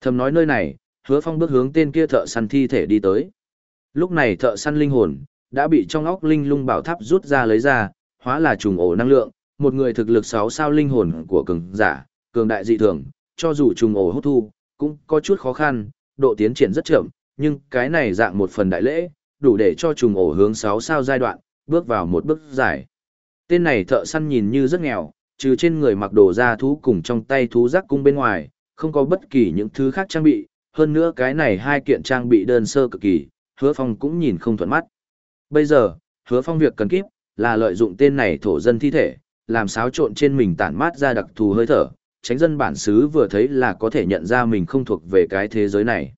Thầm nói nơi này, hứa phong bước hướng tên kia thợ săn thi thể đi tới. Lúc này thợ săn linh hồn, đã bị trong óc linh lung bảo tháp rút ra lấy ra, hóa là trùng ổ năng lượng, một người thực lực 6 sao linh hồn của cường giả, cường đại dị thường, cho dù trùng ổ hút thu, cũng có chút khó khăn, độ tiến triển rất chậm, nhưng cái này dạng một phần đại lễ, đủ để cho trùng ổ hướng 6 sao giai đoạn, bước vào một bước dài. Tên này thợ săn nhìn như rất nghèo, trừ trên người mặc đồ da thú cùng trong tay thú giác cung bên ngoài, không có bất kỳ những thứ khác trang bị, hơn nữa cái này hai kiện trang bị đơn sơ cực kỳ, hứa phong cũng nhìn không thuận mắt. Bây giờ, hứa phong việc cần kíp, là lợi dụng tên này thổ dân thi thể, làm xáo trộn trên mình tản mát ra đặc thù hơi thở, tránh dân bản xứ vừa thấy là có thể nhận ra mình không thuộc về cái thế giới này.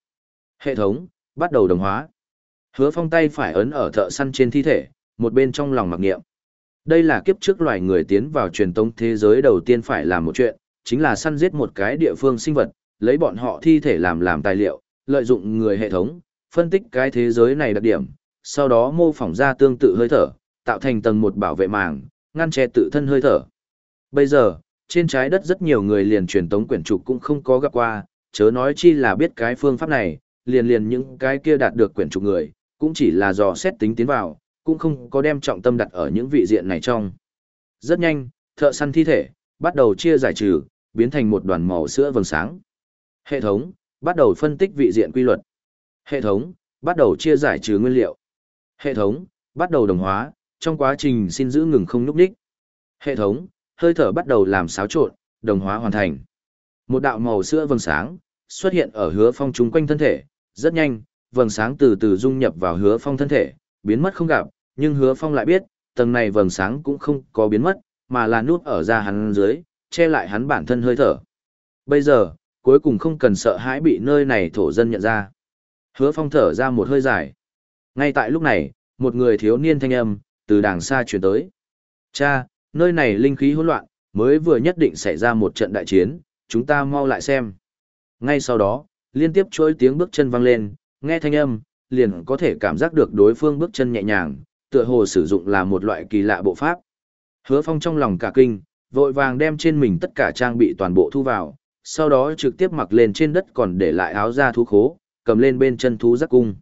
Hệ thống, bắt đầu đồng hóa. Hứa phong tay phải ấn ở thợ săn trên thi thể, một bên trong lòng mặc niệm. Đây là kiếp trước loài người tiến vào truyền tống thế giới đầu tiên phải làm một chuyện, chính là săn giết một cái địa phương sinh vật, lấy bọn họ thi thể làm làm tài liệu, lợi dụng người hệ thống, phân tích cái thế giới này đặc điểm, sau đó mô phỏng ra tương tự hơi thở, tạo thành tầng một bảo vệ màng, ngăn che tự thân hơi thở. Bây giờ, trên trái đất rất nhiều người liền truyền tống quyển trục cũng không có gặp qua, chớ nói chi là biết cái phương pháp này, liền liền những cái kia đạt được quyển trục người, cũng chỉ là dò xét tính tiến vào, cũng không có đem trọng tâm đặt ở những vị diện này trong. Rất nhanh, thợ săn thi thể, bắt đầu chia giải trừ, biến thành một đoàn màu sữa vầng sáng. Hệ thống, bắt đầu phân tích vị diện quy luật. Hệ thống, bắt đầu chia giải trừ nguyên liệu. Hệ thống, bắt đầu đồng hóa, trong quá trình xin giữ ngừng không núp đích. Hệ thống, hơi thở bắt đầu làm xáo trộn, đồng hóa hoàn thành. Một đạo màu sữa vầng sáng xuất hiện ở hứa phong chúng quanh thân thể, rất nhanh, vầng sáng từ từ dung nhập vào hứa phong thân thể, biến mất không gặp, nhưng hứa phong lại biết, tầng này vầng sáng cũng không có biến mất, mà là nút ở ra hắn dưới, che lại hắn bản thân hơi thở. Bây giờ, cuối cùng không cần sợ hãi bị nơi này thổ dân nhận ra. Hứa phong thở ra một hơi dài. Ngay tại lúc này, một người thiếu niên thanh âm, từ đàng xa chuyển tới. Cha, nơi này linh khí hỗn loạn, mới vừa nhất định xảy ra một trận đại chiến, chúng ta mau lại xem. Ngay sau đó, liên tiếp chuỗi tiếng bước chân vang lên, nghe thanh âm, liền có thể cảm giác được đối phương bước chân nhẹ nhàng, tựa hồ sử dụng là một loại kỳ lạ bộ pháp. Hứa Phong trong lòng cả kinh, vội vàng đem trên mình tất cả trang bị toàn bộ thu vào, sau đó trực tiếp mặc lên trên đất còn để lại áo da thú khố, cầm lên bên chân thú giác cung.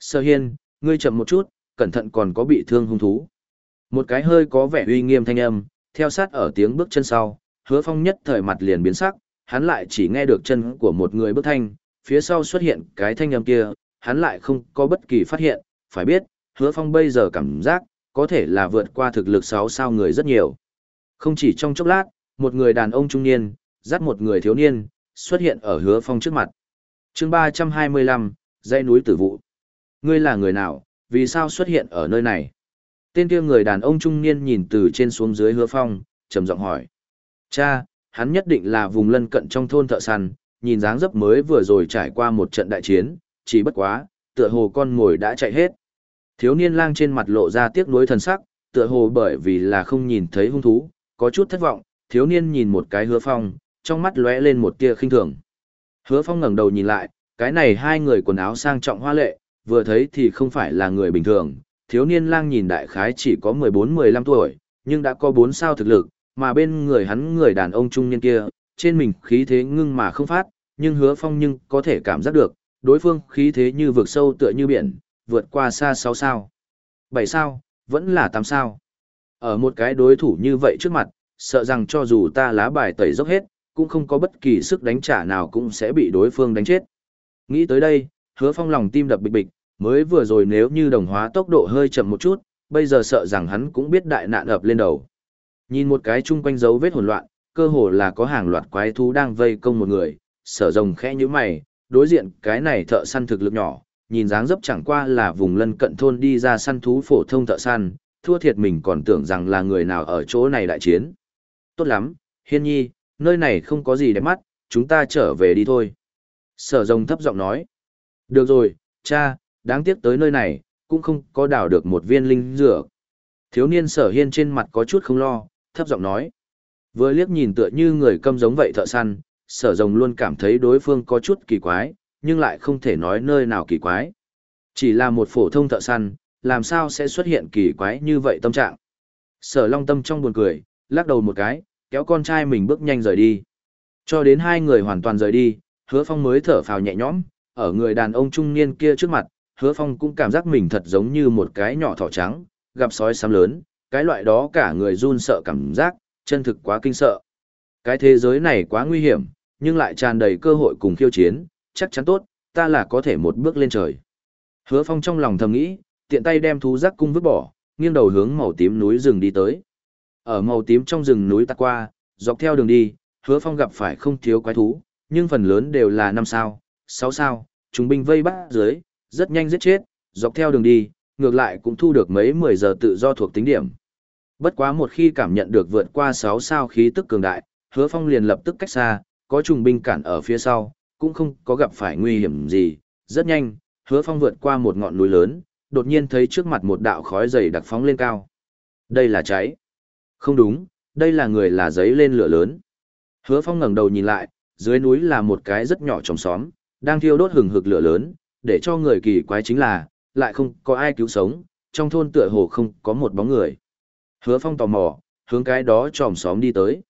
Sơ Hiên, ngươi chậm một chút, cẩn thận còn có bị thương hung thú. Một cái hơi có vẻ uy nghiêm thanh âm, theo sát ở tiếng bước chân sau, hứa phong nhất thời mặt liền biến sắc, hắn lại chỉ nghe được chân của một người bước thanh, phía sau xuất hiện cái thanh âm kia, hắn lại không có bất kỳ phát hiện, phải biết, hứa phong bây giờ cảm giác, có thể là vượt qua thực lực 6 sao người rất nhiều. Không chỉ trong chốc lát, một người đàn ông trung niên, dắt một người thiếu niên, xuất hiện ở hứa phong trước mặt. chương 325, dãy núi tử vụ. Ngươi là người nào, vì sao xuất hiện ở nơi này? Tên kia người đàn ông trung niên nhìn từ trên xuống dưới hứa phong, trầm giọng hỏi. Cha, hắn nhất định là vùng lân cận trong thôn thợ săn, nhìn dáng dấp mới vừa rồi trải qua một trận đại chiến, chỉ bất quá, tựa hồ con ngồi đã chạy hết. Thiếu niên lang trên mặt lộ ra tiếc nuối thần sắc, tựa hồ bởi vì là không nhìn thấy hung thú, có chút thất vọng, thiếu niên nhìn một cái hứa phong, trong mắt lóe lên một tia khinh thường. Hứa phong ngẩng đầu nhìn lại, cái này hai người quần áo sang trọng hoa lệ, vừa thấy thì không phải là người bình thường, thiếu niên lang nhìn đại khái chỉ có 14-15 tuổi, nhưng đã có 4 sao thực lực, mà bên người hắn người đàn ông trung niên kia, trên mình khí thế ngưng mà không phát, nhưng hứa phong nhưng có thể cảm giác được, đối phương khí thế như vực sâu tựa như biển, vượt qua xa 6 sao. 7 sao, vẫn là 8 sao. Ở một cái đối thủ như vậy trước mặt, sợ rằng cho dù ta lá bài tẩy dốc hết, cũng không có bất kỳ sức đánh trả nào cũng sẽ bị đối phương đánh chết. Nghĩ tới đây, hứa phong lòng tim đập bịch bịch, mới vừa rồi nếu như đồng hóa tốc độ hơi chậm một chút, bây giờ sợ rằng hắn cũng biết đại nạn ập lên đầu. Nhìn một cái chung quanh dấu vết hỗn loạn, cơ hồ là có hàng loạt quái thú đang vây công một người, sở rồng khẽ như mày, đối diện cái này thợ săn thực lực nhỏ, nhìn dáng dấp chẳng qua là vùng lân cận thôn đi ra săn thú phổ thông thợ săn, thua thiệt mình còn tưởng rằng là người nào ở chỗ này đại chiến. Tốt lắm, hiên nhi, nơi này không có gì đẹp mắt, chúng ta trở về đi thôi. Sở rồng thấp giọng nói. Được rồi, cha, đáng tiếc tới nơi này, cũng không có đào được một viên linh dược. Thiếu niên sở hiên trên mặt có chút không lo, thấp giọng nói. Vừa liếc nhìn tựa như người câm giống vậy thợ săn, sở rồng luôn cảm thấy đối phương có chút kỳ quái, nhưng lại không thể nói nơi nào kỳ quái. Chỉ là một phổ thông thợ săn, làm sao sẽ xuất hiện kỳ quái như vậy tâm trạng. Sở long tâm trong buồn cười, lắc đầu một cái, kéo con trai mình bước nhanh rời đi. Cho đến hai người hoàn toàn rời đi, hứa phong mới thở phào nhẹ nhõm, ở người đàn ông trung niên kia trước mặt, hứa phong cũng cảm giác mình thật giống như một cái nhỏ thỏ trắng, gặp sói xám lớn, cái loại đó cả người run sợ cảm giác, chân thực quá kinh sợ. Cái thế giới này quá nguy hiểm, nhưng lại tràn đầy cơ hội cùng khiêu chiến, chắc chắn tốt, ta là có thể một bước lên trời. Hứa phong trong lòng thầm nghĩ, tiện tay đem thú giác cung vứt bỏ, nghiêng đầu hướng màu tím núi rừng đi tới. Ở màu tím trong rừng núi tạt qua, dọc theo đường đi, hứa phong gặp phải không thiếu quái thú, nhưng phần lớn đều là năm sao, sáu sao, chúng binh vây bắt dưới, rất nhanh giết chết, dọc theo đường đi, ngược lại cũng thu được mấy mười giờ tự do thuộc tính điểm. Bất quá một khi cảm nhận được vượt qua 6 sao khí tức cường đại, hứa phong liền lập tức cách xa, có trùng binh cản ở phía sau, cũng không có gặp phải nguy hiểm gì. Rất nhanh, hứa phong vượt qua một ngọn núi lớn, đột nhiên thấy trước mặt một đạo khói dày đặc phóng lên cao. Đây là cháy. Không đúng, đây là người là giấy lên lửa lớn. Hứa phong ngẩng đầu nhìn lại, dưới núi là một cái rất nhỏ trong xóm, đang thiêu đốt hừng hực lửa lớn, để cho người kỳ quái chính là, lại không có ai cứu sống, trong thôn tựa hồ không có một bóng người. Hứa Phong tò mò, hướng cái đó tròm xóm đi tới.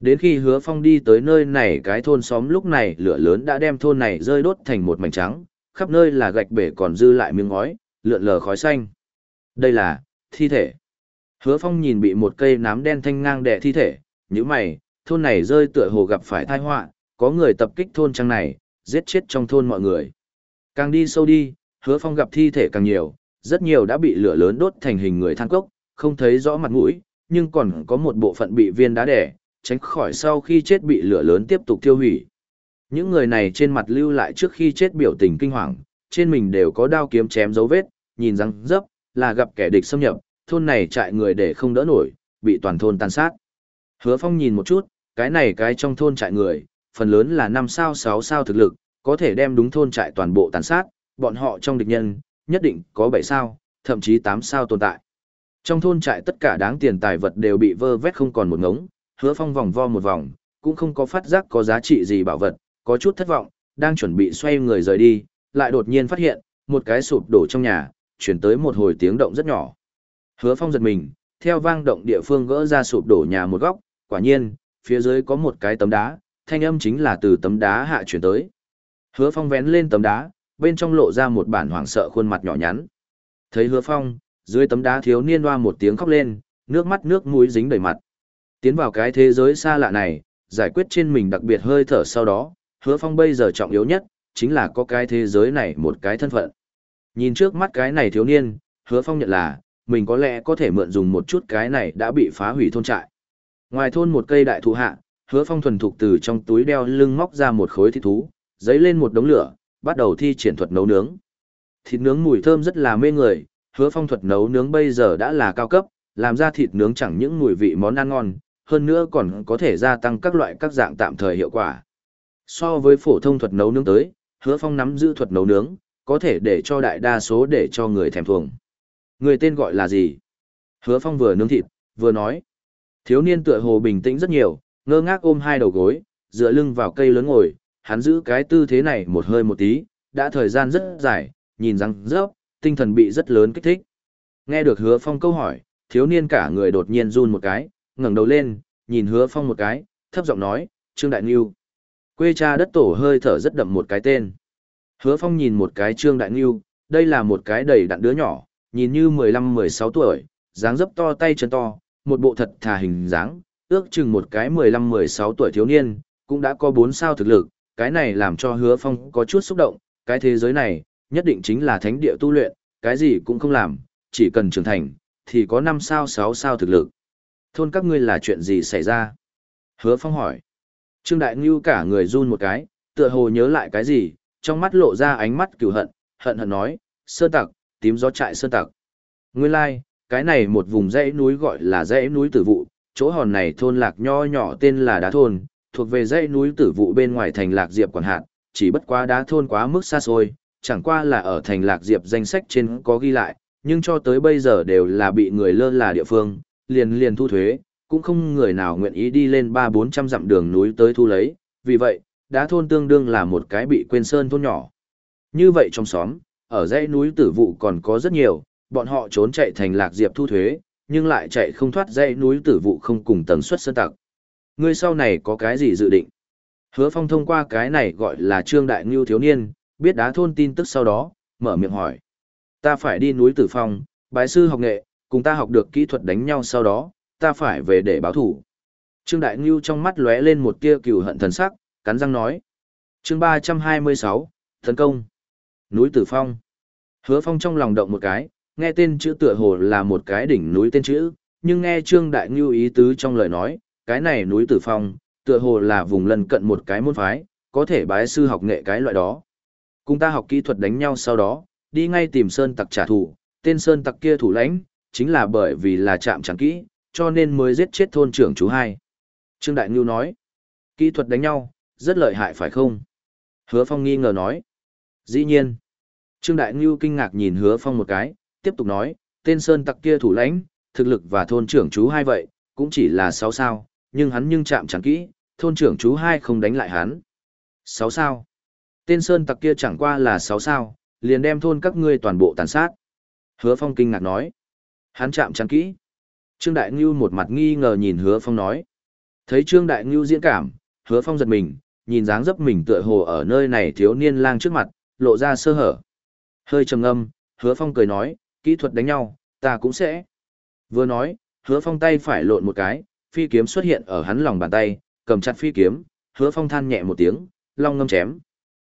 Đến khi Hứa Phong đi tới nơi này cái thôn xóm lúc này lửa lớn đã đem thôn này rơi đốt thành một mảnh trắng, khắp nơi là gạch bể còn dư lại miếng ngói, lượn lờ khói xanh. Đây là, thi thể. Hứa Phong nhìn bị một cây nám đen thanh ngang đè thi thể, như mày, thôn này rơi tựa hồ gặp phải tai họa, có người tập kích thôn trang này, giết chết trong thôn mọi người. Càng đi sâu đi, Hứa Phong gặp thi thể càng nhiều, rất nhiều đã bị lửa lớn đốt thành hình người than cốc, không thấy rõ mặt mũi, nhưng còn có một bộ phận bị viên đá đẻ, tránh khỏi sau khi chết bị lửa lớn tiếp tục tiêu hủy. Những người này trên mặt lưu lại trước khi chết biểu tình kinh hoàng, trên mình đều có đao kiếm chém dấu vết, nhìn răng dấp, là gặp kẻ địch xâm nhập, thôn này trại người để không đỡ nổi, bị toàn thôn tàn sát. Hứa Phong nhìn một chút, cái này cái trong thôn trại người, phần lớn là 5 sao 6 sao thực lực, có thể đem đúng thôn trại toàn bộ tàn sát, bọn họ trong địch nhân, nhất định có 7 sao, thậm chí 8 sao tồn tại. Trong thôn trại tất cả đáng tiền tài vật đều bị vơ vét không còn một ngống, hứa phong vòng vo một vòng, cũng không có phát giác có giá trị gì bảo vật, có chút thất vọng, đang chuẩn bị xoay người rời đi, lại đột nhiên phát hiện, một cái sụp đổ trong nhà, chuyển tới một hồi tiếng động rất nhỏ. Hứa phong giật mình, theo vang động địa phương gỡ ra sụp đổ nhà một góc, quả nhiên, phía dưới có một cái tấm đá, thanh âm chính là từ tấm đá hạ chuyển tới. Hứa phong vén lên tấm đá, bên trong lộ ra một bản hoảng sợ khuôn mặt nhỏ nhắn. Thấy hứa phong, dưới tấm đá thiếu niên hoa một tiếng khóc lên, nước mắt nước mũi dính đầy mặt. Tiến vào cái thế giới xa lạ này, giải quyết trên mình đặc biệt hơi thở sau đó, hứa phong bây giờ trọng yếu nhất, chính là có cái thế giới này một cái thân phận. Nhìn trước mắt cái này thiếu niên, hứa phong nhận là, mình có lẽ có thể mượn dùng một chút cái này đã bị phá hủy thôn trại. Ngoài thôn một cây đại thụ hạ, hứa phong thuần thục từ trong túi đeo lưng móc ra một khối thịt thú, giấy lên một đống lửa, bắt đầu thi triển thuật nấu nướng. Thịt nướng mùi thơm rất là mê người, hứa phong thuật nấu nướng bây giờ đã là cao cấp, làm ra thịt nướng chẳng những mùi vị món ăn ngon, hơn nữa còn có thể gia tăng các loại các dạng tạm thời hiệu quả. So với phổ thông thuật nấu nướng tới, hứa phong nắm giữ thuật nấu nướng, có thể để cho đại đa số để cho người thèm thuồng. Người tên gọi là gì? Hứa phong vừa nướng thịt, vừa nói. Thiếu niên tựa hồ bình tĩnh rất nhiều, ngơ ngác ôm hai đầu gối, dựa lưng vào cây lớn ngồi, hắn giữ cái tư thế này một hơi một tí, đã thời gian rất dài, nhìn răng rớp, tinh thần bị rất lớn kích thích. Nghe được hứa phong câu hỏi, thiếu niên cả người đột nhiên run một cái, ngẩng đầu lên, nhìn hứa phong một cái, thấp giọng nói, Trương Đại Ngưu. Quê cha đất tổ hơi thở rất đậm một cái tên. Hứa phong nhìn một cái Trương Đại Ngưu, đây là một cái đầy đặn đứa nhỏ, nhìn như 15-16 tuổi, dáng dấp to tay chân to, một bộ thật thà hình dáng, ước chừng một cái 15-16 tuổi thiếu niên, cũng đã có 4 sao thực lực, cái này làm cho hứa phong có chút xúc động, cái thế giới này, nhất định chính là thánh địa tu luyện, cái gì cũng không làm, chỉ cần trưởng thành, thì có 5 sao 6 sao thực lực. Thôn các ngươi là chuyện gì xảy ra? Hứa Phong hỏi. Trương Đại Ngưu cả người run một cái, tựa hồ nhớ lại cái gì, trong mắt lộ ra ánh mắt cửu hận, hận hận nói, sơn tặc, tím gió trại sơn tặc. Nguyên lai, like, cái này một vùng dãy núi gọi là dãy núi tử vụ, chỗ hòn này thôn lạc nho nhỏ tên là đá thôn, thuộc về dãy núi tử vụ bên ngoài thành lạc diệp quản hạt, chỉ bất quá đá thôn quá mức xa xôi, chẳng qua là ở thành lạc diệp danh sách trên có ghi lại, nhưng cho tới bây giờ đều là bị người lơ là địa phương, liền liền thu thuế, cũng không người nào nguyện ý đi lên ba bốn trăm dặm đường núi tới thu lấy, vì vậy, đá thôn tương đương là một cái bị quên sơn thôn nhỏ. Như vậy trong xóm, ở dãy núi tử vụ còn có rất nhiều, bọn họ trốn chạy thành lạc diệp thu thuế, nhưng lại chạy không thoát dãy núi tử vụ không cùng tần suất sơn tặc. Ngươi sau này có cái gì dự định? Hứa Phong thông qua cái này gọi là Trương Đại Ngưu thiếu niên, biết đá thôn tin tức sau đó, mở miệng hỏi. Ta phải đi núi Tử Phong, bái sư học nghệ, cùng ta học được kỹ thuật đánh nhau sau đó, ta phải về để báo thủ. Trương Đại Ngưu trong mắt lóe lên một tia cừu hận thần sắc, cắn răng nói. chương 326, Tấn công. Núi Tử Phong. Hứa Phong trong lòng động một cái, nghe tên chữ tựa hồ là một cái đỉnh núi tên chữ, nhưng nghe Trương Đại Ngưu ý tứ trong lời nói, cái này núi Tử Phong, tựa hồ là vùng lân cận một cái môn phái, có thể bái sư học nghệ cái loại đó. Cùng ta học kỹ thuật đánh nhau sau đó, đi ngay tìm Sơn Tặc trả thù, tên Sơn Tặc kia thủ lãnh, chính là bởi vì là chạm chẳng kỹ, cho nên mới giết chết thôn trưởng chú hai. Trương Đại Ngưu nói, kỹ thuật đánh nhau, rất lợi hại phải không? Hứa Phong nghi ngờ nói, dĩ nhiên. Trương Đại Ngưu kinh ngạc nhìn Hứa Phong một cái, tiếp tục nói, tên Sơn Tặc kia thủ lãnh, thực lực và thôn trưởng chú hai vậy, cũng chỉ là 6 sao, nhưng hắn nhưng chạm chẳng kỹ, thôn trưởng chú hai không đánh lại hắn. 6 sao. Tên Sơn Tặc kia chẳng qua là 6 sao, liền đem thôn các ngươi toàn bộ tàn sát. Hứa Phong kinh ngạc nói, hắn chạm chẳng kỹ. Trương Đại Ngưu một mặt nghi ngờ nhìn Hứa Phong nói. Thấy Trương Đại Ngưu diễn cảm, Hứa Phong giật mình, nhìn dáng dấp mình tựa hồ ở nơi này thiếu niên lang trước mặt, lộ ra sơ hở. Hơi trầm ngâm, Hứa Phong cười nói, kỹ thuật đánh nhau, ta cũng sẽ. Vừa nói, Hứa Phong tay phải lộn một cái, phi kiếm xuất hiện ở hắn lòng bàn tay, cầm chặt phi kiếm, Hứa Phong than nhẹ một tiếng, long ngâm chém.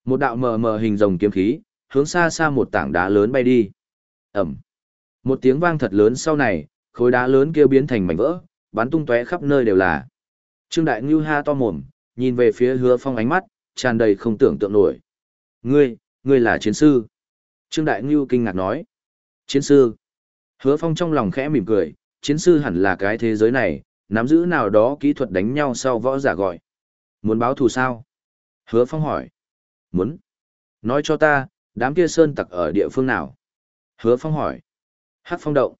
Một đạo mờ mờ hình rồng kiếm khí, hướng xa xa một tảng đá lớn bay đi. ầm, Một tiếng vang thật lớn sau này, khối đá lớn kia biến thành mảnh vỡ, bắn tung tóe khắp nơi đều là. Trương Đại Ngưu ha to mồm, nhìn về phía hứa phong ánh mắt, tràn đầy không tưởng tượng nổi. Ngươi, ngươi là chiến sư. Trương Đại Ngưu kinh ngạc nói. Chiến sư. Hứa phong trong lòng khẽ mỉm cười, chiến sư hẳn là cái thế giới này, nắm giữ nào đó kỹ thuật đánh nhau sau võ giả gọi. Muốn báo thù sao? Hứa phong hỏi. Muốn. Nói cho ta, đám kia sơn tặc ở địa phương nào? Hứa phong hỏi. Hắc phong động.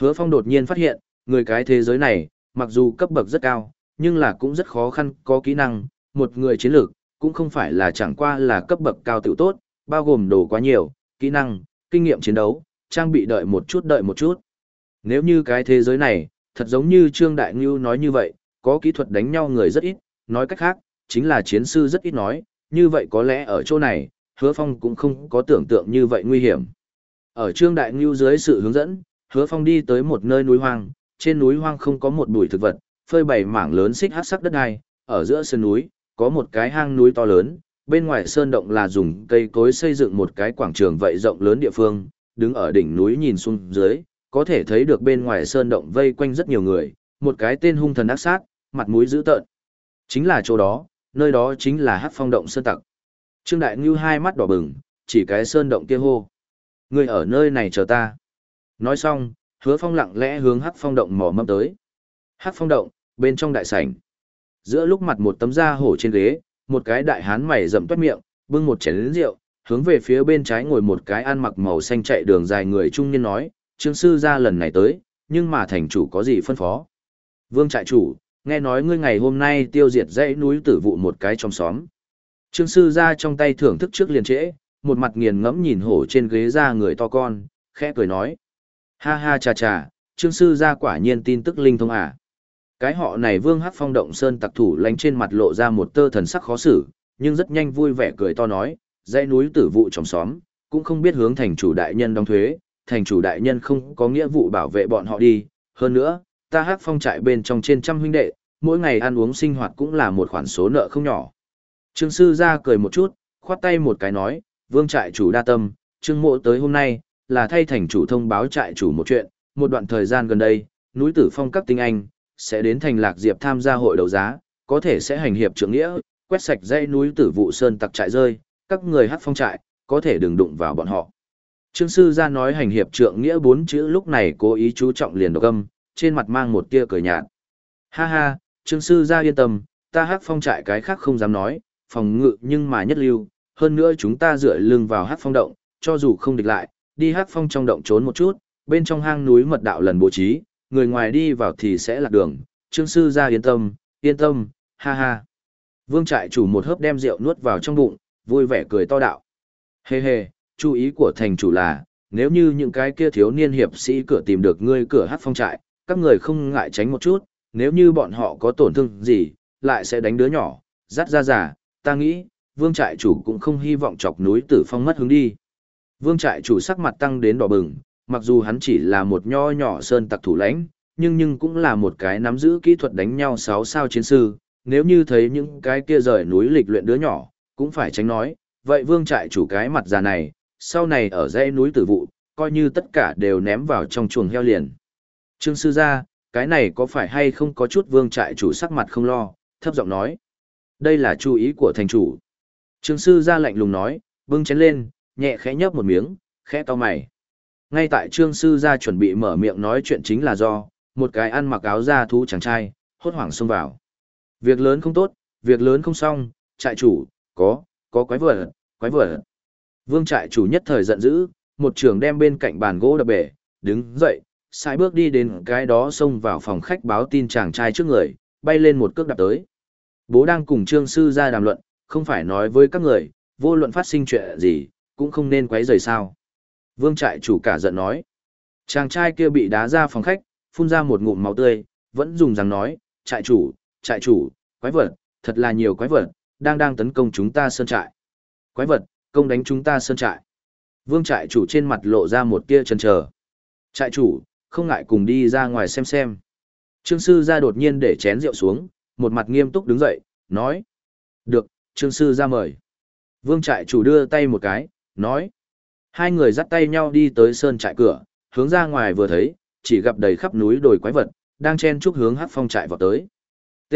Hứa phong đột nhiên phát hiện, người cái thế giới này, mặc dù cấp bậc rất cao, nhưng là cũng rất khó khăn có kỹ năng, một người chiến lược, cũng không phải là chẳng qua là cấp bậc cao tiểu tốt, bao gồm đồ quá nhiều, kỹ năng, kinh nghiệm chiến đấu, trang bị đợi một chút đợi một chút. Nếu như cái thế giới này, thật giống như Trương Đại Ngưu nói như vậy, có kỹ thuật đánh nhau người rất ít, nói cách khác, chính là chiến sư rất ít nói, như vậy có lẽ ở chỗ này, hứa phong cũng không có tưởng tượng như vậy nguy hiểm. Ở Trương Đại Ngưu dưới sự hướng dẫn, hứa phong đi tới một nơi núi hoang, trên núi hoang không có một bụi thực vật, phơi bày mảng lớn xích hát sắc đất đai, ở giữa sơn núi, có một cái hang núi to lớn, bên ngoài sơn động là dùng cây cối xây dựng một cái quảng trường vậy rộng lớn địa phương, đứng ở đỉnh núi nhìn xuống dưới, có thể thấy được bên ngoài sơn động vây quanh rất nhiều người, một cái tên hung thần ác sát, mặt mũi dữ tợn. Chính là chỗ đó, nơi đó chính là hát Phong động sơn tặc. Trương Đại Ngưu hai mắt đỏ bừng, chỉ cái sơn động kia hô. Người ở nơi này chờ ta. Nói xong, Hứa Phong lặng lẽ hướng Hắc Phong động mò mâm tới. Hắc Phong động, bên trong đại sảnh. Giữa lúc mặt một tấm da hổ trên ghế, một cái đại hán mày rậm toét miệng, bưng một chén lớn rượu, hướng về phía bên trái ngồi một cái ăn mặc màu xanh chạy đường dài người trung niên nói, trương sư ra lần này tới, nhưng mà thành chủ có gì phân phó. Vương trại chủ, nghe nói ngươi ngày hôm nay tiêu diệt dãy núi tử vụ một cái trong xóm. Trương sư ra trong tay thưởng thức trước liền trễ, một mặt nghiền ngẫm nhìn hổ trên ghế ra người to con, khẽ cười nói. Ha ha cha cha, trương sư ra quả nhiên tin tức linh thông à. Cái họ này Vương Hắc Phong động sơn tặc thủ lánh trên mặt lộ ra một tơ thần sắc khó xử, nhưng rất nhanh vui vẻ cười to nói, dãy núi tử vụ trong xóm, cũng không biết hướng thành chủ đại nhân đóng thuế, thành chủ đại nhân không có nghĩa vụ bảo vệ bọn họ đi, hơn nữa, ta Hắc Phong trại bên trong trên trăm huynh đệ, mỗi ngày ăn uống sinh hoạt cũng là một khoản số nợ không nhỏ. Trương sư ra cười một chút, khoát tay một cái nói, Vương trại chủ đa tâm, Trương mộ tới hôm nay, là thay thành chủ thông báo trại chủ một chuyện, một đoạn thời gian gần đây, núi tử phong các tinh anh, sẽ đến thành lạc diệp tham gia hội đấu giá, có thể sẽ hành hiệp trưởng nghĩa, quét sạch dãy núi tử vụ sơn tặc trại rơi, các người hát phong trại, có thể đừng đụng vào bọn họ. Trương sư ra nói hành hiệp trượng nghĩa bốn chữ lúc này cố ý chú trọng liền độc âm, trên mặt mang một tia cười nhạt. Ha ha, trương sư ra yên tâm, ta hát phong trại cái khác không dám nói, phòng ngự nhưng mà nhất lưu, hơn nữa chúng ta dựa lưng vào hát phong động, cho dù không địch lại, đi hát phong trong động trốn một chút, bên trong hang núi mật đạo lần bố trí, người ngoài đi vào thì sẽ lạc đường, trương sư ra yên tâm, yên tâm, ha ha. Vương trại chủ một hớp đem rượu nuốt vào trong bụng, vui vẻ cười to đạo. Hê hê, chú ý của thành chủ là, nếu như những cái kia thiếu niên hiệp sĩ cửa tìm được ngươi cửa hát phong trại, các người không ngại tránh một chút, nếu như bọn họ có tổn thương gì, lại sẽ đánh đứa nhỏ, dắt ra giả, ta nghĩ, vương trại chủ cũng không hy vọng chọc núi tử phong mất hướng đi. Vương trại chủ sắc mặt tăng đến đỏ bừng, mặc dù hắn chỉ là một nho nhỏ sơn tặc thủ lãnh, nhưng nhưng cũng là một cái nắm giữ kỹ thuật đánh nhau sáu sao chiến sư, nếu như thấy những cái kia rời núi lịch luyện đứa nhỏ, cũng phải tránh nói, vậy vương trại chủ cái mặt già này, sau này ở dãy núi tử vụ, coi như tất cả đều ném vào trong chuồng heo liền. Trương sư gia, cái này có phải hay không có chút vương trại chủ sắc mặt không lo, thấp giọng nói. Đây là chú ý của thành chủ. Trương sư gia lạnh lùng nói, bưng chén lên, nhẹ khẽ nhấp một miếng, khẽ to mày. Ngay tại trương sư gia chuẩn bị mở miệng nói chuyện chính là do, một cái ăn mặc áo da thú chàng trai, hốt hoảng xông vào. Việc lớn không tốt, việc lớn không xong, trại chủ, có, có quái vật, quái vật. Vương trại chủ nhất thời giận dữ, một trường đem bên cạnh bàn gỗ đập bể, đứng dậy, sai bước đi đến cái đó xông vào phòng khách báo tin chàng trai trước người, bay lên một cước đạp tới. Bố đang cùng trương sư ra đàm luận, không phải nói với các người, vô luận phát sinh chuyện gì, cũng không nên quấy rầy sao. Vương trại chủ cả giận nói. Chàng trai kia bị đá ra phòng khách, phun ra một ngụm máu tươi, vẫn dùng rằng nói, trại chủ, trại chủ, quái vật, thật là nhiều quái vật, đang đang tấn công chúng ta sơn trại. Quái vật, công đánh chúng ta sơn trại. Vương trại chủ trên mặt lộ ra một tia chần chờ. Trại chủ, không ngại cùng đi ra ngoài xem xem. Trương sư ra đột nhiên để chén rượu xuống, một mặt nghiêm túc đứng dậy, nói. Được, trương sư ra mời. Vương trại chủ đưa tay một cái, nói. Hai người dắt tay nhau đi tới sơn trại cửa, hướng ra ngoài vừa thấy, chỉ gặp đầy khắp núi đồi quái vật, đang chen chúc hướng hát phong trại vào tới. T,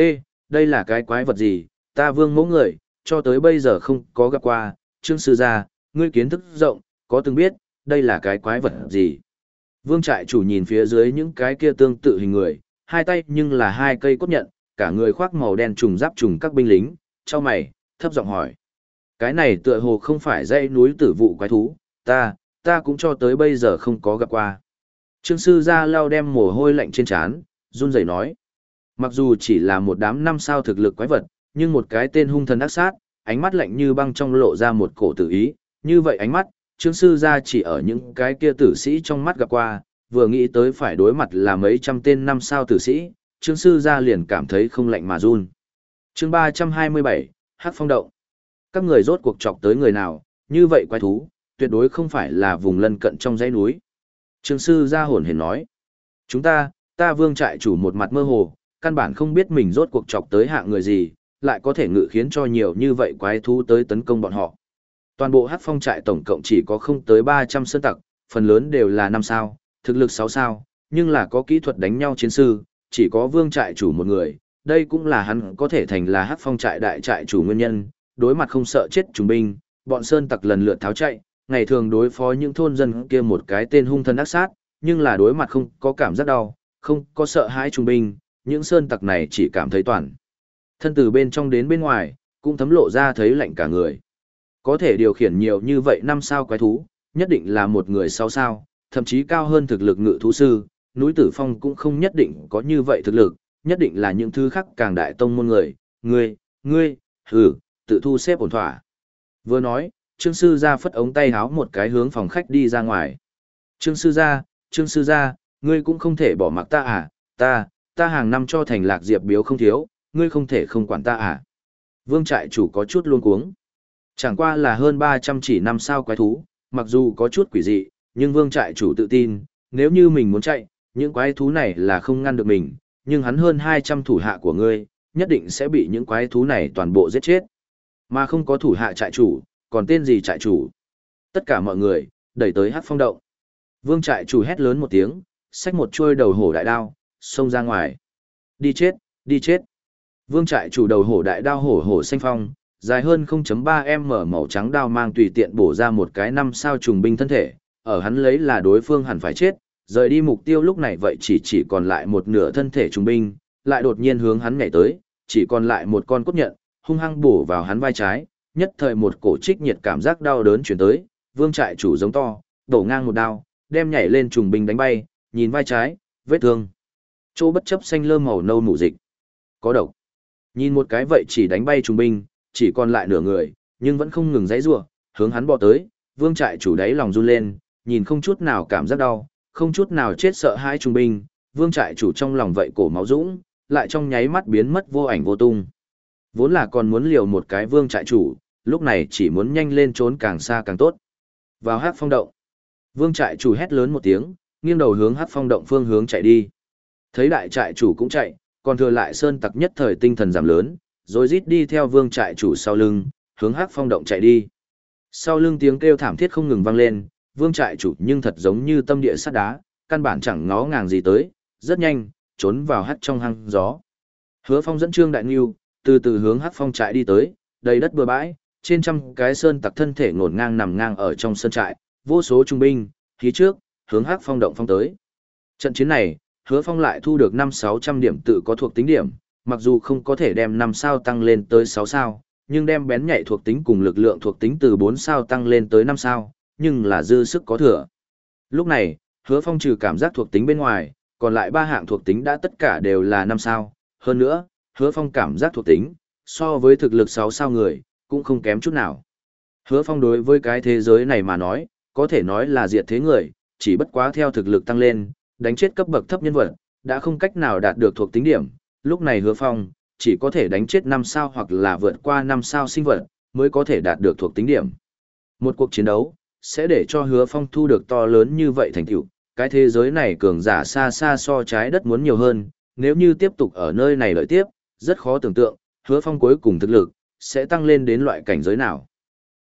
đây là cái quái vật gì, ta vương mẫu người, cho tới bây giờ không có gặp qua, trương sư gia, ngươi kiến thức rộng, có từng biết, đây là cái quái vật gì. Vương trại chủ nhìn phía dưới những cái kia tương tự hình người, hai tay nhưng là hai cây cốt nhận, cả người khoác màu đen trùng giáp trùng các binh lính, cho mày, thấp giọng hỏi. Cái này tựa hồ không phải dãy núi tử vụ quái thú, ta, ta cũng cho tới bây giờ không có gặp qua. Trương sư gia lao đem mồ hôi lạnh trên trán, run rẩy nói. Mặc dù chỉ là một đám năm sao thực lực quái vật, nhưng một cái tên hung thần ác sát, ánh mắt lạnh như băng trong lộ ra một cổ tử ý, như vậy ánh mắt, Trương sư gia chỉ ở những cái kia tử sĩ trong mắt gặp qua, vừa nghĩ tới phải đối mặt là mấy trăm tên năm sao tử sĩ, Trương sư gia liền cảm thấy không lạnh mà run. Chương 327, Hắc Phong động. Các người rốt cuộc chọc tới người nào, như vậy quái thú, tuyệt đối không phải là vùng lân cận trong dãy núi. Trương sư gia hồn hển nói: "Chúng ta, ta Vương trại chủ một mặt mơ hồ, căn bản không biết mình rốt cuộc chọc tới hạng người gì, lại có thể ngự khiến cho nhiều như vậy quái thú tới tấn công bọn họ. Toàn bộ hắc phong trại tổng cộng chỉ có không tới 300 sơn tặc, phần lớn đều là 5 sao, thực lực 6 sao, nhưng là có kỹ thuật đánh nhau chiến sư, chỉ có vương trại chủ một người, đây cũng là hắn có thể thành là hắc phong trại đại trại chủ nguyên nhân, đối mặt không sợ chết trùng binh, bọn sơn tặc lần lượt tháo chạy, ngày thường đối phó những thôn dân kia một cái tên hung thân ác sát, nhưng là đối mặt không có cảm giác đau, không có sợ hãi trùng binh, những sơn tặc này chỉ cảm thấy toàn. Thân từ bên trong đến bên ngoài, cũng thấm lộ ra thấy lạnh cả người. Có thể điều khiển nhiều như vậy năm sao quái thú, nhất định là một người sao sao, thậm chí cao hơn thực lực ngự thú sư, núi tử phong cũng không nhất định có như vậy thực lực, nhất định là những thứ khác càng đại tông môn người, ngươi, ngươi, hừ, tự thu xếp ổn thỏa. Vừa nói, Trương sư gia phất ống tay háo một cái hướng phòng khách đi ra ngoài. Trương sư gia, Trương sư gia, ngươi cũng không thể bỏ mặc ta à, ta, ta hàng năm cho thành lạc diệp biếu không thiếu, ngươi không thể không quản ta à. Vương trại chủ có chút luôn cuống. Chẳng qua là hơn 300 chỉ năm sao quái thú, mặc dù có chút quỷ dị, nhưng vương trại chủ tự tin, nếu như mình muốn chạy, những quái thú này là không ngăn được mình, nhưng hắn hơn 200 thủ hạ của ngươi, nhất định sẽ bị những quái thú này toàn bộ giết chết. Mà không có thủ hạ trại chủ, còn tên gì trại chủ? Tất cả mọi người, đẩy tới hát phong động. Vương trại chủ hét lớn một tiếng, xách một chuôi đầu hổ đại đao, xông ra ngoài. Đi chết, đi chết. Vương trại chủ đầu hổ đại đao hổ hổ xanh phong, dài hơn 0.3m màu trắng đao mang tùy tiện bổ ra một cái năm sao trùng binh thân thể, ở hắn lấy là đối phương hẳn phải chết, rời đi mục tiêu lúc này vậy chỉ chỉ còn lại một nửa thân thể trùng binh, lại đột nhiên hướng hắn nhảy tới, chỉ còn lại một con cốt nhận, hung hăng bổ vào hắn vai trái, nhất thời một cổ trích nhiệt cảm giác đau đớn chuyển tới, vương trại chủ giống to, đổ ngang một đao, đem nhảy lên trùng binh đánh bay, nhìn vai trái, vết thương. Chỗ bất chấp xanh lơ màu nâu mủ dịch. Có độc. Nhìn một cái vậy chỉ đánh bay trùng binh, chỉ còn lại nửa người, nhưng vẫn không ngừng giãy giụa, hướng hắn bò tới, vương trại chủ đáy lòng run lên, nhìn không chút nào cảm giác đau, không chút nào chết sợ hai trùng binh, vương trại chủ trong lòng vậy cổ máu dũng, lại trong nháy mắt biến mất vô ảnh vô tung. Vốn là còn muốn liều một cái vương trại chủ, lúc này chỉ muốn nhanh lên trốn càng xa càng tốt. Vào hát phong động. Vương trại chủ hét lớn một tiếng, nghiêng đầu hướng hát phong động phương hướng chạy đi. Thấy đại trại chủ cũng chạy, còn thừa lại sơn tặc nhất thời tinh thần giảm lớn, rồi rít đi theo vương trại chủ sau lưng, hướng hát phong động chạy đi. Sau lưng tiếng kêu thảm thiết không ngừng vang lên, vương trại chủ nhưng thật giống như tâm địa sắt đá, căn bản chẳng ngó ngàng gì tới, rất nhanh, trốn vào hắt trong hang gió. Hứa phong dẫn trương đại nghiêu, từ từ hướng hắc phong trại đi tới, đầy đất bừa bãi, trên trăm cái sơn tặc thân thể ngổn ngang nằm ngang ở trong sơn trại, vô số trung binh, khí trước, hướng hắc phong động phong tới. Trận chiến này, hứa phong lại thu được năm sáu trăm điểm tự có thuộc tính điểm, mặc dù không có thể đem năm sao tăng lên tới sáu sao, nhưng đem bén nhạy thuộc tính cùng lực lượng thuộc tính từ bốn sao tăng lên tới năm sao, nhưng là dư sức có thừa. Lúc này, hứa phong trừ cảm giác thuộc tính bên ngoài, còn lại ba hạng thuộc tính đã tất cả đều là năm sao. Hơn nữa, hứa phong cảm giác thuộc tính, so với thực lực sáu sao người, cũng không kém chút nào. Hứa phong đối với cái thế giới này mà nói, có thể nói là diệt thế người, chỉ bất quá theo thực lực tăng lên, đánh chết cấp bậc thấp nhân vật, đã không cách nào đạt được thuộc tính điểm. Lúc này hứa phong, chỉ có thể đánh chết năm sao hoặc là vượt qua năm sao sinh vật, mới có thể đạt được thuộc tính điểm. Một cuộc chiến đấu, sẽ để cho hứa phong thu được to lớn như vậy thành tựu cái thế giới này cường giả xa xa so trái đất muốn nhiều hơn nếu như tiếp tục ở nơi này lợi tiếp rất khó tưởng tượng hứa phong cuối cùng thực lực sẽ tăng lên đến loại cảnh giới nào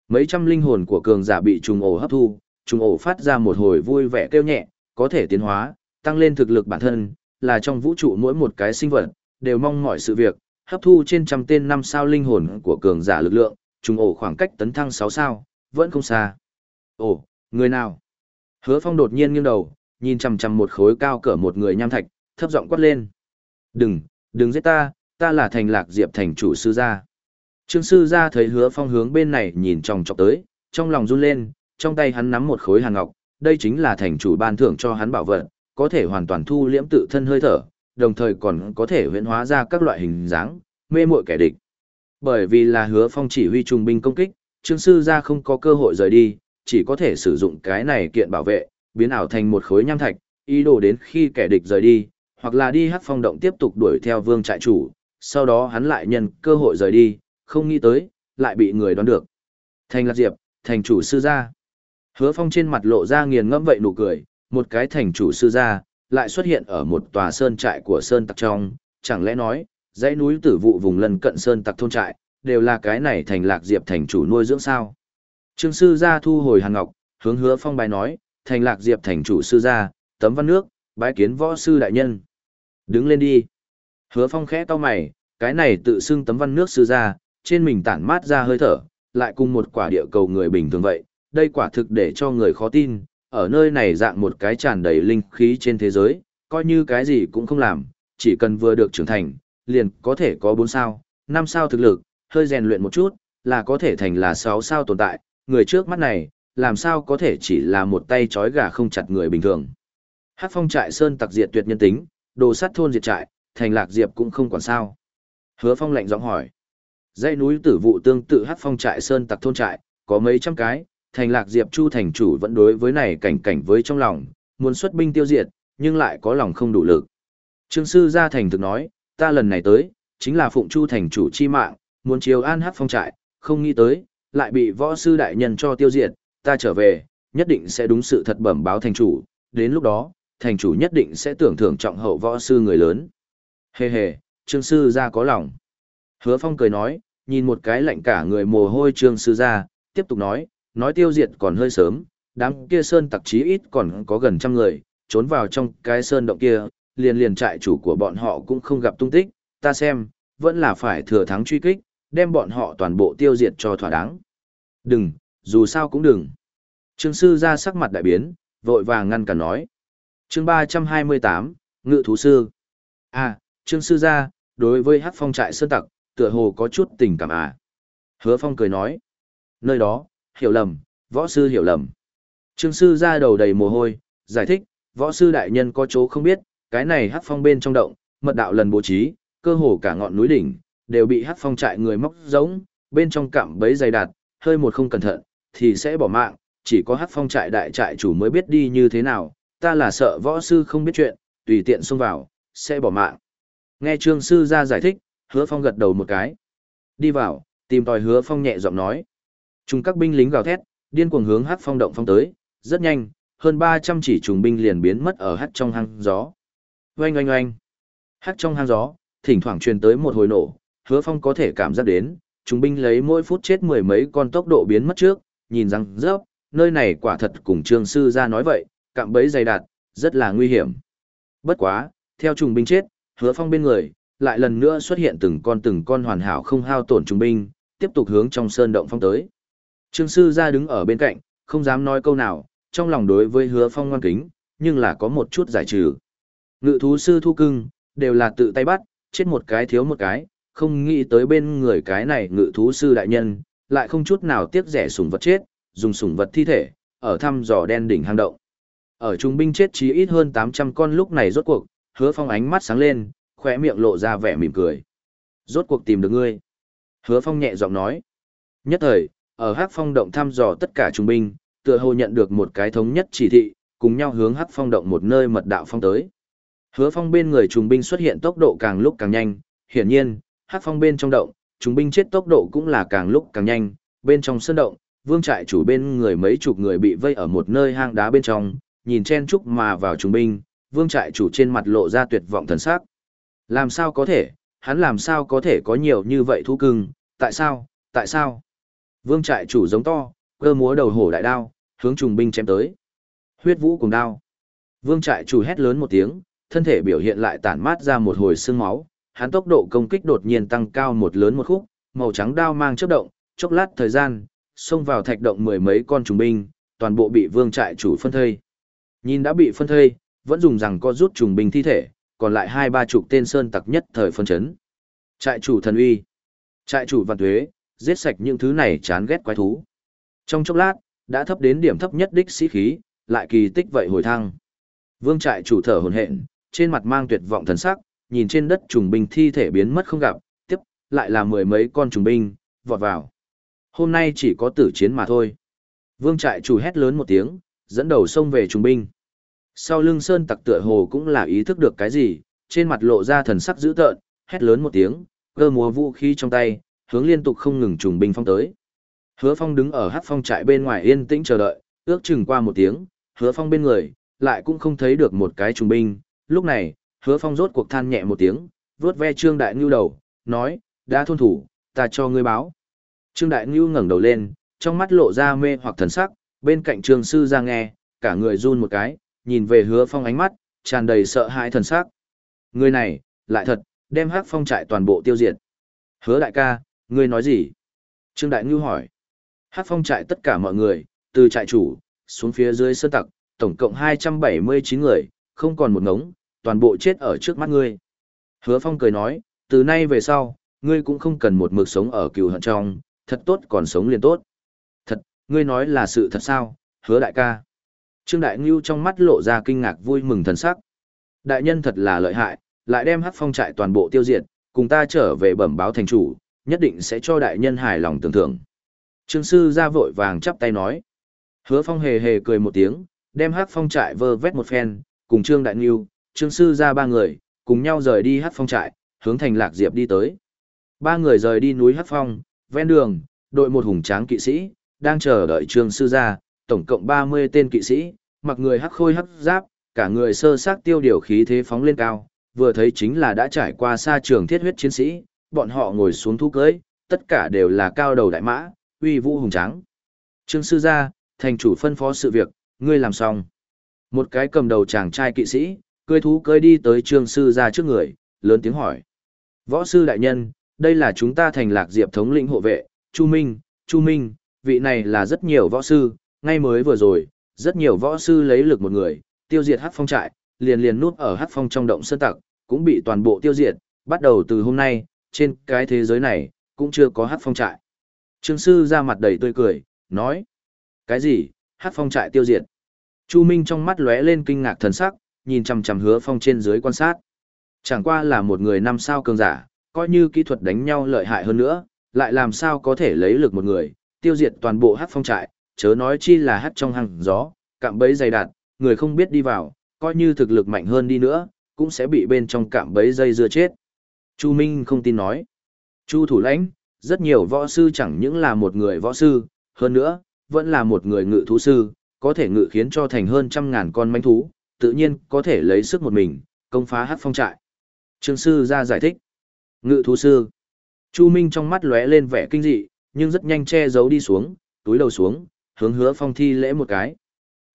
mấy trăm linh hồn của cường giả bị trùng ổ hấp thu trùng ổ phát ra một hồi vui vẻ kêu nhẹ có thể tiến hóa tăng lên thực lực bản thân là trong vũ trụ mỗi một cái sinh vật đều mong mọi sự việc hấp thu trên trăm tên năm sao linh hồn của cường giả lực lượng trùng ổ khoảng cách tấn thăng sáu sao vẫn không xa Ồ, người nào? Hứa Phong đột nhiên nghiêng đầu, nhìn chằm chằm một khối cao cỡ một người nham thạch, thấp giọng quát lên. Đừng, đừng giết ta, ta là thành lạc diệp thành chủ sư gia. Trương sư gia thấy hứa phong hướng bên này nhìn tròng trọc tới, trong lòng run lên, trong tay hắn nắm một khối hàn ngọc, đây chính là thành chủ ban thưởng cho hắn bảo vật, có thể hoàn toàn thu liễm tự thân hơi thở, đồng thời còn có thể huyễn hóa ra các loại hình dáng, mê muội kẻ địch. Bởi vì là hứa phong chỉ huy trùng binh công kích, trương sư gia không có cơ hội rời đi, chỉ có thể sử dụng cái này kiện bảo vệ, biến ảo thành một khối nham thạch, ý đồ đến khi kẻ địch rời đi, hoặc là đi hát phong động tiếp tục đuổi theo vương trại chủ, sau đó hắn lại nhân cơ hội rời đi, không nghĩ tới, lại bị người đoán được. Thành Lạc Diệp, thành chủ sư gia. Hứa Phong trên mặt lộ ra nghiền ngẫm vậy nụ cười, một cái thành chủ sư gia, lại xuất hiện ở một tòa sơn trại của sơn tặc trong, chẳng lẽ nói, dãy núi tử vụ vùng lân cận sơn tặc thôn trại, đều là cái này thành Lạc Diệp thành chủ nuôi dưỡng sao? Trương sư gia thu hồi hàng ngọc, hướng hứa phong bài nói, thành lạc diệp thành chủ sư gia, tấm văn nước, bái kiến võ sư đại nhân. Đứng lên đi. Hứa phong khẽ to mày, cái này tự xưng tấm văn nước sư ra, trên mình tản mát ra hơi thở, lại cùng một quả địa cầu người bình thường vậy, đây quả thực để cho người khó tin, ở nơi này dạng một cái tràn đầy linh khí trên thế giới, coi như cái gì cũng không làm, chỉ cần vừa được trưởng thành, liền có thể có 4 sao, 5 sao thực lực, hơi rèn luyện một chút, là có thể thành là 6 sao tồn tại, người trước mắt này, làm sao có thể chỉ là một tay trói gà không chặt người bình thường. Hát phong trại sơn tặc diệt tuyệt nhân tính, đồ sắt thôn diệt trại, thành lạc diệp cũng không còn sao. Hứa phong lạnh giọng hỏi. Dãy núi tử vụ tương tự hát phong trại sơn tặc thôn trại, có mấy trăm cái, thành lạc diệp chu thành chủ vẫn đối với này cảnh cảnh với trong lòng, muốn xuất binh tiêu diệt, nhưng lại có lòng không đủ lực. Trương sư gia thành thực nói, ta lần này tới, chính là phụng chu thành chủ chi mạng, muốn chiếu an hát phong trại, không nghĩ tới, lại bị võ sư đại nhân cho tiêu diệt, ta trở về, nhất định sẽ đúng sự thật bẩm báo thành chủ, đến lúc đó, thành chủ nhất định sẽ tưởng thưởng trọng hậu võ sư người lớn. Hề hề, trương sư ra có lòng. Hứa phong cười nói, nhìn một cái lạnh cả người mồ hôi trương sư ra, tiếp tục nói, nói tiêu diệt còn hơi sớm, đám kia sơn tặc chí ít còn có gần trăm người, trốn vào trong cái sơn động kia, liền liền trại chủ của bọn họ cũng không gặp tung tích, ta xem, vẫn là phải thừa thắng truy kích, đem bọn họ toàn bộ tiêu diệt cho thỏa đáng. Đừng, dù sao cũng đừng. Trương sư ra sắc mặt đại biến, vội vàng ngăn cản nói. chương 328, Ngự thú sư. À, Trương sư gia, đối với hát phong trại sơn tặc, tựa hồ có chút tình cảm à. Hứa phong cười nói. Nơi đó, hiểu lầm, võ sư hiểu lầm. Trương sư gia đầu đầy mồ hôi, giải thích, võ sư đại nhân có chỗ không biết, cái này hát phong bên trong động, mật đạo lần bố trí, cơ hồ cả ngọn núi đỉnh, đều bị hát phong trại người móc giống, bên trong cạm bấy dày đạt, hơi một không cẩn thận, thì sẽ bỏ mạng, chỉ có hát phong trại đại trại chủ mới biết đi như thế nào, ta là sợ võ sư không biết chuyện, tùy tiện xông vào, sẽ bỏ mạng. Nghe trương sư ra giải thích, hứa phong gật đầu một cái. Đi vào, tìm tòi hứa phong nhẹ giọng nói. Chúng các binh lính gào thét, điên cuồng hướng hát phong động phong tới, rất nhanh, hơn 300 chỉ trùng binh liền biến mất ở hát trong hang gió. Oanh oanh oanh. Hát trong hang gió, thỉnh thoảng truyền tới một hồi nổ, hứa phong có thể cảm giác đến, trùng binh lấy mỗi phút chết mười mấy con tốc độ biến mất trước, nhìn rằng rớp, nơi này quả thật cùng trương sư ra nói vậy, cạm bẫy dày đạt, rất là nguy hiểm. Bất quá, theo trùng binh chết, hứa phong bên người, lại lần nữa xuất hiện từng con từng con hoàn hảo không hao tổn trung binh, tiếp tục hướng trong sơn động phong tới. Trương sư ra đứng ở bên cạnh, không dám nói câu nào, trong lòng đối với hứa phong ngoan kính, nhưng là có một chút giải trừ. Ngự thú sư thu cưng, đều là tự tay bắt, chết một cái thiếu một cái, không nghĩ tới bên người cái này ngự thú sư đại nhân, lại không chút nào tiếc rẻ sủng vật chết, dùng sủng vật thi thể, ở thăm dò đen đỉnh hang động. Ở trung binh chết chí ít hơn 800 con lúc này rốt cuộc, hứa phong ánh mắt sáng lên, khỏe miệng lộ ra vẻ mỉm cười. Rốt cuộc tìm được ngươi. Hứa phong nhẹ giọng nói. Nhất thời, ở hắc phong động thăm dò tất cả trung binh, tựa hồ nhận được một cái thống nhất chỉ thị, cùng nhau hướng hắc phong động một nơi mật đạo phong tới. Hứa phong bên người trùng binh xuất hiện tốc độ càng lúc càng nhanh, hiển nhiên, hắc phong bên trong động, trùng binh chết tốc độ cũng là càng lúc càng nhanh, bên trong sơn động, vương trại chủ bên người mấy chục người bị vây ở một nơi hang đá bên trong, nhìn chen chúc mà vào trùng binh, vương trại chủ trên mặt lộ ra tuyệt vọng thần sắc. Làm sao có thể, hắn làm sao có thể có nhiều như vậy thú cưng, tại sao, tại sao? Vương trại chủ giống to, cơ múa đầu hổ đại đao, hướng trùng binh chém tới. Huyết vũ cùng đao. Vương trại chủ hét lớn một tiếng, thân thể biểu hiện lại tản mát ra một hồi sương máu, hắn tốc độ công kích đột nhiên tăng cao một lớn một khúc, màu trắng đao mang chớp động, chốc lát thời gian, xông vào thạch động mười mấy con trùng binh, toàn bộ bị vương trại chủ phân thây. Nhìn đã bị phân thây, vẫn dùng rằng có rút trùng binh thi thể, còn lại hai ba chục tên sơn tặc nhất thời phân chấn. Trại chủ thần uy, trại chủ văn thuế, giết sạch những thứ này chán ghét quái thú. Trong chốc lát, đã thấp đến điểm thấp nhất đích sĩ khí, lại kỳ tích vậy hồi thăng. Vương trại chủ thở hồn hện, trên mặt mang tuyệt vọng thần sắc, nhìn trên đất trùng binh thi thể biến mất không gặp, tiếp, lại là mười mấy con trùng binh, vọt vào. Hôm nay chỉ có tử chiến mà thôi. Vương trại chủ hét lớn một tiếng, dẫn đầu xông về trùng binh. Sau lưng sơn tặc tựa hồ cũng là ý thức được cái gì, trên mặt lộ ra thần sắc dữ tợn, hét lớn một tiếng, cơ múa vũ khí trong tay, hướng liên tục không ngừng trùng binh phong tới. Hứa Phong đứng ở hắc phong trại bên ngoài yên tĩnh chờ đợi, ước chừng qua một tiếng, Hứa Phong bên người, lại cũng không thấy được một cái trùng binh. Lúc này, Hứa Phong rốt cuộc than nhẹ một tiếng, vuốt ve Trương Đại Ngưu đầu, nói, đã thôn thủ, ta cho ngươi báo. Trương Đại Ngưu ngẩng đầu lên, trong mắt lộ ra mê hoặc thần sắc, bên cạnh Trương Sư ra nghe, cả người run một cái, nhìn về Hứa Phong ánh mắt, tràn đầy sợ hãi thần sắc. Người này, lại thật, đem hắc phong trại toàn bộ tiêu diệt. Hứa đại ca, ngươi nói gì? Trương Đại Ngưu hỏi. Hát phong trại tất cả mọi người, từ trại chủ, xuống phía dưới sơn tặc, tổng cộng 279 người, không còn một ngống, toàn bộ chết ở trước mắt ngươi. Hứa phong cười nói, từ nay về sau, ngươi cũng không cần một mực sống ở cừu hận trong, thật tốt còn sống liền tốt. Thật, ngươi nói là sự thật sao, hứa đại ca. Trương Đại Ngưu trong mắt lộ ra kinh ngạc vui mừng thần sắc. Đại nhân thật là lợi hại, lại đem hắc phong trại toàn bộ tiêu diệt, cùng ta trở về bẩm báo thành chủ, nhất định sẽ cho đại nhân hài lòng tưởng thưởng. Trương sư ra vội vàng chắp tay nói. Hứa phong hề hề cười một tiếng, đem hát phong trại vơ vét một phen, cùng Trương Đại Nghiêu, Trương sư ra ba người, cùng nhau rời đi hát phong trại, hướng thành lạc diệp đi tới. Ba người rời đi núi hát phong, ven đường, đội một hùng tráng kỵ sĩ, đang chờ đợi Trương sư ra, tổng cộng 30 tên kỵ sĩ, mặc người hắc khôi hắc giáp, cả người sơ sát tiêu điều khí thế phóng lên cao, vừa thấy chính là đã trải qua xa trường thiết huyết chiến sĩ, bọn họ ngồi xuống thú cưới, tất cả đều là cao đầu đại mã, uy vũ hùng tráng. Trương sư gia, thành chủ phân phó sự việc, ngươi làm xong. Một cái cầm đầu chàng trai kỵ sĩ, cưới thú cưới đi tới trương sư gia trước người, lớn tiếng hỏi. Võ sư đại nhân, đây là chúng ta thành lạc diệp thống lĩnh hộ vệ, Chu Minh, Chu Minh, vị này là rất nhiều võ sư, ngay mới vừa rồi, rất nhiều võ sư lấy lực một người, tiêu diệt hắc phong trại, liền liền nút ở hắc phong trong động sơn tặc, cũng bị toàn bộ tiêu diệt, bắt đầu từ hôm nay, trên cái thế giới này, cũng chưa có hắc phong trại. Trương sư ra mặt đầy tươi cười, nói. Cái gì, hắc phong trại tiêu diệt. Chu Minh trong mắt lóe lên kinh ngạc thần sắc, nhìn chằm chằm hứa phong trên dưới quan sát. Chẳng qua là một người năm sao cường giả, coi như kỹ thuật đánh nhau lợi hại hơn nữa, lại làm sao có thể lấy lực một người, tiêu diệt toàn bộ hắc phong trại, chớ nói chi là hắt trong hằng gió, cạm bẫy dày đặc, người không biết đi vào, coi như thực lực mạnh hơn đi nữa, cũng sẽ bị bên trong cạm bẫy dây dưa chết. Chu Minh không tin nói. Chu thủ lãnh, rất nhiều võ sư chẳng những là một người võ sư, hơn nữa, vẫn là một người ngự thú sư, có thể ngự khiến cho thành hơn trăm ngàn con manh thú, tự nhiên có thể lấy sức một mình, công phá hát phong trại. Trương sư ra giải thích. Ngự thú sư. Chu Minh trong mắt lóe lên vẻ kinh dị, nhưng rất nhanh che giấu đi xuống, túi đầu xuống, hướng hứa phong thi lễ một cái.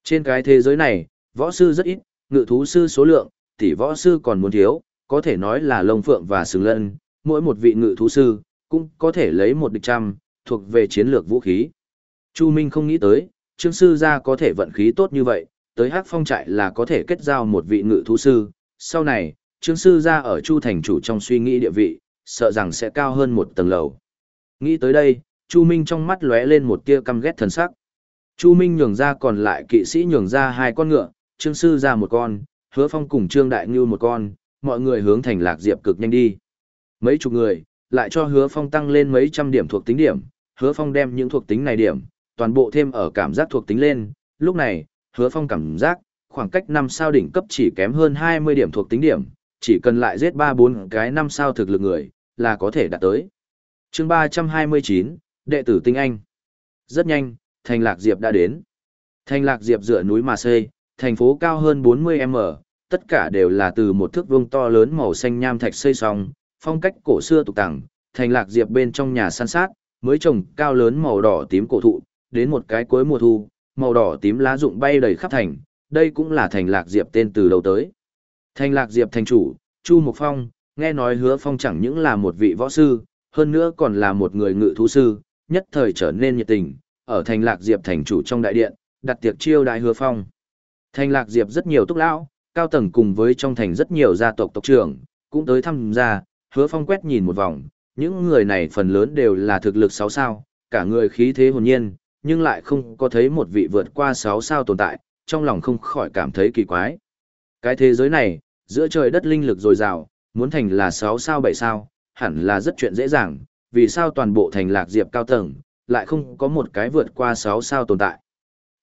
Trên cái thế giới này, võ sư rất ít, ngự thú sư số lượng, tỷ võ sư còn muốn thiếu, có thể nói là lông phượng và sừng lân, mỗi một vị ngự thú sư, cũng có thể lấy một địch trăm, thuộc về chiến lược vũ khí. Chu Minh không nghĩ tới, trương sư gia có thể vận khí tốt như vậy, tới hắc phong trại là có thể kết giao một vị ngự thú sư, sau này, trương sư gia ở Chu thành chủ trong suy nghĩ địa vị, sợ rằng sẽ cao hơn một tầng lầu. Nghĩ tới đây, Chu Minh trong mắt lóe lên một tia căm ghét thần sắc. Chu Minh nhường ra còn lại kỵ sĩ nhường ra hai con ngựa, Trương Sư ra một con, Hứa Phong cùng Trương Đại Ngưu một con, mọi người hướng thành Lạc Diệp cực nhanh đi. Mấy chục người, lại cho Hứa Phong tăng lên mấy trăm điểm thuộc tính điểm, Hứa Phong đem những thuộc tính này điểm, toàn bộ thêm ở cảm giác thuộc tính lên, lúc này, Hứa Phong cảm giác, khoảng cách năm sao đỉnh cấp chỉ kém hơn 20 điểm thuộc tính điểm, chỉ cần lại giết 3-4 cái năm sao thực lực người, là có thể đạt tới. chương 329, đệ tử tinh anh. Rất nhanh, thành Lạc Diệp đã đến. Thành Lạc Diệp dựa núi mà xây, thành phố cao hơn 40m, tất cả đều là từ một thước vuông to lớn màu xanh nham thạch xây xong, phong cách cổ xưa tục tẳng, thành Lạc Diệp bên trong nhà san sát, mới trồng cao lớn màu đỏ tím cổ thụ, đến một cái cuối mùa thu, màu đỏ tím lá rụng bay đầy khắp thành, đây cũng là thành Lạc Diệp tên từ đầu tới. Thành Lạc Diệp thành chủ, Chu Mục Phong, nghe nói hứa phong chẳng những là một vị võ sư, hơn nữa còn là một người ngự thú sư, nhất thời trở nên nhiệt tình, ở thành lạc diệp thành chủ trong đại điện, đặt tiệc chiêu đại hứa phong. Thành lạc diệp rất nhiều túc lão, cao tầng cùng với trong thành rất nhiều gia tộc tộc trưởng, cũng tới thăm gia, hứa phong quét nhìn một vòng, những người này phần lớn đều là thực lực sáu sao, cả người khí thế hồn nhiên, nhưng lại không có thấy một vị vượt qua sáu sao tồn tại, trong lòng không khỏi cảm thấy kỳ quái. Cái thế giới này, giữa trời đất linh lực dồi dào, muốn thành là sáu sao bảy sao, hẳn là rất chuyện dễ dàng, vì sao toàn bộ thành lạc diệp cao tầng, lại không có một cái vượt qua 6 sao tồn tại.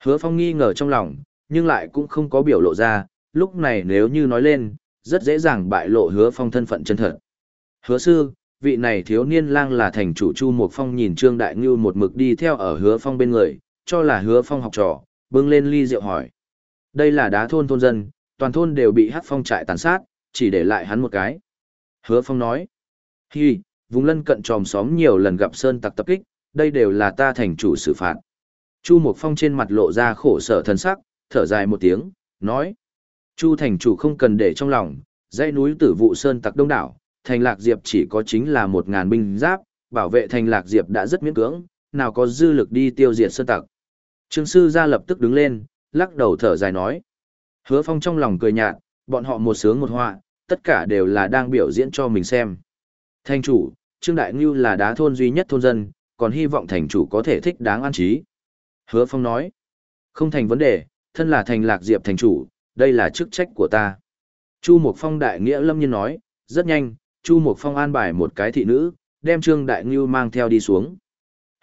Hứa Phong nghi ngờ trong lòng, nhưng lại cũng không có biểu lộ ra, lúc này nếu như nói lên, rất dễ dàng bại lộ Hứa Phong thân phận chân thật. Hứa sư, vị này thiếu niên lang là thành chủ Chu Mục Phong nhìn Trương Đại Ngưu một mực đi theo ở Hứa Phong bên người, cho là Hứa Phong học trò, bưng lên ly rượu hỏi. Đây là đá thôn thôn dân, toàn thôn đều bị hắc phong trại tàn sát, chỉ để lại hắn một cái. Hứa Phong nói, Hi, vùng lân cận tròm xóm nhiều lần gặp sơn tặc tập kích, đây đều là ta thành chủ xử phạt. Chu Mộc Phong trên mặt lộ ra khổ sở thân sắc, thở dài một tiếng, nói. Chu thành chủ không cần để trong lòng, dãy núi tử vụ sơn tặc đông đảo, thành lạc diệp chỉ có chính là một ngàn binh giáp, bảo vệ thành lạc diệp đã rất miễn cưỡng, nào có dư lực đi tiêu diệt sơn tặc. Trương sư ra lập tức đứng lên, lắc đầu thở dài nói. Hứa phong trong lòng cười nhạt, bọn họ một sướng một họa, tất cả đều là đang biểu diễn cho mình xem. Thành chủ, Trương Đại Ngưu là đá thôn duy nhất thôn dân, còn hy vọng thành chủ có thể thích đáng an trí. Hứa Phong nói, không thành vấn đề, thân là thành lạc diệp thành chủ, đây là chức trách của ta. Chu Mục Phong đại nghĩa lâm nhiên nói, rất nhanh, Chu Mục Phong an bài một cái thị nữ, đem Trương Đại Ngưu mang theo đi xuống.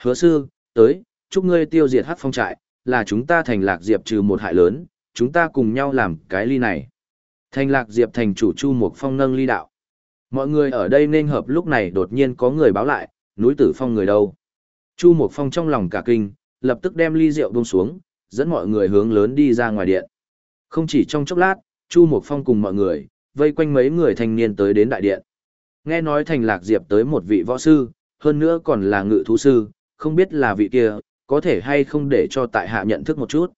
Hứa sư, tới, chúc ngươi tiêu diệt hắc phong trại, là chúng ta thành lạc diệp trừ một hại lớn, chúng ta cùng nhau làm cái ly này. Thành lạc diệp thành chủ Chu Mục Phong nâng ly đạo. Mọi người ở đây nên hợp lúc này đột nhiên có người báo lại, núi tử phong người đâu. Chu Mộc Phong trong lòng cả kinh, lập tức đem ly rượu buông xuống, dẫn mọi người hướng lớn đi ra ngoài điện. Không chỉ trong chốc lát, Chu Mộc Phong cùng mọi người, vây quanh mấy người thanh niên tới đến đại điện. Nghe nói thành lạc diệp tới một vị võ sư, hơn nữa còn là ngự thú sư, không biết là vị kia, có thể hay không để cho tại hạ nhận thức một chút.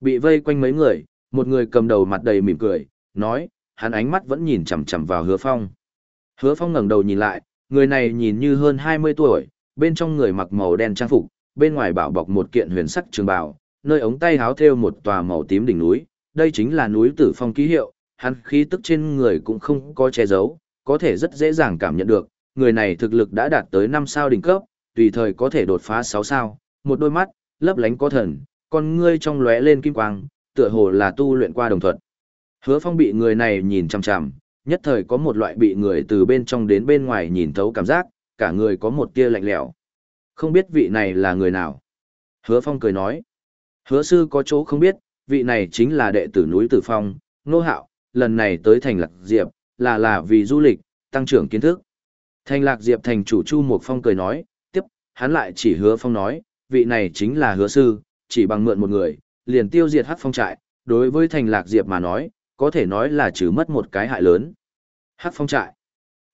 Bị vây quanh mấy người, một người cầm đầu mặt đầy mỉm cười, nói, hắn ánh mắt vẫn nhìn chằm chằm vào hứa phong. Hứa Phong ngẩng đầu nhìn lại, người này nhìn như hơn 20 tuổi, bên trong người mặc màu đen trang phục, bên ngoài bảo bọc một kiện huyền sắc trường bào, nơi ống tay háo thêu một tòa màu tím đỉnh núi, đây chính là núi Tử Phong ký hiệu, hắn khí tức trên người cũng không có che giấu, có thể rất dễ dàng cảm nhận được, người này thực lực đã đạt tới 5 sao đỉnh cấp, tùy thời có thể đột phá 6 sao, một đôi mắt, lấp lánh có thần, con ngươi trong lóe lên kim quang, tựa hồ là tu luyện qua đồng thuận. Hứa Phong bị người này nhìn chằm chằm, nhất thời có một loại bị người từ bên trong đến bên ngoài nhìn thấu cảm giác, cả người có một tia lạnh lẽo. Không biết vị này là người nào? Hứa Phong cười nói. Hứa sư có chỗ không biết, vị này chính là đệ tử núi Tử Phong, Nô Hạo, lần này tới thành Lạc Diệp, là là vì du lịch, tăng trưởng kiến thức. Thành Lạc Diệp thành chủ Chu Mục Phong cười nói, tiếp, hắn lại chỉ hứa phong nói, vị này chính là hứa sư, chỉ bằng mượn một người, liền tiêu diệt hắc phong trại, đối với thành lạc diệp mà nói, có thể nói là trừ mất một cái hại lớn. Hắc phong trại,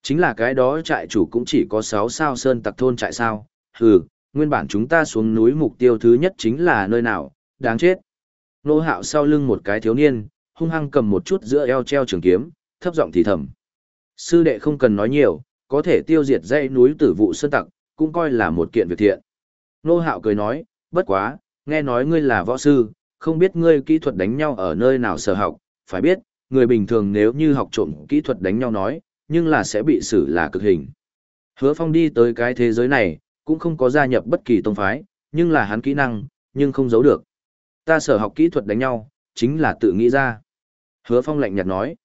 chính là cái đó trại chủ cũng chỉ có 6 sao sơn tặc thôn trại sao, hừ, nguyên bản chúng ta xuống núi mục tiêu thứ nhất chính là nơi nào, đáng chết. Nô hạo sau lưng một cái thiếu niên, hung hăng cầm một chút giữa eo treo trường kiếm, thấp giọng thì thầm. Sư đệ không cần nói nhiều, có thể tiêu diệt dãy núi tử vụ sơn tặc, cũng coi là một kiện việc thiện. Nô hạo cười nói, bất quá, nghe nói ngươi là võ sư, không biết ngươi kỹ thuật đánh nhau ở nơi nào sở học, phải biết, người bình thường nếu như học trộm kỹ thuật đánh nhau nói, nhưng là sẽ bị xử là cực hình. Hứa Phong đi tới cái thế giới này, cũng không có gia nhập bất kỳ tông phái, nhưng là hắn kỹ năng, nhưng không giấu được. Ta sở học kỹ thuật đánh nhau, chính là tự nghĩ ra. Hứa Phong lạnh nhạt nói.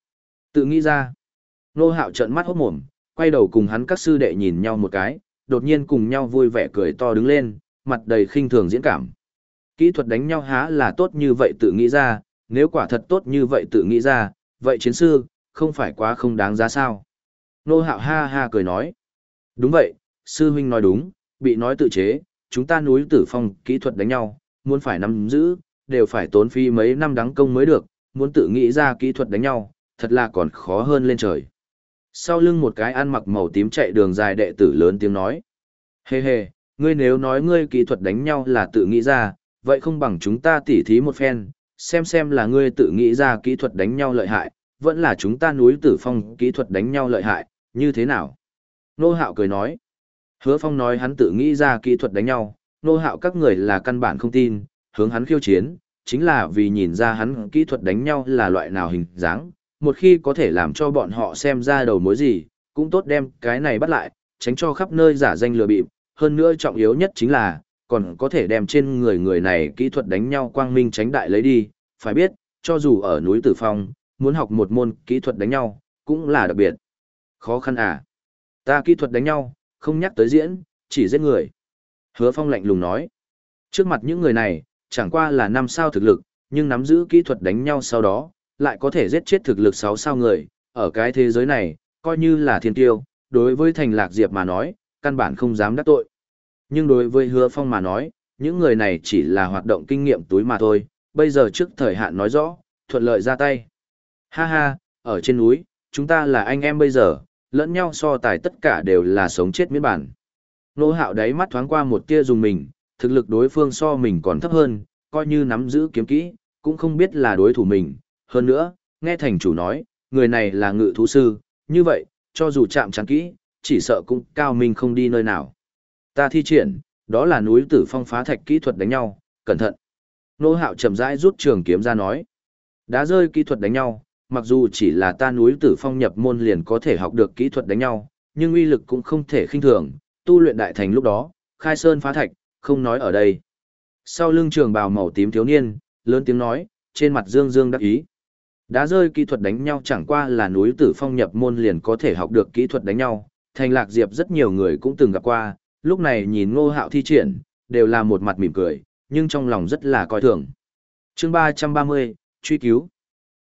Tự nghĩ ra. Nô hạo trợn mắt hốt mồm, quay đầu cùng hắn các sư đệ nhìn nhau một cái, đột nhiên cùng nhau vui vẻ cười to đứng lên, mặt đầy khinh thường diễn cảm. Kỹ thuật đánh nhau há là tốt như vậy tự nghĩ ra, nếu quả thật tốt như vậy tự nghĩ ra, vậy chiến sư, không phải quá không đáng giá sao. Nô hạo ha ha cười nói. Đúng vậy, sư huynh nói đúng, bị nói tự chế, chúng ta núi tử phong kỹ thuật đánh nhau, muốn phải nắm giữ, đều phải tốn phí mấy năm đắng công mới được, muốn tự nghĩ ra kỹ thuật đánh nhau, thật là còn khó hơn lên trời. Sau lưng một cái ăn mặc màu tím chạy đường dài đệ tử lớn tiếng nói. Hê hê, ngươi nếu nói ngươi kỹ thuật đánh nhau là tự nghĩ ra, vậy không bằng chúng ta tỉ thí một phen, xem xem là ngươi tự nghĩ ra kỹ thuật đánh nhau lợi hại, vẫn là chúng ta núi tử phong kỹ thuật đánh nhau lợi hại, như thế nào? Nô hạo cười nói. Hứa phong nói hắn tự nghĩ ra kỹ thuật đánh nhau, nô hạo các người là căn bản không tin, hướng hắn khiêu chiến, chính là vì nhìn ra hắn kỹ thuật đánh nhau là loại nào hình dáng, một khi có thể làm cho bọn họ xem ra đầu mối gì, cũng tốt đem cái này bắt lại, tránh cho khắp nơi giả danh lừa bịp, hơn nữa trọng yếu nhất chính là, còn có thể đem trên người người này kỹ thuật đánh nhau quang minh tránh đại lấy đi, phải biết, cho dù ở núi Tử Phong, muốn học một môn kỹ thuật đánh nhau, cũng là đặc biệt. Khó khăn à? Ta kỹ thuật đánh nhau, không nhắc tới diễn, chỉ giết người. Hứa Phong lạnh lùng nói. Trước mặt những người này, chẳng qua là năm sao thực lực, nhưng nắm giữ kỹ thuật đánh nhau sau đó, lại có thể giết chết thực lực 6 sao người, ở cái thế giới này, coi như là thiên tiêu, đối với thành lạc diệp mà nói, căn bản không dám đắc tội. Nhưng đối với hứa phong mà nói, những người này chỉ là hoạt động kinh nghiệm túi mà thôi, bây giờ trước thời hạn nói rõ, thuận lợi ra tay. Ha ha, ở trên núi, chúng ta là anh em bây giờ, lẫn nhau so tài tất cả đều là sống chết miễn bản. Nô hạo đáy mắt thoáng qua một tia dùng mình, thực lực đối phương so mình còn thấp hơn, coi như nắm giữ kiếm kỹ, cũng không biết là đối thủ mình. Hơn nữa, nghe thành chủ nói, người này là ngự thú sư, như vậy, cho dù chạm chắn kỹ, chỉ sợ cũng cao minh không đi nơi nào. Ta thi triển, đó là núi tử phong phá thạch kỹ thuật đánh nhau, cẩn thận. Nô hạo chậm rãi rút trường kiếm ra nói. Đá rơi kỹ thuật đánh nhau, mặc dù chỉ là ta núi tử phong nhập môn liền có thể học được kỹ thuật đánh nhau, nhưng uy lực cũng không thể khinh thường, tu luyện đại thành lúc đó, khai sơn phá thạch, không nói ở đây. Sau lưng trường bào màu tím thiếu niên, lớn tiếng nói, trên mặt dương dương đắc ý. Đá rơi kỹ thuật đánh nhau chẳng qua là núi tử phong nhập môn liền có thể học được kỹ thuật đánh nhau, thành lạc diệp rất nhiều người cũng từng gặp qua, lúc này nhìn ngô hạo thi triển, đều là một mặt mỉm cười, nhưng trong lòng rất là coi thường. chương 330, truy cứu.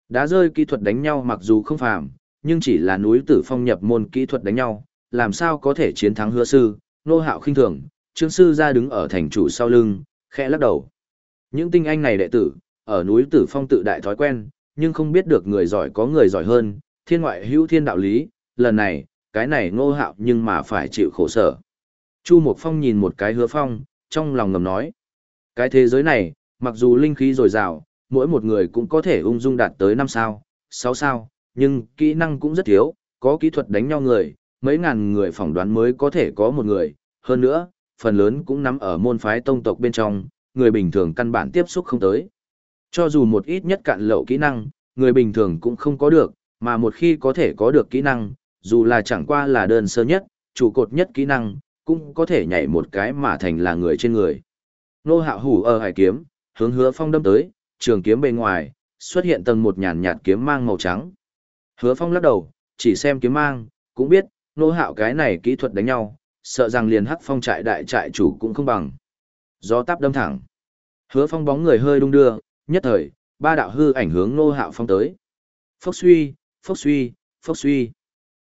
Đá rơi kỹ thuật đánh nhau mặc dù không phàm, nhưng chỉ là núi tử phong nhập môn kỹ thuật đánh nhau, làm sao có thể chiến thắng hứa sư, nô hạo khinh thường, trương sư ra đứng ở thành chủ sau lưng, khẽ lắc đầu. Những tinh anh này đệ tử, ở núi tử phong tự đại thói quen, nhưng không biết được người giỏi có người giỏi hơn, thiên ngoại hữu thiên đạo lý, lần này, cái này ngô hạo nhưng mà phải chịu khổ sở. Chu Mộc Phong nhìn một cái hứa phong, trong lòng ngầm nói. Cái thế giới này, mặc dù linh khí dồi dào, mỗi một người cũng có thể ung dung đạt tới 5 sao, 6 sao, nhưng kỹ năng cũng rất thiếu, có kỹ thuật đánh nhau người, mấy ngàn người phỏng đoán mới có thể có một người. Hơn nữa, phần lớn cũng nắm ở môn phái tông tộc bên trong, người bình thường căn bản tiếp xúc không tới. Cho dù một ít nhất cạn lậu kỹ năng, người bình thường cũng không có được, mà một khi có thể có được kỹ năng, dù là chẳng qua là đơn sơ nhất, trụ cột nhất kỹ năng, cũng có thể nhảy một cái mà thành là người trên người. Nô hạo hủ ở hải kiếm, hướng hứa phong đâm tới, trường kiếm bên ngoài, xuất hiện tầng một nhàn nhạt kiếm mang màu trắng. Hứa phong lắc đầu, chỉ xem kiếm mang, cũng biết, nô hạo cái này kỹ thuật đánh nhau, sợ rằng liền hắc phong trại đại trại chủ cũng không bằng. Gió táp đâm thẳng. Hứa phong bóng người hơi đung đưa, nhất thời, ba đạo hư ảnh hướng nô hạo phong tới. Phốc suy, phốc suy, phốc suy.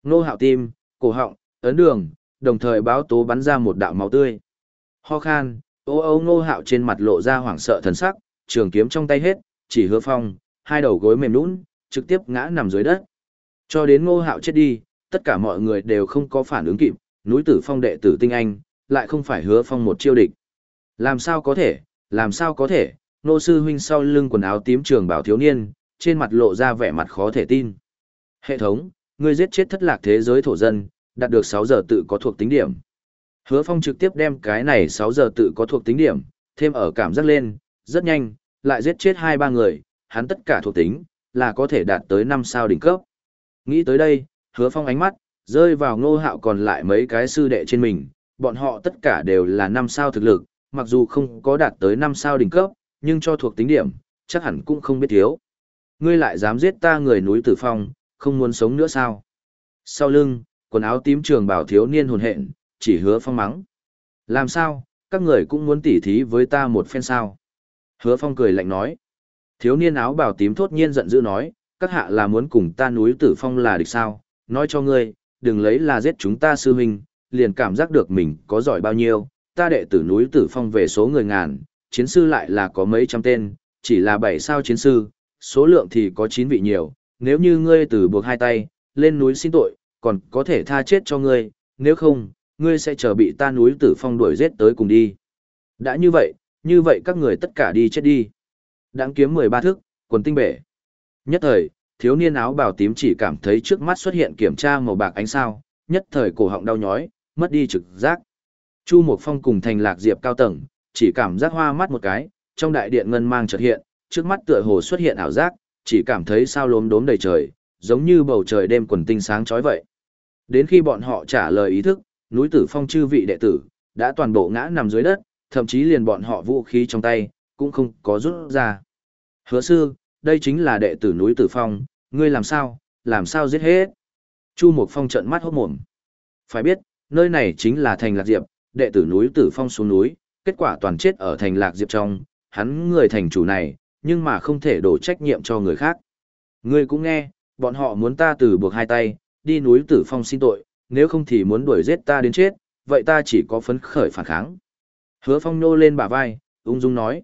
Nô hạo tim, cổ họng, ấn đường, đồng thời báo tố bắn ra một đạo máu tươi. Ho khan, ô ô Nô hạo trên mặt lộ ra hoảng sợ thần sắc, trường kiếm trong tay hết, chỉ hứa phong, hai đầu gối mềm nũng, trực tiếp ngã nằm dưới đất. Cho đến ngô hạo chết đi, tất cả mọi người đều không có phản ứng kịp, núi tử phong đệ tử tinh anh, lại không phải hứa phong một chiêu địch. Làm sao có thể, làm sao có thể, nô sư huynh sau lưng quần áo tím trường bảo thiếu niên, trên mặt lộ ra vẻ mặt khó thể tin. Hệ thống, ngươi giết chết thất lạc thế giới thổ dân, đạt được 6 giờ tự có thuộc tính điểm. Hứa Phong trực tiếp đem cái này 6 giờ tự có thuộc tính điểm, thêm ở cảm giác lên, rất nhanh, lại giết chết 2-3 người, hắn tất cả thuộc tính, là có thể đạt tới 5 sao đỉnh cấp. Nghĩ tới đây, Hứa Phong ánh mắt, rơi vào ngô hạo còn lại mấy cái sư đệ trên mình, bọn họ tất cả đều là 5 sao thực lực, mặc dù không có đạt tới 5 sao đỉnh cấp, nhưng cho thuộc tính điểm, chắc hẳn cũng không biết thiếu. Ngươi lại dám giết ta người núi tử phong, không muốn sống nữa sao? Sau lưng, quần áo tím trường bảo thiếu niên hồn hện, chỉ hứa phong mắng. Làm sao, các người cũng muốn tỉ thí với ta một phen sao? Hứa phong cười lạnh nói. Thiếu niên áo bào tím thốt nhiên giận dữ nói, các hạ là muốn cùng ta núi tử phong là địch sao? Nói cho ngươi, đừng lấy là giết chúng ta sư huynh, liền cảm giác được mình có giỏi bao nhiêu, ta đệ tử núi tử phong về số người ngàn, chiến sư lại là có mấy trăm tên, chỉ là bảy sao chiến sư, số lượng thì có chín vị nhiều, nếu như ngươi từ buộc hai tay, lên núi xin tội, còn có thể tha chết cho ngươi, nếu không, ngươi sẽ chờ bị ta núi tử phong đuổi giết tới cùng đi. Đã như vậy, như vậy các người tất cả đi chết đi. Đáng kiếm 13 thước quần tinh bể. Nhất thời, thiếu niên áo bào tím chỉ cảm thấy trước mắt xuất hiện kiểm tra màu bạc ánh sao, nhất thời cổ họng đau nhói, mất đi trực giác. Chu Mộc Phong cùng thành lạc diệp cao tầng, chỉ cảm giác hoa mắt một cái, trong đại điện ngân mang chợt hiện, trước mắt tựa hồ xuất hiện ảo giác, chỉ cảm thấy sao lốm đốm đầy trời, giống như bầu trời đêm quần tinh sáng chói vậy. Đến khi bọn họ trả lời ý thức, núi tử phong chư vị đệ tử, đã toàn bộ ngã nằm dưới đất, thậm chí liền bọn họ vũ khí trong tay, cũng không có rút ra. Hứa sư, đây chính là đệ tử núi tử phong, ngươi làm sao, làm sao giết hết. Chu Mục Phong trợn mắt hốt mồm. Phải biết, nơi này chính là thành Lạc Diệp, đệ tử núi tử phong xuống núi, kết quả toàn chết ở thành Lạc Diệp trong, hắn người thành chủ này, nhưng mà không thể đổ trách nhiệm cho người khác. Ngươi cũng nghe, bọn họ muốn ta từ buộc hai tay, đi núi tử phong xin tội, nếu không thì muốn đuổi giết ta đến chết, vậy ta chỉ có phấn khởi phản kháng. Hứa phong nô lên bả vai, ung dung nói.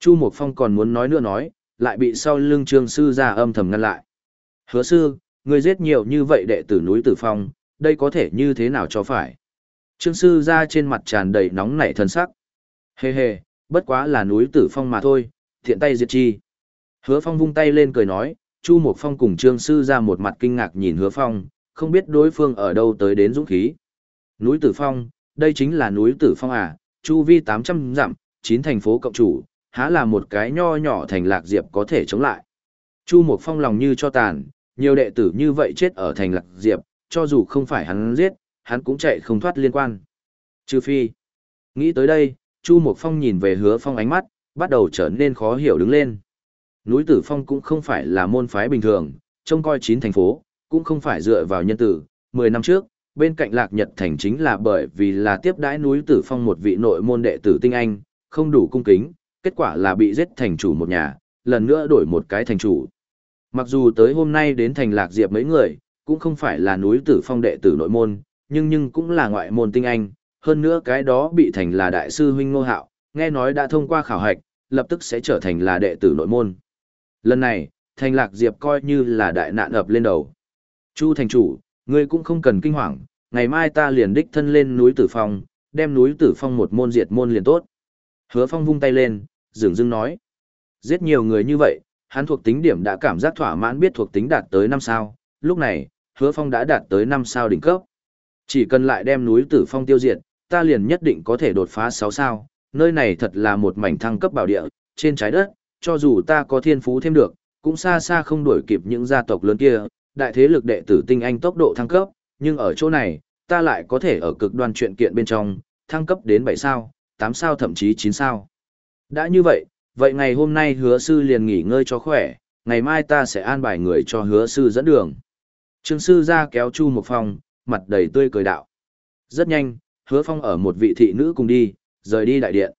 Chu Mộc Phong còn muốn nói nữa nói, lại bị sau lưng trương sư ra âm thầm ngăn lại. Hứa sư, ngươi giết nhiều như vậy đệ tử núi tử phong, đây có thể như thế nào cho phải. Trương sư ra trên mặt tràn đầy nóng nảy thân sắc. Hề hề, bất quá là núi tử phong mà thôi, thiện tay diệt chi. Hứa phong vung tay lên cười nói, Chu Mộc Phong cùng Trương Sư ra một mặt kinh ngạc nhìn hứa phong, không biết đối phương ở đâu tới đến dũng khí. Núi Tử Phong, đây chính là núi Tử Phong à, chu vi 800 dặm, chín thành phố cộng chủ, há là một cái nho nhỏ thành lạc diệp có thể chống lại. Chu Mộc Phong lòng như cho tàn, nhiều đệ tử như vậy chết ở thành lạc diệp, cho dù không phải hắn giết, hắn cũng chạy không thoát liên quan. Trừ phi. Nghĩ tới đây, Chu Mộc Phong nhìn về hứa phong ánh mắt, bắt đầu trở nên khó hiểu đứng lên. Núi Tử Phong cũng không phải là môn phái bình thường, trông coi chín thành phố, cũng không phải dựa vào nhân tử. Mười năm trước, bên cạnh Lạc Nhật Thành chính là bởi vì là tiếp đãi núi Tử Phong một vị nội môn đệ tử tinh anh, không đủ cung kính, kết quả là bị giết thành chủ một nhà, lần nữa đổi một cái thành chủ. Mặc dù tới hôm nay đến thành Lạc Diệp mấy người, cũng không phải là núi Tử Phong đệ tử nội môn, nhưng nhưng cũng là ngoại môn tinh anh, hơn nữa cái đó bị thành là đại sư huynh Ngô Hạo, nghe nói đã thông qua khảo hạch, lập tức sẽ trở thành là đệ tử nội môn. Lần này, thành lạc diệp coi như là đại nạn ập lên đầu. Chu thành chủ, ngươi cũng không cần kinh hoàng, ngày mai ta liền đích thân lên núi Tử Phong, đem núi Tử Phong một môn diệt môn liền tốt. Hứa Phong vung tay lên, dường dưng nói. Giết nhiều người như vậy, hắn thuộc tính điểm đã cảm giác thỏa mãn biết thuộc tính đạt tới năm sao, lúc này, Hứa Phong đã đạt tới năm sao đỉnh cấp. Chỉ cần lại đem núi Tử Phong tiêu diệt, ta liền nhất định có thể đột phá sáu sao, nơi này thật là một mảnh thăng cấp bảo địa, trên trái đất, cho dù ta có thiên phú thêm được, cũng xa xa không đuổi kịp những gia tộc lớn kia, đại thế lực đệ tử tinh anh tốc độ thăng cấp, nhưng ở chỗ này, ta lại có thể ở cực đoan chuyện kiện bên trong, thăng cấp đến 7 sao, 8 sao thậm chí 9 sao. Đã như vậy, vậy ngày hôm nay hứa sư liền nghỉ ngơi cho khỏe, ngày mai ta sẽ an bài người cho hứa sư dẫn đường. Trương sư ra kéo Chu một phòng, mặt đầy tươi cười đạo. Rất nhanh, hứa phong ở một vị thị nữ cùng đi, rời đi đại điện.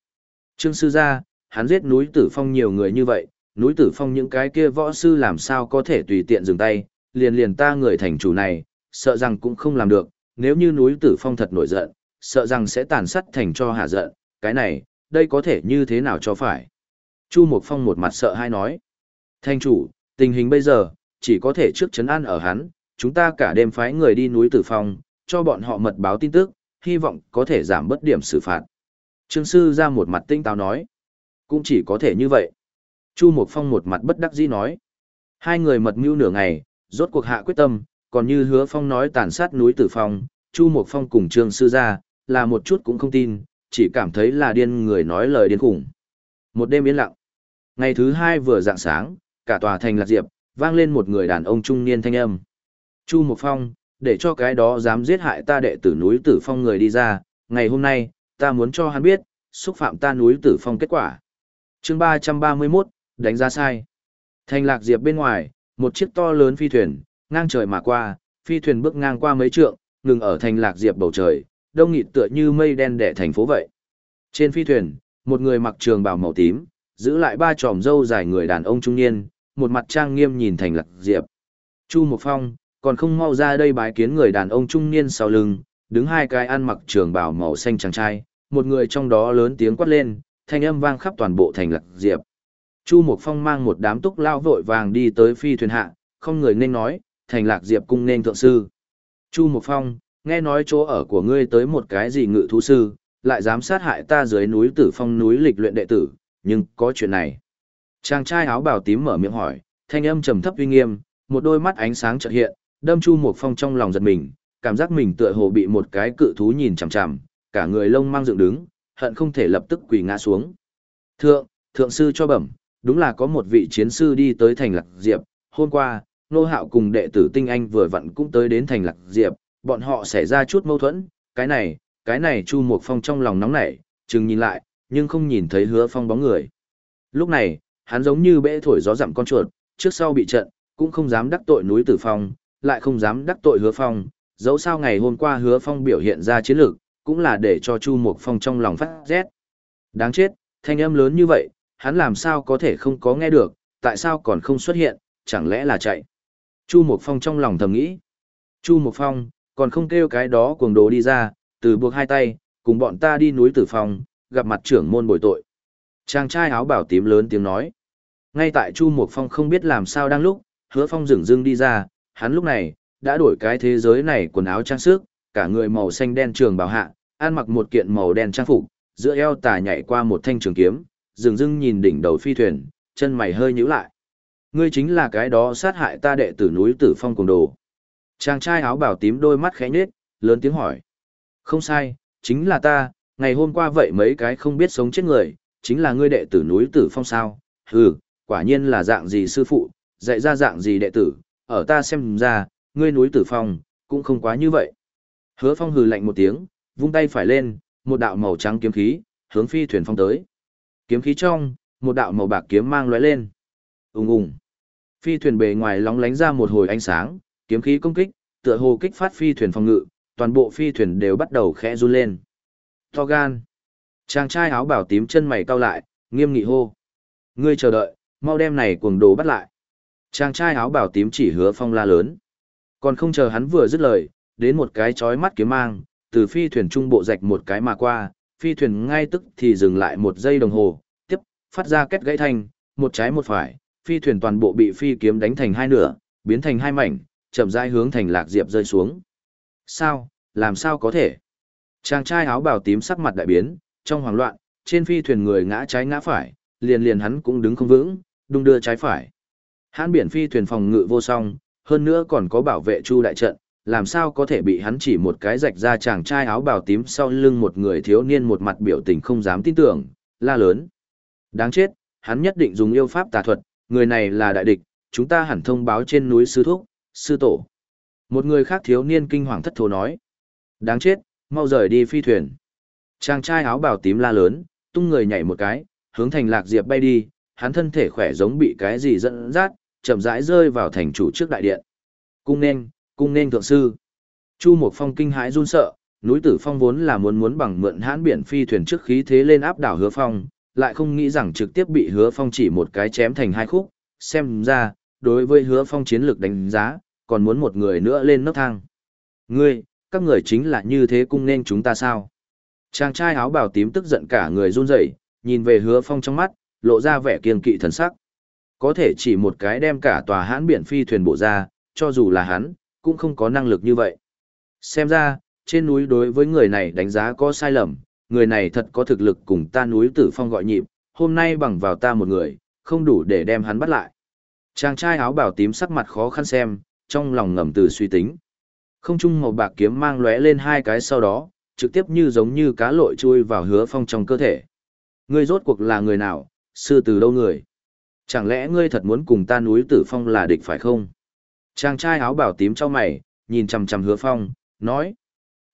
Trương sư ra, hắn giết núi tử phong nhiều người như vậy, núi tử phong những cái kia võ sư làm sao có thể tùy tiện dừng tay, liền liền ta người thành chủ này, sợ rằng cũng không làm được, nếu như núi tử phong thật nổi giận, sợ rằng sẽ tàn sát thành cho hạ giận, cái này, đây có thể như thế nào cho phải. Chu Mộc Phong một mặt sợ hai nói. Thanh chủ, tình hình bây giờ, chỉ có thể trước chấn an ở hắn, chúng ta cả đêm phái người đi núi Tử Phong, cho bọn họ mật báo tin tức, hy vọng có thể giảm bớt điểm xử phạt. Trương sư ra một mặt tinh táo nói. Cũng chỉ có thể như vậy. Chu Mộc Phong một mặt bất đắc dĩ nói. Hai người mật mưu nửa ngày, rốt cuộc hạ quyết tâm, còn như hứa Phong nói tàn sát núi Tử Phong, Chu Mộc Phong cùng Trương sư ra, là một chút cũng không tin, chỉ cảm thấy là điên người nói lời điên khủng. Một đêm yên lặng. Ngày thứ hai vừa dạng sáng, cả tòa thành lạc diệp, vang lên một người đàn ông trung niên thanh âm. Chu Mộc Phong, để cho cái đó dám giết hại ta đệ tử núi Tử Phong người đi ra, ngày hôm nay, ta muốn cho hắn biết, xúc phạm ta núi Tử Phong kết quả. chương 331, đánh giá sai. Thành lạc diệp bên ngoài, một chiếc to lớn phi thuyền, ngang trời mà qua, phi thuyền bước ngang qua mấy trượng, ngừng ở thành lạc diệp bầu trời, đông nghịt tựa như mây đen đẻ thành phố vậy. Trên phi thuyền, một người mặc trường bào màu tím, giữ lại ba tròm râu dài người đàn ông trung niên, một mặt trang nghiêm nhìn thành lạc diệp. Chu Mộc Phong, còn không mau ra đây bái kiến người đàn ông trung niên sau lưng, đứng hai cái ăn mặc trường bào màu xanh chàng trai, một người trong đó lớn tiếng quát lên, thanh âm vang khắp toàn bộ thành lạc diệp. Chu Mộc Phong mang một đám túc lao vội vàng đi tới phi thuyền hạ, không người nên nói, thành lạc diệp cung nên thượng sư. Chu Mộc Phong, nghe nói chỗ ở của ngươi tới một cái gì ngự thú sư, lại dám sát hại ta dưới núi tử phong núi lịch luyện đệ tử, nhưng có chuyện này. Chàng trai áo bào tím mở miệng hỏi, thanh âm trầm thấp uy nghiêm, một đôi mắt ánh sáng chợt hiện, đâm Chu Mộc Phong trong lòng giật mình, cảm giác mình tựa hồ bị một cái cự thú nhìn chằm chằm, cả người lông mang dựng đứng, hận không thể lập tức quỳ ngã xuống. Thượng, thượng sư cho bẩm, đúng là có một vị chiến sư đi tới thành Lạc Diệp, hôm qua, nô hạo cùng đệ tử tinh anh vừa vặn cũng tới đến thành Lạc Diệp, bọn họ xảy ra chút mâu thuẫn, cái này, cái này Chu Mục Phong trong lòng nóng nảy, chừng nhìn lại, nhưng không nhìn thấy hứa phong bóng người. Lúc này, hắn giống như bẽ thổi gió dặm con chuột, trước sau bị trận, cũng không dám đắc tội núi tử phong, lại không dám đắc tội hứa phong, dẫu sao ngày hôm qua hứa phong biểu hiện ra chiến lược, cũng là để cho Chu Mục Phong trong lòng phát rét. Đáng chết, thanh âm lớn như vậy, hắn làm sao có thể không có nghe được, tại sao còn không xuất hiện, chẳng lẽ là chạy. Chu Mộc Phong trong lòng thầm nghĩ. Chu Mộc Phong, còn không kêu cái đó cuồng đồ đi ra, từ buộc hai tay, cùng bọn ta đi núi tử phòng gặp mặt trưởng môn bồi tội. Chàng trai áo bảo tím lớn tiếng nói. Ngay tại Chu Mộc Phong không biết làm sao đang lúc, hứa phong dừng rưng đi ra, hắn lúc này, đã đổi cái thế giới này quần áo trang sức, cả người màu xanh đen trường bào hạ, ăn mặc một kiện màu đen trang phục, giữa eo tà nhảy qua một thanh trường kiếm, dừng dưng nhìn đỉnh đầu phi thuyền, chân mày hơi nhíu lại. Ngươi chính là cái đó sát hại ta đệ tử núi Tử Phong cùng đồ. Chàng trai áo bảo tím đôi mắt khẽ nhếch, lớn tiếng hỏi. Không sai, chính là ta, ngày hôm qua vậy mấy cái không biết sống chết người, chính là ngươi đệ tử núi Tử Phong sao. Hừ, quả nhiên là dạng gì sư phụ, dạy ra dạng gì đệ tử, ở ta xem ra, ngươi núi Tử Phong, cũng không quá như vậy. Hứa Phong hừ lạnh một tiếng, vung tay phải lên, một đạo màu trắng kiếm khí, hướng phi thuyền phong tới. Kiếm khí trong, một đạo màu bạc kiếm mang lóe lên. Ùng ùng. Phi thuyền bề ngoài lóng lánh ra một hồi ánh sáng, kiếm khí công kích, tựa hồ kích phát phi thuyền phòng ngự, toàn bộ phi thuyền đều bắt đầu khẽ run lên. To gan. Chàng trai áo bảo tím chân mày cau lại, nghiêm nghị hô. Ngươi chờ đợi, mau đem này cuồng đồ bắt lại. Chàng trai áo bảo tím chỉ hứa phong la lớn. Còn không chờ hắn vừa dứt lời, đến một cái chói mắt kiếm mang, từ phi thuyền trung bộ rạch một cái mà qua, phi thuyền ngay tức thì dừng lại một giây đồng hồ, tiếp, phát ra kết gãy thanh, một trái một phải, phi thuyền toàn bộ bị phi kiếm đánh thành hai nửa, biến thành hai mảnh, chậm rãi hướng thành lạc diệp rơi xuống. Sao, làm sao có thể? Chàng trai áo bào tím sắc mặt đại biến, trong hoảng loạn, trên phi thuyền người ngã trái ngã phải, liền liền hắn cũng đứng không vững, đung đưa trái phải. Hãn biển phi thuyền phòng ngự vô song, hơn nữa còn có bảo vệ chu đại trận, làm sao có thể bị hắn chỉ một cái rạch ra chàng trai áo bào tím sau lưng một người thiếu niên một mặt biểu tình không dám tin tưởng, la lớn. Đáng chết, hắn nhất định dùng yêu pháp tà thuật, người này là đại địch, chúng ta hẳn thông báo trên núi sư thúc, sư tổ. Một người khác thiếu niên kinh hoàng thất thố nói. Đáng chết, mau rời đi phi thuyền. Chàng trai áo bào tím la lớn, tung người nhảy một cái, hướng thành lạc diệp bay đi, hắn thân thể khỏe giống bị cái gì dẫn dắt, chậm rãi rơi vào thành chủ trước đại điện. Cung nên, cung nên thượng sư. Chu Mộc Phong kinh hãi run sợ, núi Tử Phong vốn là muốn muốn bằng mượn hãn biển phi thuyền trước khí thế lên áp đảo Hứa Phong, lại không nghĩ rằng trực tiếp bị Hứa Phong chỉ một cái chém thành hai khúc, xem ra, đối với Hứa Phong chiến lược đánh giá, còn muốn một người nữa lên nấc thang. Ngươi, các người chính là như thế cung nên chúng ta sao? Chàng trai áo bào tím tức giận cả người run rẩy, nhìn về hứa phong trong mắt, lộ ra vẻ kiên kỵ thần sắc. Có thể chỉ một cái đem cả tòa hãn biển phi thuyền bộ ra, cho dù là hắn, cũng không có năng lực như vậy. Xem ra, trên núi đối với người này đánh giá có sai lầm, người này thật có thực lực cùng ta núi tử phong gọi nhịp, hôm nay bằng vào ta một người, không đủ để đem hắn bắt lại. Chàng trai áo bảo tím sắc mặt khó khăn xem, trong lòng ngầm từ suy tính. Không trung màu bạc kiếm mang lóe lên hai cái sau đó, trực tiếp như giống như cá lội chui vào hứa phong trong cơ thể. Ngươi rốt cuộc là người nào, sư từ đâu người? Chẳng lẽ ngươi thật muốn cùng ta núi tử phong là địch phải không? Chàng trai áo bảo tím cho mày, nhìn chằm chằm hứa phong, nói.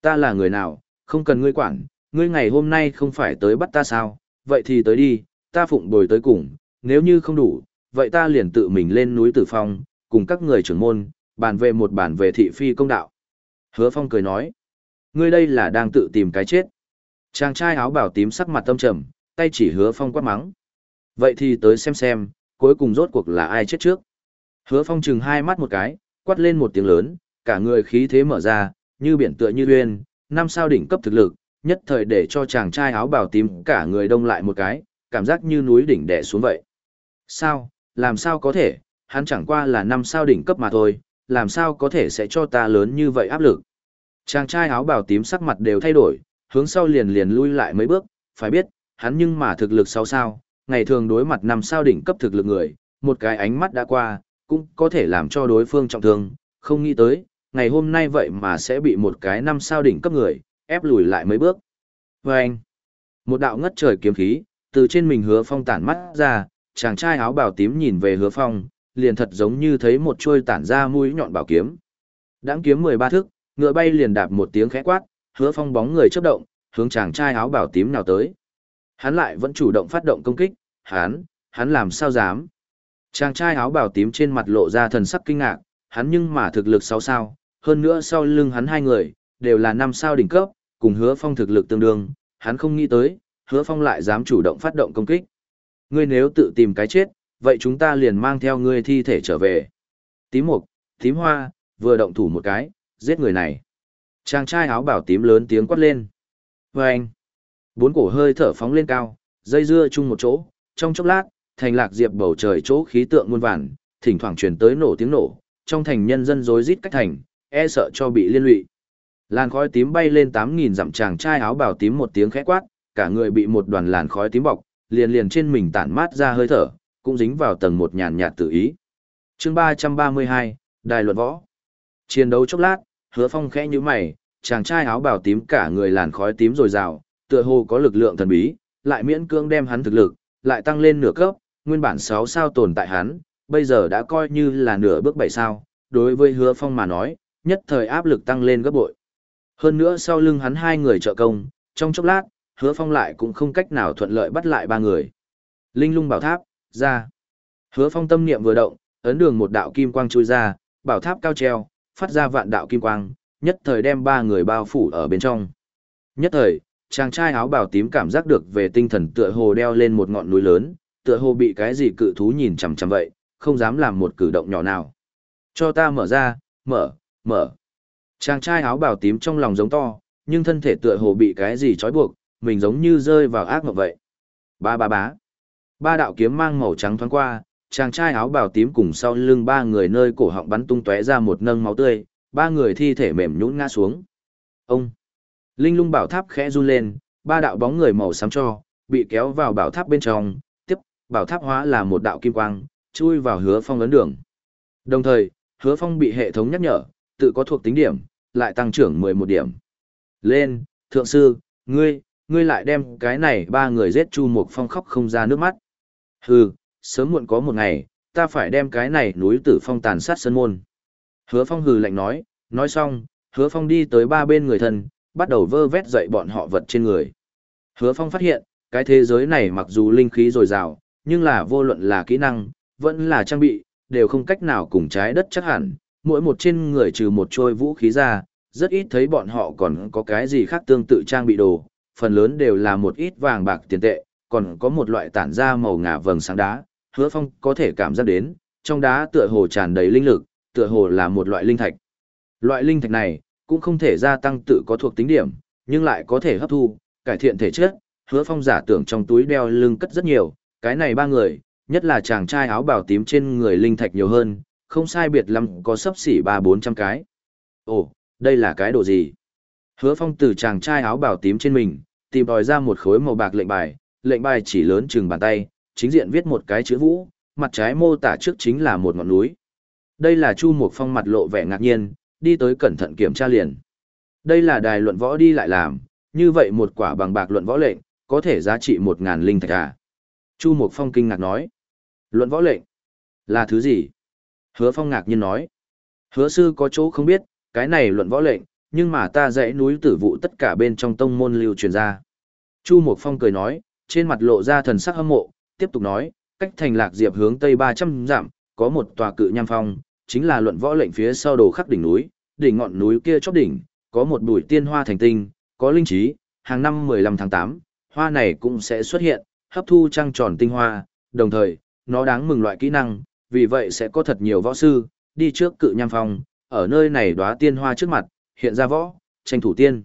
Ta là người nào, không cần ngươi quản, ngươi ngày hôm nay không phải tới bắt ta sao, vậy thì tới đi, ta phụng bồi tới cùng, nếu như không đủ, vậy ta liền tự mình lên núi tử phong, cùng các người trưởng môn, bàn về một bản về thị phi công đạo. Hứa phong cười nói, ngươi đây là đang tự tìm cái chết. Chàng trai áo bảo tím sắc mặt tâm trầm, tay chỉ hứa phong quát mắng. Vậy thì tới xem xem, cuối cùng rốt cuộc là ai chết trước. Hứa phong chừng hai mắt một cái, quát lên một tiếng lớn, cả người khí thế mở ra, như biển tựa như uyên, năm sao đỉnh cấp thực lực, nhất thời để cho chàng trai áo bào tím cả người đông lại một cái, cảm giác như núi đỉnh đè xuống vậy. Sao, làm sao có thể, hắn chẳng qua là năm sao đỉnh cấp mà thôi, làm sao có thể sẽ cho ta lớn như vậy áp lực. Chàng trai áo bào tím sắc mặt đều thay đổi, hướng sau liền liền lui lại mấy bước, phải biết, hắn nhưng mà thực lực sáu sao, ngày thường đối mặt năm sao đỉnh cấp thực lực người, một cái ánh mắt đã qua, cũng có thể làm cho đối phương trọng thương, không nghĩ tới, ngày hôm nay vậy mà sẽ bị một cái năm sao đỉnh cấp người, ép lùi lại mấy bước. Và anh, một đạo ngất trời kiếm khí, từ trên mình hứa phong tản mắt ra, chàng trai áo bào tím nhìn về hứa phong, liền thật giống như thấy một chuôi tản ra mũi nhọn bảo kiếm. Đãng kiếm 13 thước, ngựa bay liền đạp một tiếng khẽ quát, hứa phong bóng người chớp động, hướng chàng trai áo bào tím nào tới. Hắn lại vẫn chủ động phát động công kích, hắn, hắn làm sao dám. Chàng trai áo bào tím trên mặt lộ ra thần sắc kinh ngạc, hắn nhưng mà thực lực sáu sao, hơn nữa sau lưng hắn hai người, đều là năm sao đỉnh cấp, cùng hứa phong thực lực tương đương, hắn không nghĩ tới, hứa phong lại dám chủ động phát động công kích. Ngươi nếu tự tìm cái chết, vậy chúng ta liền mang theo ngươi thi thể trở về. Tím mục, tím hoa, vừa động thủ một cái, giết người này. Chàng trai áo bảo tím lớn tiếng quát lên. Vâng! anh, bốn cổ hơi thở phóng lên cao, dây dưa chung một chỗ, trong chốc lát, thành lạc diệp bầu trời chỗ khí tượng muôn vàn, thỉnh thoảng truyền tới nổ tiếng nổ, trong thành nhân dân rối rít cách thành, e sợ cho bị liên lụy. Làn khói tím bay lên 8000 dặm chàng trai áo bào tím một tiếng khẽ quát, cả người bị một đoàn làn khói tím bọc, liền liền trên mình tản mát ra hơi thở, cũng dính vào tầng một nhàn nhạt tự ý. Chương 332, Đài luận võ. Chiến đấu chốc lát, Hứa Phong khẽ nhíu mày, chàng trai áo bào tím cả người làn khói tím rồi rào, tựa hồ có lực lượng thần bí, lại miễn cưỡng đem hắn thực lực, lại tăng lên nửa cấp, nguyên bản 6 sao tồn tại hắn, bây giờ đã coi như là nửa bước 7 sao, đối với Hứa Phong mà nói, nhất thời áp lực tăng lên gấp bội. Hơn nữa sau lưng hắn hai người trợ công, trong chốc lát, hứa phong lại cũng không cách nào thuận lợi bắt lại ba người. Linh lung bảo tháp, ra. Hứa phong tâm niệm vừa động, ấn đường một đạo kim quang chui ra, bảo tháp cao treo, phát ra vạn đạo kim quang, nhất thời đem ba người bao phủ ở bên trong. Nhất thời, chàng trai áo bào tím cảm giác được về tinh thần tựa hồ đeo lên một ngọn núi lớn, tựa hồ bị cái gì cự thú nhìn chằm chằm vậy, không dám làm một cử động nhỏ nào. Cho ta mở ra, mở, mở. Chàng trai áo bào tím trong lòng giống to, nhưng thân thể tựa hồ bị cái gì trói buộc, mình giống như rơi vào ác mộng vậy. Ba ba bá. Ba đạo kiếm mang màu trắng thoáng qua, chàng trai áo bào tím cùng sau lưng ba người nơi cổ họng bắn tung tóe ra một nâng máu tươi, ba người thi thể mềm nhũn ngã xuống. Ông. Linh lung bảo tháp khẽ run lên, ba đạo bóng người màu xám cho, bị kéo vào bảo tháp bên trong, bảo tháp hóa là một đạo kim quang, chui vào hứa phong ấn đường. Đồng thời, hứa phong bị hệ thống nhắc nhở, tự có thuộc tính điểm, lại tăng trưởng 11 điểm. Lên, thượng sư, ngươi, ngươi lại đem cái này ba người giết Chu Mục Phong khóc không ra nước mắt. Hừ, sớm muộn có một ngày, ta phải đem cái này núi tử phong tàn sát sân môn. Hứa Phong hừ lạnh nói, nói xong, Hứa Phong đi tới ba bên người thân, bắt đầu vơ vét dậy bọn họ vật trên người. Hứa Phong phát hiện, cái thế giới này mặc dù linh khí dồi dào, nhưng là vô luận là kỹ năng, vẫn là trang bị, đều không cách nào cùng trái đất chắc hẳn, mỗi một trên người trừ một trôi vũ khí ra, rất ít thấy bọn họ còn có cái gì khác tương tự trang bị đồ, phần lớn đều là một ít vàng bạc tiền tệ, còn có một loại tản ra màu ngà vầng sáng đá, hứa phong có thể cảm giác đến, trong đá tựa hồ tràn đầy linh lực, tựa hồ là một loại linh thạch. Loại linh thạch này, cũng không thể gia tăng tự có thuộc tính điểm, nhưng lại có thể hấp thu, cải thiện thể chất, hứa phong giả tưởng trong túi đeo lưng cất rất nhiều, cái này ba người, nhất là chàng trai áo bào tím trên người linh thạch nhiều hơn, không sai biệt lắm có sấp xỉ ba bốn trăm cái. Ồ, đây là cái đồ gì? Hứa phong từ chàng trai áo bào tím trên mình, tìm đòi ra một khối màu bạc lệnh bài, lệnh bài chỉ lớn chừng bàn tay, chính diện viết một cái chữ vũ, mặt trái mô tả trước chính là một ngọn núi. Đây là Chu Mục Phong mặt lộ vẻ ngạc nhiên, đi tới cẩn thận kiểm tra liền. Đây là đài luận võ đi lại làm, như vậy một quả bằng bạc luận võ lệnh, có thể giá trị một ngàn linh thạch à? Chu Mục Phong kinh ngạc nói. Luận võ lệnh? Là thứ gì? Hứa Phong ngạc nhiên nói. Hứa sư có chỗ không biết, cái này luận võ lệnh, nhưng mà ta dãy núi tử vụ tất cả bên trong tông môn lưu truyền ra. Chu Mục Phong cười nói, trên mặt lộ ra thần sắc hâm mộ, tiếp tục nói, cách thành lạc diệp hướng tây 300 dặm, có một tòa cự nham phong, chính là luận võ lệnh phía sau đồ khắc đỉnh núi, đỉnh ngọn núi kia chóp đỉnh, có một bụi tiên hoa thành tinh, có linh trí, hàng năm 15 tháng 8, hoa này cũng sẽ xuất hiện, hấp thu trăng tròn tinh hoa, đồng thời, nó đáng mừng loại kỹ năng, vì vậy sẽ có thật nhiều võ sư, đi trước cự nham phong, ở nơi này đóa tiên hoa trước mặt, hiện ra võ, tranh thủ tiên.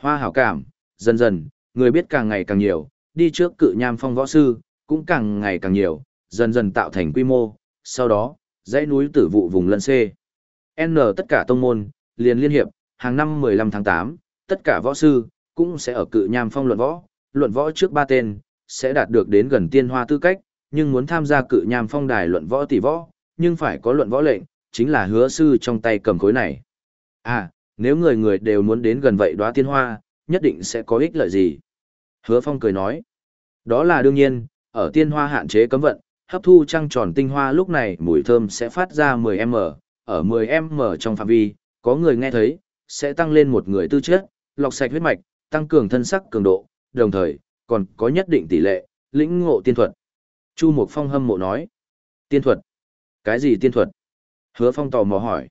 Hoa hảo cảm, dần dần, người biết càng ngày càng nhiều, đi trước cự nham phong võ sư, cũng càng ngày càng nhiều, dần dần tạo thành quy mô, sau đó, dãy núi tử vụ vùng lân C. N tất cả tông môn, liền liên hiệp, hàng năm 15 tháng 8, tất cả võ sư, cũng sẽ ở cự nham phong luận võ, luận võ trước ba tên, sẽ đạt được đến gần tiên hoa tư cách, nhưng muốn tham gia cự nham phong đài luận võ tỷ võ, nhưng phải có luận võ lệnh, chính là hứa sư trong tay cầm khối này. À, nếu người người đều muốn đến gần vậy đóa tiên hoa, nhất định sẽ có ích lợi gì? Hứa Phong cười nói, đó là đương nhiên, ở tiên hoa hạn chế cấm vận, hấp thu trăng tròn tinh hoa lúc này mùi thơm sẽ phát ra 10m, ở 10m trong phạm vi, có người nghe thấy, sẽ tăng lên một người tư chất, lọc sạch huyết mạch, tăng cường thân sắc cường độ, đồng thời, còn có nhất định tỷ lệ, lĩnh ngộ tiên thuật. Chu Mục Phong hâm mộ nói, tiên thuật? Cái gì tiên thuật? Hứa Phong tò mò hỏi.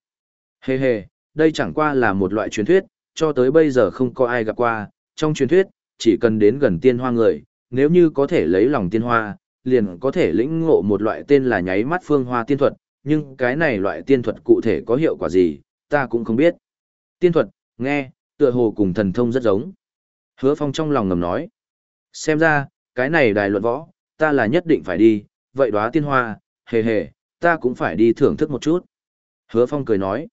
Hê hê, đây chẳng qua là một loại truyền thuyết, cho tới bây giờ không có ai gặp qua, trong truyền thuyết, chỉ cần đến gần tiên hoa người, nếu như có thể lấy lòng tiên hoa, liền có thể lĩnh ngộ một loại tên là nháy mắt phương hoa tiên thuật, nhưng cái này loại tiên thuật cụ thể có hiệu quả gì, ta cũng không biết. Tiên thuật, nghe, tựa hồ cùng thần thông rất giống. Hứa Phong trong lòng ngầm nói. Xem ra, cái này đài luận võ, ta là nhất định phải đi, vậy đóa tiên hoa, hề hề, ta cũng phải đi thưởng thức một chút. Hứa Phong cười nói.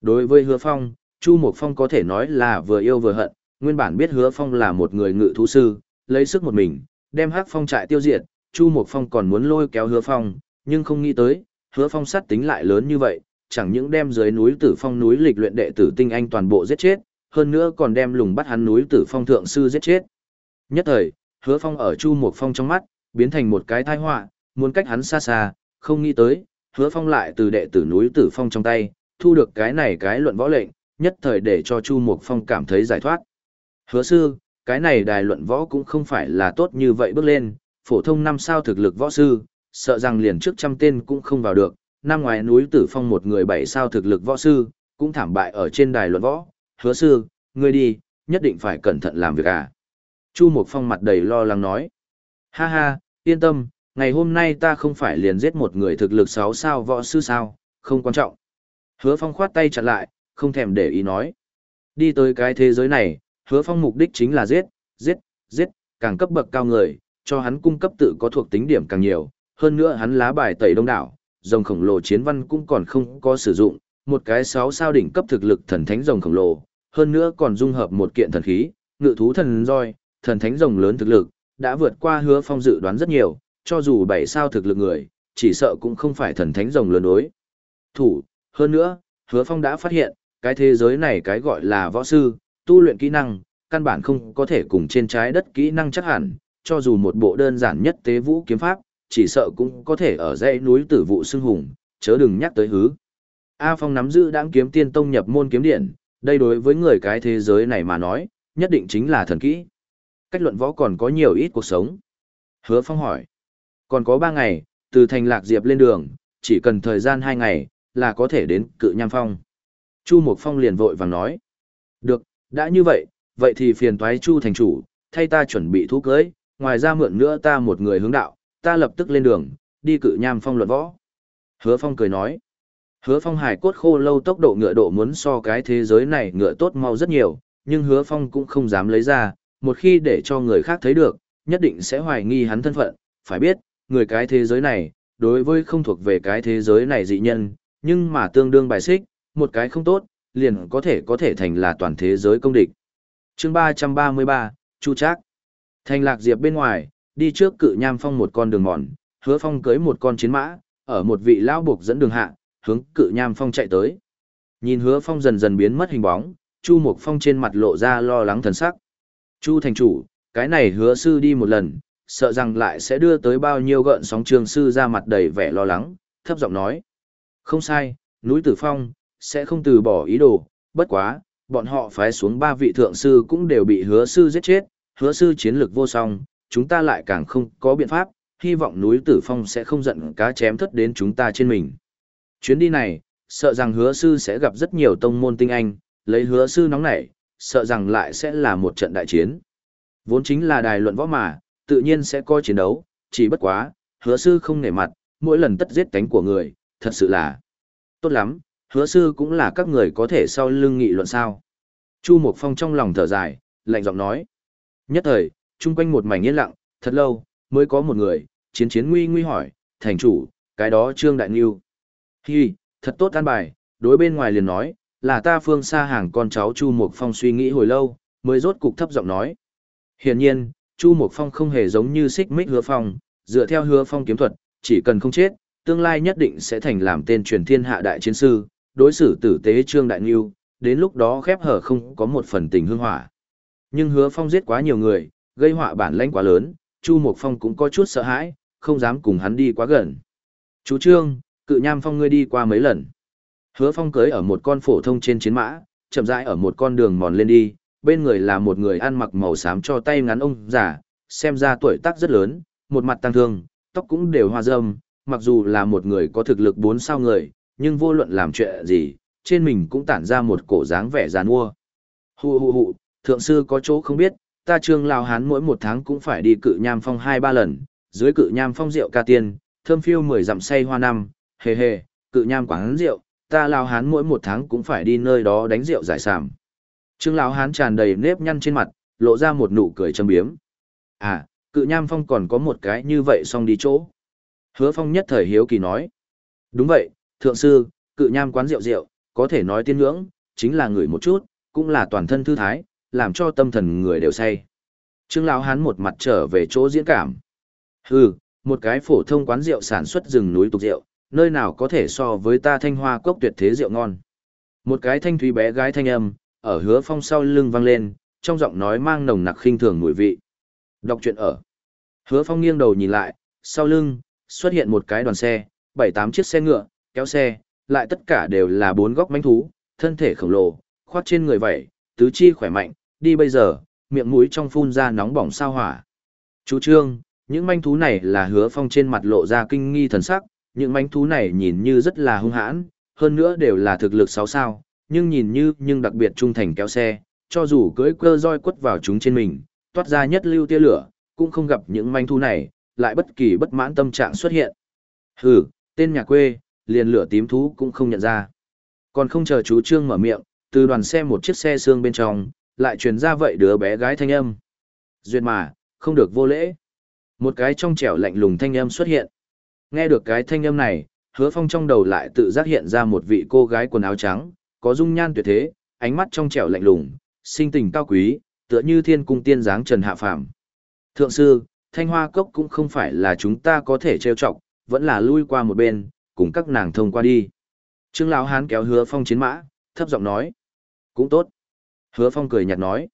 Đối với Hứa Phong, Chu Mộc Phong có thể nói là vừa yêu vừa hận, nguyên bản biết Hứa Phong là một người ngự thú sư, lấy sức một mình, đem Hắc Phong trại tiêu diệt, Chu Mộc Phong còn muốn lôi kéo Hứa Phong, nhưng không nghĩ tới, Hứa Phong sát tính lại lớn như vậy, chẳng những đem dưới núi Tử Phong núi lịch luyện đệ tử tinh anh toàn bộ giết chết, hơn nữa còn đem lùng bắt hắn núi Tử Phong thượng sư giết chết. Nhất thời, Hứa Phong ở Chu Mộc Phong trong mắt, biến thành một cái tai họa, muốn cách hắn xa xa, không nghĩ tới, Hứa Phong lại từ đệ tử núi Tử Phong trong tay, thu được cái này cái luận võ lệnh, nhất thời để cho Chu Mộc Phong cảm thấy giải thoát. Hứa sư, cái này đài luận võ cũng không phải là tốt như vậy bước lên, phổ thông năm sao thực lực võ sư, sợ rằng liền trước trăm tên cũng không vào được, năm ngoài núi tử phong một người bảy sao thực lực võ sư, cũng thảm bại ở trên đài luận võ, hứa sư, ngươi đi, nhất định phải cẩn thận làm việc à. Chu Mộc Phong mặt đầy lo lắng nói, ha ha, yên tâm, ngày hôm nay ta không phải liền giết một người thực lực sáu sao võ sư sao, không quan trọng. Hứa Phong khoát tay chặn lại, không thèm để ý nói. Đi tới cái thế giới này, Hứa Phong mục đích chính là giết, giết, giết, càng cấp bậc cao người, cho hắn cung cấp tự có thuộc tính điểm càng nhiều, hơn nữa hắn lá bài tẩy đông đảo, rồng khổng lồ chiến văn cũng còn không có sử dụng, một cái sáu sao đỉnh cấp thực lực thần thánh rồng khổng lồ, hơn nữa còn dung hợp một kiện thần khí, ngự thú thần roi, thần thánh rồng lớn thực lực, đã vượt qua hứa phong dự đoán rất nhiều, cho dù bảy sao thực lực người, chỉ sợ cũng không phải thần thánh rồng lớn đối. Thủ, hơn nữa, hứa phong đã phát hiện, cái thế giới này cái gọi là võ sư, tu luyện kỹ năng, căn bản không có thể cùng trên trái đất kỹ năng chắc hẳn, cho dù một bộ đơn giản nhất tế vũ kiếm pháp, chỉ sợ cũng có thể ở dãy núi tử vụ xưng hùng, chớ đừng nhắc tới hứ. A Phong nắm giữ đáng kiếm tiên tông nhập môn kiếm điện, đây đối với người cái thế giới này mà nói, nhất định chính là thần kỹ. Cách luận võ còn có nhiều ít cuộc sống. Hứa Phong hỏi. Còn có 3 ngày, từ thành lạc diệp lên đường, chỉ cần thời gian 2 ngày, là có thể đến cự nham phong. Chu Mộc Phong liền vội vàng nói. Được, đã như vậy, vậy thì phiền toái Chu thành chủ, thay ta chuẩn bị thú cưới, ngoài ra mượn nữa ta một người hướng đạo, ta lập tức lên đường, đi cự nham phong luận võ. Hứa Phong cười nói. Hứa Phong hải cốt khô lâu tốc độ ngựa độ muốn so cái thế giới này ngựa tốt mau rất nhiều, nhưng Hứa Phong cũng không dám lấy ra, một khi để cho người khác thấy được, nhất định sẽ hoài nghi hắn thân phận, phải biết, người cái thế giới này, đối với không thuộc về cái thế giới này dị nhân, nhưng mà tương đương bài xích, một cái không tốt, liền có thể có thể thành là toàn thế giới công địch. chương 333, Chu Trác. Thành lạc diệp bên ngoài, đi trước cự nham phong một con đường mòn, hứa phong cưới một con chiến mã, ở một vị lão buộc dẫn đường hạ, hướng cự nham phong chạy tới. Nhìn hứa phong dần dần biến mất hình bóng, Chu Mục Phong trên mặt lộ ra lo lắng thần sắc. Chu thành chủ, cái này hứa sư đi một lần, sợ rằng lại sẽ đưa tới bao nhiêu gợn sóng trường sư ra mặt đầy vẻ lo lắng, thấp giọng nói. Không sai, núi tử phong, sẽ không từ bỏ ý đồ, bất quá, bọn họ phái xuống ba vị thượng sư cũng đều bị hứa sư giết chết, hứa sư chiến lược vô song, chúng ta lại càng không có biện pháp, hy vọng núi tử phong sẽ không giận cá chém thất đến chúng ta trên mình. Chuyến đi này, sợ rằng hứa sư sẽ gặp rất nhiều tông môn tinh anh, lấy hứa sư nóng nảy, sợ rằng lại sẽ là một trận đại chiến. Vốn chính là đài luận võ mà, tự nhiên sẽ coi chiến đấu, chỉ bất quá, hứa sư không nể mặt, mỗi lần tất giết cánh của người, thật sự là tốt lắm, hứa sư cũng là các người có thể sau lưng nghị luận sao. Chu Mục Phong trong lòng thở dài, lạnh giọng nói. Nhất thời, chung quanh một mảnh yên lặng, thật lâu, mới có một người, chiến chiến nguy nguy hỏi, thành chủ, cái đó Trương Đại Nghiêu. Hi, thật tốt an bài, đối bên ngoài liền nói, là ta phương xa hàng con cháu Chu Mục Phong suy nghĩ hồi lâu, mới rốt cục thấp giọng nói. Hiển nhiên, Chu Mục Phong không hề giống như xích mích hứa phong, dựa theo hứa phong kiếm thuật, chỉ cần không chết, tương lai nhất định sẽ thành làm tên truyền thiên hạ đại chiến sư, đối xử tử tế Trương Đại Nghiêu, đến lúc đó khép hở không có một phần tình hương hỏa. Nhưng hứa phong giết quá nhiều người, gây họa bản lãnh quá lớn, Chu Mục Phong cũng có chút sợ hãi, không dám cùng hắn đi quá gần. Chú Trương, cự nham phong ngươi đi qua mấy lần. Hứa phong cưới ở một con phổ thông trên chiến mã, chậm rãi ở một con đường mòn lên đi, bên người là một người ăn mặc màu xám cho tay ngắn ông già, xem ra tuổi tác rất lớn, một mặt tăng thương, tóc cũng đều hoa râm, mặc dù là một người có thực lực bốn sao người, nhưng vô luận làm chuyện gì, trên mình cũng tản ra một cổ dáng vẻ giàn mua. Hù hù hù, thượng sư có chỗ không biết, ta trương lao hán mỗi một tháng cũng phải đi cự nham phong hai ba lần, dưới cự nham phong rượu ca tiên, thơm phiêu mười dặm say hoa năm, hề hề, cự nham quán rượu, ta lao hán mỗi một tháng cũng phải đi nơi đó đánh rượu giải sảm. Trương lão hán tràn đầy nếp nhăn trên mặt, lộ ra một nụ cười châm biếm. À, cự nham phong còn có một cái như vậy xong đi chỗ. Hứa phong nhất thời hiếu kỳ nói. Đúng vậy, thượng sư, cự nham quán rượu rượu, có thể nói tiên ngưỡng, chính là người một chút, cũng là toàn thân thư thái, làm cho tâm thần người đều say. Trương lão hán một mặt trở về chỗ diễn cảm. Hừ, một cái phổ thông quán rượu sản xuất rừng núi tục rượu, nơi nào có thể so với ta thanh hoa cốc tuyệt thế rượu ngon. Một cái thanh thúy bé gái thanh âm, ở hứa phong sau lưng vang lên, trong giọng nói mang nồng nặc khinh thường mùi vị. Đọc truyện ở. Hứa phong nghiêng đầu nhìn lại, sau lưng, xuất hiện một cái đoàn xe, bảy tám chiếc xe ngựa, kéo xe, lại tất cả đều là bốn góc mánh thú, thân thể khổng lồ, khoác trên người vậy, tứ chi khỏe mạnh, đi bây giờ, miệng mũi trong phun ra nóng bỏng sao hỏa. Chú Trương, những manh thú này là hứa phong trên mặt lộ ra kinh nghi thần sắc, những manh thú này nhìn như rất là hung hãn, hơn nữa đều là thực lực sáu sao, nhưng nhìn như nhưng đặc biệt trung thành kéo xe, cho dù cưỡi cơ roi quất vào chúng trên mình, toát ra nhất lưu tia lửa, cũng không gặp những manh thú này, lại bất kỳ bất mãn tâm trạng xuất hiện. Hừ, tên nhà quê, liền lửa tím thú cũng không nhận ra. Còn không chờ chú Trương mở miệng, từ đoàn xe một chiếc xe xương bên trong, lại truyền ra vậy đứa bé gái thanh âm. Duyệt mà, không được vô lễ. Một cái trong trẻo lạnh lùng thanh âm xuất hiện. Nghe được cái thanh âm này, hứa phong trong đầu lại tự giác hiện ra một vị cô gái quần áo trắng, có dung nhan tuyệt thế, ánh mắt trong trẻo lạnh lùng, sinh tình cao quý, tựa như thiên cung tiên dáng trần hạ phàm. Thượng sư, thanh hoa cốc cũng không phải là chúng ta có thể trêu chọc, vẫn là lui qua một bên, cùng các nàng thông qua đi. Trương lão hán kéo hứa phong chiến mã, thấp giọng nói. Cũng tốt. Hứa phong cười nhạt nói.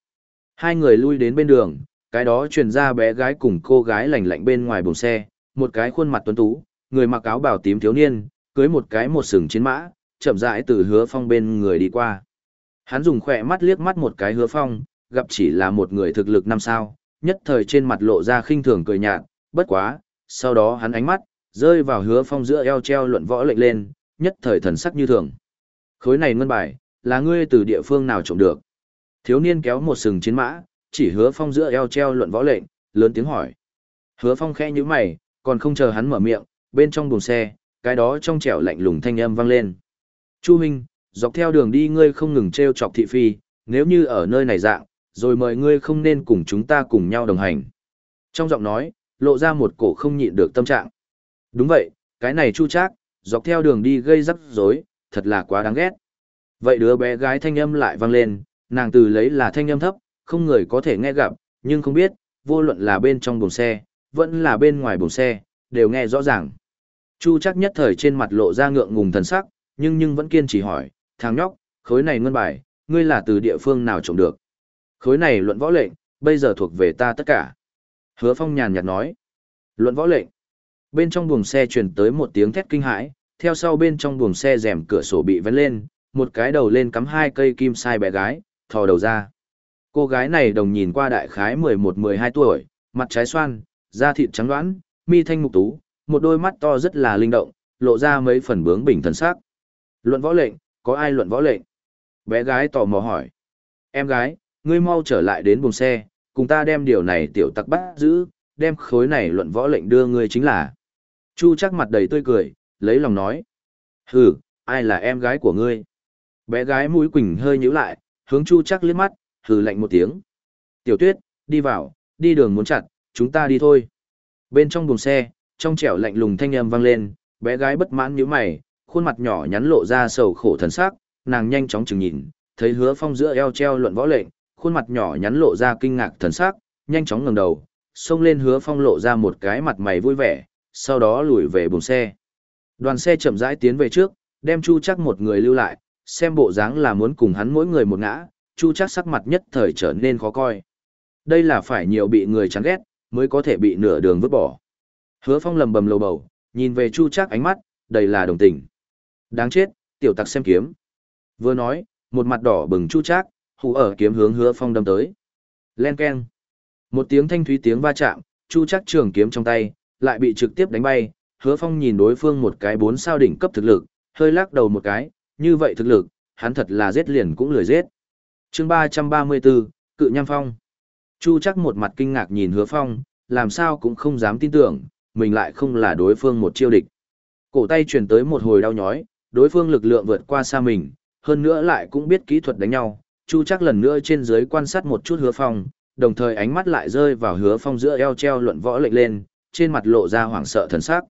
Hai người lui đến bên đường, cái đó truyền ra bé gái cùng cô gái lạnh lạnh bên ngoài buồng xe, một cái khuôn mặt tuấn tú, người mặc áo bào tím thiếu niên, cưới một cái một sừng chiến mã, chậm rãi từ hứa phong bên người đi qua. Hắn dùng khỏe mắt liếc mắt một cái hứa phong, gặp chỉ là một người thực lực năm sao, nhất thời trên mặt lộ ra khinh thường cười nhạt, bất quá, sau đó hắn ánh mắt, rơi vào hứa phong giữa eo treo luận võ lệnh lên, nhất thời thần sắc như thường. Khối này ngân bài, là ngươi từ địa phương nào trộm được? Thiếu niên kéo một sừng chiến mã, chỉ hứa phong giữa eo treo luận võ lệnh, lớn tiếng hỏi. Hứa phong khẽ như mày, còn không chờ hắn mở miệng, bên trong buồng xe, cái đó trong trẻo lạnh lùng thanh âm vang lên. Chu Minh, dọc theo đường đi ngươi không ngừng treo chọc thị phi, nếu như ở nơi này dạng, rồi mời ngươi không nên cùng chúng ta cùng nhau đồng hành. Trong giọng nói, lộ ra một cổ không nhịn được tâm trạng. Đúng vậy, cái này chu trác, dọc theo đường đi gây rắc rối, thật là quá đáng ghét. Vậy đứa bé gái thanh âm lại vang lên, nàng từ lấy là thanh âm thấp, không người có thể nghe gặp, nhưng không biết, vô luận là bên trong buồng xe, vẫn là bên ngoài buồng xe, đều nghe rõ ràng. Chu chắc nhất thời trên mặt lộ ra ngượng ngùng thần sắc, nhưng nhưng vẫn kiên trì hỏi, thằng nhóc, khối này ngân bài, ngươi là từ địa phương nào trộm được? Khối này luận võ lệnh, bây giờ thuộc về ta tất cả. Hứa phong nhàn nhạt nói, luận võ lệnh. Bên trong buồng xe truyền tới một tiếng thét kinh hãi, theo sau bên trong buồng xe rèm cửa sổ bị vén lên, một cái đầu lên cắm hai cây kim sai bé gái, thò đầu ra. Cô gái này đồng nhìn qua đại khái 11-12 tuổi, mặt trái xoan, da thịt trắng đoán, mi thanh mục tú, một đôi mắt to rất là linh động, lộ ra mấy phần bướng bình thần sắc. Luận võ lệnh, có ai luận võ lệnh? Bé gái tò mò hỏi. Em gái, ngươi mau trở lại đến buồng xe, cùng ta đem điều này tiểu tặc bắt giữ, đem khối này luận võ lệnh đưa ngươi chính là. Chu chắc mặt đầy tươi cười, lấy lòng nói. Hừ, ai là em gái của ngươi? Bé gái mũi quỳnh hơi nhíu lại, hướng Chu chắc liếc mắt, hừ lạnh một tiếng. Tiểu tuyết, đi vào, đi đường muốn chặt, chúng ta đi thôi. Bên trong buồng xe, trong trẻo lạnh lùng thanh âm vang lên, bé gái bất mãn nhíu mày, khuôn mặt nhỏ nhắn lộ ra sầu khổ thần sắc, nàng nhanh chóng chừng nhìn, thấy Hứa Phong giữa eo treo luận võ lệnh, khuôn mặt nhỏ nhắn lộ ra kinh ngạc thần sắc, nhanh chóng ngẩng đầu, xông lên Hứa Phong lộ ra một cái mặt mày vui vẻ, sau đó lùi về buồng xe. Đoàn xe chậm rãi tiến về trước, đem Chu Chắc một người lưu lại, xem bộ dáng là muốn cùng hắn mỗi người một ngã, Chu Chắc sắc mặt nhất thời trở nên khó coi. Đây là phải nhiều bị người chán ghét, mới có thể bị nửa đường vứt bỏ. Hứa Phong lầm bầm lầu bầu, nhìn về Chu Trác ánh mắt, đầy là đồng tình. Đáng chết, tiểu tặc xem kiếm. Vừa nói, một mặt đỏ bừng Chu Trác, hù ở kiếm hướng Hứa Phong đâm tới. Len keng. Một tiếng thanh thúy tiếng va chạm, Chu Trác trường kiếm trong tay, lại bị trực tiếp đánh bay. Hứa Phong nhìn đối phương một cái bốn sao đỉnh cấp thực lực, hơi lắc đầu một cái, như vậy thực lực, hắn thật là giết liền cũng lười giết. Chương 334, Cự Nham Phong. Chu chắc một mặt kinh ngạc nhìn Hứa Phong, làm sao cũng không dám tin tưởng, mình lại không là đối phương một chiêu địch. Cổ tay truyền tới một hồi đau nhói, đối phương lực lượng vượt qua xa mình, hơn nữa lại cũng biết kỹ thuật đánh nhau. Chu chắc lần nữa trên dưới quan sát một chút hứa phong, đồng thời ánh mắt lại rơi vào hứa phong giữa eo treo luận võ lệnh lên, trên mặt lộ ra hoảng sợ thần sắc.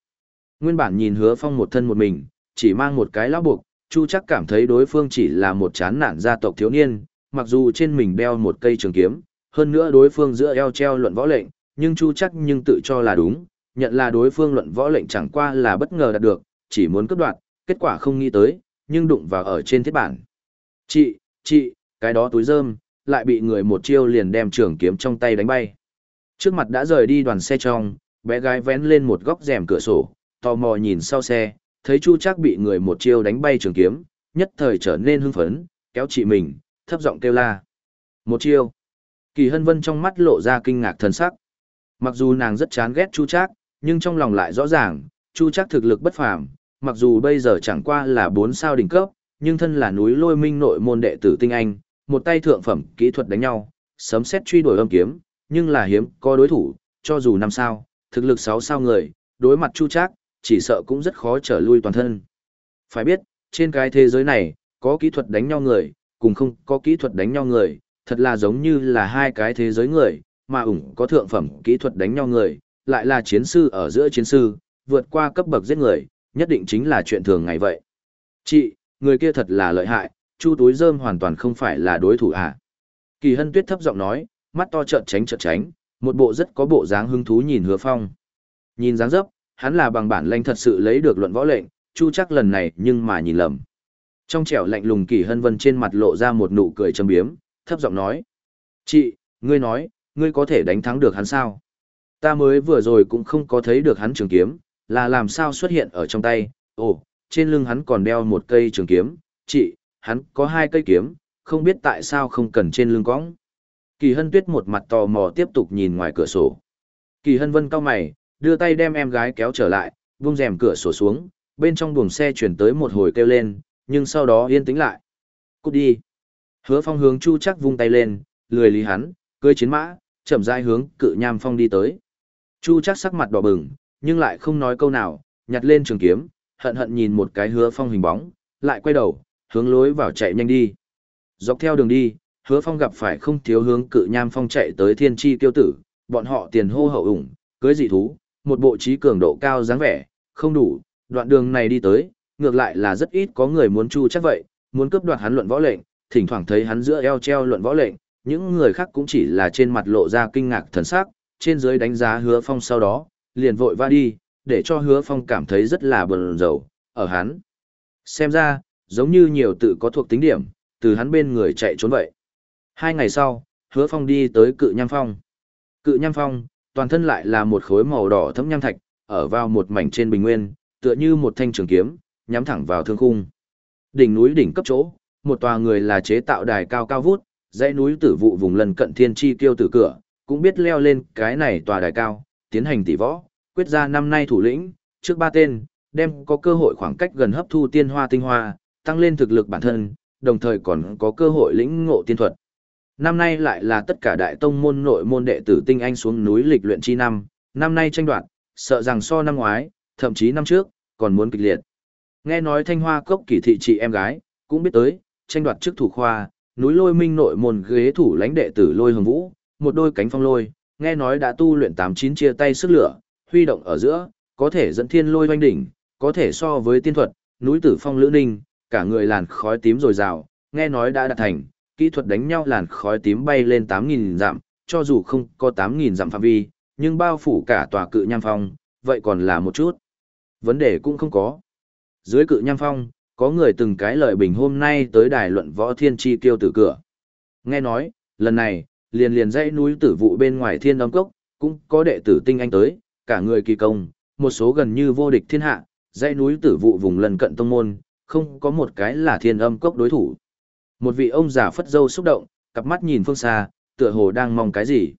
Nguyên bản nhìn hứa phong một thân một mình, chỉ mang một cái lão buộc, Chu chắc cảm thấy đối phương chỉ là một chán nản gia tộc thiếu niên, mặc dù trên mình đeo một cây trường kiếm, hơn nữa đối phương giữa eo treo luận võ lệnh, nhưng Chu chắc nhưng tự cho là đúng, nhận là đối phương luận võ lệnh chẳng qua là bất ngờ đạt được, chỉ muốn cướp đoạt, kết quả không nghĩ tới, nhưng đụng vào ở trên thiết bản. Chị, chị, cái đó túi rơm, lại bị người một chiêu liền đem trường kiếm trong tay đánh bay. Trước mặt đã rời đi đoàn xe trong, bé gái vén lên một góc rèm cửa sổ, tò mò nhìn sau xe, thấy Chu Trác bị người một chiêu đánh bay trường kiếm, nhất thời trở nên hưng phấn, kéo chị mình, thấp giọng kêu la. Một chiêu. Kỳ Hân Vân trong mắt lộ ra kinh ngạc thần sắc. Mặc dù nàng rất chán ghét Chu Trác, nhưng trong lòng lại rõ ràng, Chu Trác thực lực bất phàm, mặc dù bây giờ chẳng qua là bốn sao đỉnh cấp, nhưng thân là núi lôi minh nội môn đệ tử tinh anh, một tay thượng phẩm kỹ thuật đánh nhau, sấm xét truy đuổi âm kiếm, nhưng là hiếm có đối thủ, cho dù năm sao, thực lực sáu sao người, đối mặt Chu Trác, chỉ sợ cũng rất khó trở lui toàn thân. Phải biết, trên cái thế giới này, có kỹ thuật đánh nhau người, cùng không có kỹ thuật đánh nhau người, thật là giống như là hai cái thế giới người, mà ủng có thượng phẩm kỹ thuật đánh nhau người, lại là chiến sư ở giữa chiến sư, vượt qua cấp bậc giết người, nhất định chính là chuyện thường ngày vậy. Chị, người kia thật là lợi hại, chu túi rơm hoàn toàn không phải là đối thủ à. Kỳ hân tuyết thấp giọng nói, mắt to trợn tránh trợn tránh, một bộ rất có bộ dáng hứng thú nhìn hứa phong. Nhìn dáng dấp, hắn là bằng bản lệnh thật sự lấy được luận võ lệnh, chu chắc lần này nhưng mà nhìn lầm. Trong trẻo lạnh lùng kỳ hân vân trên mặt lộ ra một nụ cười châm biếm, thấp giọng nói. Chị, ngươi nói, ngươi có thể đánh thắng được hắn sao? Ta mới vừa rồi cũng không có thấy được hắn trường kiếm, là làm sao xuất hiện ở trong tay, ồ, trên lưng hắn còn đeo một cây trường kiếm, chị, hắn có hai cây kiếm, không biết tại sao không cần trên lưng cõng. Kỳ hân tuyết một mặt tò mò tiếp tục nhìn ngoài cửa sổ. Kỳ hân vân cao mày, đưa tay đem em gái kéo trở lại, buông rèm cửa sổ xuống, bên trong buồng xe chuyển tới một hồi kêu lên, nhưng sau đó yên tĩnh lại. Cút đi. Hứa phong hướng chu Trác vung tay lên, lười lý hắn, cưỡi chiến mã, chậm rãi hướng cự nham phong đi tới. Chu Trác sắc mặt đỏ bừng, nhưng lại không nói câu nào, nhặt lên trường kiếm, hận hận nhìn một cái hứa phong hình bóng, lại quay đầu, hướng lối vào chạy nhanh đi. Dọc theo đường đi, hứa phong gặp phải không thiếu hướng cự nham phong chạy tới thiên Chi tiêu tử, bọn họ tiền hô hậu ủng, cưới dị thú, một bộ trí cường độ cao dáng vẻ, không đủ, đoạn đường này đi tới, ngược lại là rất ít có người muốn chu chắc vậy, muốn cướp đoạt hắn luận võ lệnh, thỉnh thoảng thấy hắn giữa eo treo luận võ lệnh, những người khác cũng chỉ là trên mặt lộ ra kinh ngạc thần sắc, trên dưới đánh giá hứa phong sau đó, liền vội va đi, để cho hứa phong cảm thấy rất là bần dầu, ở hắn. Xem ra, giống như nhiều tự có thuộc tính điểm, từ hắn bên người chạy trốn vậy. Hai ngày sau, hứa phong đi tới cự nham phong. Cự nham phong, toàn thân lại là một khối màu đỏ thấm nham thạch, ở vào một mảnh trên bình nguyên, tựa như một thanh trường kiếm, nhắm thẳng vào thương khung. Đỉnh núi đỉnh cấp chỗ, một tòa người là chế tạo đài cao cao vút, dãy núi tử vụ vùng lân cận thiên chi kiêu tử cửa, cũng biết leo lên cái này tòa đài cao, tiến hành tỷ võ, quyết ra năm nay thủ lĩnh, trước ba tên, đem có cơ hội khoảng cách gần hấp thu tiên hoa tinh hoa, tăng lên thực lực bản thân, đồng thời còn có cơ hội lĩnh ngộ tiên thuật. Năm nay lại là tất cả đại tông môn nội môn đệ tử tinh anh xuống núi lịch luyện chi năm, năm nay tranh đoạt, sợ rằng so năm ngoái, thậm chí năm trước, còn muốn kịch liệt. Nghe nói thanh hoa cốc kỳ thị chị em gái, cũng biết tới, tranh đoạt trước thủ khoa, núi lôi minh nội môn ghế thủ lãnh đệ tử lôi hồng vũ, một đôi cánh phong lôi, nghe nói đã tu luyện tám chín chia tay sức lửa, huy động ở giữa, có thể dẫn thiên lôi hoanh đỉnh, có thể so với tiên thuật, núi tử phong lữ ninh, cả người làn khói tím rồi rào, nghe nói đã đạt thành, kỹ thuật đánh nhau làn khói tím bay lên 8.000 dặm, cho dù không có 8.000 dặm phạm vi, nhưng bao phủ cả tòa cự nham phong, vậy còn là một chút. Vấn đề cũng không có. Dưới cự nham phong, có người từng cái lời bình hôm nay tới đài luận võ thiên chi kiêu tử cửa. Nghe nói, lần này, liền liền dãy núi tử vụ bên ngoài thiên âm cốc, cũng có đệ tử tinh anh tới, cả người kỳ công, một số gần như vô địch thiên hạ, dãy núi tử vụ vùng lần cận tông môn, không có một cái là thiên âm cốc đối thủ. Một vị ông già phất dâu xúc động, cặp mắt nhìn phương xa, tựa hồ đang mong cái gì.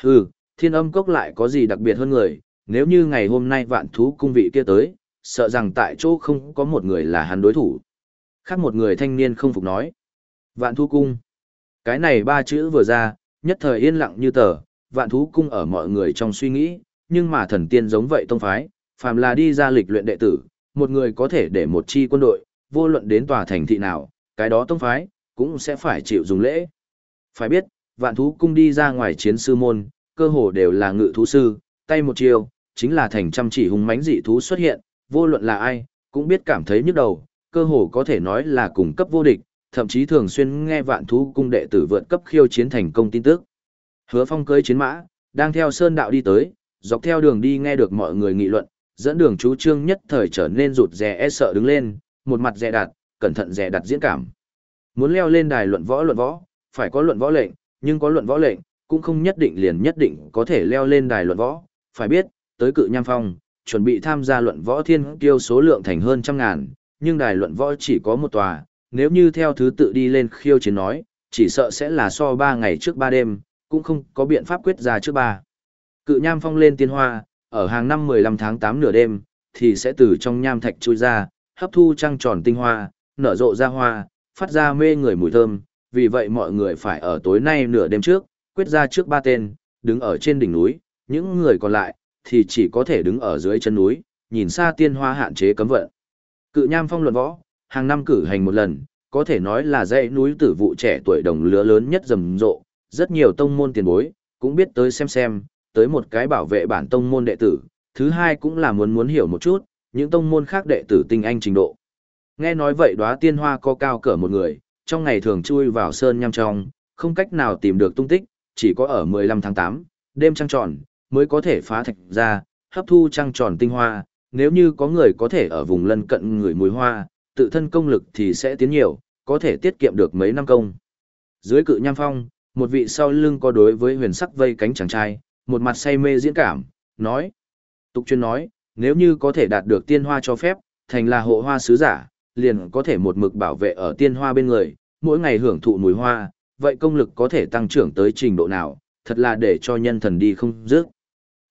Hừ, thiên âm cốc lại có gì đặc biệt hơn người, nếu như ngày hôm nay vạn thú cung vị kia tới, sợ rằng tại chỗ không có một người là hắn đối thủ. Khác một người thanh niên không phục nói. Vạn thú cung. Cái này ba chữ vừa ra, nhất thời yên lặng như tờ, vạn thú cung ở mọi người trong suy nghĩ, nhưng mà thần tiên giống vậy tông phái, phàm là đi ra lịch luyện đệ tử, một người có thể để một chi quân đội, vô luận đến tòa thành thị nào, cái đó tông phái, cũng sẽ phải chịu dùng lễ. Phải biết, vạn thú cung đi ra ngoài chiến sư môn, cơ hồ đều là ngự thú sư, tay một chiều, chính là thành trăm chỉ hung mãnh dị thú xuất hiện, vô luận là ai, cũng biết cảm thấy nhức đầu, cơ hồ có thể nói là cùng cấp vô địch, thậm chí thường xuyên nghe vạn thú cung đệ tử vượt cấp khiêu chiến thành công tin tức. Hứa Phong cưỡi chiến mã, đang theo sơn đạo đi tới, dọc theo đường đi nghe được mọi người nghị luận, dẫn đường chú trương nhất thời trở nên rụt rè e sợ đứng lên, một mặt dè đặt, cẩn thận dè đặt diễn cảm. Muốn leo lên đài luận võ luận võ, phải có luận võ lệnh, nhưng có luận võ lệnh, cũng không nhất định liền nhất định có thể leo lên đài luận võ, phải biết, tới cự nham phong, chuẩn bị tham gia luận võ thiên kiêu số lượng thành hơn trăm ngàn, nhưng đài luận võ chỉ có một tòa, nếu như theo thứ tự đi lên khiêu chiến nói, chỉ sợ sẽ là so ba ngày trước ba đêm, cũng không có biện pháp quyết ra trước ba. Cự nham phong lên tiên hoa, ở hàng năm 15 tháng 8 nửa đêm, thì sẽ từ trong nham thạch chui ra, hấp thu trăng tròn tinh hoa, nở rộ ra hoa, phát ra mê người mùi thơm, vì vậy mọi người phải ở tối nay nửa đêm trước, quyết ra trước ba tên, đứng ở trên đỉnh núi, những người còn lại, thì chỉ có thể đứng ở dưới chân núi, nhìn xa tiên hoa hạn chế cấm vận. Cự nham phong luận võ, hàng năm cử hành một lần, có thể nói là dãy núi tử vụ trẻ tuổi đồng lứa lớn nhất rầm rộ, rất nhiều tông môn tiền bối, cũng biết tới xem xem, tới một cái bảo vệ bản tông môn đệ tử, thứ hai cũng là muốn muốn hiểu một chút, những tông môn khác đệ tử tinh anh trình độ. Nghe nói vậy đóa tiên hoa có cao cỡ một người, trong ngày thường chui vào sơn nham trong, không cách nào tìm được tung tích, chỉ có ở 15 tháng 8, đêm trăng tròn, mới có thể phá thạch ra, hấp thu trăng tròn tinh hoa, nếu như có người có thể ở vùng lân cận người mùi hoa, tự thân công lực thì sẽ tiến nhiều, có thể tiết kiệm được mấy năm công. Dưới cự nham phong, một vị sau lưng có đối với huyền sắc vây cánh chàng trai, một mặt say mê diễn cảm, nói. Tục chuyên nói, nếu như có thể đạt được tiên hoa cho phép, thành là hộ hoa sứ giả, liền có thể một mực bảo vệ ở tiên hoa bên người, mỗi ngày hưởng thụ mùi hoa, vậy công lực có thể tăng trưởng tới trình độ nào, thật là để cho nhân thần đi không dứt.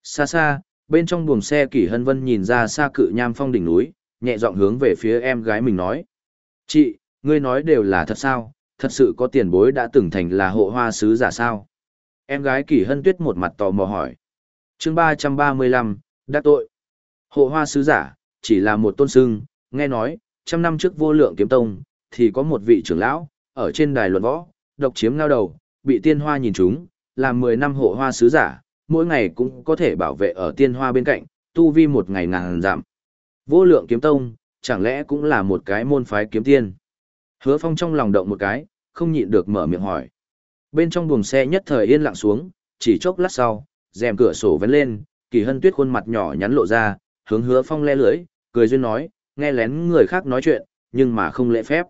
Xa xa, bên trong buồng xe Kỷ Hân Vân nhìn ra xa cự nham phong đỉnh núi, nhẹ giọng hướng về phía em gái mình nói. Chị, ngươi nói đều là thật sao, thật sự có tiền bối đã từng thành là hộ hoa sứ giả sao? Em gái Kỷ Hân Tuyết một mặt tò mò hỏi. chương 335, đắc tội. Hộ hoa sứ giả, chỉ là một tôn sưng, nghe nói, trăm năm trước vô lượng kiếm tông, thì có một vị trưởng lão, ở trên đài luận võ, độc chiếm ngao đầu, bị tiên hoa nhìn chúng, làm 10 năm hộ hoa sứ giả, mỗi ngày cũng có thể bảo vệ ở tiên hoa bên cạnh, tu vi một ngày ngàn giảm. Vô lượng kiếm tông, chẳng lẽ cũng là một cái môn phái kiếm tiên? Hứa Phong trong lòng động một cái, không nhịn được mở miệng hỏi. Bên trong buồng xe nhất thời yên lặng xuống, chỉ chốc lát sau, rèm cửa sổ vén lên, Kỳ Hân Tuyết khuôn mặt nhỏ nhắn lộ ra, hướng Hứa Phong le lưỡi, cười duyên nói, nghe lén người khác nói chuyện, nhưng mà không lễ phép.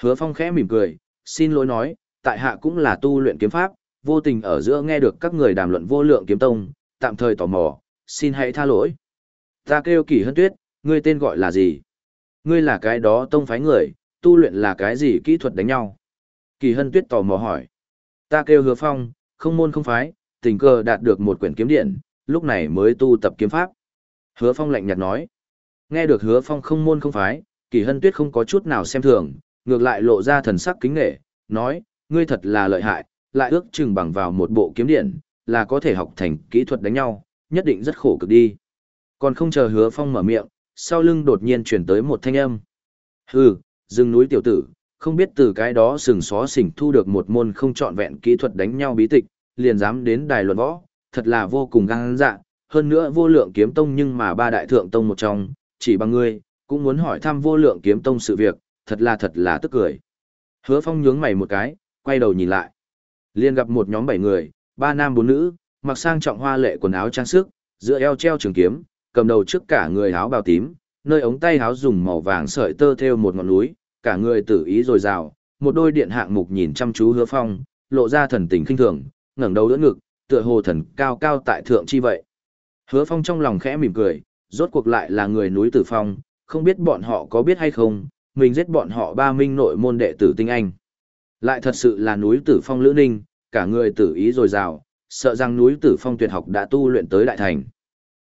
Hứa Phong khẽ mỉm cười, xin lỗi nói, tại hạ cũng là tu luyện kiếm pháp, vô tình ở giữa nghe được các người đàm luận vô lượng kiếm tông, tạm thời tò mò, xin hãy tha lỗi. Ta kêu Kỳ Hân Tuyết, ngươi tên gọi là gì? Ngươi là cái đó tông phái người, tu luyện là cái gì kỹ thuật đánh nhau? Kỳ Hân Tuyết tò mò hỏi. Ta kêu Hứa Phong, không môn không phái, tình cờ đạt được một quyển kiếm điện, lúc này mới tu tập kiếm pháp. Hứa Phong lạnh nhạt nói. Nghe được Hứa Phong không môn không phái, Kỳ Hân Tuyết không có chút nào xem thường, ngược lại lộ ra thần sắc kính nghệ, nói, ngươi thật là lợi hại, lại ước chừng bằng vào một bộ kiếm điện, là có thể học thành kỹ thuật đánh nhau, nhất định rất khổ cực đi. Còn không chờ Hứa Phong mở miệng, sau lưng đột nhiên chuyển tới một thanh âm. Hừ, rừng núi tiểu tử, không biết từ cái đó sừng xó xỉnh thu được một môn không trọn vẹn kỹ thuật đánh nhau bí tịch, liền dám đến đài luận võ, thật là vô cùng gan dạ, hơn nữa vô lượng kiếm tông nhưng mà ba đại thượng tông một trong, chỉ bằng ngươi, cũng muốn hỏi thăm vô lượng kiếm tông sự việc, thật là thật là tức cười. Hứa Phong nhướng mày một cái, quay đầu nhìn lại liền gặp một nhóm bảy người, ba nam bốn nữ, mặc sang trọng hoa lệ quần áo trang sức, giữa eo treo trường kiếm, cầm đầu trước cả người áo bào tím, nơi ống tay áo dùng màu vàng sợi tơ theo một ngọn núi, cả người tử ý rồi rào, một đôi điện hạng mục nhìn chăm chú Hứa Phong, lộ ra thần tình khinh thường, ngẩng đầu đỡ ngực, tựa hồ thần cao cao tại thượng chi vậy. Hứa Phong trong lòng khẽ mỉm cười, rốt cuộc lại là người núi Tử Phong, không biết bọn họ có biết hay không, mình giết bọn họ ba minh nội môn đệ tử tinh anh. Lại thật sự là núi Tử Phong Lữ Ninh, cả người tử ý rồi rào, sợ rằng núi Tử Phong tuyệt học đã tu luyện tới đại thành.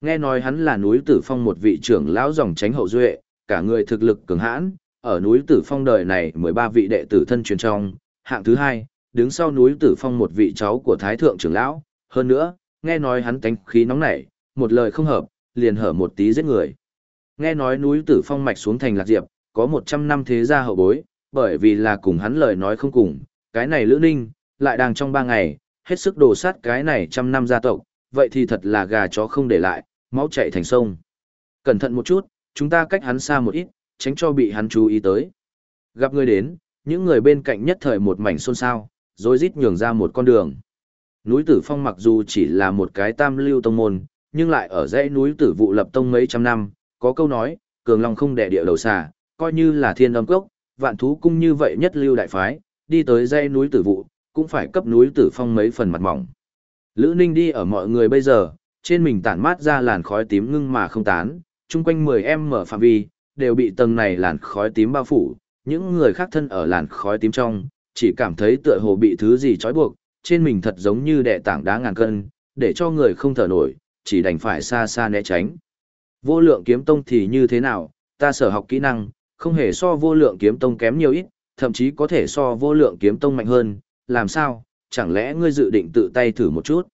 Nghe nói hắn là núi Tử Phong một vị trưởng lão dòng tránh hậu duệ, cả người thực lực cường hãn, ở núi Tử Phong đời này 13 vị đệ tử thân truyền trong, hạng thứ hai, đứng sau núi Tử Phong một vị cháu của Thái Thượng trưởng lão, hơn nữa, nghe nói hắn tánh khí nóng nảy, một lời không hợp, liền hở một tí giết người. Nghe nói núi Tử Phong mạch xuống thành Lạc Diệp, có 100 năm thế gia hậu bối, bởi vì là cùng hắn lời nói không cùng, cái này Lữ Ninh, lại đang trong ba ngày, hết sức đổ sát cái này trăm năm gia tộc, vậy thì thật là gà chó không để lại, máu chạy thành sông. Cẩn thận một chút, chúng ta cách hắn xa một ít, tránh cho bị hắn chú ý tới. Gặp người đến, những người bên cạnh nhất thời một mảnh xôn xao, rồi rít nhường ra một con đường. Núi Tử Phong mặc dù chỉ là một cái tam lưu tông môn, nhưng lại ở dãy núi Tử Vụ lập tông mấy trăm năm, có câu nói, cường long không đẻ địa đầu xà, coi như là thiên âm cốc, vạn thú cung như vậy nhất lưu đại phái, đi tới dãy núi Tử Vụ, cũng phải cấp núi Tử Phong mấy phần mặt mỏng. Lữ Ninh đi ở mọi người bây giờ, trên mình tản mát ra làn khói tím ngưng mà không tán, chung quanh 10 em mở phạm vi, đều bị tầng này làn khói tím bao phủ, những người khác thân ở làn khói tím trong, chỉ cảm thấy tựa hồ bị thứ gì trói buộc, trên mình thật giống như đè tảng đá ngàn cân, để cho người không thở nổi, chỉ đành phải xa xa né tránh. Vô lượng kiếm tông thì như thế nào, ta sở học kỹ năng, không hề so vô lượng kiếm tông kém nhiều ít, thậm chí có thể so vô lượng kiếm tông mạnh hơn, làm sao, chẳng lẽ ngươi dự định tự tay thử một chút?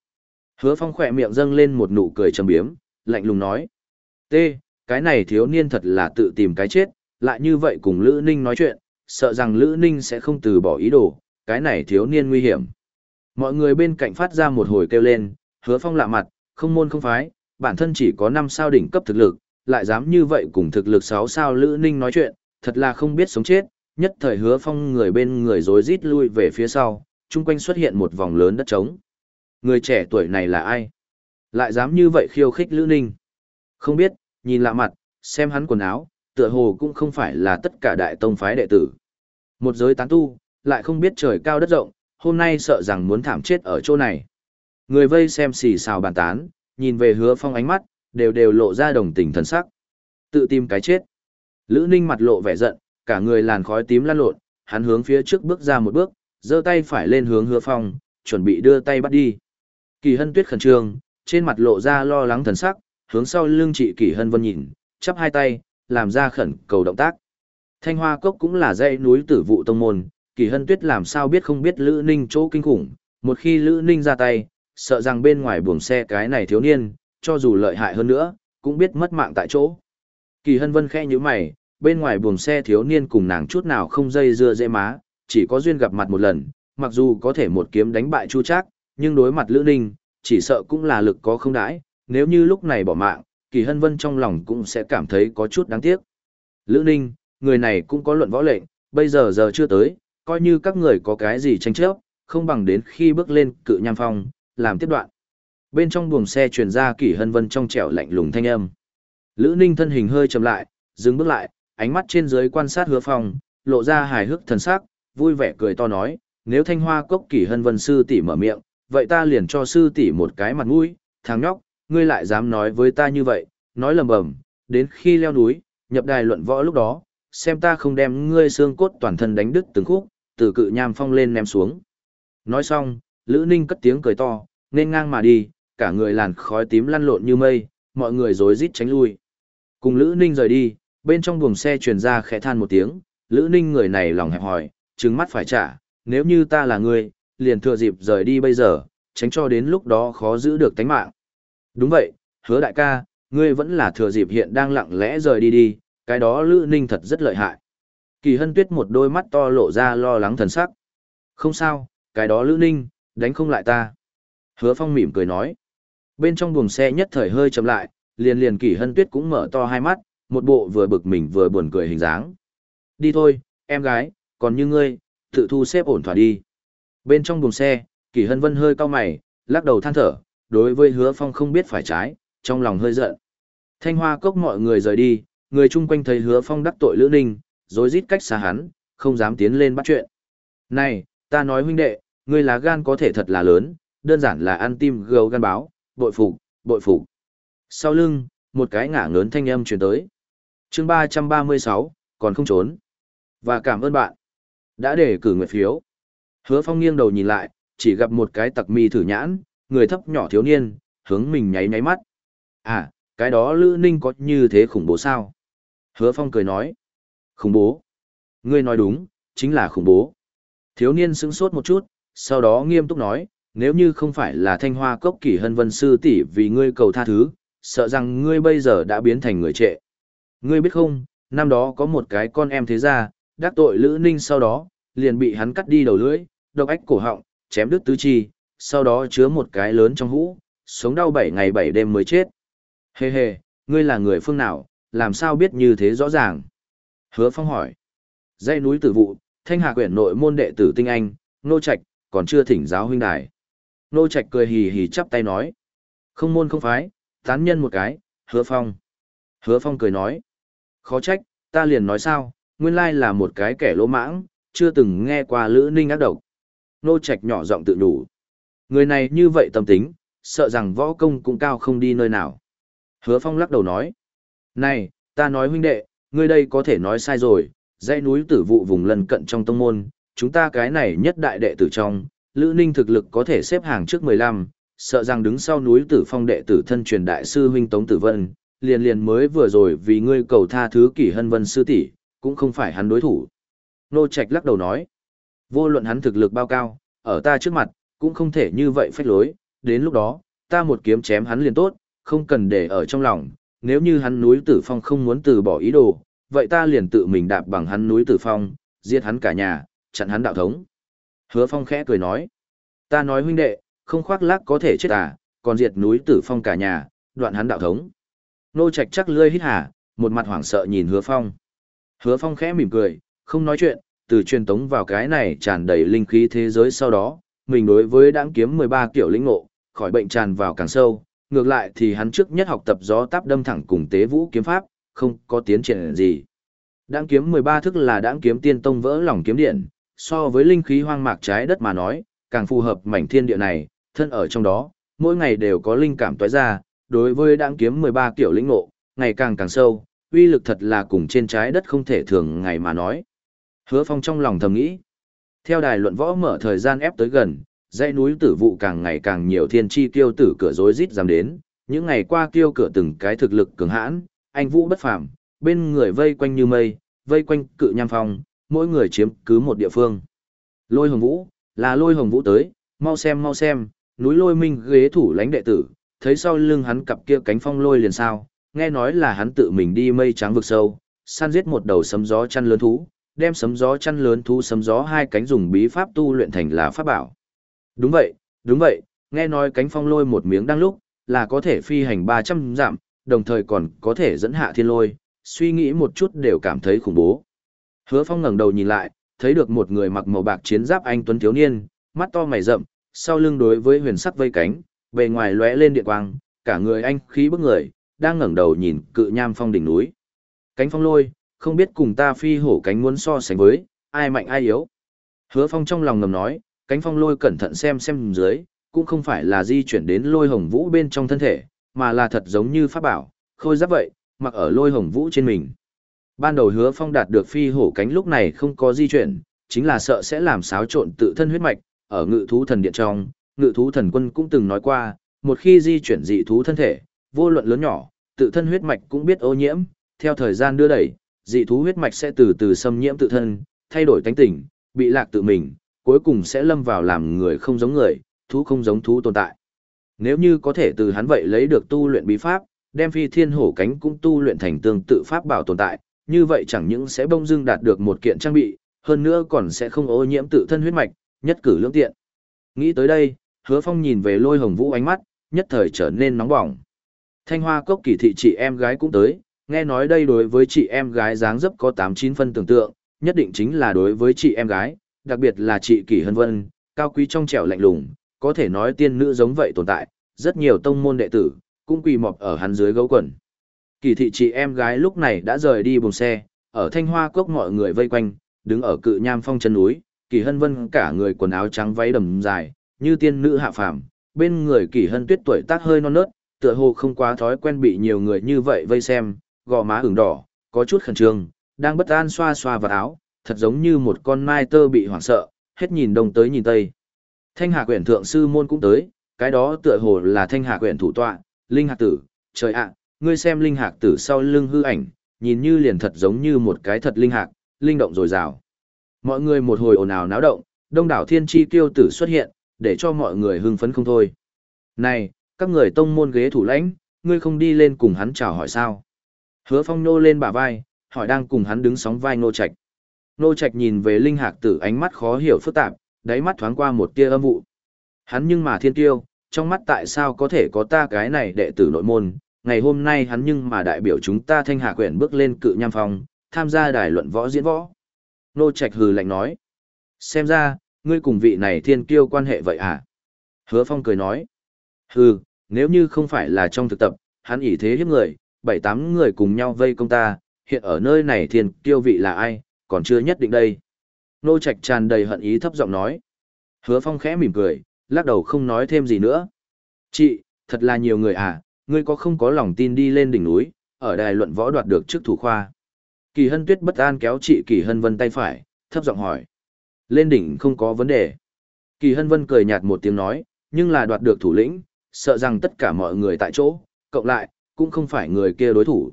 Hứa phong khỏe miệng dâng lên một nụ cười trầm biếm, lạnh lùng nói. T, cái này thiếu niên thật là tự tìm cái chết, lại như vậy cùng Lữ Ninh nói chuyện, sợ rằng Lữ Ninh sẽ không từ bỏ ý đồ, cái này thiếu niên nguy hiểm. Mọi người bên cạnh phát ra một hồi kêu lên, hứa phong lạ mặt, không môn không phái, bản thân chỉ có 5 sao đỉnh cấp thực lực, lại dám như vậy cùng thực lực 6 sao Lữ Ninh nói chuyện, thật là không biết sống chết, nhất thời hứa phong người bên người rối rít lui về phía sau, chung quanh xuất hiện một vòng lớn đất trống. Người trẻ tuổi này là ai? Lại dám như vậy khiêu khích Lữ Ninh? Không biết, nhìn lạ mặt, xem hắn quần áo, tựa hồ cũng không phải là tất cả đại tông phái đệ tử. Một giới tán tu, lại không biết trời cao đất rộng, hôm nay sợ rằng muốn thảm chết ở chỗ này. Người vây xem xì xào bàn tán, nhìn về hứa phong ánh mắt, đều đều lộ ra đồng tình thần sắc. Tự tìm cái chết. Lữ Ninh mặt lộ vẻ giận, cả người làn khói tím lăn lộn, hắn hướng phía trước bước ra một bước, giơ tay phải lên hướng hứa phong, chuẩn bị đưa tay bắt đi. Kỳ hân tuyết khẩn trương, trên mặt lộ ra lo lắng thần sắc, hướng sau lưng chị Kỳ hân vân nhìn, chắp hai tay, làm ra khẩn cầu động tác. Thanh Hoa Cốc cũng là dãy núi tử vụ tông môn, Kỳ Hân Tuyết làm sao biết không biết Lữ Ninh chỗ kinh khủng, một khi Lữ Ninh ra tay, sợ rằng bên ngoài buồng xe cái này thiếu niên, cho dù lợi hại hơn nữa, cũng biết mất mạng tại chỗ. Kỳ Hân Vân khẽ như mày, bên ngoài buồng xe thiếu niên cùng nàng chút nào không dây dưa dễ má, chỉ có duyên gặp mặt một lần, mặc dù có thể một kiếm đánh bại Chu Trác, nhưng đối mặt Lữ Ninh, chỉ sợ cũng là lực có không đãi, nếu như lúc này bỏ mạng, Kỳ Hân Vân trong lòng cũng sẽ cảm thấy có chút đáng tiếc. Lữ Ninh, người này cũng có luận võ lệnh, bây giờ giờ chưa tới, coi như các người có cái gì tranh chấp, không bằng đến khi bước lên cự nham phong, làm tiếp đoạn. Bên trong buồng xe truyền ra Kỳ Hân Vân trong trẻo lạnh lùng thanh âm. Lữ Ninh thân hình hơi chậm lại, dừng bước lại, ánh mắt trên dưới quan sát Hứa Phong, lộ ra hài hước thần sắc, vui vẻ cười to nói, nếu Thanh Hoa Cốc Kỳ Hân Vân sư tỷ mở miệng, vậy ta liền cho sư tỷ một cái mặt mũi, thằng nhóc, ngươi lại dám nói với ta như vậy, nói lầm bầm, đến khi leo núi, nhập đài luận võ lúc đó, xem ta không đem ngươi xương cốt toàn thân đánh đứt từng khúc, từ cự nham phong lên ném xuống. Nói xong, Lữ Ninh cất tiếng cười to, nên ngang mà đi, cả người làn khói tím lăn lộn như mây, mọi người rối rít tránh lui. Cùng Lữ Ninh rời đi, bên trong buồng xe truyền ra khẽ than một tiếng, Lữ Ninh người này lòng hẹp hỏi, trừng mắt phải trả, nếu như ta là ngươi, liền thừa dịp rời đi bây giờ, tránh cho đến lúc đó khó giữ được tánh mạng. Đúng vậy, hứa đại ca, ngươi vẫn là thừa dịp hiện đang lặng lẽ rời đi đi, cái đó Lữ Ninh thật rất lợi hại. Kỳ hân tuyết một đôi mắt to lộ ra lo lắng thần sắc. Không sao, cái đó Lữ Ninh, đánh không lại ta. Hứa phong mỉm cười nói. Bên trong buồng xe nhất thời hơi chậm lại, liền liền kỳ hân tuyết cũng mở to hai mắt, một bộ vừa bực mình vừa buồn cười hình dáng. Đi thôi, em gái, còn như ngươi, tự thu xếp ổn thỏa đi. Bên trong buồng xe, kỳ hân vân hơi cau mày, lắc đầu than thở, đối với hứa phong không biết phải trái, trong lòng hơi giận. Thanh hoa cốc mọi người rời đi, người chung quanh thấy hứa phong đắc tội lữ ninh, rồi rít cách xa hắn, không dám tiến lên bắt chuyện. Này, ta nói huynh đệ, ngươi lá gan có thể thật là lớn, đơn giản là ăn tim gấu gan báo, bội phục, bội phục. Sau lưng, một cái ngả ngớn thanh âm truyền tới chương ba trăm ba mươi sáu còn không trốn. Và cảm ơn bạn đã để cử nguyện phiếu. Hứa Phong nghiêng đầu nhìn lại, chỉ gặp một cái tặc mi thử nhãn, người thấp nhỏ thiếu niên, hướng mình nháy nháy mắt. À, cái đó Lữ Ninh có như thế khủng bố sao? Hứa Phong cười nói. Khủng bố. Ngươi nói đúng, chính là khủng bố. Thiếu niên sững sốt một chút, sau đó nghiêm túc nói, nếu như không phải là thanh hoa cốc kỷ hân vân sư tỷ vì ngươi cầu tha thứ, sợ rằng ngươi bây giờ đã biến thành người trệ. Ngươi biết không, năm đó có một cái con em thế gia, đắc tội Lữ Ninh sau đó, liền bị hắn cắt đi đầu lưỡi, độc ách cổ họng, chém đứt tứ chi, sau đó chứa một cái lớn trong hũ, sống đau 7 ngày 7 đêm mới chết. Hê hê, ngươi là người phương nào, làm sao biết như thế rõ ràng? Hứa Phong hỏi. Dãy núi tử vụ, thanh hà quyển nội môn đệ tử tinh anh, nô trạch, còn chưa thỉnh giáo huynh đài. Nô trạch cười hì hì chắp tay nói. Không môn không phái, tán nhân một cái, hứa phong. Hứa phong cười nói. Khó trách, ta liền nói sao, nguyên lai là một cái kẻ lỗ mãng, chưa từng nghe qua lữ ninh ác độc. Nô trạch nhỏ giọng tự đủ. Người này như vậy tâm tính, sợ rằng võ công cũng cao không đi nơi nào. Hứa phong lắc đầu nói. Này, ta nói huynh đệ, ngươi đây có thể nói sai rồi, dãy núi tử vụ vùng lân cận trong tông môn, chúng ta cái này nhất đại đệ tử trong, Lữ Ninh thực lực có thể xếp hàng trước 15, sợ rằng đứng sau núi tử phong đệ tử thân truyền đại sư huynh Tống Tử Vân, liền liền mới vừa rồi vì ngươi cầu tha thứ kỷ hân vân sư tỷ cũng không phải hắn đối thủ. Nô Trạch lắc đầu nói, vô luận hắn thực lực bao cao, ở ta trước mặt, cũng không thể như vậy phách lối, đến lúc đó, ta một kiếm chém hắn liền tốt, không cần để ở trong lòng, nếu như hắn núi tử phong không muốn từ bỏ ý đồ, vậy ta liền tự mình đạp bằng hắn núi tử phong, giết hắn cả nhà, chặn hắn đạo thống. Hứa phong khẽ cười nói, ta nói huynh đệ, không khoác lác có thể chết à, còn diệt núi tử phong cả nhà, đoạn hắn đạo thống. Nô Trạch chắc lươi hít hà, một mặt hoảng sợ nhìn hứa phong. Hứa phong khẽ mỉm cười, không nói chuyện, từ truyền tống vào cái này tràn đầy linh khí thế giới sau đó, mình đối với đãng kiếm 13 kiểu lĩnh ngộ, khỏi bệnh tràn vào càng sâu, ngược lại thì hắn trước nhất học tập gió táp đâm thẳng cùng tế vũ kiếm pháp, không có tiến triển gì. Đãng kiếm 13 thức là đãng kiếm tiên tông vỡ lòng kiếm điện, so với linh khí hoang mạc trái đất mà nói, càng phù hợp mảnh thiên địa này, thân ở trong đó, mỗi ngày đều có linh cảm toái ra, đối với đáng kiếm 13 kiểu lĩnh ngộ, ngày càng càng sâu, uy lực thật là cùng trên trái đất không thể thường ngày mà nói. Hứa Phong trong lòng thầm nghĩ. Theo đài luận võ mở thời gian ép tới gần, dãy núi tử vụ càng ngày càng nhiều thiên chi tiêu tử cửa rối rít dám đến, những ngày qua tiêu cửa từng cái thực lực cường hãn, anh vũ bất phàm, bên người vây quanh như mây, vây quanh cự nham phong, mỗi người chiếm cứ một địa phương. Lôi hồng vũ, là lôi hồng vũ tới, mau xem mau xem, núi lôi minh ghế thủ lãnh đệ tử, thấy sau lưng hắn cặp kia cánh phong lôi liền sao, nghe nói là hắn tự mình đi mây trắng vực sâu, săn giết một đầu sấm gió chăn lớn thú, đem sấm gió chăn lớn thú sấm gió hai cánh dùng bí pháp tu luyện thành là pháp bảo. Đúng vậy, đúng vậy, nghe nói cánh phong lôi một miếng đang lúc, là có thể phi hành 300 dặm, đồng thời còn có thể dẫn hạ thiên lôi, suy nghĩ một chút đều cảm thấy khủng bố. Hứa phong ngẩng đầu nhìn lại, thấy được một người mặc màu bạc chiến giáp anh tuấn thiếu niên, mắt to mày rậm, sau lưng đối với huyền sắc vây cánh, bề ngoài lóe lên điện quang, cả người anh khí bức người, đang ngẩng đầu nhìn cự nham phong đỉnh núi. Cánh phong lôi, không biết cùng ta phi hổ cánh muốn so sánh với, ai mạnh ai yếu. Hứa phong trong lòng ngầm nói, cánh phong lôi cẩn thận xem xem dưới, cũng không phải là di chuyển đến lôi hồng vũ bên trong thân thể, mà là thật giống như pháp bảo, khôi giáp vậy, mặc ở lôi hồng vũ trên mình. Ban đầu hứa phong đạt được phi hổ cánh lúc này không có di chuyển, chính là sợ sẽ làm xáo trộn tự thân huyết mạch, ở ngự thú thần điện trong, ngự thú thần quân cũng từng nói qua, một khi di chuyển dị thú thân thể, vô luận lớn nhỏ, tự thân huyết mạch cũng biết ô nhiễm, theo thời gian đưa đẩy, dị thú huyết mạch sẽ từ từ xâm nhiễm tự thân, thay đổi tánh tình, bị lạc tự mình, cuối cùng sẽ lâm vào làm người không giống người, thú không giống thú tồn tại. Nếu như có thể từ hắn vậy lấy được tu luyện bí pháp, đem phi thiên hổ cánh cũng tu luyện thành tương tự pháp bảo tồn tại, như vậy chẳng những sẽ bông dưng đạt được một kiện trang bị, hơn nữa còn sẽ không ô nhiễm tự thân huyết mạch, nhất cử lưỡng tiện. Nghĩ tới đây, hứa phong nhìn về lôi hồng vũ ánh mắt, nhất thời trở nên nóng bỏng. Thanh hoa cốc kỳ thị chị em gái cũng tới, nghe nói đây đối với chị em gái dáng dấp có 8-9 phân tưởng tượng, nhất định chính là đối với chị em gái, đặc biệt là chị Kỳ Hân Vân, cao quý trong trẻo lạnh lùng, có thể nói tiên nữ giống vậy tồn tại, rất nhiều tông môn đệ tử, cũng quỳ mọp ở hắn dưới gấu quần. Kỳ thị chị em gái lúc này đã rời đi buồng xe, ở thanh hoa cốc mọi người vây quanh, đứng ở cự nham phong chân núi, kỳ hân vân cả người quần áo trắng váy đầm dài, như tiên nữ hạ phàm, bên người kỳ hân tuyết tuổi tác hơi non nớt, tựa hồ không quá thói quen bị nhiều người như vậy vây xem, gò má ửng đỏ, có chút khẩn trương, đang bất an xoa xoa vào áo, thật giống như một con mai tơ bị hoảng sợ, hết nhìn đông tới nhìn tây. Thanh Hà quyển thượng sư môn cũng tới, cái đó tựa hồ là Thanh Hà quyển thủ tọa, Linh Hạc tử, trời ạ, ngươi xem Linh Hạc tử sau lưng hư ảnh, nhìn như liền thật giống như một cái thật linh hạc, linh động rồi rào. Mọi người một hồi ồn ào náo động, đông đảo thiên chi tiêu tử xuất hiện, để cho mọi người hưng phấn không thôi. Này, các người tông môn ghế thủ lãnh, ngươi không đi lên cùng hắn chào hỏi sao? Hứa phong nô lên bả vai, hỏi đang cùng hắn đứng sóng vai nô trạch. Nô trạch nhìn về linh hạc tử ánh mắt khó hiểu phức tạp, đáy mắt thoáng qua một tia âm vụ. Hắn nhưng mà thiên tiêu, trong mắt tại sao có thể có ta cái này đệ tử nội môn, ngày hôm nay hắn nhưng mà đại biểu chúng ta thanh hạ quyển bước lên cự nham phong, tham gia đài luận võ diễn võ. Nô Trạch hừ lạnh nói. Xem ra, ngươi cùng vị này thiên kiêu quan hệ vậy à? Hứa Phong cười nói. Hừ, nếu như không phải là trong thực tập, hắn ỷ thế hiếp người, bảy tám người cùng nhau vây công ta, hiện ở nơi này thiên kiêu vị là ai, còn chưa nhất định đây. Nô Trạch tràn đầy hận ý thấp giọng nói. Hứa Phong khẽ mỉm cười, lắc đầu không nói thêm gì nữa. Chị, thật là nhiều người à, ngươi có không có lòng tin đi lên đỉnh núi, ở đài luận võ đoạt được chức thủ khoa. Kỳ hân tuyết bất an kéo chị Kỳ hân vân tay phải, thấp giọng hỏi. Lên đỉnh không có vấn đề. Kỳ hân vân cười nhạt một tiếng nói, nhưng là đoạt được thủ lĩnh, sợ rằng tất cả mọi người tại chỗ, cộng lại, cũng không phải người kia đối thủ.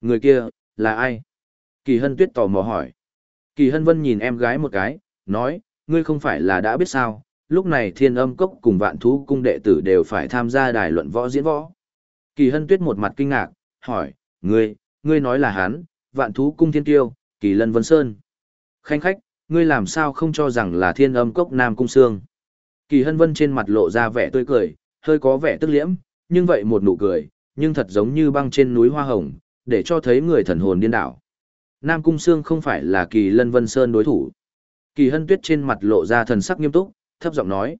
Người kia, là ai? Kỳ hân tuyết tò mò hỏi. Kỳ hân vân nhìn em gái một cái, nói, ngươi không phải là đã biết sao, lúc này thiên âm cốc cùng vạn thú cung đệ tử đều phải tham gia đài luận võ diễn võ. Kỳ hân tuyết một mặt kinh ngạc, hỏi, ngươi, ngươi nói là hắn, vạn thú cung thiên tiêu, kỳ lân vân sơn. Khanh khách, ngươi làm sao không cho rằng là thiên âm cốc nam cung sương. Kỳ hân vân trên mặt lộ ra vẻ tươi cười, hơi có vẻ tức liễm, nhưng vậy một nụ cười, nhưng thật giống như băng trên núi hoa hồng, để cho thấy người thần hồn điên đảo. Nam cung sương không phải là kỳ lân vân sơn đối thủ. Kỳ hân tuyết trên mặt lộ ra thần sắc nghiêm túc, thấp giọng nói.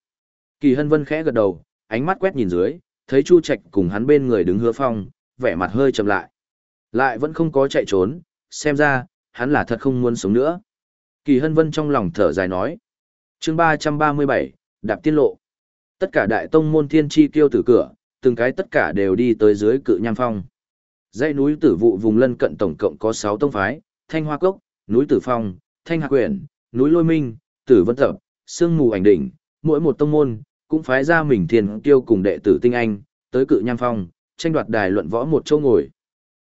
Kỳ hân vân khẽ gật đầu, ánh mắt quét nhìn dưới, thấy Chu Trạch cùng hắn bên người đứng hứa phong, vẻ mặt hơi chậm lại. Lại vẫn không có chạy trốn, xem ra, hắn là thật không muốn sống nữa. Kỳ hân vân trong lòng thở dài nói. chương ba ba mươi bảy đạp tiên lộ. Tất cả đại tông môn thiên chi kiêu tử cửa, từng cái tất cả đều đi tới dưới cự nham phong. Dãy núi tử vụ vùng lân cận tổng cộng có sáu tông phái, Thanh Hoa Cốc, núi Tử Phong, Thanh Hạc Quyển, núi Lôi Minh, Tử Vân Tập, Sương Mù Ảnh Đỉnh, mỗi một tông môn, cũng phái ra mình thiên tiêu cùng đệ tử tinh anh, tới cự nham phong, tranh đoạt đài luận võ một châu ngồi.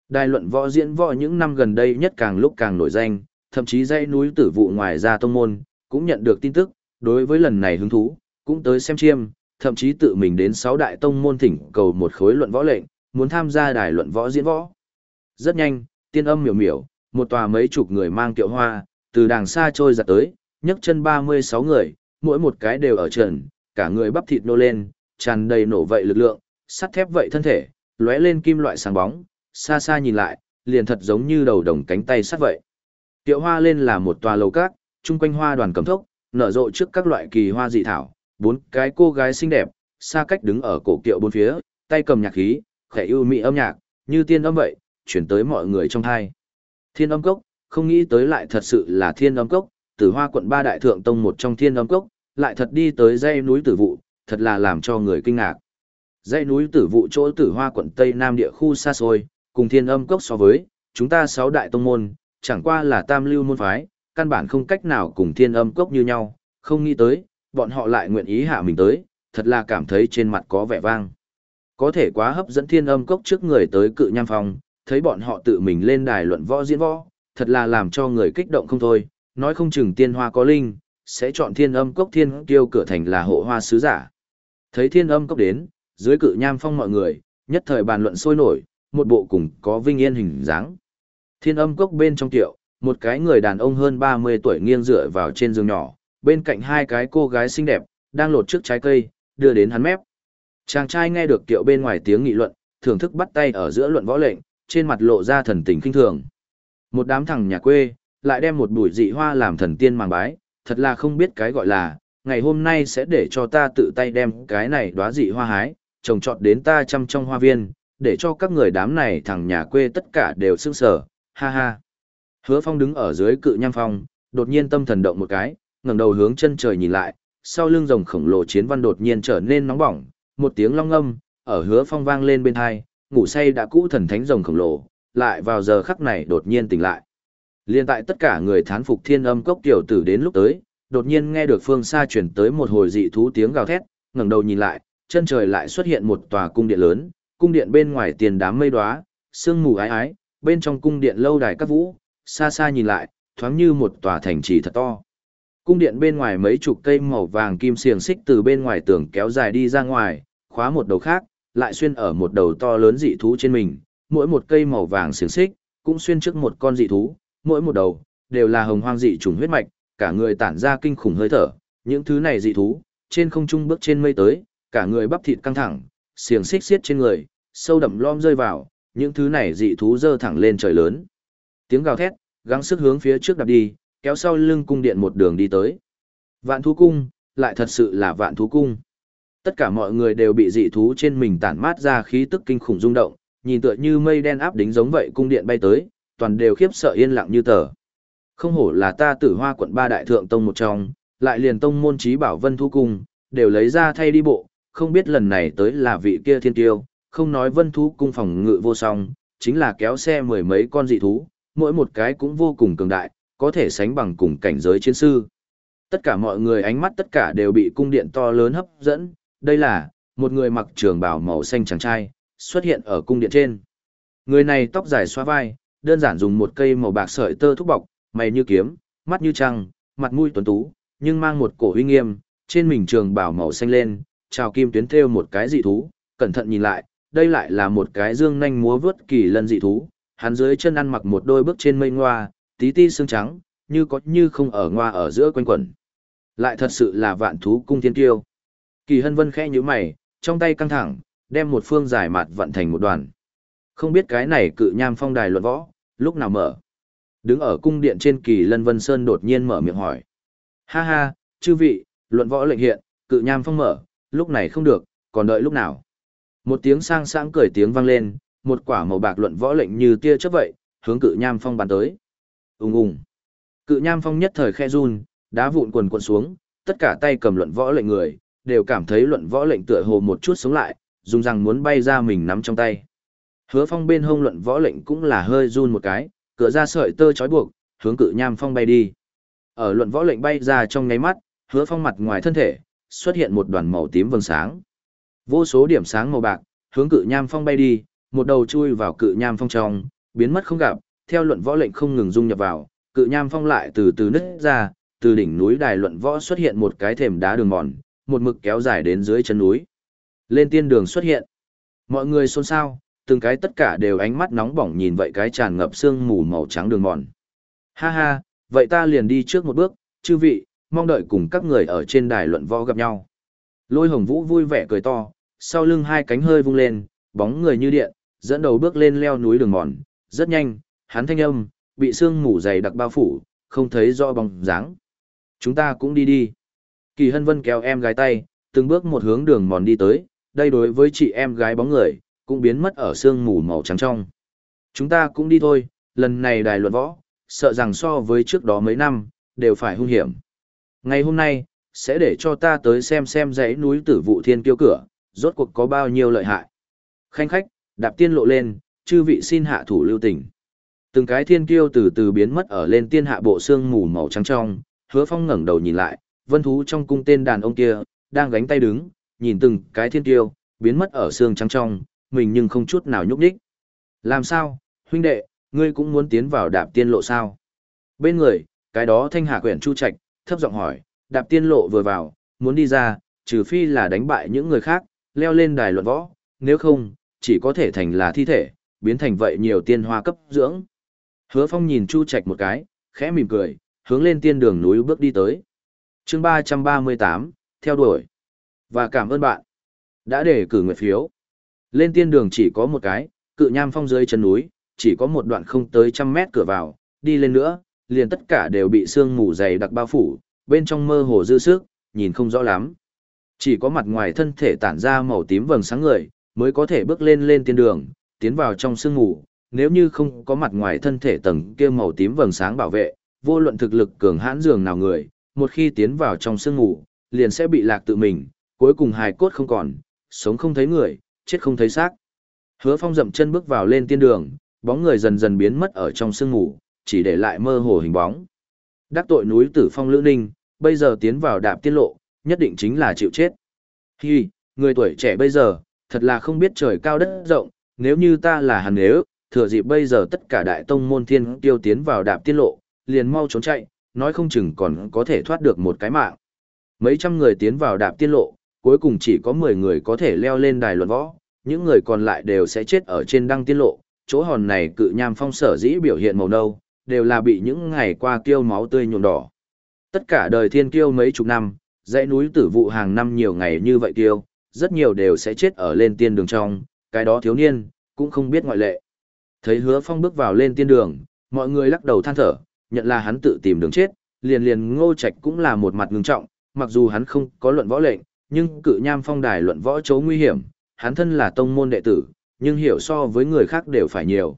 Đài luận võ diễn võ những năm gần đây nhất càng lúc càng nổi danh, thậm chí dãy núi tử vụ ngoài ra tông môn, cũng nhận được tin tức, đối với lần này hứng thú, cũng tới xem chiêm, thậm chí tự mình đến sáu đại tông môn thỉnh cầu một khối luận võ lệnh, muốn tham gia đài luận võ diễn võ. Rất nhanh, tiên âm miểu miểu, một tòa mấy chục người mang kiệu hoa, Từ đàng xa trôi giặt tới, nhấc chân 36 người, mỗi một cái đều ở trần, cả người bắp thịt nô lên, tràn đầy nổ vậy lực lượng, sắt thép vậy thân thể, lóe lên kim loại sáng bóng, xa xa nhìn lại, liền thật giống như đầu đồng cánh tay sắt vậy. Tiệu hoa lên là một tòa lầu cát, chung quanh hoa đoàn cầm thốc, nở rộ trước các loại kỳ hoa dị thảo, bốn cái cô gái xinh đẹp, xa cách đứng ở cổ kiệu bốn phía, tay cầm nhạc khí, khẽ ưu mỹ âm nhạc, như tiên âm vậy, chuyển tới mọi người trong thai. Thiên âm cốc, không nghĩ tới lại thật sự là thiên âm cốc, tử hoa quận ba đại thượng tông một trong thiên âm cốc, lại thật đi tới dãy núi tử vụ, thật là làm cho người kinh ngạc. Dãy núi tử vụ chỗ tử hoa quận Tây Nam địa khu xa xôi, cùng thiên âm cốc so với, chúng ta sáu đại tông môn, chẳng qua là tam lưu môn phái, căn bản không cách nào cùng thiên âm cốc như nhau, không nghĩ tới, bọn họ lại nguyện ý hạ mình tới, thật là cảm thấy trên mặt có vẻ vang. Có thể quá hấp dẫn thiên âm cốc trước người tới cự nham phòng, thấy bọn họ tự mình lên đài luận võ diễn võ, thật là làm cho người kích động không thôi, nói không chừng tiên hoa có linh, sẽ chọn thiên âm cốc thiên tiêu cửa thành là hộ hoa sứ giả. Thấy thiên âm cốc đến, dưới cự nham phong mọi người, nhất thời bàn luận sôi nổi, một bộ cùng có vinh yên hình dáng. Thiên âm cốc bên trong tiệu, một cái người đàn ông hơn 30 tuổi nghiêng dựa vào trên giường nhỏ, bên cạnh hai cái cô gái xinh đẹp, đang lột trước trái cây, đưa đến hắn mép. Chàng trai nghe được tiệu bên ngoài tiếng nghị luận, thưởng thức bắt tay ở giữa luận võ lệnh, trên mặt lộ ra thần tình kinh thường. Một đám thằng nhà quê, lại đem một bụi dị hoa làm thần tiên màng bái, thật là không biết cái gọi là, ngày hôm nay sẽ để cho ta tự tay đem cái này đóa dị hoa hái, trồng trọt đến ta chăm trong hoa viên, để cho các người đám này thằng nhà quê tất cả đều sưng sờ, ha ha. Hứa Phong đứng ở dưới cự nham phong, đột nhiên tâm thần động một cái, ngẩng đầu hướng chân trời nhìn lại, sau lưng rồng khổng lồ chiến văn đột nhiên trở nên nóng bỏng, một tiếng long âm, ở Hứa Phong vang lên bên tai, ngủ say đã cũ thần thánh rồng khổng lồ, lại vào giờ khắc này đột nhiên tỉnh lại. Liên tại tất cả người thán phục thiên âm cốc tiểu tử đến lúc tới, đột nhiên nghe được phương xa chuyển tới một hồi dị thú tiếng gào thét, ngẩng đầu nhìn lại, chân trời lại xuất hiện một tòa cung điện lớn, cung điện bên ngoài tiền đám mây đóa, sương mù ái ái, bên trong cung điện lâu đài các vũ, xa xa nhìn lại, thoáng như một tòa thành trì thật to. Cung điện bên ngoài mấy chục cây màu vàng kim xiềng xích từ bên ngoài tường kéo dài đi ra ngoài, khóa một đầu khác, lại xuyên ở một đầu to lớn dị thú trên mình, mỗi một cây màu vàng xiềng xích, cũng xuyên trước một con dị thú, mỗi một đầu, đều là hồng hoang dị trùng huyết mạch, cả người tản ra kinh khủng hơi thở, những thứ này dị thú, trên không trung bước trên mây tới, cả người bắp thịt căng thẳng, xiềng xích xiết trên người, sâu đậm lom rơi vào, những thứ này dị thú dơ thẳng lên trời lớn. Tiếng gào thét, gắng sức hướng phía trước đạp đi, kéo sau lưng cung điện một đường đi tới. Vạn thú cung, lại thật sự là vạn thú cung. Tất cả mọi người đều bị dị thú trên mình tản mát ra khí tức kinh khủng rung động, nhìn tựa như mây đen áp đính giống vậy cung điện bay tới, toàn đều khiếp sợ yên lặng như tờ. Không hổ là ta tử hoa quận ba đại thượng tông một trong, lại liền tông môn trí bảo vân thú cung, đều lấy ra thay đi bộ, không biết lần này tới là vị kia thiên tiêu, không nói vân thú cung phòng ngự vô song, chính là kéo xe mười mấy con dị thú, mỗi một cái cũng vô cùng cường đại, có thể sánh bằng cùng cảnh giới chiến sư. Tất cả mọi người ánh mắt tất cả đều bị cung điện to lớn hấp dẫn, đây là một người mặc trường bào màu xanh chàng trai, xuất hiện ở cung điện trên. Người này tóc dài xoa vai, đơn giản dùng một cây màu bạc sợi tơ thúc bọc, mày như kiếm, mắt như trăng, mặt mũi tuấn tú, nhưng mang một cổ uy nghiêm, trên mình trường bào màu xanh lên, chào kim tuyến thêu một cái dị thú, cẩn thận nhìn lại, đây lại là một cái dương nhanh múa vớt kỳ lân dị thú, hắn dưới chân ăn mặc một đôi bước trên mây ngoa, tí ti xương trắng, như có như không ở ngoa ở giữa quanh quẩn. Lại thật sự là vạn thú cung thiên tiêu. Kỳ hân vân khẽ như mày, trong tay căng thẳng, đem một phương giải mạt vận thành một đoàn. Không biết cái này cự nham phong đài luận võ, lúc nào mở. Đứng ở cung điện trên kỳ lân vân sơn đột nhiên mở miệng hỏi. Ha ha, chư vị, luận võ lệnh hiện, cự nham phong mở, lúc này không được, còn đợi lúc nào. Một tiếng sang sáng cười tiếng vang lên, một quả màu bạc luận võ lệnh như tia chớp vậy, hướng cự nham phong bắn tới. Ùng ùng. Cự nham phong nhất thời khe run, đá vụn quần quần xuống, tất cả tay cầm luận võ lệnh người, đều cảm thấy luận võ lệnh tựa hồ một chút sống lại, dùng rằng muốn bay ra mình nắm trong tay. Hứa phong bên hông luận võ lệnh cũng là hơi run một cái, cửa ra sợi tơ trói buộc, hướng cự nham phong bay đi. Ở luận võ lệnh bay ra trong nháy mắt, hứa phong mặt ngoài thân thể, xuất hiện một đoàn màu tím vầng sáng. Vô số điểm sáng màu bạc, hướng cự nham phong bay đi, một đầu chui vào cự nham phong trong, biến mất không gặp, theo luận võ lệnh không ngừng dung nhập vào, cự nham phong lại từ từ nứt ra, từ đỉnh núi đài luận võ xuất hiện một cái thềm đá đường mòn, một mực kéo dài đến dưới chân núi. Lên tiên đường xuất hiện. Mọi người xôn xao, từng cái tất cả đều ánh mắt nóng bỏng nhìn vậy cái tràn ngập sương mù màu trắng đường mòn. Ha ha, Vậy ta liền đi trước một bước, chư vị, mong đợi cùng các người ở trên đài luận võ gặp nhau. Lôi hồng vũ vui vẻ cười to, sau lưng hai cánh hơi vung lên, bóng người như điện, dẫn đầu bước lên leo núi đường mòn, rất nhanh, hắn thanh âm, bị sương mù dày đặc bao phủ, không thấy rõ bóng dáng. Chúng ta cũng đi đi. Kỳ hân vân kéo em gái tay, từng bước một hướng đường mòn đi tới, đây đối với chị em gái bóng người, cũng biến mất ở sương mù màu trắng trong. Chúng ta cũng đi thôi, lần này đài luận võ, sợ rằng so với trước đó mấy năm, đều phải hung hiểm. Ngày hôm nay, sẽ để cho ta tới xem xem dãy núi tử vụ thiên kiêu cửa, rốt cuộc có bao nhiêu lợi hại. Khanh khách, đạp tiên lộ lên, chư vị xin hạ thủ lưu tình. Từng cái thiên kiêu từ từ biến mất ở lên tiên hạ bộ xương mù màu trắng trong, hứa phong ngẩng đầu nhìn lại, vân thú trong cung tên đàn ông kia, đang gánh tay đứng, nhìn từng cái thiên kiêu, biến mất ở xương trắng trong, mình nhưng không chút nào nhúc nhích. Làm sao, huynh đệ, ngươi cũng muốn tiến vào đạp tiên lộ sao? Bên người, cái đó thanh hạ quyển chu trạch, thấp giọng hỏi, đạp tiên lộ vừa vào, muốn đi ra, trừ phi là đánh bại những người khác, leo lên đài luận võ, nếu không, chỉ có thể thành là thi thể, biến thành vậy nhiều tiên hoa cấp dưỡng. Hứa Phong nhìn Chu Trạch một cái, khẽ mỉm cười, hướng lên tiên đường núi bước đi tới. chương 338, theo đuổi. Và cảm ơn bạn đã để cử nguyện phiếu. Lên tiên đường chỉ có một cái, cự nham phong dưới chân núi, chỉ có một đoạn không tới trăm mét cửa vào, đi lên nữa, liền tất cả đều bị sương mù dày đặc bao phủ, bên trong mơ hồ dư sức, nhìn không rõ lắm. Chỉ có mặt ngoài thân thể tản ra màu tím vầng sáng người, mới có thể bước lên lên tiên đường, tiến vào trong sương ngủ nếu như không có mặt ngoài thân thể tầng kia màu tím vầng sáng bảo vệ, vô luận thực lực cường hãn dường nào người, một khi tiến vào trong sương ngủ liền sẽ bị lạc tự mình, cuối cùng hài cốt không còn, sống không thấy người, chết không thấy xác. Hứa Phong dậm chân bước vào lên tiên đường, bóng người dần dần biến mất ở trong sương ngủ chỉ để lại mơ hồ hình bóng. Đắc tội núi Tử Phong Lữ Ninh, bây giờ tiến vào đạp tiên lộ, nhất định chính là chịu chết. Hi, người tuổi trẻ bây giờ, thật là không biết trời cao đất rộng, nếu như ta là hàn nếu, thừa dịp bây giờ tất cả đại tông môn thiên tiêu tiến vào đạp tiên lộ, liền mau trốn chạy, nói không chừng còn có thể thoát được một cái mạng. Mấy trăm người tiến vào đạp tiên lộ, cuối cùng chỉ có 10 người có thể leo lên đài luận võ, những người còn lại đều sẽ chết ở trên đăng tiên lộ, chỗ hòn này cự nham phong sở dĩ biểu hiện màu nâu, đều là bị những ngày qua kiêu máu tươi nhuộm đỏ. Tất cả đời thiên kiêu mấy chục năm, dãy núi tử vụ hàng năm nhiều ngày như vậy kiêu, rất nhiều đều sẽ chết ở lên tiên đường trong, cái đó thiếu niên, cũng không biết ngoại lệ. Thấy hứa phong bước vào lên tiên đường, mọi người lắc đầu than thở, nhận là hắn tự tìm đường chết, liền liền ngô trạch cũng là một mặt ngưng trọng, mặc dù hắn không có luận võ lệnh, nhưng cự nham phong đài luận võ chấu nguy hiểm, hắn thân là tông môn đệ tử, nhưng hiểu so với người khác đều phải nhiều.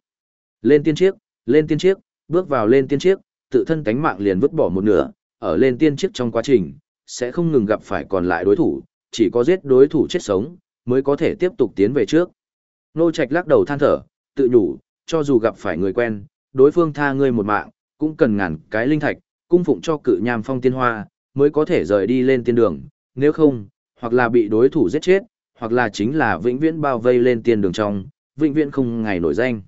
Lên tiên chiếc, lên tiên chiếc, bước vào lên tiên chiếc, tự thân cánh mạng liền vứt bỏ một nửa, ở lên tiên chiếc trong quá trình, sẽ không ngừng gặp phải còn lại đối thủ, chỉ có giết đối thủ chết sống, mới có thể tiếp tục tiến về trước. Nô Trạch lắc đầu than thở, tự nhủ, cho dù gặp phải người quen, đối phương tha ngươi một mạng, cũng cần ngàn cái linh thạch, cung phụng cho cự nham phong tiên hoa, mới có thể rời đi lên tiên đường, nếu không, hoặc là bị đối thủ giết chết, hoặc là chính là vĩnh viễn bao vây lên tiên đường trong, vĩnh viễn không ngày nổi danh.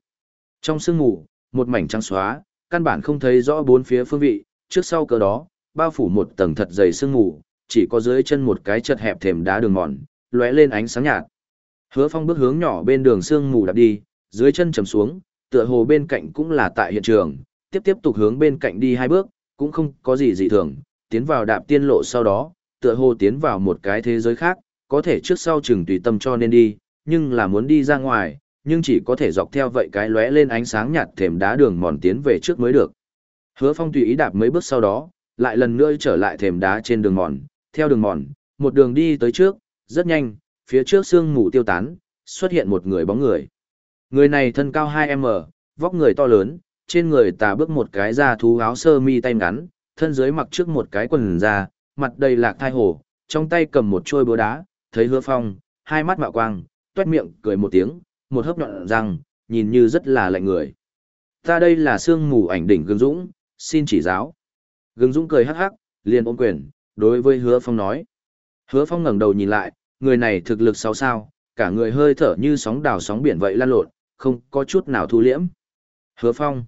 Trong sương mù, một mảnh trắng xóa, căn bản không thấy rõ bốn phía phương vị, trước sau cờ đó, bao phủ một tầng thật dày sương mù, chỉ có dưới chân một cái chật hẹp thềm đá đường mòn, lóe lên ánh sáng nhạt. Hứa Phong bước hướng nhỏ bên đường sương mù đạp đi, dưới chân trầm xuống, tựa hồ bên cạnh cũng là tại hiện trường, tiếp tiếp tục hướng bên cạnh đi hai bước, cũng không có gì dị thường, tiến vào đạp tiên lộ sau đó, tựa hồ tiến vào một cái thế giới khác, có thể trước sau chừng tùy tâm cho nên đi, nhưng là muốn đi ra ngoài, nhưng chỉ có thể dọc theo vậy cái lóe lên ánh sáng nhạt thềm đá đường mòn tiến về trước mới được. Hứa Phong tùy ý đạp mấy bước sau đó, lại lần nữa trở lại thềm đá trên đường mòn, theo đường mòn, một đường đi tới trước, rất nhanh, phía trước sương mù tiêu tán, xuất hiện một người bóng người. Người này thân cao 2m, vóc người to lớn, trên người tà bước một cái da thú áo sơ mi tay ngắn, thân dưới mặc trước một cái quần da, mặt đầy lạc thai hồ, trong tay cầm một chôi búa đá, thấy hứa phong, hai mắt mạo quang, tuét miệng, cười một tiếng, một hớp nhọn răng, nhìn như rất là lạnh người. Ta đây là sương mù ảnh đỉnh gương dũng, xin chỉ giáo. Gương dũng cười hắc hắc, liền ôm quyền, đối với hứa phong nói. Hứa phong ngẩng đầu nhìn lại, người này thực lực sao sao, cả người hơi thở như sóng đào sóng biển vậy lan lộn, không có chút nào thu liễm. Hứa phong.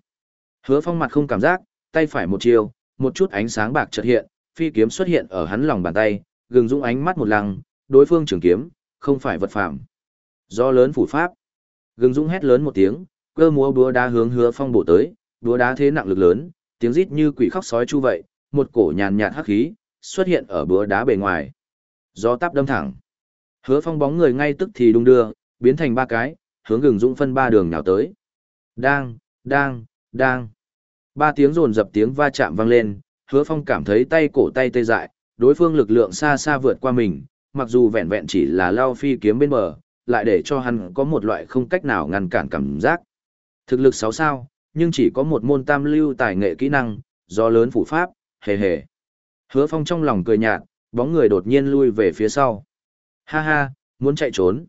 Hứa phong mặt không cảm giác, tay phải một chiều, một chút ánh sáng bạc chợt hiện, phi kiếm xuất hiện ở hắn lòng bàn tay, gừng dũng ánh mắt một lăng, đối phương trường kiếm, không phải vật phạm. Do lớn phủ pháp. Gừng dũng hét lớn một tiếng, cơ múa búa đá hướng hứa phong bổ tới, búa đá thế nặng lực lớn, Tiếng rít như quỷ khóc sói chu vậy, một cổ nhàn nhạt hắc khí xuất hiện ở búa đá bề ngoài. Gió táp đâm thẳng. Hứa Phong bóng người ngay tức thì đung đưa, biến thành ba cái, hướng gừng dũng phân ba đường nào tới. Đang, đang, đang. Ba tiếng rồn dập tiếng va chạm vang lên, Hứa Phong cảm thấy tay cổ tay tê dại, đối phương lực lượng xa xa vượt qua mình, mặc dù vẹn vẹn chỉ là lao phi kiếm bên bờ, lại để cho hắn có một loại không cách nào ngăn cản cảm giác. Thực lực 6 sao, nhưng chỉ có một môn tam lưu tài nghệ kỹ năng, do lớn phủ pháp, hề hề. Hứa Phong trong lòng cười nhạt, bóng người đột nhiên lui về phía sau. Ha ha, muốn chạy trốn.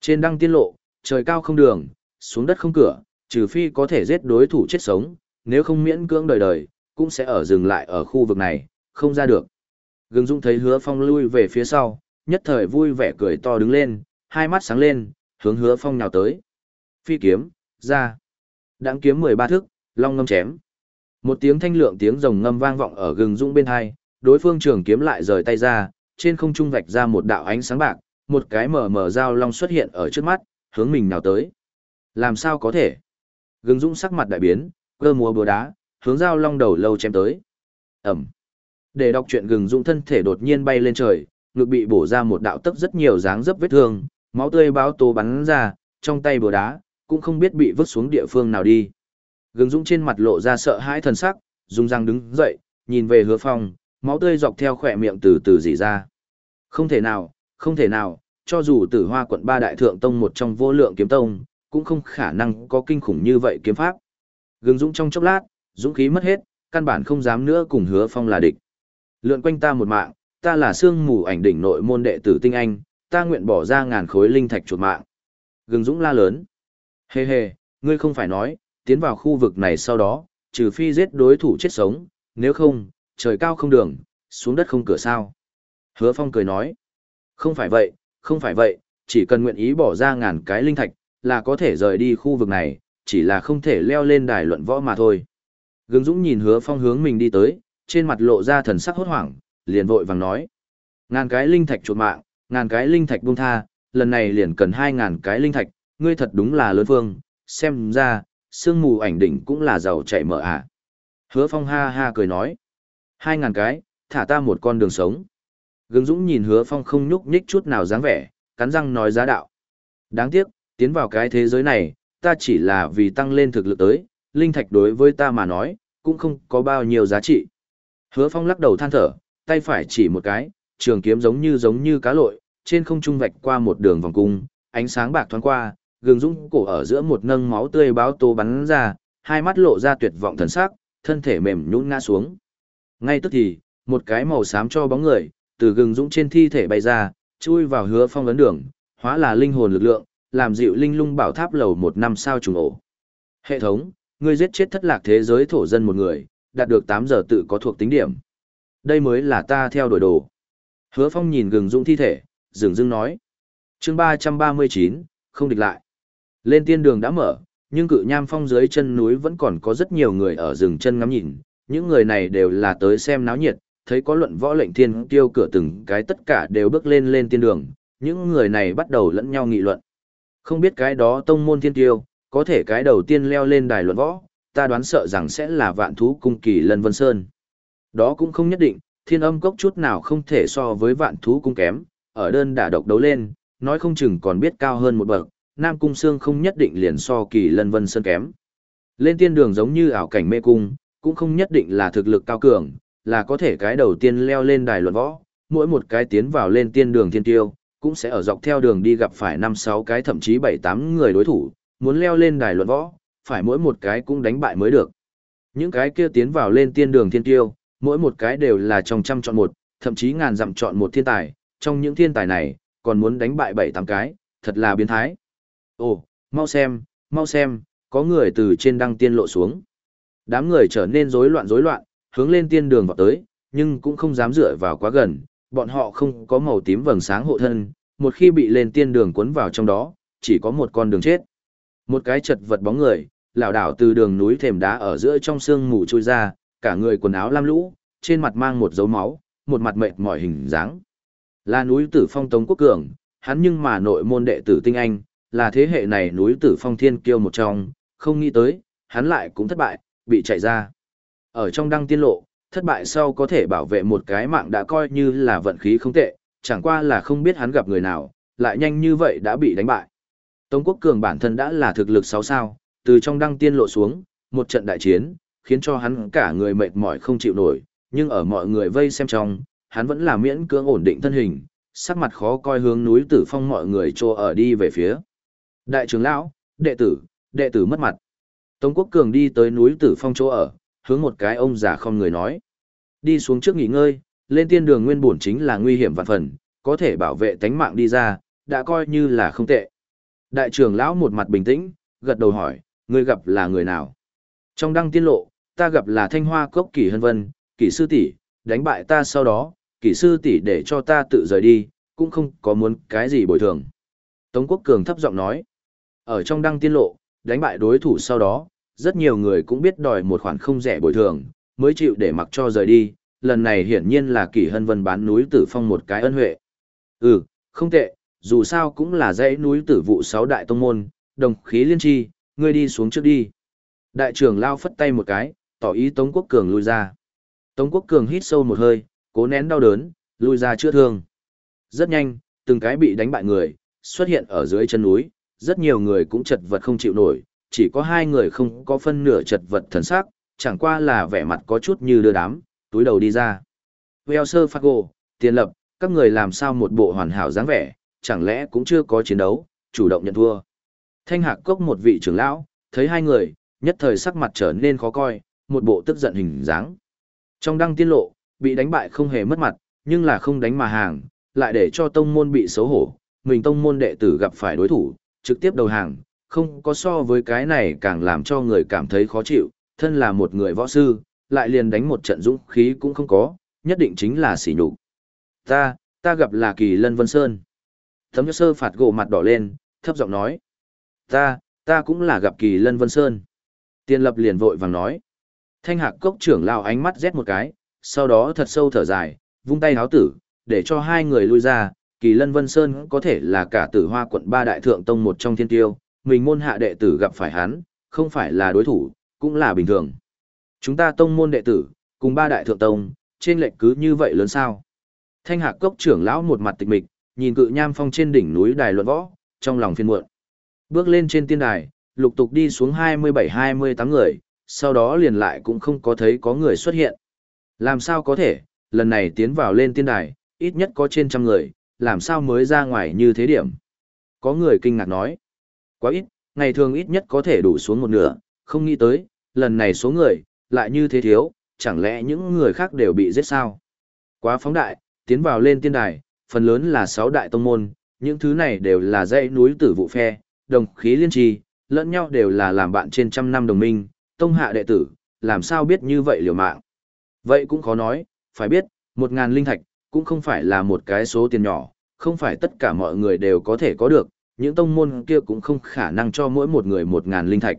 Trên đăng tiên lộ, trời cao không đường, xuống đất không cửa, trừ phi có thể giết đối thủ chết sống, nếu không miễn cưỡng đời đời, cũng sẽ ở dừng lại ở khu vực này, không ra được. Gương Dung thấy hứa phong lui về phía sau, nhất thời vui vẻ cười to đứng lên, hai mắt sáng lên, hướng hứa phong nhào tới. Phi kiếm, ra. Đãng kiếm 13 thước, long ngâm chém. Một tiếng thanh lượng tiếng rồng ngâm vang vọng ở gừng dũng bên hai, đối phương trường kiếm lại rời tay ra, trên không trung vạch ra một đạo ánh sáng bạc, một cái mở mở dao long xuất hiện ở trước mắt, hướng mình nào tới. Làm sao có thể? Gừng dũng sắc mặt đại biến, cơ múa búa đá, hướng dao long đầu lâu chém tới. Ẩm. Để đọc chuyện gừng dũng thân thể đột nhiên bay lên trời, ngực bị bổ ra một đạo tấc rất nhiều dáng dấp vết thương, máu tươi báo tố bắn ra, trong tay búa đá, cũng không biết bị vứt xuống địa phương nào đi. Gừng Dung trên mặt lộ ra sợ hãi thần sắc, dùng răng đứng dậy, nhìn về hứa phong, máu tươi dọc theo khỏe miệng từ từ dỉ ra. Không thể nào, không thể nào, cho dù tử hoa quận ba đại thượng tông một trong vô lượng kiếm tông, cũng không khả năng có kinh khủng như vậy kiếm pháp. Gừng Dung trong chốc lát, dũng khí mất hết, căn bản không dám nữa cùng hứa phong là địch. Lượn quanh ta một mạng, ta là xương mù ảnh đỉnh nội môn đệ tử tinh anh, ta nguyện bỏ ra ngàn khối linh thạch chuột mạng. Gừng Dũng la lớn. Hê hê, ngươi không phải nói, tiến vào khu vực này sau đó, trừ phi giết đối thủ chết sống, nếu không, trời cao không đường, xuống đất không cửa sao. Hứa Phong cười nói. Không phải vậy, không phải vậy, chỉ cần nguyện ý bỏ ra ngàn cái linh thạch, là có thể rời đi khu vực này, chỉ là không thể leo lên đài luận võ mà thôi. Gương Dũng nhìn hứa phong hướng mình đi tới, trên mặt lộ ra thần sắc hốt hoảng, liền vội vàng nói. Ngàn cái linh thạch chuột mạng, ngàn cái linh thạch buông tha, lần này liền cần hai ngàn cái linh thạch, ngươi thật đúng là lớn phương, xem ra, sương mù ảnh đỉnh cũng là giàu chạy mở à. Hứa phong ha ha cười nói. Hai ngàn cái, thả ta một con đường sống. Gương Dũng nhìn hứa phong không nhúc nhích chút nào dáng vẻ, cắn răng nói giá đạo. Đáng tiếc, tiến vào cái thế giới này, ta chỉ là vì tăng lên thực lực tới, linh thạch đối với ta mà nói, cũng không có bao nhiêu giá trị. Hứa Phong lắc đầu than thở, tay phải chỉ một cái, trường kiếm giống như giống như cá lội, trên không trung vạch qua một đường vòng cung, ánh sáng bạc thoáng qua, gừng dũng cổ ở giữa một nâng máu tươi báo tô bắn ra, hai mắt lộ ra tuyệt vọng thần sắc, thân thể mềm nhũn ngã xuống. Ngay tức thì, một cái màu xám cho bóng người, từ gừng dũng trên thi thể bay ra, chui vào hứa phong ấn đường, hóa là linh hồn lực lượng, làm dịu linh lung bảo tháp lầu một năm sao trùng ổ. Hệ thống, ngươi giết chết thất lạc thế giới thổ dân một người, đạt được 8 giờ tự có thuộc tính điểm. Đây mới là ta theo đuổi đồ. Hứa Phong nhìn gừng dũng thi thể, dừng dưng nói. chương 339, không địch lại. Lên tiên đường đã mở, nhưng cự nham phong dưới chân núi vẫn còn có rất nhiều người ở rừng chân ngắm nhìn. Những người này đều là tới xem náo nhiệt, thấy có luận võ lệnh thiên tiêu cửa từng cái tất cả đều bước lên lên tiên đường. Những người này bắt đầu lẫn nhau nghị luận. Không biết cái đó tông môn thiên tiêu, có thể cái đầu tiên leo lên đài luận võ, ta đoán sợ rằng sẽ là vạn thú cung kỳ lân vân sơn. Đó cũng không nhất định, thiên âm cốc chút nào không thể so với vạn thú cung kém, ở đơn đả độc đấu lên, nói không chừng còn biết cao hơn một bậc, nam cung sương không nhất định liền so kỳ lân vân sơn kém. Lên tiên đường giống như ảo cảnh mê cung, cũng không nhất định là thực lực cao cường, là có thể cái đầu tiên leo lên đài luận võ, mỗi một cái tiến vào lên tiên đường thiên tiêu, cũng sẽ ở dọc theo đường đi gặp phải năm sáu cái thậm chí bảy tám người đối thủ, muốn leo lên đài luận võ, phải mỗi một cái cũng đánh bại mới được. Những cái kia tiến vào lên tiên đường thiên tiêu, mỗi một cái đều là trong trăm chọn một, thậm chí ngàn dặm chọn một thiên tài, trong những thiên tài này, còn muốn đánh bại bảy tám cái, thật là biến thái. Ồ, mau xem, mau xem, có người từ trên đăng tiên lộ xuống. Đám người trở nên rối loạn rối loạn, hướng lên tiên đường vào tới, nhưng cũng không dám dựa vào quá gần, bọn họ không có màu tím vầng sáng hộ thân, một khi bị lên tiên đường cuốn vào trong đó, chỉ có một con đường chết. Một cái chật vật bóng người, lảo đảo từ đường núi thềm đá ở giữa trong sương mù trôi ra, cả người quần áo lam lũ, trên mặt mang một dấu máu, một mặt mệt mỏi hình dáng. Là núi Tử Phong Tống Quốc Cường, hắn nhưng mà nội môn đệ tử tinh anh, là thế hệ này núi Tử Phong Thiên Kiêu một trong, không nghĩ tới, hắn lại cũng thất bại, bị chạy ra. Ở trong đăng tiên lộ, thất bại sau có thể bảo vệ một cái mạng đã coi như là vận khí không tệ, chẳng qua là không biết hắn gặp người nào, lại nhanh như vậy đã bị đánh bại. Tống Quốc Cường bản thân đã là thực lực 6 sao, từ trong đăng tiên lộ xuống, một trận đại chiến, khiến cho hắn cả người mệt mỏi không chịu nổi, nhưng ở mọi người vây xem trong, hắn vẫn là miễn cưỡng ổn định thân hình, sắc mặt khó coi hướng núi tử phong mọi người trô ở đi về phía. Đại trưởng lão, đệ tử, đệ tử mất mặt. Tống Quốc Cường đi tới núi tử phong chỗ ở, hướng một cái ông già không người nói. Đi xuống trước nghỉ ngơi, lên tiên đường nguyên bổn chính là nguy hiểm vạn phần, có thể bảo vệ tánh mạng đi ra, đã coi như là không tệ. Đại trưởng lão một mặt bình tĩnh, gật đầu hỏi, ngươi gặp là người nào? Trong đăng tiên lộ, ta gặp là thanh hoa cốc kỷ hân vân, kỷ sư tỷ đánh bại ta sau đó, kỷ sư tỷ để cho ta tự rời đi, cũng không có muốn cái gì bồi thường. Tống Quốc Cường thấp giọng nói, ở trong đăng tiên lộ, đánh bại đối thủ sau đó, rất nhiều người cũng biết đòi một khoản không rẻ bồi thường, mới chịu để mặc cho rời đi, lần này hiển nhiên là kỷ hân vân bán núi tử phong một cái ân huệ. Ừ, không tệ, dù sao cũng là dãy núi tử vụ sáu đại tông môn, đồng khí liên tri, ngươi đi xuống trước đi. Đại trưởng lao phất tay một cái, tỏ ý Tống Quốc Cường lui ra. Tống Quốc Cường hít sâu một hơi, cố nén đau đớn, lui ra chữa thương. Rất nhanh, từng cái bị đánh bại người, xuất hiện ở dưới chân núi, rất nhiều người cũng chật vật không chịu nổi, chỉ có hai người không có phân nửa chật vật thần sắc, chẳng qua là vẻ mặt có chút như đưa đám, túi đầu đi ra. Vèo sơ tiền lập, các người làm sao một bộ hoàn hảo dáng vẻ, chẳng lẽ cũng chưa có chiến đấu, chủ động nhận thua. Thanh hạc cốc một vị trưởng lão, thấy hai người, nhất thời sắc mặt trở nên khó coi, một bộ tức giận hình dáng. Trong đăng tiên lộ, bị đánh bại không hề mất mặt, nhưng là không đánh mà hàng, lại để cho tông môn bị xấu hổ, mình tông môn đệ tử gặp phải đối thủ, trực tiếp đầu hàng, không có so với cái này càng làm cho người cảm thấy khó chịu, thân là một người võ sư, lại liền đánh một trận dũng khí cũng không có, nhất định chính là sỉ nhục. Ta, ta gặp là Kỳ Lân Vân Sơn. Thấm sơ phạt gỗ mặt đỏ lên, thấp giọng nói. Ta, ta cũng là gặp Kỳ Lân Vân Sơn. Tiên lập liền vội vàng nói. Thanh hạc cốc trưởng lao ánh mắt rét một cái, sau đó thật sâu thở dài, vung tay háo tử, để cho hai người lui ra. Kỳ Lân Vân Sơn có thể là cả tử hoa quận ba đại thượng tông một trong thiên tiêu, mình môn hạ đệ tử gặp phải hắn, không phải là đối thủ, cũng là bình thường. Chúng ta tông môn đệ tử, cùng ba đại thượng tông, trên lệnh cứ như vậy lớn sao. Thanh hạc cốc trưởng lão một mặt tịch mịch, nhìn cự nham phong trên đỉnh núi đài luận võ, trong lòng phiên muộn. Bước lên trên tiên đài, lục tục đi xuống 27-28 người, sau đó liền lại cũng không có thấy có người xuất hiện. Làm sao có thể, lần này tiến vào lên tiên đài, ít nhất có trên trăm người, làm sao mới ra ngoài như thế điểm. Có người kinh ngạc nói, quá ít, ngày thường ít nhất có thể đủ xuống một nửa, không nghĩ tới, lần này số người, lại như thế thiếu, chẳng lẽ những người khác đều bị giết sao? Quá phóng đại, tiến vào lên tiên đài, phần lớn là sáu đại tông môn, những thứ này đều là dãy núi tử vụ phe, đồng khí liên trì, lẫn nhau đều là làm bạn trên trăm năm đồng minh, tông hạ đệ tử, làm sao biết như vậy liều mạng. Vậy cũng khó nói, phải biết, một ngàn linh thạch, cũng không phải là một cái số tiền nhỏ, không phải tất cả mọi người đều có thể có được, những tông môn kia cũng không khả năng cho mỗi một người một ngàn linh thạch.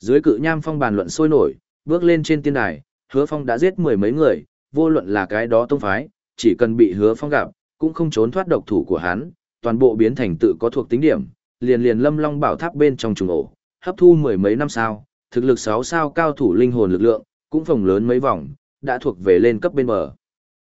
Dưới cự nham phong bàn luận sôi nổi, bước lên trên tiên đài, hứa phong đã giết mười mấy người, vô luận là cái đó tông phái, chỉ cần bị hứa phong gặp, cũng không trốn thoát độc thủ của hắn, toàn bộ biến thành tự có thuộc tính điểm, liền liền lâm long bảo tháp bên trong trùng ổ, hấp thu mười mấy năm sao, thực lực 6 sao cao thủ linh hồn lực lượng, cũng phồng lớn mấy vòng, đã thuộc về lên cấp bên bờ.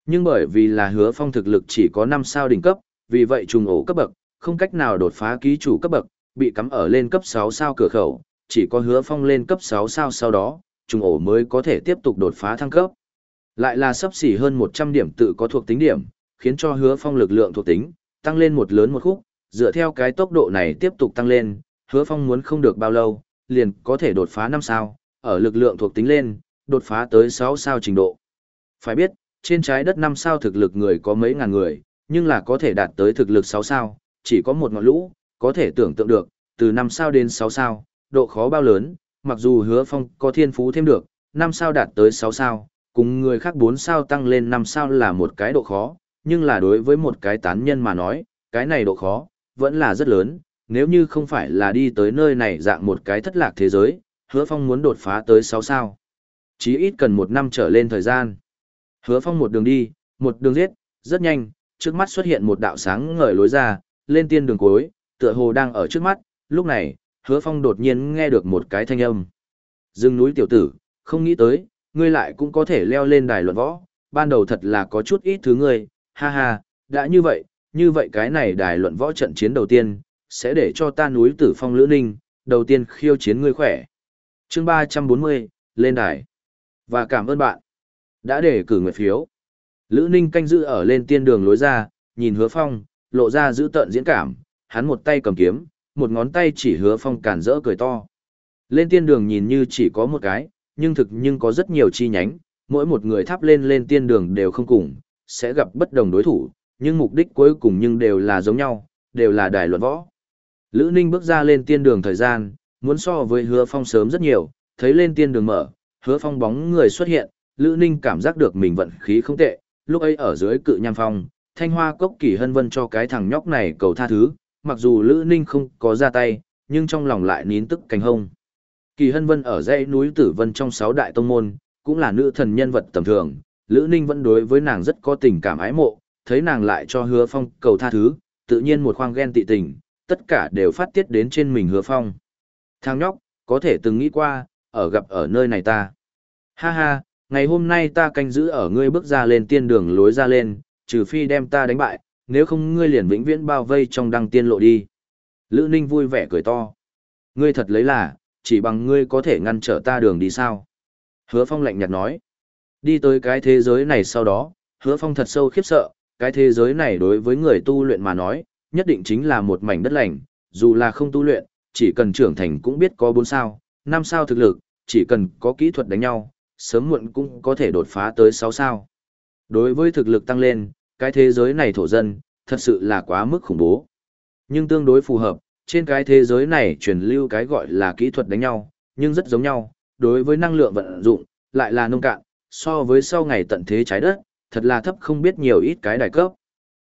Nhưng bởi vì là hứa phong thực lực chỉ có 5 sao đỉnh cấp, vì vậy trùng ổ cấp bậc, không cách nào đột phá ký chủ cấp bậc, bị cắm ở lên cấp 6 sao cửa khẩu, chỉ có hứa phong lên cấp 6 sao sau đó, trùng ổ mới có thể tiếp tục đột phá thăng cấp. Lại là sắp xỉ hơn 100 điểm tự có thuộc tính điểm, khiến cho hứa phong lực lượng thuộc tính, tăng lên một lớn một khúc, dựa theo cái tốc độ này tiếp tục tăng lên, hứa phong muốn không được bao lâu, liền có thể đột phá 5 sao, ở lực lượng thuộc tính lên, đột phá tới 6 sao trình độ. Phải biết, trên trái đất 5 sao thực lực người có mấy ngàn người, nhưng là có thể đạt tới thực lực 6 sao, chỉ có một ngọn lũ, có thể tưởng tượng được, từ 5 sao đến 6 sao, độ khó bao lớn, mặc dù hứa phong có thiên phú thêm được, 5 sao đạt tới 6 sao, cùng người khác 4 sao tăng lên 5 sao là một cái độ khó, nhưng là đối với một cái tán nhân mà nói, cái này độ khó, vẫn là rất lớn, nếu như không phải là đi tới nơi này dạng một cái thất lạc thế giới, hứa phong muốn đột phá tới 6 sao. Chí ít cần một năm trở lên thời gian. Hứa phong một đường đi, một đường giết, rất nhanh, trước mắt xuất hiện một đạo sáng ngời lối ra, lên tiên đường cuối, tựa hồ đang ở trước mắt, lúc này, hứa phong đột nhiên nghe được một cái thanh âm. Dừng núi tiểu tử, không nghĩ tới, ngươi lại cũng có thể leo lên đài luận võ, ban đầu thật là có chút ít thứ ngươi, ha ha, đã như vậy, như vậy cái này đài luận võ trận chiến đầu tiên, sẽ để cho ta núi tử phong lữ ninh, đầu tiên khiêu chiến ngươi khỏe. chương 340, lên đài. Và cảm ơn bạn đã để cử nguyện phiếu. Lữ ninh canh giữ ở lên tiên đường lối ra, nhìn hứa phong, lộ ra giữ tợn diễn cảm, hắn một tay cầm kiếm, một ngón tay chỉ hứa phong cản rỡ cười to. Lên tiên đường nhìn như chỉ có một cái, nhưng thực nhưng có rất nhiều chi nhánh, mỗi một người thắp lên lên tiên đường đều không cùng, sẽ gặp bất đồng đối thủ, nhưng mục đích cuối cùng nhưng đều là giống nhau, đều là đài luận võ. Lữ Ninh bước ra lên tiên đường thời gian, muốn so với hứa phong sớm rất nhiều, thấy lên tiên đường mở, hứa phong bóng người xuất hiện, Lữ Ninh cảm giác được mình vận khí không tệ, lúc ấy ở dưới cự nham phong, thanh hoa cốc kỳ hân vân cho cái thằng nhóc này cầu tha thứ, mặc dù Lữ Ninh không có ra tay, nhưng trong lòng lại nín tức cánh hông. Kỳ hân vân ở dãy núi Tử Vân trong sáu đại tông môn, cũng là nữ thần nhân vật tầm thường, Lữ Ninh vẫn đối với nàng rất có tình cảm ái mộ, thấy nàng lại cho hứa phong cầu tha thứ, tự nhiên một khoang ghen tị tình, tất cả đều phát tiết đến trên mình hứa phong. Thang nhóc, có thể từng nghĩ qua, ở gặp ở nơi này ta. Ha ha, ngày hôm nay ta canh giữ ở ngươi bước ra lên tiên đường lối ra lên, trừ phi đem ta đánh bại, nếu không ngươi liền vĩnh viễn bao vây trong đăng tiên lộ đi. Lữ Ninh vui vẻ cười to. Ngươi thật lấy là, chỉ bằng ngươi có thể ngăn trở ta đường đi sao? Hứa Phong lạnh nhạt nói. Đi tới cái thế giới này sau đó, Hứa Phong thật sâu khiếp sợ, cái thế giới này đối với người tu luyện mà nói, nhất định chính là một mảnh đất lành, dù là không tu luyện, chỉ cần trưởng thành cũng biết có 4 sao, 5 sao thực lực, chỉ cần có kỹ thuật đánh nhau, sớm muộn cũng có thể đột phá tới 6 sao. Đối với thực lực tăng lên, cái thế giới này thổ dân, thật sự là quá mức khủng bố. Nhưng tương đối phù hợp, trên cái thế giới này truyền lưu cái gọi là kỹ thuật đánh nhau, nhưng rất giống nhau, đối với năng lượng vận dụng, lại là nông cạn, so với sau ngày tận thế trái đất, thật là thấp không biết nhiều ít cái đại cấp.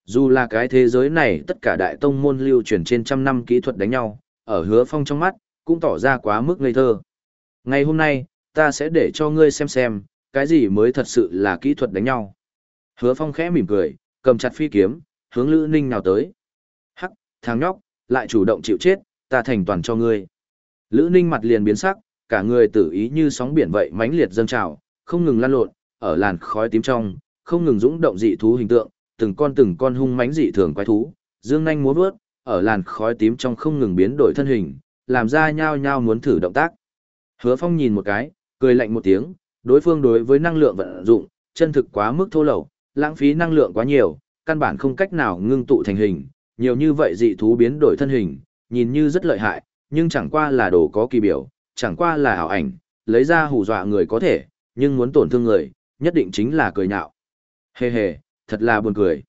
Dù là cái thế giới này tất cả đại tông môn lưu truyền trên trăm năm kỹ thuật đánh nhau, ở hứa phong trong mắt, cũng tỏ ra quá mức ngây thơ. Ngày hôm nay, ta sẽ để cho ngươi xem xem, cái gì mới thật sự là kỹ thuật đánh nhau. Hứa phong khẽ mỉm cười, cầm chặt phi kiếm, hướng Lữ Ninh nào tới. Hắc, thằng nhóc, lại chủ động chịu chết, ta thành toàn cho ngươi. Lữ Ninh mặt liền biến sắc, cả người tử ý như sóng biển vậy mãnh liệt dâng trào, không ngừng lan lộn, ở làn khói tím trong, không ngừng dũng động dị thú hình tượng, từng con từng con hung mãnh dị thường quái thú, dương nhanh múa vớt, ở làn khói tím trong không ngừng biến đổi thân hình, làm ra nhao nhao muốn thử động tác. Hứa Phong nhìn một cái, cười lạnh một tiếng, đối phương đối với năng lượng vận dụng, chân thực quá mức thô lậu, lãng phí năng lượng quá nhiều, căn bản không cách nào ngưng tụ thành hình, nhiều như vậy dị thú biến đổi thân hình, nhìn như rất lợi hại, nhưng chẳng qua là đồ có kỳ biểu, chẳng qua là ảo ảnh, lấy ra hù dọa người có thể, nhưng muốn tổn thương người, nhất định chính là cười nhạo. Hề hề, thật là buồn cười.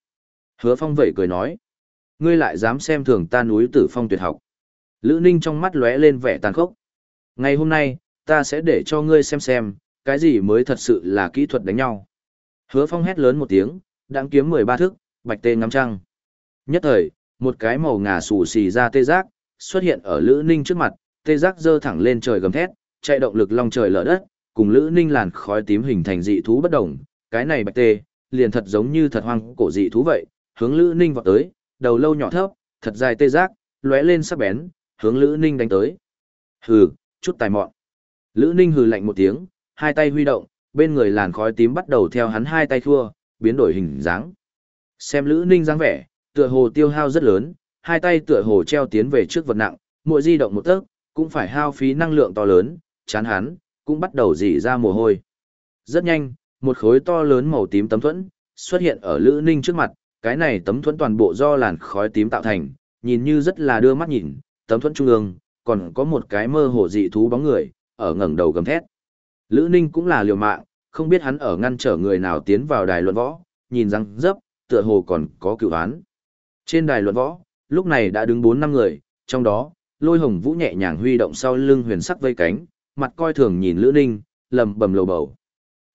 Hứa Phong vậy cười nói, ngươi lại dám xem thường ta núi tử phong tuyệt học. Lữ Ninh trong mắt lóe lên vẻ tàn khốc. Ngày hôm nay, ta sẽ để cho ngươi xem xem, cái gì mới thật sự là kỹ thuật đánh nhau. Hứa Phong hét lớn một tiếng, đáng kiếm 13 thước, bạch tê ngắm trăng. Nhất thời, một cái màu ngà xù xì ra tê giác, xuất hiện ở Lữ Ninh trước mặt, tê giác giơ thẳng lên trời gầm thét, chạy động lực long trời lở đất, cùng Lữ Ninh làn khói tím hình thành dị thú bất động, cái này bạch tê, liền thật giống như thật hoang cổ dị thú vậy, hướng Lữ Ninh vọt tới, đầu lâu nhỏ thấp, thật dài tê giác, lóe lên sắc bén, hướng Lữ Ninh đánh tới. Hừ, chút tài mọn. Lữ Ninh hừ lạnh một tiếng, hai tay huy động, bên người làn khói tím bắt đầu theo hắn hai tay thua, biến đổi hình dáng. Xem Lữ Ninh dáng vẻ, tựa hồ tiêu hao rất lớn, hai tay tựa hồ treo tiến về trước vật nặng, mỗi di động một tấc, cũng phải hao phí năng lượng to lớn, chán hắn, cũng bắt đầu dỉ ra mồ hôi. Rất nhanh, một khối to lớn màu tím tấm thuẫn xuất hiện ở Lữ Ninh trước mặt, cái này tấm thuẫn toàn bộ do làn khói tím tạo thành, nhìn như rất là đưa mắt nhìn, tấm thuẫn trung ương, còn có một cái mơ hồ dị thú bóng người, ở ngẩng đầu gầm thét. Lữ Ninh cũng là liều mạng, không biết hắn ở ngăn trở người nào tiến vào đài luận võ, nhìn răng dấp, tựa hồ còn có cựu án. Trên đài luận võ, lúc này đã đứng bốn năm người, trong đó, lôi hồng vũ nhẹ nhàng huy động sau lưng huyền sắc vây cánh, mặt coi thường nhìn Lữ Ninh, lầm bầm lầu bầu.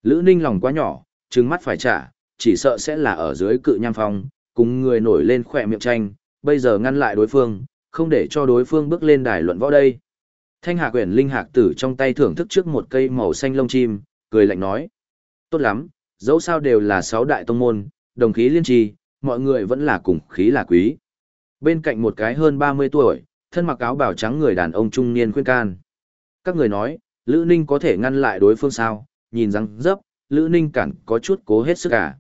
Lữ Ninh lòng quá nhỏ, trừng mắt phải trả, chỉ sợ sẽ là ở dưới cự nham phong, cùng người nổi lên khỏe miệng tranh, bây giờ ngăn lại đối phương, không để cho đối phương bước lên đài luận võ đây. Thanh Hà Quyển Linh Hạc Tử trong tay thưởng thức trước một cây màu xanh lông chim, cười lạnh nói: "Tốt lắm, dẫu sao đều là sáu đại tông môn, đồng khí liên trì, mọi người vẫn là cùng khí là quý." Bên cạnh một cái hơn 30 tuổi, thân mặc áo bào trắng người đàn ông trung niên khuyên can. Các người nói, Lữ Ninh có thể ngăn lại đối phương sao? Nhìn răng dấp, Lữ Ninh cản có chút cố hết sức cả.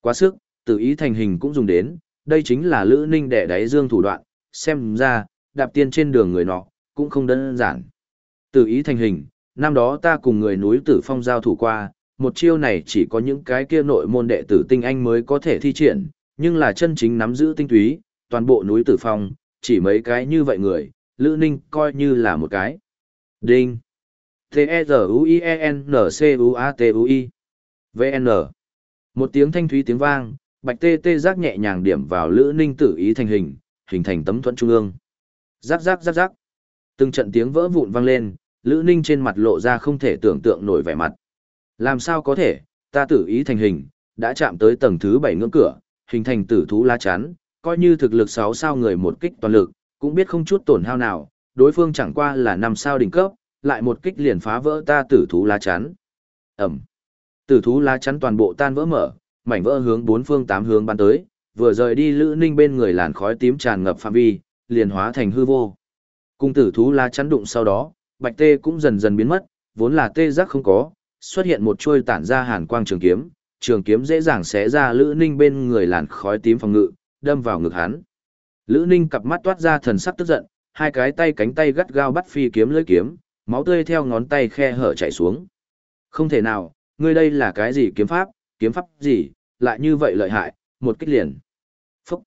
Quá sức, tự ý thành hình cũng dùng đến, đây chính là Lữ Ninh đẻ đáy dương thủ đoạn, xem ra, đạp tiên trên đường người nọ, cũng không đơn giản. Tự ý thành hình, năm đó ta cùng người núi tử phong giao thủ qua, một chiêu này chỉ có những cái kia nội môn đệ tử tinh anh mới có thể thi triển, nhưng là chân chính nắm giữ tinh túy, toàn bộ núi tử phong, chỉ mấy cái như vậy người, Lữ Ninh coi như là một cái. Đinh. T-E-Z-U-I-E-N-C-U-A-T-U-I. VN. Một tiếng thanh thúy tiếng vang, bạch tê tê giác nhẹ nhàng điểm vào Lữ Ninh tự ý thành hình, hình thành tấm thuẫn trung ương. Rắc rắc rắc rắc. Từng trận tiếng vỡ vụn vang lên, Lữ Ninh trên mặt lộ ra không thể tưởng tượng nổi vẻ mặt. Làm sao có thể, ta tự ý thành hình, đã chạm tới tầng thứ bảy ngưỡng cửa, hình thành tử thú lá chắn, coi như thực lực 6 sao người một kích toàn lực, cũng biết không chút tổn hao nào, đối phương chẳng qua là 5 sao đỉnh cấp, lại một kích liền phá vỡ ta tử thú lá chắn. Ẩm. Tử thú lá chắn toàn bộ tan vỡ mở, mảnh vỡ hướng bốn phương tám hướng bắn tới, vừa rời đi Lữ Ninh bên người làn khói tím tràn ngập phạm vi, liền hóa thành hư vô. Cung tử thú lá chắn đụng sau đó, Bạch Tê cũng dần dần biến mất, vốn là tê giác không có, xuất hiện một chuôi tản ra hàn quang trường kiếm, trường kiếm dễ dàng xé ra Lữ Ninh bên người làn khói tím phòng ngự, đâm vào ngực hắn. Lữ Ninh cặp mắt toát ra thần sắc tức giận, hai cái tay cánh tay gắt gao bắt phi kiếm lưỡi kiếm, máu tươi theo ngón tay khe hở chảy xuống. Không thể nào, ngươi đây là cái gì kiếm pháp, kiếm pháp gì, lại như vậy lợi hại, một kích liền. Phúc!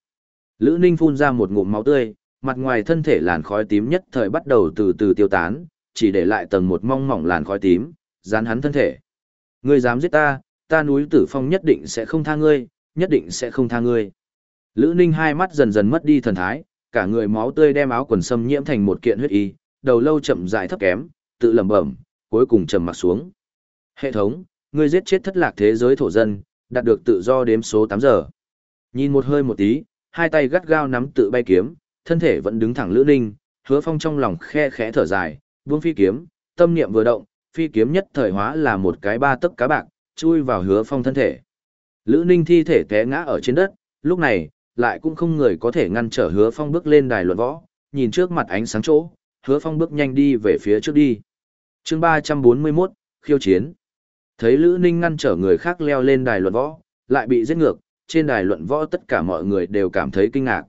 Lữ Ninh phun ra một ngụm máu tươi, mặt ngoài thân thể làn khói tím nhất thời bắt đầu từ từ tiêu tán, chỉ để lại tầng một mong mỏng làn khói tím, dán hắn thân thể. Ngươi dám giết ta, ta núi tử phong nhất định sẽ không tha ngươi, nhất định sẽ không tha ngươi. Lữ Ninh hai mắt dần dần mất đi thần thái, cả người máu tươi đem áo quần xâm nhiễm thành một kiện huyết y, đầu lâu chậm dài thấp kém, tự lẩm bẩm, cuối cùng trầm mặt xuống. Hệ thống, ngươi giết chết thất lạc thế giới thổ dân, đạt được tự do đếm số 8 giờ. Nhìn một hơi một tí, hai tay gắt gao nắm tự bay kiếm, thân thể vẫn đứng thẳng Lữ Ninh, Hứa Phong trong lòng khe khẽ thở dài, buông phi kiếm, tâm niệm vừa động, phi kiếm nhất thời hóa là một cái ba tấc cá bạc, chui vào Hứa Phong thân thể. Lữ Ninh thi thể té ngã ở trên đất, lúc này, lại cũng không người có thể ngăn trở hứa phong bước lên đài luận võ, nhìn trước mặt ánh sáng chỗ, hứa phong bước nhanh đi về phía trước đi. chương ba trăm bốn mươi mốt khiêu chiến. Thấy Lữ Ninh ngăn trở người khác leo lên đài luận võ, lại bị giết ngược, trên đài luận võ tất cả mọi người đều cảm thấy kinh ngạc.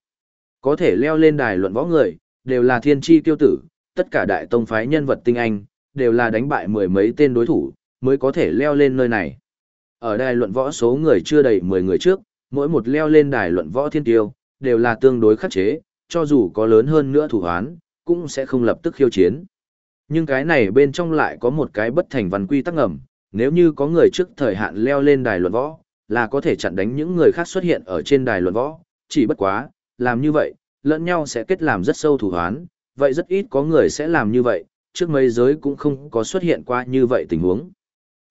Có thể leo lên đài luận võ người, đều là thiên tri tiêu tử, tất cả đại tông phái nhân vật tinh anh, đều là đánh bại mười mấy tên đối thủ, mới có thể leo lên nơi này. Ở đài luận võ số người chưa đầy 10 người trước, mỗi một leo lên đài luận võ thiên tiêu, đều là tương đối khắc chế, cho dù có lớn hơn nữa thủ hoán, cũng sẽ không lập tức khiêu chiến. Nhưng cái này bên trong lại có một cái bất thành văn quy tắc ngầm, nếu như có người trước thời hạn leo lên đài luận võ, là có thể chặn đánh những người khác xuất hiện ở trên đài luận võ, chỉ bất quá, làm như vậy, lẫn nhau sẽ kết làm rất sâu thủ hoán, vậy rất ít có người sẽ làm như vậy, trước mấy giới cũng không có xuất hiện qua như vậy tình huống.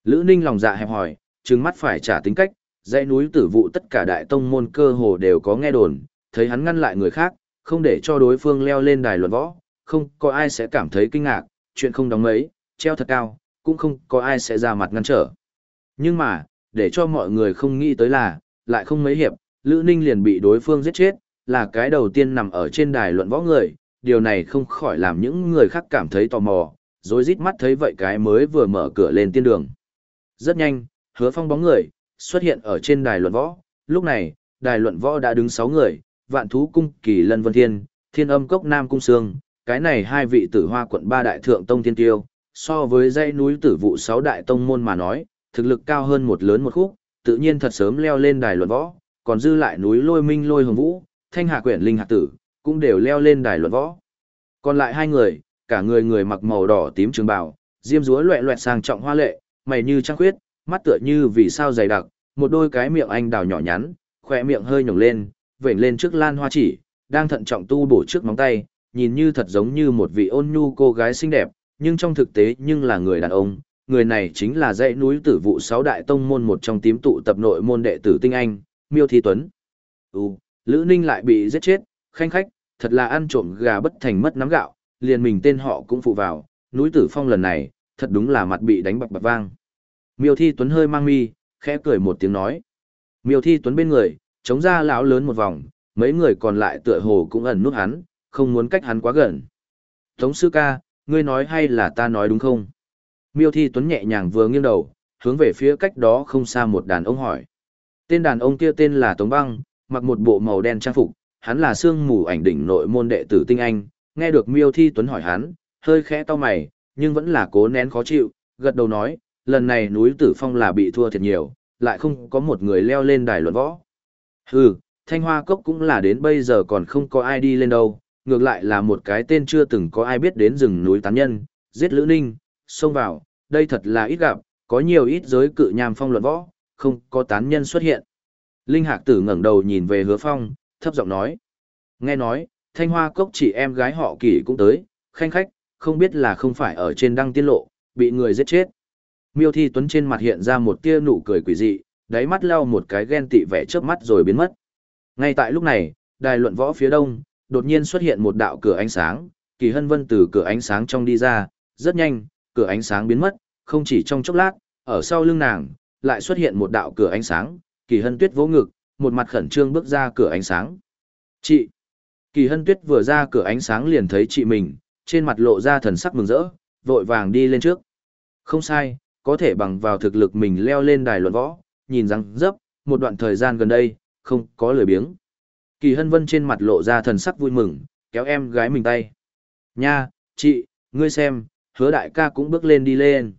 Lữ Ninh lòng dạ hẹp hỏi, trừng mắt phải trả tính cách, dãy núi tử vụ tất cả đại tông môn cơ hồ đều có nghe đồn, thấy hắn ngăn lại người khác, không để cho đối phương leo lên đài luận võ, không có ai sẽ cảm thấy kinh ngạc, chuyện không đóng mấy, treo thật cao, cũng không có ai sẽ ra mặt ngăn trở. Nhưng mà, để cho mọi người không nghĩ tới là, lại không mấy hiệp, Lữ Ninh liền bị đối phương giết chết, là cái đầu tiên nằm ở trên đài luận võ người, điều này không khỏi làm những người khác cảm thấy tò mò, rồi rít mắt thấy vậy cái mới vừa mở cửa lên tiên đường. Rất nhanh, hứa phong bóng người, xuất hiện ở trên đài luận võ. Lúc này, đài luận võ đã đứng 6 người, vạn thú cung kỳ lân vân thiên, thiên âm cốc nam cung sương, cái này hai vị tử hoa quận ba đại thượng tông thiên tiêu, so với dãy núi tử vụ sáu đại tông môn mà nói, thực lực cao hơn một lớn một khúc, tự nhiên thật sớm leo lên đài luận võ, còn dư lại núi lôi minh lôi hồng vũ, thanh hạ quyển linh hạ tử, cũng đều leo lên đài luận võ. Còn lại hai người, cả người người mặc màu đỏ tím trường bào, diêm dúa loẹ loẹt sang trọng hoa lệ, mày như trăng khuyết, mắt tựa như vì sao dày đặc, một đôi cái miệng anh đào nhỏ nhắn, khỏe miệng hơi nhổng lên, vểnh lên trước lan hoa chỉ, đang thận trọng tu bổ trước móng tay, nhìn như thật giống như một vị ôn nhu cô gái xinh đẹp, nhưng trong thực tế nhưng là người đàn ông, người này chính là dãy núi tử vụ sáu đại tông môn một trong tím tụ tập nội môn đệ tử tinh anh, Miêu Thi Tuấn. Ừ, Lữ Ninh lại bị giết chết, khanh khách, thật là ăn trộm gà bất thành mất nắm gạo, liền mình tên họ cũng phụ vào, núi tử phong lần này, thật đúng là mặt bị đánh bạc bạc vang. Miêu Thi Tuấn hơi mang mi, khẽ cười một tiếng nói. Miêu Thi Tuấn bên người, chống ra lão lớn một vòng, mấy người còn lại tựa hồ cũng ẩn nút hắn, không muốn cách hắn quá gần. Tống sư ca, ngươi nói hay là ta nói đúng không? Miêu Thi Tuấn nhẹ nhàng vừa nghiêng đầu, hướng về phía cách đó không xa một đàn ông hỏi. Tên đàn ông kia tên là Tống Băng, mặc một bộ màu đen trang phục, hắn là xương mù ảnh đỉnh nội môn đệ tử tinh anh, nghe được Miêu Thi Tuấn hỏi hắn, hơi khẽ to mày, nhưng vẫn là cố nén khó chịu, gật đầu nói, lần này núi Tử Phong là bị thua thiệt nhiều, lại không có một người leo lên đài luận võ. Hừ, Thanh Hoa Cốc cũng là đến bây giờ còn không có ai đi lên đâu, ngược lại là một cái tên chưa từng có ai biết đến rừng núi tán nhân, giết Lữ Ninh, xông vào, đây thật là ít gặp, có nhiều ít giới cự nham phong luận võ, không có tán nhân xuất hiện. Linh Hạc Tử ngẩng đầu nhìn về Hứa Phong, thấp giọng nói: "Nghe nói, Thanh Hoa Cốc chỉ em gái họ Kỷ cũng tới, khanh khách, không biết là không phải ở trên đăng tiên lộ, bị người giết chết." Miêu Thi Tuấn trên mặt hiện ra một tia nụ cười quỷ dị, đáy mắt leo một cái ghen tị vẻ chớp mắt rồi biến mất. Ngay tại lúc này, đài luận võ phía đông, đột nhiên xuất hiện một đạo cửa ánh sáng, Kỳ Hân Vân từ cửa ánh sáng trong đi ra, rất nhanh, cửa ánh sáng biến mất, không chỉ trong chốc lát, ở sau lưng nàng, lại xuất hiện một đạo cửa ánh sáng, Kỳ Hân Tuyết vỗ ngực, một mặt khẩn trương bước ra cửa ánh sáng. Chị! Kỳ Hân Tuyết vừa ra cửa ánh sáng liền thấy chị mình, trên mặt lộ ra thần sắc mừng rỡ, vội vàng đi lên trước. Không sai, có thể bằng vào thực lực mình leo lên đài luận võ, nhìn rằng dấp, một đoạn thời gian gần đây, không có lời biếng. Kỳ Hân Vân trên mặt lộ ra thần sắc vui mừng, kéo em gái mình tay. Nha, chị, ngươi xem, hứa đại ca cũng bước lên đi lên.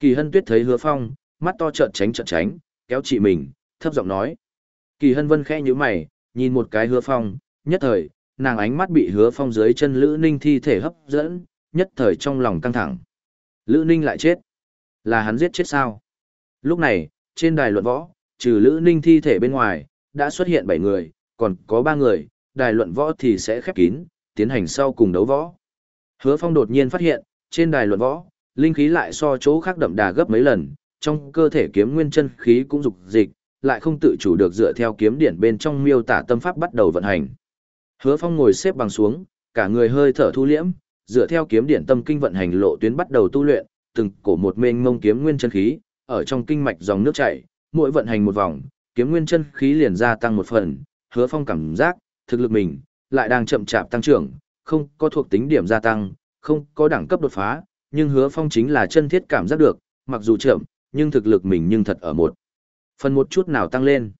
Kỳ Hân Tuyết thấy hứa phong, mắt to trợn tránh trợn tránh, kéo chị mình, thấp giọng nói. Kỳ Hân Vân khẽ nhíu mày, nhìn một cái hứa phong, nhất thời, nàng ánh mắt bị hứa phong dưới chân Lữ Ninh thi thể hấp dẫn, nhất thời trong lòng căng thẳng. Lữ Ninh lại chết. Là hắn giết chết sao? Lúc này, trên đài luận võ, trừ Lữ Ninh thi thể bên ngoài, đã xuất hiện bảy người, còn có ba người, đài luận võ thì sẽ khép kín, tiến hành sau cùng đấu võ. Hứa Phong đột nhiên phát hiện, trên đài luận võ, linh khí lại so chỗ khác đậm đà gấp mấy lần, trong cơ thể kiếm nguyên chân khí cũng dục dịch, lại không tự chủ được dựa theo kiếm điển bên trong miêu tả tâm pháp bắt đầu vận hành. Hứa Phong ngồi xếp bằng xuống, cả người hơi thở thu liễm, dựa theo kiếm điển tâm kinh vận hành lộ tuyến bắt đầu tu luyện, từng cổ một mênh mông kiếm nguyên chân khí, ở trong kinh mạch dòng nước chảy, mỗi vận hành một vòng, kiếm nguyên chân khí liền gia tăng một phần, Hứa Phong cảm giác, thực lực mình lại đang chậm chạp tăng trưởng, không có thuộc tính điểm gia tăng, không có đẳng cấp đột phá, nhưng Hứa Phong chính là chân thiết cảm giác được, mặc dù chậm, nhưng thực lực mình nhưng thật ở một phần một chút nào tăng lên.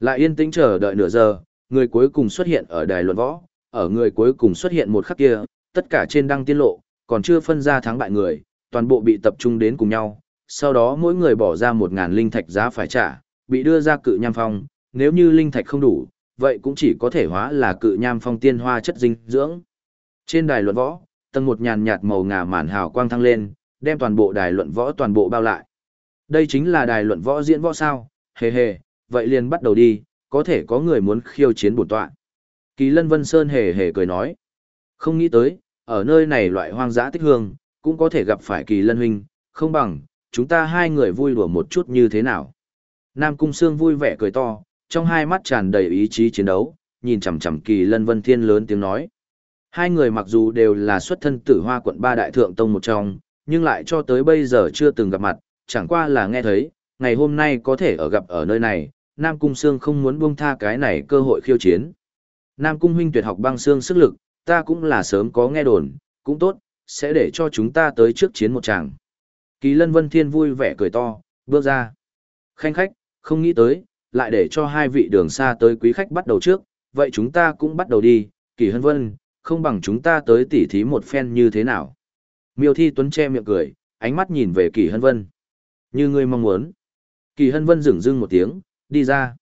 Lại yên tĩnh chờ đợi nửa giờ, người cuối cùng xuất hiện ở đài luận võ, ở người cuối cùng xuất hiện một khắc kia, tất cả trên đăng tiên lộ, còn chưa phân ra thắng bại người, toàn bộ bị tập trung đến cùng nhau, sau đó mỗi người bỏ ra một ngàn linh thạch giá phải trả, bị đưa ra cự nham phong, nếu như linh thạch không đủ, vậy cũng chỉ có thể hóa là cự nham phong tiên hoa chất dinh dưỡng. Trên đài luận võ, tầng một nhàn nhạt màu ngà màn hào quang thăng lên, đem toàn bộ đài luận võ toàn bộ bao lại. Đây chính là đài luận võ diễn võ sao, hề hề, vậy liền bắt đầu đi, có thể có người muốn khiêu chiến bổn tọa. Kỳ Lân Vân Sơn hề hề cười nói, không nghĩ tới, ở nơi này loại hoang dã tích hương, cũng có thể gặp phải Kỳ Lân Huynh, không bằng, chúng ta hai người vui đùa một chút như thế nào. Nam Cung Sương vui vẻ cười to, trong hai mắt tràn đầy ý chí chiến đấu, nhìn chằm chằm Kỳ Lân Vân Thiên lớn tiếng nói. Hai người mặc dù đều là xuất thân tử hoa quận ba đại thượng tông một trong, nhưng lại cho tới bây giờ chưa từng gặp mặt, chẳng qua là nghe thấy, ngày hôm nay có thể ở gặp ở nơi này, Nam Cung Sương không muốn buông tha cái này cơ hội khiêu chiến. Nam Cung huynh tuyệt học băng xương sức lực, ta cũng là sớm có nghe đồn, cũng tốt, sẽ để cho chúng ta tới trước chiến một tràng. Kỳ Lân Vân Thiên vui vẻ cười to, bước ra. Khanh khách, không nghĩ tới, lại để cho hai vị đường xa tới quý khách bắt đầu trước, vậy chúng ta cũng bắt đầu đi, Kỳ Hân Vân, không bằng chúng ta tới tỉ thí một phen như thế nào. Miêu Thi Tuấn che miệng cười, ánh mắt nhìn về Kỳ Hân Vân. Như ngươi mong muốn. Kỳ Hân Vân dừng dưng một tiếng, đi ra.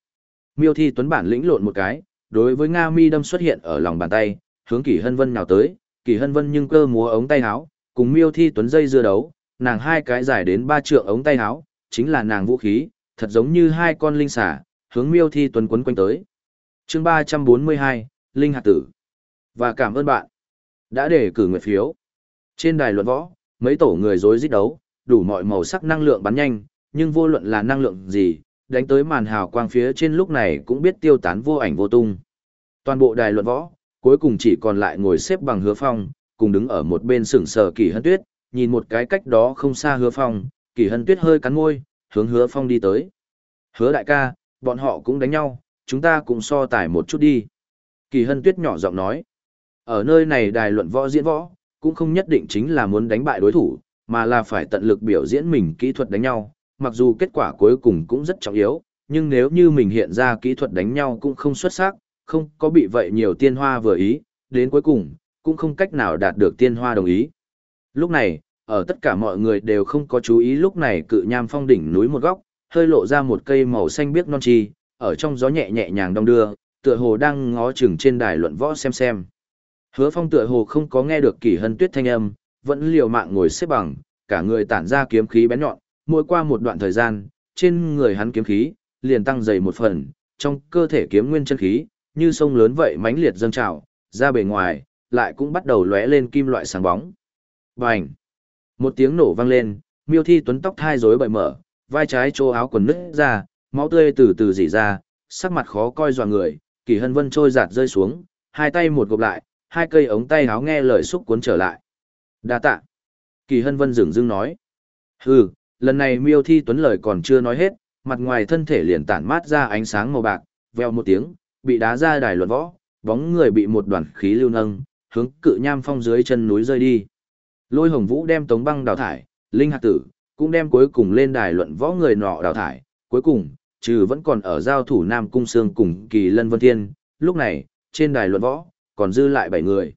Miêu Thi Tuấn bản lĩnh lộn một cái, đối với Nga Mi đâm xuất hiện ở lòng bàn tay, hướng Kỳ Hân Vân nào tới, Kỳ Hân Vân nhưng cơ múa ống tay áo, cùng Miêu Thi Tuấn dây dưa đấu, nàng hai cái dài đến ba trượng ống tay áo, chính là nàng vũ khí, thật giống như hai con linh xả, hướng Miêu Thi Tuấn quấn quanh tới. Chương ba trăm bốn mươi hai, Linh hạt tử. Và cảm ơn bạn đã để cử nguyện phiếu. Trên đài luận võ, mấy tổ người rối rít đấu, đủ mọi màu sắc năng lượng bắn nhanh, nhưng vô luận là năng lượng gì, đánh tới màn hào quang phía trên lúc này cũng biết tiêu tán vô ảnh vô tung. Toàn bộ đài luận võ, cuối cùng chỉ còn lại ngồi xếp bằng hứa phong, cùng đứng ở một bên sừng sờ kỳ hân tuyết, nhìn một cái cách đó không xa hứa phong, kỳ hân tuyết hơi cắn môi, hướng hứa phong đi tới. Hứa đại ca, bọn họ cũng đánh nhau, chúng ta cùng so tài một chút đi. Kỳ hân tuyết nhỏ giọng nói. Ở nơi này đài luận võ diễn võ, cũng không nhất định chính là muốn đánh bại đối thủ, mà là phải tận lực biểu diễn mình kỹ thuật đánh nhau, mặc dù kết quả cuối cùng cũng rất trọng yếu, nhưng nếu như mình hiện ra kỹ thuật đánh nhau cũng không xuất sắc, không có bị vậy nhiều tiên hoa vừa ý, đến cuối cùng, cũng không cách nào đạt được tiên hoa đồng ý. Lúc này, ở tất cả mọi người đều không có chú ý lúc này cự nham phong đỉnh núi một góc, hơi lộ ra một cây màu xanh biếc non chi, ở trong gió nhẹ nhẹ nhàng đong đưa, tựa hồ đang ngó chừng trên đài luận võ xem xem. Hứa phong tựa hồ không có nghe được kỳ hân tuyết thanh âm, vẫn liều mạng ngồi xếp bằng, cả người tản ra kiếm khí bén nhọn, mỗi qua một đoạn thời gian, trên người hắn kiếm khí, liền tăng dày một phần, trong cơ thể kiếm nguyên chân khí, như sông lớn vậy mãnh liệt dâng trào, ra bề ngoài, lại cũng bắt đầu lóe lên kim loại sáng bóng. Bành! Một tiếng nổ vang lên, miêu thi tuấn tóc thai rối bời mở, vai trái chỗ áo quần nứt ra, máu tươi từ từ rỉ ra, sắc mặt khó coi dọa người, kỳ hân vân trôi giạt rơi xuống, hai tay một gộp lại, hai cây ống tay áo nghe lời xúc cuốn trở lại. đa tạ. Kỳ hân vân dừng dưng nói. Hừ, lần này miêu thi tuấn lời còn chưa nói hết, mặt ngoài thân thể liền tản mát ra ánh sáng màu bạc, veo một tiếng, bị đá ra đài luận võ, bóng người bị một đoàn khí lưu nâng, hướng cự nham phong dưới chân núi rơi đi. Lôi hồng vũ đem tống băng đào thải, linh hạt tử, cũng đem cuối cùng lên đài luận võ người nọ đào thải, cuối cùng, trừ vẫn còn ở giao thủ Nam Cung Sương cùng kỳ lân vân thiên, lúc này, trên đài luận võ, còn dư lại bảy người.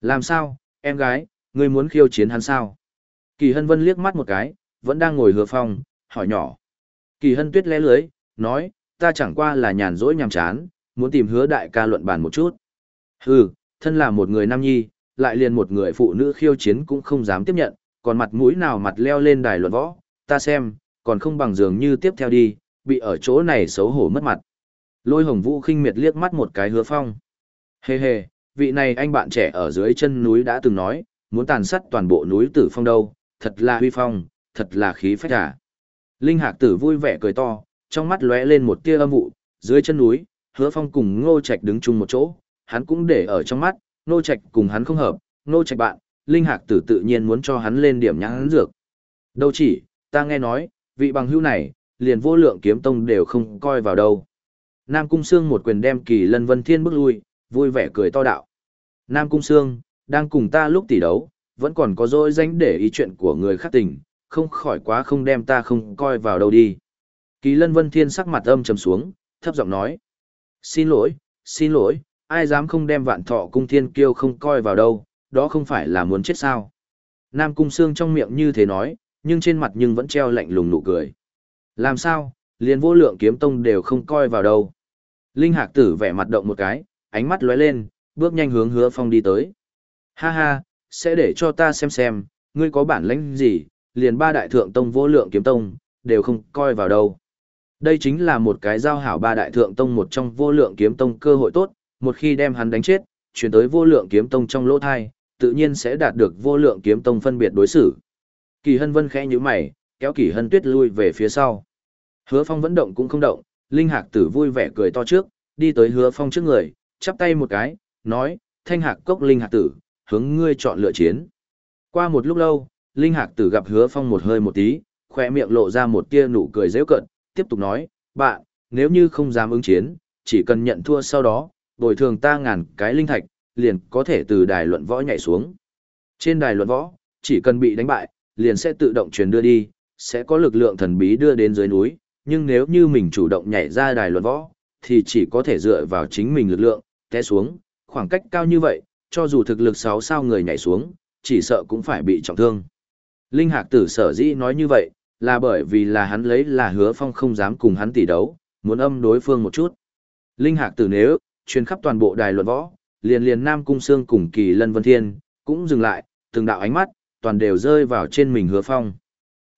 Làm sao, em gái, ngươi muốn khiêu chiến hắn sao? Kỳ hân vân liếc mắt một cái, vẫn đang ngồi hứa phong, hỏi nhỏ. Kỳ hân tuyết lẽ lưới, nói, ta chẳng qua là nhàn rỗi nhàm chán, muốn tìm hứa đại ca luận bàn một chút. Hừ, thân là một người nam nhi, lại liền một người phụ nữ khiêu chiến cũng không dám tiếp nhận, còn mặt mũi nào mặt leo lên đài luận võ, ta xem, còn không bằng dường như tiếp theo đi, bị ở chỗ này xấu hổ mất mặt. Lôi hồng vũ khinh miệt liếc mắt một cái hứa phong. Hê hê, vị này anh bạn trẻ ở dưới chân núi đã từng nói, muốn tàn sát toàn bộ núi tử phong đâu, thật là huy phong, thật là khí phách à. Linh hạc tử vui vẻ cười to, trong mắt lóe lên một tia âm vụ, dưới chân núi, hứa phong cùng ngô trạch đứng chung một chỗ, hắn cũng để ở trong mắt, Nô trạch cùng hắn không hợp, nô trạch bạn, linh hạc tử tự nhiên muốn cho hắn lên điểm nhãn dược. Đâu chỉ, ta nghe nói, vị bằng hữu này, liền vô lượng kiếm tông đều không coi vào đâu. Nam Cung Sương một quyền đem kỳ lân vân thiên bước lui, vui vẻ cười to đạo. Nam Cung Sương, đang cùng ta lúc tỷ đấu, vẫn còn có dỗi danh để ý chuyện của người khác tình, không khỏi quá không đem ta không coi vào đâu đi. Kỳ lân vân thiên sắc mặt âm trầm xuống, thấp giọng nói. Xin lỗi, xin lỗi, ai dám không đem vạn thọ cung thiên kiêu không coi vào đâu, đó không phải là muốn chết sao. Nam cung xương trong miệng như thế nói, nhưng trên mặt nhưng vẫn treo lạnh lùng nụ cười. Làm sao, liền vô lượng kiếm tông đều không coi vào đâu. Linh hạc tử vẻ mặt động một cái, ánh mắt lóe lên, bước nhanh hướng hứa phong đi tới. Ha ha, sẽ để cho ta xem xem, ngươi có bản lĩnh gì, liền ba đại thượng tông vô lượng kiếm tông, đều không coi vào đâu. Đây chính là một cái giao hảo ba đại thượng tông một trong vô lượng kiếm tông cơ hội tốt, một khi đem hắn đánh chết, chuyển tới vô lượng kiếm tông trong lỗ thai, tự nhiên sẽ đạt được vô lượng kiếm tông phân biệt đối xử. Kỳ hân vân khẽ nhíu mày, kéo kỳ hân tuyết lui về phía sau. Hứa phong vẫn động cũng không động, linh hạc tử vui vẻ cười to trước, đi tới hứa phong trước người, chắp tay một cái, nói, thanh hạc cốc linh hạc tử, hướng ngươi chọn lựa chiến. Qua một lúc lâu, linh hạc tử gặp hứa phong một hơi một tí, khóe miệng lộ ra một tia nụ cười dễ cận, tiếp tục nói, bạn, nếu như không dám ứng chiến, chỉ cần nhận thua sau đó, bồi thường ta ngàn cái linh thạch, liền có thể từ đài luận võ nhảy xuống. Trên đài luận võ, chỉ cần bị đánh bại, liền sẽ tự động truyền đưa đi, sẽ có lực lượng thần bí đưa đến dưới núi, nhưng nếu như mình chủ động nhảy ra đài luận võ, thì chỉ có thể dựa vào chính mình lực lượng, té xuống, khoảng cách cao như vậy, cho dù thực lực 6 sao người nhảy xuống, chỉ sợ cũng phải bị trọng thương. Linh Hạc Tử sở dĩ nói như vậy, là bởi vì là hắn lấy là hứa phong không dám cùng hắn tỷ đấu, muốn âm đối phương một chút. Linh Hạc Tử nếu, truyền khắp toàn bộ đài luận võ, liền liền Nam Cung Sương cùng Kỳ Lân Vân Thiên, cũng dừng lại, từng đạo ánh mắt, toàn đều rơi vào trên mình hứa phong.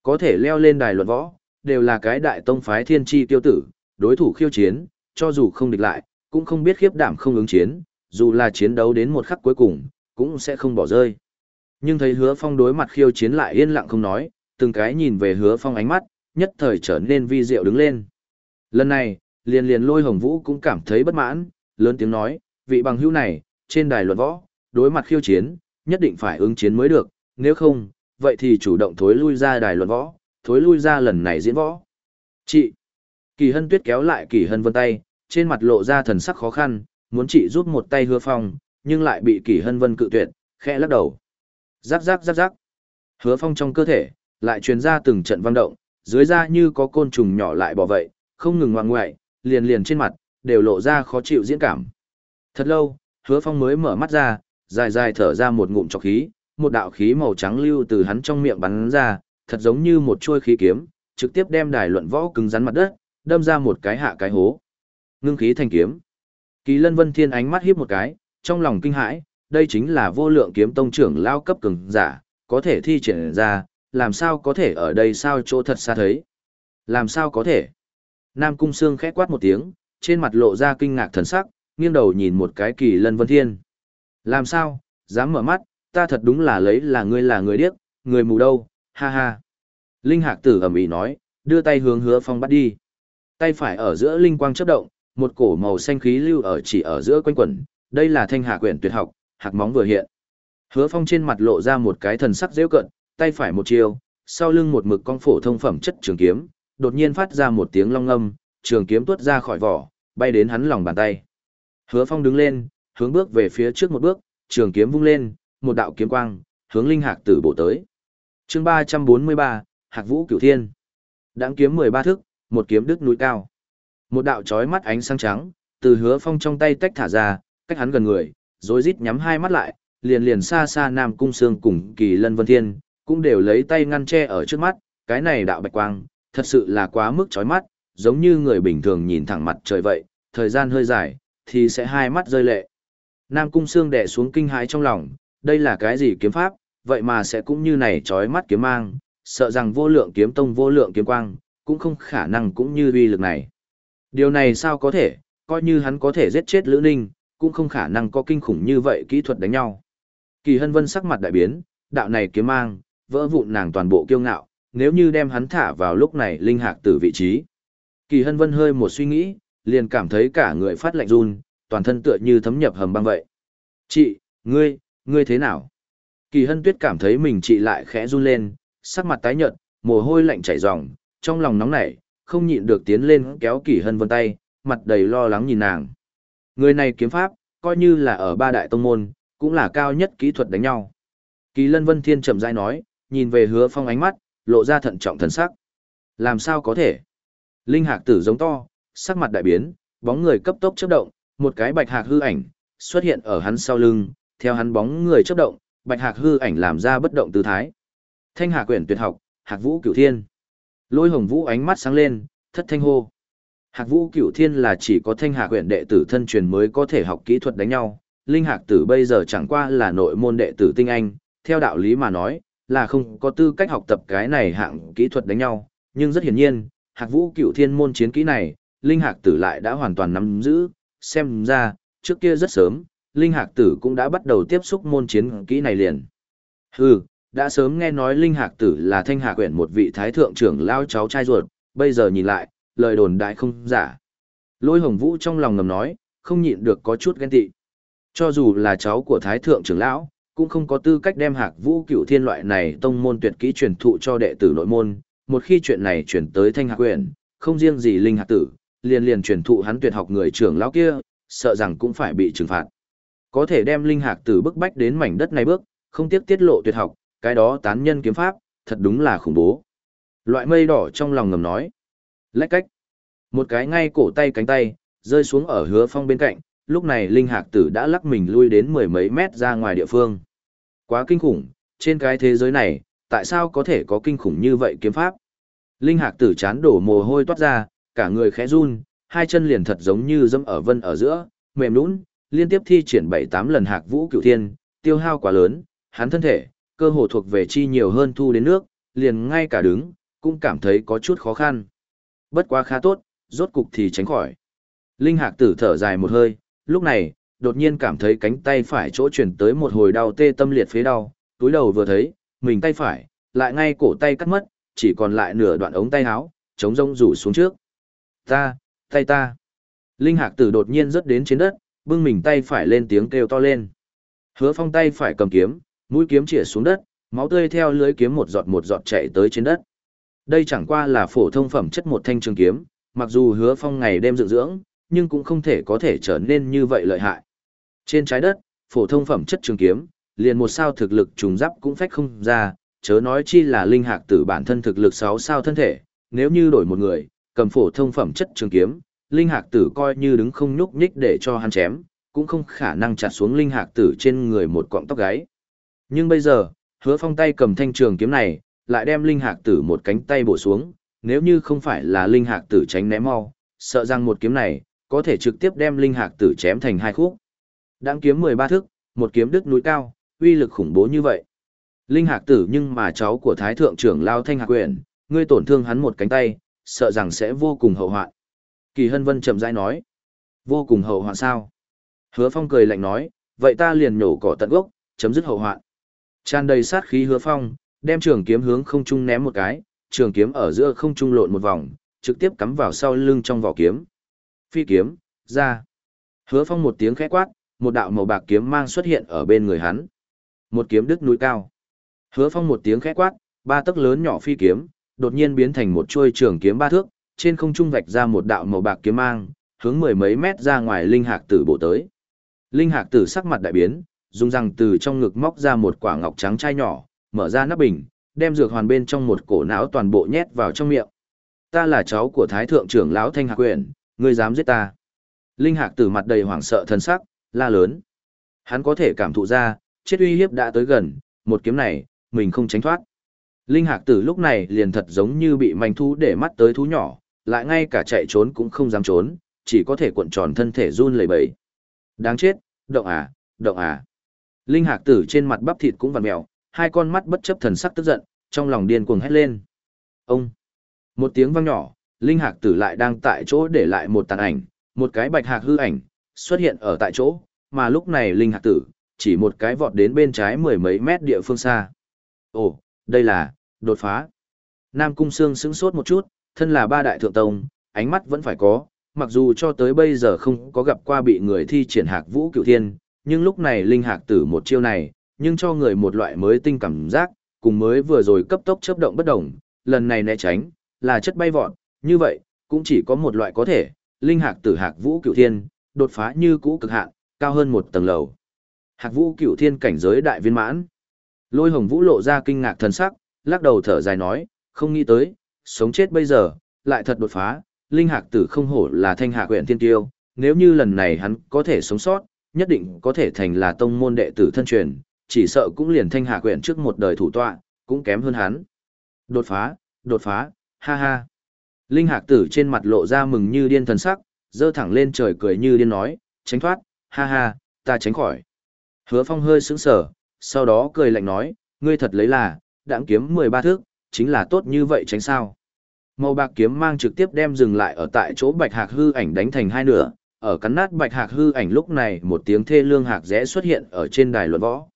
Có thể leo lên đài luận võ, đều là cái đại tông phái thiên tri tiêu tử, đối thủ khiêu chiến, cho dù không địch lại, cũng không biết khiếp đảm không ứng chiến, dù là chiến đấu đến một khắc cuối cùng, cũng sẽ không bỏ rơi. Nhưng thấy hứa phong đối mặt khiêu chiến lại yên lặng không nói, từng cái nhìn về hứa phong ánh mắt, nhất thời trở nên vi diệu đứng lên. Lần này, liền liền lôi hồng vũ cũng cảm thấy bất mãn, lớn tiếng nói, vị bằng hữu này, trên đài luận võ, đối mặt khiêu chiến, nhất định phải ứng chiến mới được, nếu không, vậy thì chủ động thối lui ra đài luận võ, thối lui ra lần này diễn võ. Chị! Kỳ hân tuyết kéo lại kỳ hân vân tay, trên mặt lộ ra thần sắc khó khăn, muốn chị giúp một tay hứa phong, nhưng lại bị kỳ hân vân cự tuyệt, khẽ lắc đầu. Giáp giáp giáp giáp, Hứa phong trong cơ thể, lại truyền ra từng trận vang động, dưới da như có côn trùng nhỏ lại bỏ vậy, không ngừng ngoan ngoại, liền liền trên mặt, đều lộ ra khó chịu diễn cảm. Thật lâu, hứa phong mới mở mắt ra, dài dài thở ra một ngụm trọc khí, một đạo khí màu trắng lưu từ hắn trong miệng bắn ra, thật giống như một chuôi khí kiếm, trực tiếp đem đài luận võ cứng rắn mặt đất, đâm ra một cái hạ cái hố. Ngưng khí thành kiếm. Kỳ Lân Vân Thiên ánh mắt híp một cái, trong lòng kinh hãi, đây chính là vô lượng kiếm tông trưởng lao cấp cường giả, có thể thi triển ra, làm sao có thể ở đây sao chỗ thật xa thấy. Làm sao có thể. Nam Cung Sương khẽ quát một tiếng, trên mặt lộ ra kinh ngạc thần sắc, nghiêng đầu nhìn một cái Kỳ Lân Vân Thiên. Làm sao, dám mở mắt, ta thật đúng là lấy là ngươi là người điếc, người mù đâu, ha ha. Linh Hạc Tử ẩm ý nói, đưa tay hướng Hứa Phong bắt đi. Tay phải ở giữa linh quang chớp động, một cổ màu xanh khí lưu ở chỉ ở giữa quanh quẩn, đây là thanh hạ quyển tuyệt học, hạc móng vừa hiện. Hứa Phong trên mặt lộ ra một cái thần sắc dễ cận, tay phải một chiều, sau lưng một mực con phổ thông phẩm chất trường kiếm, đột nhiên phát ra một tiếng long âm, trường kiếm tuốt ra khỏi vỏ, bay đến hắn lòng bàn tay. Hứa Phong đứng lên, hướng bước về phía trước một bước, trường kiếm vung lên, một đạo kiếm quang, hướng linh hạc tử bổ tới. Chương 343, Hạc Vũ Cửu Thiên. Đãng kiếm 13 thước, một kiếm đứt núi cao. Một đạo chói mắt ánh sáng trắng, từ hứa phong trong tay tách thả ra, cách hắn gần người, rồi rít nhắm hai mắt lại, liền liền xa xa Nam Cung Sương cùng Kỳ Lân Vân Thiên, cũng đều lấy tay ngăn che ở trước mắt, cái này đạo bạch quang, thật sự là quá mức chói mắt, giống như người bình thường nhìn thẳng mặt trời vậy, thời gian hơi dài, thì sẽ hai mắt rơi lệ. Nam Cung Sương đè xuống kinh hãi trong lòng, đây là cái gì kiếm pháp, vậy mà sẽ cũng như này chói mắt kiếm mang, sợ rằng vô lượng kiếm tông vô lượng kiếm quang, cũng không khả năng cũng như uy lực này. Điều này sao có thể, coi như hắn có thể giết chết Lữ Ninh, cũng không khả năng có kinh khủng như vậy kỹ thuật đánh nhau. Kỳ Hân Vân sắc mặt đại biến, đạo này kiếm mang, vỡ vụn nàng toàn bộ kiêu ngạo, nếu như đem hắn thả vào lúc này linh hạc tử vị trí. Kỳ Hân Vân hơi một suy nghĩ, liền cảm thấy cả người phát lạnh run, toàn thân tựa như thấm nhập hầm băng vậy. Chị, ngươi, ngươi thế nào? Kỳ Hân Tuyết cảm thấy mình chị lại khẽ run lên, sắc mặt tái nhợt, mồ hôi lạnh chảy ròng, trong lòng nóng nảy, không nhịn được tiến lên kéo Kỳ Hân Vân tay, mặt đầy lo lắng nhìn nàng. Người này kiếm pháp, coi như là ở ba đại tông môn, cũng là cao nhất kỹ thuật đánh nhau. Kỳ Lân Vân Thiên chậm rãi nói, nhìn về Hứa Phong ánh mắt, lộ ra thận trọng thần sắc. Làm sao có thể? Linh Hạc Tử giống to, sắc mặt đại biến, bóng người cấp tốc chớp động, một cái bạch hạc hư ảnh xuất hiện ở hắn sau lưng, theo hắn bóng người chớp động, bạch hạc hư ảnh làm ra bất động tư thái. Thanh Hạ quyển tuyệt học, Hạc Vũ Cửu Thiên. Lôi Hồng Vũ ánh mắt sáng lên, thất thanh hô. Hạc Vũ Cửu Thiên là chỉ có Thanh Hạ quyển đệ tử thân truyền mới có thể học kỹ thuật đánh nhau, Linh Hạc Tử bây giờ chẳng qua là nội môn đệ tử tinh anh, theo đạo lý mà nói, là không có tư cách học tập cái này hạng kỹ thuật đánh nhau, nhưng rất hiển nhiên, Hạc Vũ Cựu Thiên môn chiến kỹ này, Linh Hạc Tử lại đã hoàn toàn nắm giữ, xem ra, trước kia rất sớm, Linh Hạc Tử cũng đã bắt đầu tiếp xúc môn chiến kỹ này liền. Hừ, đã sớm nghe nói Linh Hạc Tử là thanh hạ quyển một vị thái thượng trưởng lao cháu trai ruột, bây giờ nhìn lại, lời đồn đại không giả. Lôi Hồng Vũ trong lòng ngầm nói, không nhịn được có chút ghen tị. Cho dù là cháu của thái thượng trưởng lão, cũng không có tư cách đem Hạc Vũ Cựu Thiên loại này tông môn tuyệt kỹ truyền thụ cho đệ tử nội môn, một khi chuyện này chuyển tới thanh hạc quyển, không riêng gì Linh Hạc Tử, liền liền truyền thụ hắn tuyệt học người trưởng lão kia, sợ rằng cũng phải bị trừng phạt. Có thể đem Linh Hạc Tử bức bách đến mảnh đất này bước, không tiếc tiết lộ tuyệt học, cái đó tán nhân kiếm pháp, thật đúng là khủng bố. Loại mây đỏ trong lòng ngầm nói. Lách cách. Một cái ngay cổ tay cánh tay, rơi xuống ở hứa phong bên cạnh, lúc này linh hạc tử đã lắc mình lui đến mười mấy mét ra ngoài địa phương. Quá kinh khủng, trên cái thế giới này, tại sao có thể có kinh khủng như vậy kiếm pháp? Linh hạc tử chán đổ mồ hôi toát ra, cả người khẽ run, hai chân liền thật giống như dẫm ở vân ở giữa, mềm lún, liên tiếp thi triển bảy tám lần hạc vũ Cựu thiên, tiêu hao quá lớn, hắn thân thể, cơ hồ thuộc về chi nhiều hơn thu đến nước, liền ngay cả đứng, cũng cảm thấy có chút khó khăn. Bất quá khá tốt, rốt cục thì tránh khỏi. Linh Hạc tử thở dài một hơi, lúc này, đột nhiên cảm thấy cánh tay phải chỗ chuyển tới một hồi đau tê tâm liệt phế đau, túi đầu vừa thấy, mình tay phải, lại ngay cổ tay cắt mất, chỉ còn lại nửa đoạn ống tay áo, chống rông rủ xuống trước. Ta, tay ta. Linh Hạc tử đột nhiên rớt đến trên đất, bưng mình tay phải lên tiếng kêu to lên. Hứa phong tay phải cầm kiếm, mũi kiếm chĩa xuống đất, máu tươi theo lưới kiếm một giọt một giọt chạy tới trên đất. Đây chẳng qua là phổ thông phẩm chất một thanh trường kiếm, mặc dù hứa phong ngày đêm dưỡng dưỡng, nhưng cũng không thể có thể trở nên như vậy lợi hại. Trên trái đất, phổ thông phẩm chất trường kiếm, liền một sao thực lực trùng giáp cũng phách không ra, chớ nói chi là linh hạc tử bản thân thực lực 6 sao thân thể, nếu như đổi một người, cầm phổ thông phẩm chất trường kiếm, linh hạc tử coi như đứng không nhúc nhích để cho hắn chém, cũng không khả năng chặt xuống linh hạc tử trên người một cọng tóc gáy. Nhưng bây giờ, hứa phong tay cầm thanh trường kiếm này, lại đem linh hạc tử một cánh tay bổ xuống, nếu như không phải là linh hạc tử tránh né mau, sợ rằng một kiếm này, có thể trực tiếp đem linh hạc tử chém thành hai khúc. Đáng kiếm 13 thước, một kiếm đứt núi cao, uy lực khủng bố như vậy. Linh hạc tử nhưng mà cháu của thái thượng trưởng lao thanh hạc quyển, ngươi tổn thương hắn một cánh tay, sợ rằng sẽ vô cùng hậu hoạn. Kỳ hân vân chậm rãi nói, vô cùng hậu hoạn sao? Hứa phong cười lạnh nói, vậy ta liền nhổ cỏ tận gốc, chấm dứt hậu hoạn. Tràn đầy sát khí hứa phong, đem trường kiếm hướng không trung ném một cái, trường kiếm ở giữa không trung lộn một vòng, trực tiếp cắm vào sau lưng trong vỏ kiếm. Phi kiếm, ra. Hứa phong một tiếng khẽ quát, một đạo màu bạc kiếm mang xuất hiện ở bên người hắn. Một kiếm đứt núi cao. Hứa phong một tiếng khẽ quát, ba tấc lớn nhỏ phi kiếm, đột nhiên biến thành một chuôi trường kiếm ba thước, trên không trung vạch ra một đạo màu bạc kiếm mang, hướng mười mấy mét ra ngoài linh hạc tử bộ tới. Linh hạc tử sắc mặt đại biến, dùng răng từ trong ngực móc ra một quả ngọc trắng chai nhỏ, mở ra nắp bình, đem dược hoàn bên trong một cổ não toàn bộ nhét vào trong miệng. Ta là cháu của thái thượng trưởng lão Thanh Hạc quyền, ngươi dám giết ta? Linh Hạc Tử mặt đầy hoảng sợ thân sắc, la lớn. Hắn có thể cảm thụ ra, chết uy hiếp đã tới gần, một kiếm này, mình không tránh thoát. Linh Hạc Tử lúc này liền thật giống như bị manh thú để mắt tới thú nhỏ, lại ngay cả chạy trốn cũng không dám trốn, chỉ có thể cuộn tròn thân thể run lẩy bẩy. Đáng chết, động à, động à. Linh Hạc Tử trên mặt bắp thịt cũng vặn mèo, hai con mắt bất chấp thần sắc tức giận, trong lòng điên cuồng hét lên. Ông! Một tiếng vang nhỏ, Linh Hạc Tử lại đang tại chỗ để lại một tàn ảnh, một cái bạch hạc hư ảnh, xuất hiện ở tại chỗ, mà lúc này Linh Hạc Tử, chỉ một cái vọt đến bên trái mười mấy mét địa phương xa. Ồ, đây là, đột phá. Nam Cung Sương sững sốt một chút, thân là ba đại thượng tông, ánh mắt vẫn phải có, mặc dù cho tới bây giờ không có gặp qua bị người thi triển hạc vũ cựu thiên, nhưng lúc này Linh Hạc Tử một chiêu này, nhưng cho người một loại mới tinh cảm giác, cùng mới vừa rồi cấp tốc chấp động bất động, lần này né tránh, là chất bay vọt, như vậy, cũng chỉ có một loại có thể, linh hạc tử hạc vũ cửu thiên, đột phá như cũ cực hạn, cao hơn một tầng lầu. Hạc vũ cửu thiên cảnh giới đại viên mãn. Lôi hồng vũ lộ ra kinh ngạc thần sắc, lắc đầu thở dài nói, không nghĩ tới, sống chết bây giờ, lại thật đột phá, linh hạc tử không hổ là thanh hạc huyện thiên tiêu, nếu như lần này hắn có thể sống sót, nhất định có thể thành là tông môn đệ tử thân truyền, chỉ sợ cũng liền thanh hạ quyển trước một đời thủ tọa, cũng kém hơn hắn. Đột phá, đột phá, ha ha. Linh hạc tử trên mặt lộ ra mừng như điên thần sắc, dơ thẳng lên trời cười như điên nói, tránh thoát, ha ha, ta tránh khỏi. Hứa phong hơi sững sờ, sau đó cười lạnh nói, ngươi thật lấy là, đãng kiếm 13 thước, chính là tốt như vậy tránh sao. Màu bạc kiếm mang trực tiếp đem dừng lại ở tại chỗ bạch hạc hư ảnh đánh thành hai nửa, ở cắn nát bạch hạc hư ảnh lúc này một tiếng thê lương hạc rẽ xuất hiện ở trên đài luận võ.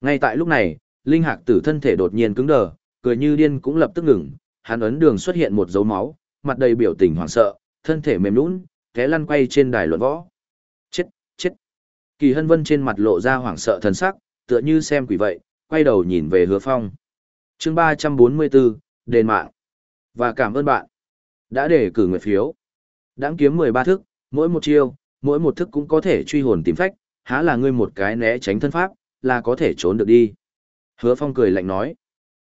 Ngay tại lúc này, linh hạc tử thân thể đột nhiên cứng đờ, cười như điên cũng lập tức ngừng, hắn ấn đường xuất hiện một dấu máu, mặt đầy biểu tình hoảng sợ, thân thể mềm nhũn, té lăn quay trên đài luận võ. Kỳ Hân Vân trên mặt lộ ra hoảng sợ thần sắc, tựa như xem quỷ vậy, quay đầu nhìn về Hứa Phong. Chương 344, đền mạng. Và cảm ơn bạn đã để cử nguyệt phiếu. Đãng kiếm 13 thức, mỗi một chiêu, mỗi một thức cũng có thể truy hồn tìm phách, há là ngươi một cái né tránh thân pháp, là có thể trốn được đi. Hứa Phong cười lạnh nói.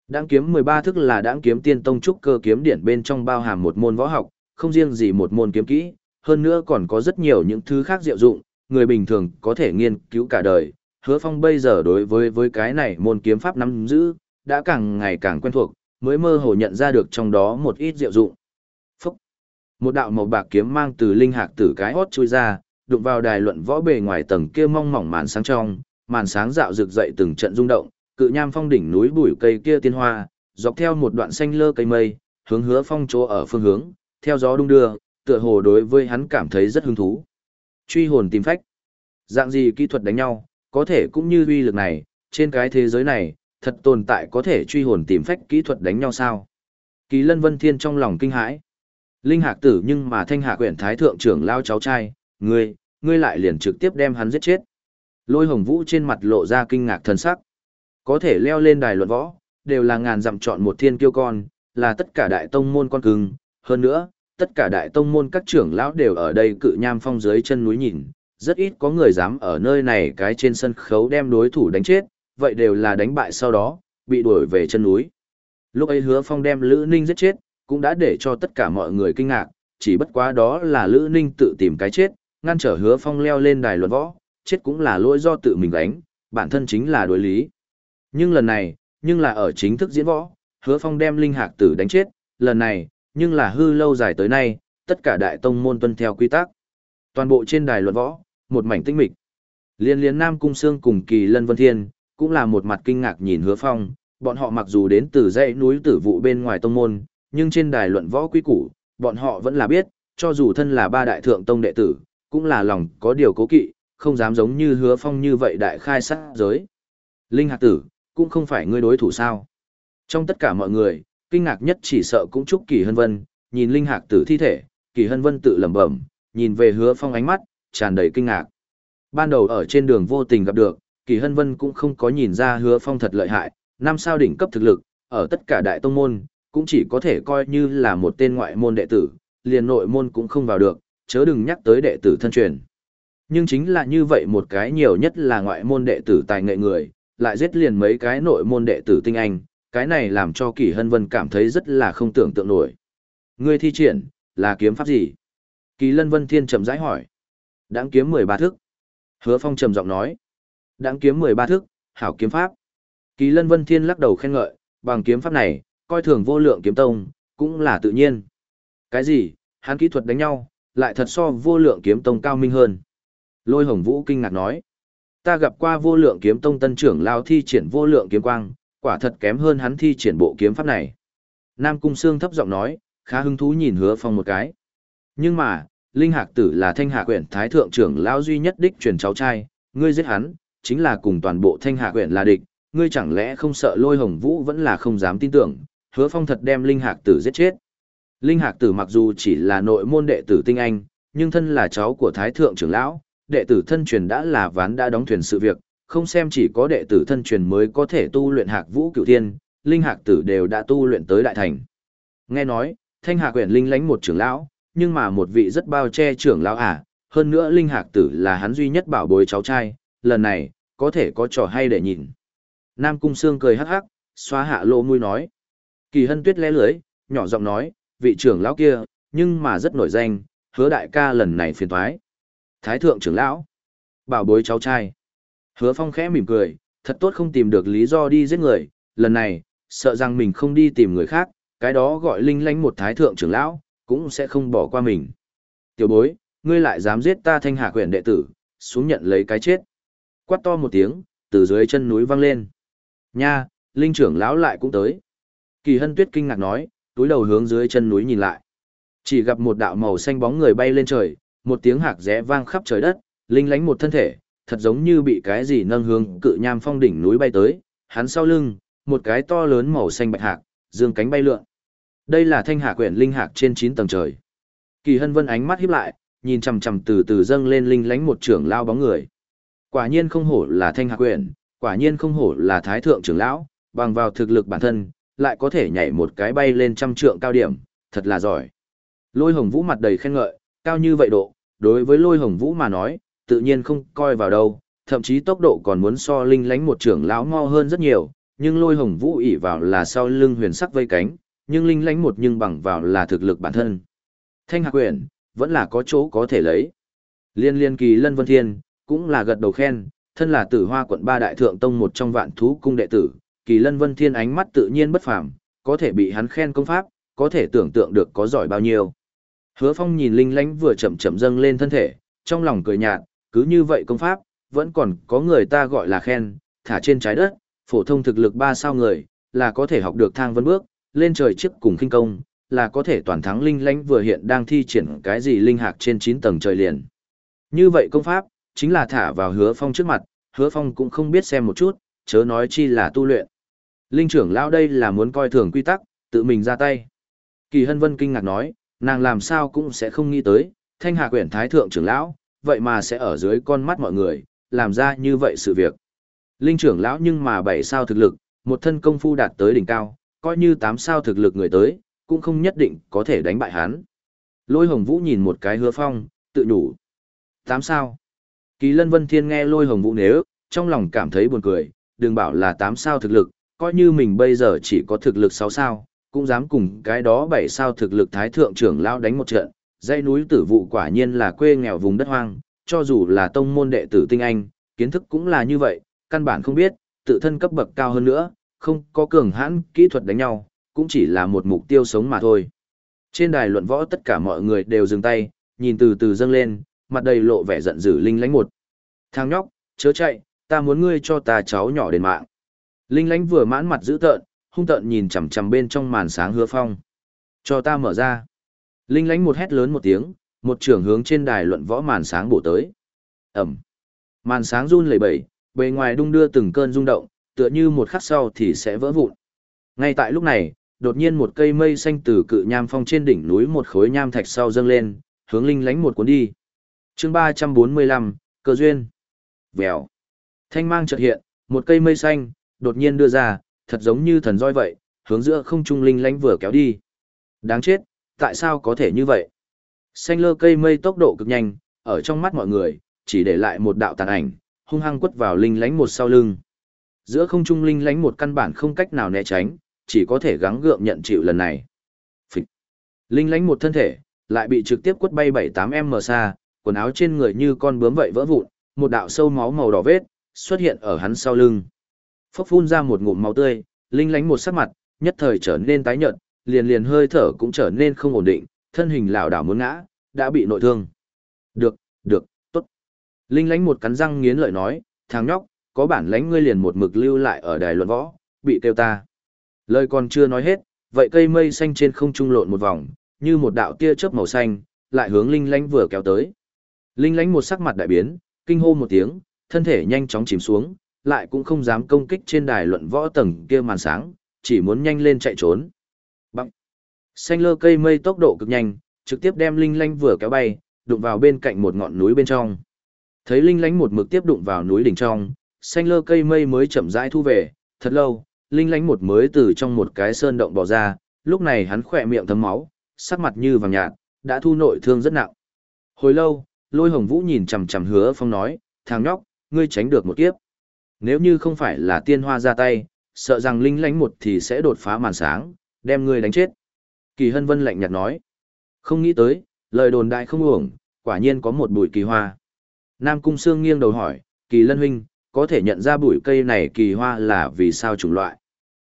Đãng kiếm 13 thức là đãng kiếm tiên tông trúc cơ kiếm điển bên trong bao hàm một môn võ học, không riêng gì một môn kiếm kỹ, hơn nữa còn có rất nhiều những thứ khác diệu dụng, người bình thường có thể nghiên cứu cả đời. Hứa Phong bây giờ đối với với cái này môn kiếm pháp nắm giữ, đã càng ngày càng quen thuộc, mới mơ hồ nhận ra được trong đó một ít diệu dụng. Phúc! Một đạo màu bạc kiếm mang từ linh hạc tử cái hót chui ra, đụng vào đài luận võ bề ngoài tầng kia mong mỏng màn sáng trong, màn sáng dạo rực dậy từng trận rung động, cự nham phong đỉnh núi bụi cây kia tiên hoa, dọc theo một đoạn xanh lơ cây mây, hướng hứa phong chỗ ở phương hướng, theo gió đung đưa, tựa hồ đối với hắn cảm thấy rất hứng thú. Truy hồn tìm phách. Dạng gì kỹ thuật đánh nhau, có thể cũng như uy lực này, trên cái thế giới này, thật tồn tại có thể truy hồn tìm phách kỹ thuật đánh nhau sao? Kỳ Lân Vân Thiên trong lòng kinh hãi. Linh Hạc Tử nhưng mà Thanh Hạ quyển thái thượng trưởng lao cháu trai, ngươi, ngươi lại liền trực tiếp đem hắn giết chết. Lôi hồng vũ trên mặt lộ ra kinh ngạc thần sắc. Có thể leo lên đài luận võ, đều là ngàn dặm chọn một thiên kiêu con, là tất cả đại tông môn con cưng. Hơn nữa, tất cả đại tông môn các trưởng lão đều ở đây cự nham phong dưới chân núi nhìn. Rất ít có người dám ở nơi này cái trên sân khấu đem đối thủ đánh chết, vậy đều là đánh bại sau đó, bị đuổi về chân núi. Lúc ấy hứa phong đem Lữ Ninh giết chết, cũng đã để cho tất cả mọi người kinh ngạc, chỉ bất quá đó là Lữ Ninh tự tìm cái chết, ngăn trở hứa phong leo lên đài luận võ, chết cũng là lỗi do tự mình đánh, bản thân chính là đối lý. Nhưng lần này, nhưng là ở chính thức diễn võ, hứa phong đem linh hạc tử đánh chết, lần này, nhưng là hư lâu dài tới nay, tất cả đại tông môn tuân theo quy tắc. Toàn bộ trên đài luận võ, một mảnh tinh mịch. Liên liên Nam Cung Sương cùng Kỳ Lân Vân Thiên, cũng là một mặt kinh ngạc nhìn hứa phong, bọn họ mặc dù đến từ dãy núi tử vụ bên ngoài tông môn, nhưng trên đài luận võ quy củ, bọn họ vẫn là biết, cho dù thân là ba đại thượng tông đệ tử, cũng là lòng có điều cố kỵ, không dám giống như hứa phong như vậy đại khai sát giới. Linh hạc tử, cũng không phải ngươi đối thủ sao. Trong tất cả mọi người, kinh ngạc nhất chỉ sợ cũng chúc Kỳ Hân Vân, nhìn Linh hạc tử thi thể, Kỳ Hân Vân tự lẩm bẩm, nhìn về hứa phong ánh mắt, tràn đầy kinh ngạc. Ban đầu ở trên đường vô tình gặp được, Kỳ Hân Vân cũng không có nhìn ra hứa phong thật lợi hại, năm sao đỉnh cấp thực lực, ở tất cả đại tông môn, cũng chỉ có thể coi như là một tên ngoại môn đệ tử, liền nội môn cũng không vào được, chớ đừng nhắc tới đệ tử thân truyền. Nhưng chính là như vậy một cái nhiều nhất là ngoại môn đệ tử tài nghệ người, lại giết liền mấy cái nội môn đệ tử tinh anh, cái này làm cho Kỳ Hân Vân cảm thấy rất là không tưởng tượng nổi. Ngươi thi triển, là kiếm pháp gì? Kỳ Lân Vân Thiên trầm rãi hỏi. Đáng kiếm 13 thức. Hứa Phong trầm giọng nói. Đáng kiếm 13 thức, hảo kiếm pháp. Kỳ Lân Vân Thiên lắc đầu khen ngợi, bằng kiếm pháp này, coi thường vô lượng kiếm tông, cũng là tự nhiên. Cái gì, hắn kỹ thuật đánh nhau, lại thật so vô lượng kiếm tông cao minh hơn. Lôi Hồng Vũ kinh ngạc nói. Ta gặp qua vô lượng kiếm tông tân trưởng lao thi triển vô lượng kiếm quang, quả thật kém hơn hắn thi triển bộ kiếm pháp này. Nam Cung Sương thấp giọng nói, khá hứng thú nhìn hứa phong một cái. Nhưng mà, Linh Hạc Tử là thanh hạ quyển thái thượng trưởng lão duy nhất đích truyền cháu trai, ngươi giết hắn, chính là cùng toàn bộ thanh hạ quyển là địch, ngươi chẳng lẽ không sợ lôi hồng vũ vẫn là không dám tin tưởng, hứa phong thật đem Linh Hạc Tử giết chết. Linh Hạc Tử mặc dù chỉ là nội môn đệ tử tinh anh, nhưng thân là cháu của thái thượng trưởng lão, đệ tử thân truyền đã là ván đã đóng thuyền sự việc, không xem chỉ có đệ tử thân truyền mới có thể tu luyện Hạc Vũ Cửu Thiên, Linh Hạc Tử đều đã tu luyện tới đại thành. Nghe nói, Thanh Hạc quyển linh lánh một trưởng lão, nhưng mà một vị rất bao che trưởng lão à, hơn nữa Linh Hạc Tử là hắn duy nhất bảo bối cháu trai, lần này, có thể có trò hay để nhìn. Nam Cung Sương cười hắc hắc, xóa hạ lỗ mũi nói. Kỳ hân tuyết lẽ lưới, nhỏ giọng nói, vị trưởng lão kia, nhưng mà rất nổi danh, hứa đại ca lần này phiền thoái. Thái thượng trưởng lão, bảo bối cháu trai. Hứa phong khẽ mỉm cười, thật tốt không tìm được lý do đi giết người, lần này, sợ rằng mình không đi tìm người khác, cái đó gọi linh lánh một thái thượng trưởng lão, cũng sẽ không bỏ qua mình. Tiểu bối, ngươi lại dám giết ta thanh hạ quyển đệ tử, xuống nhận lấy cái chết. Quát to một tiếng, từ dưới chân núi vang lên. Nha, linh trưởng lão lại cũng tới. Kỳ hân tuyết kinh ngạc nói, túi đầu hướng dưới chân núi nhìn lại. Chỉ gặp một đạo màu xanh bóng người bay lên trời, một tiếng hạc rẽ vang khắp trời đất, linh lánh một thân thể, thật giống như bị cái gì nâng hướng cự nham phong đỉnh núi bay tới, hắn sau lưng, một cái to lớn màu xanh bạch hạc, dương cánh bay lượn. Đây là thanh hạ quyển linh hạc trên 9 tầng trời. Kỳ hân vân ánh mắt híp lại, nhìn chằm chằm từ từ dâng lên linh lánh một trưởng lao bóng người. Quả nhiên không hổ là thanh hạ quyển, quả nhiên không hổ là thái thượng trưởng lão, bằng vào thực lực bản thân, lại có thể nhảy một cái bay lên trăm trượng cao điểm, thật là giỏi. Lôi hồng vũ mặt đầy khen ngợi, cao như vậy độ, đối với lôi hồng vũ mà nói, tự nhiên không coi vào đâu, thậm chí tốc độ còn muốn so linh lánh một trưởng lão mau hơn rất nhiều, nhưng lôi hồng vũ ỉ vào là sau lưng huyền sắc vây cánh, nhưng linh lánh một nhưng bằng vào là thực lực bản thân. Thanh hạc quyển, vẫn là có chỗ có thể lấy. Liên liên kỳ lân vân thiên, cũng là gật đầu khen, thân là tử hoa quận ba đại thượng tông một trong vạn thú cung đệ tử, kỳ lân vân thiên ánh mắt tự nhiên bất phàm, có thể bị hắn khen công pháp, có thể tưởng tượng được có giỏi bao nhiêu. Hứa phong nhìn linh lánh vừa chậm chậm dâng lên thân thể, trong lòng cười nhạt, cứ như vậy công pháp, vẫn còn có người ta gọi là khen, thả trên trái đất, phổ thông thực lực ba sao người, là có thể học được thang vân bước, lên trời trước cùng kinh công, là có thể toàn thắng linh lánh vừa hiện đang thi triển cái gì linh hạc trên 9 tầng trời liền. Như vậy công pháp, chính là thả vào hứa phong trước mặt, hứa phong cũng không biết xem một chút, chớ nói chi là tu luyện. Linh trưởng lão đây là muốn coi thường quy tắc, tự mình ra tay. Kỳ hân vân kinh ngạc nói, nàng làm sao cũng sẽ không nghĩ tới, thanh hạ quyển thái thượng trưởng lão, vậy mà sẽ ở dưới con mắt mọi người, làm ra như vậy sự việc. Linh trưởng lão nhưng mà bảy sao thực lực, một thân công phu đạt tới đỉnh cao, coi như tám sao thực lực người tới, cũng không nhất định có thể đánh bại hắn. Lôi hồng vũ nhìn một cái hứa phong, tự nhủ. Tám sao. Kỳ lân vân thiên nghe lôi hồng vũ nếu, trong lòng cảm thấy buồn cười, đừng bảo là tám sao thực lực, coi như mình bây giờ chỉ có thực lực sáu sao, cũng dám cùng cái đó bảy sao thực lực thái thượng trưởng lão đánh một trận, dãy núi tử vụ quả nhiên là quê nghèo vùng đất hoang, cho dù là tông môn đệ tử tinh anh, kiến thức cũng là như vậy, căn bản không biết, tự thân cấp bậc cao hơn nữa, không có cường hãn kỹ thuật đánh nhau, cũng chỉ là một mục tiêu sống mà thôi. Trên đài luận võ tất cả mọi người đều dừng tay, nhìn từ từ dâng lên, mặt đầy lộ vẻ giận dữ linh lánh một. Thằng nhóc, chớ chạy, ta muốn ngươi cho ta cháu nhỏ đến mạng. Linh lánh vừa mãn mặt dữ tợn, hung tợn nhìn chằm chằm bên trong màn sáng hứa phong. Cho ta mở ra. Linh lánh một hét lớn một tiếng, một trưởng hướng trên đài luận võ màn sáng bổ tới. Ẩm. Màn sáng run lẩy bẩy, bề ngoài đung đưa từng cơn rung động, tựa như một khắc sau thì sẽ vỡ vụn. Ngay tại lúc này, đột nhiên một cây mây xanh từ cự nham phong trên đỉnh núi một khối nham thạch sau dâng lên, hướng linh lánh một cuốn đi. chương ba trăm bốn mươi lăm cơ duyên. Vèo. Thanh mang chợt hiện, một cây mây xanh, đột nhiên đưa ra, thật giống như thần roi vậy, hướng giữa không trung linh lánh vừa kéo đi. Đáng chết, tại sao có thể như vậy? Xanh lơ cây mây tốc độ cực nhanh, ở trong mắt mọi người, chỉ để lại một đạo tàn ảnh, hung hăng quất vào linh lánh một sau lưng. Giữa không trung linh lánh một căn bản không cách nào né tránh, chỉ có thể gắng gượng nhận chịu lần này. Phịch. Linh lánh một thân thể, lại bị trực tiếp quất bay 7-8m xa, quần áo trên người như con bướm vậy vỡ vụn, một đạo sâu máu màu đỏ vết, xuất hiện ở hắn sau lưng. Phốc phun ra một ngụm máu tươi, linh lánh một sắc mặt, nhất thời trở nên tái nhợt, liền liền hơi thở cũng trở nên không ổn định, thân hình lảo đảo muốn ngã, đã bị nội thương. Được, được, tốt. Linh lánh một cắn răng nghiến lợi nói, thằng nhóc, có bản lánh ngươi liền một mực lưu lại ở đài luận võ, bị tiêu ta. Lời còn chưa nói hết, vậy cây mây xanh trên không trung lộn một vòng, như một đạo tia chớp màu xanh, lại hướng Linh Lánh vừa kéo tới. Linh Lánh một sắc mặt đại biến, kinh hô một tiếng, thân thể nhanh chóng chìm xuống, lại cũng không dám công kích trên đài luận võ tầng kia màn sáng, chỉ muốn nhanh lên chạy trốn. Xanh lơ cây mây tốc độ cực nhanh, trực tiếp đem Linh Lánh vừa kéo bay, đụng vào bên cạnh một ngọn núi bên trong. Thấy Linh Lánh một mực tiếp đụng vào núi đỉnh trong, xanh lơ cây mây mới chậm rãi thu về, thật lâu, Linh Lánh một mới từ trong một cái sơn động bò ra, lúc này hắn khỏe miệng thấm máu, sắc mặt như vàng nhạt, đã thu nội thương rất nặng. Hồi lâu, lôi hồng vũ nhìn chằm chằm hứa phong nói, thằng nhóc, ngươi tránh được một kiếp. Nếu như không phải là tiên hoa ra tay, sợ rằng linh lánh một thì sẽ đột phá màn sáng, đem ngươi đánh chết. Kỳ hân vân lạnh nhạt nói, không nghĩ tới, lời đồn đại không uổng, quả nhiên có một bụi kỳ hoa. Nam Cung Sương nghiêng đầu hỏi, kỳ lân huynh, có thể nhận ra bụi cây này kỳ hoa là vì sao chủng loại.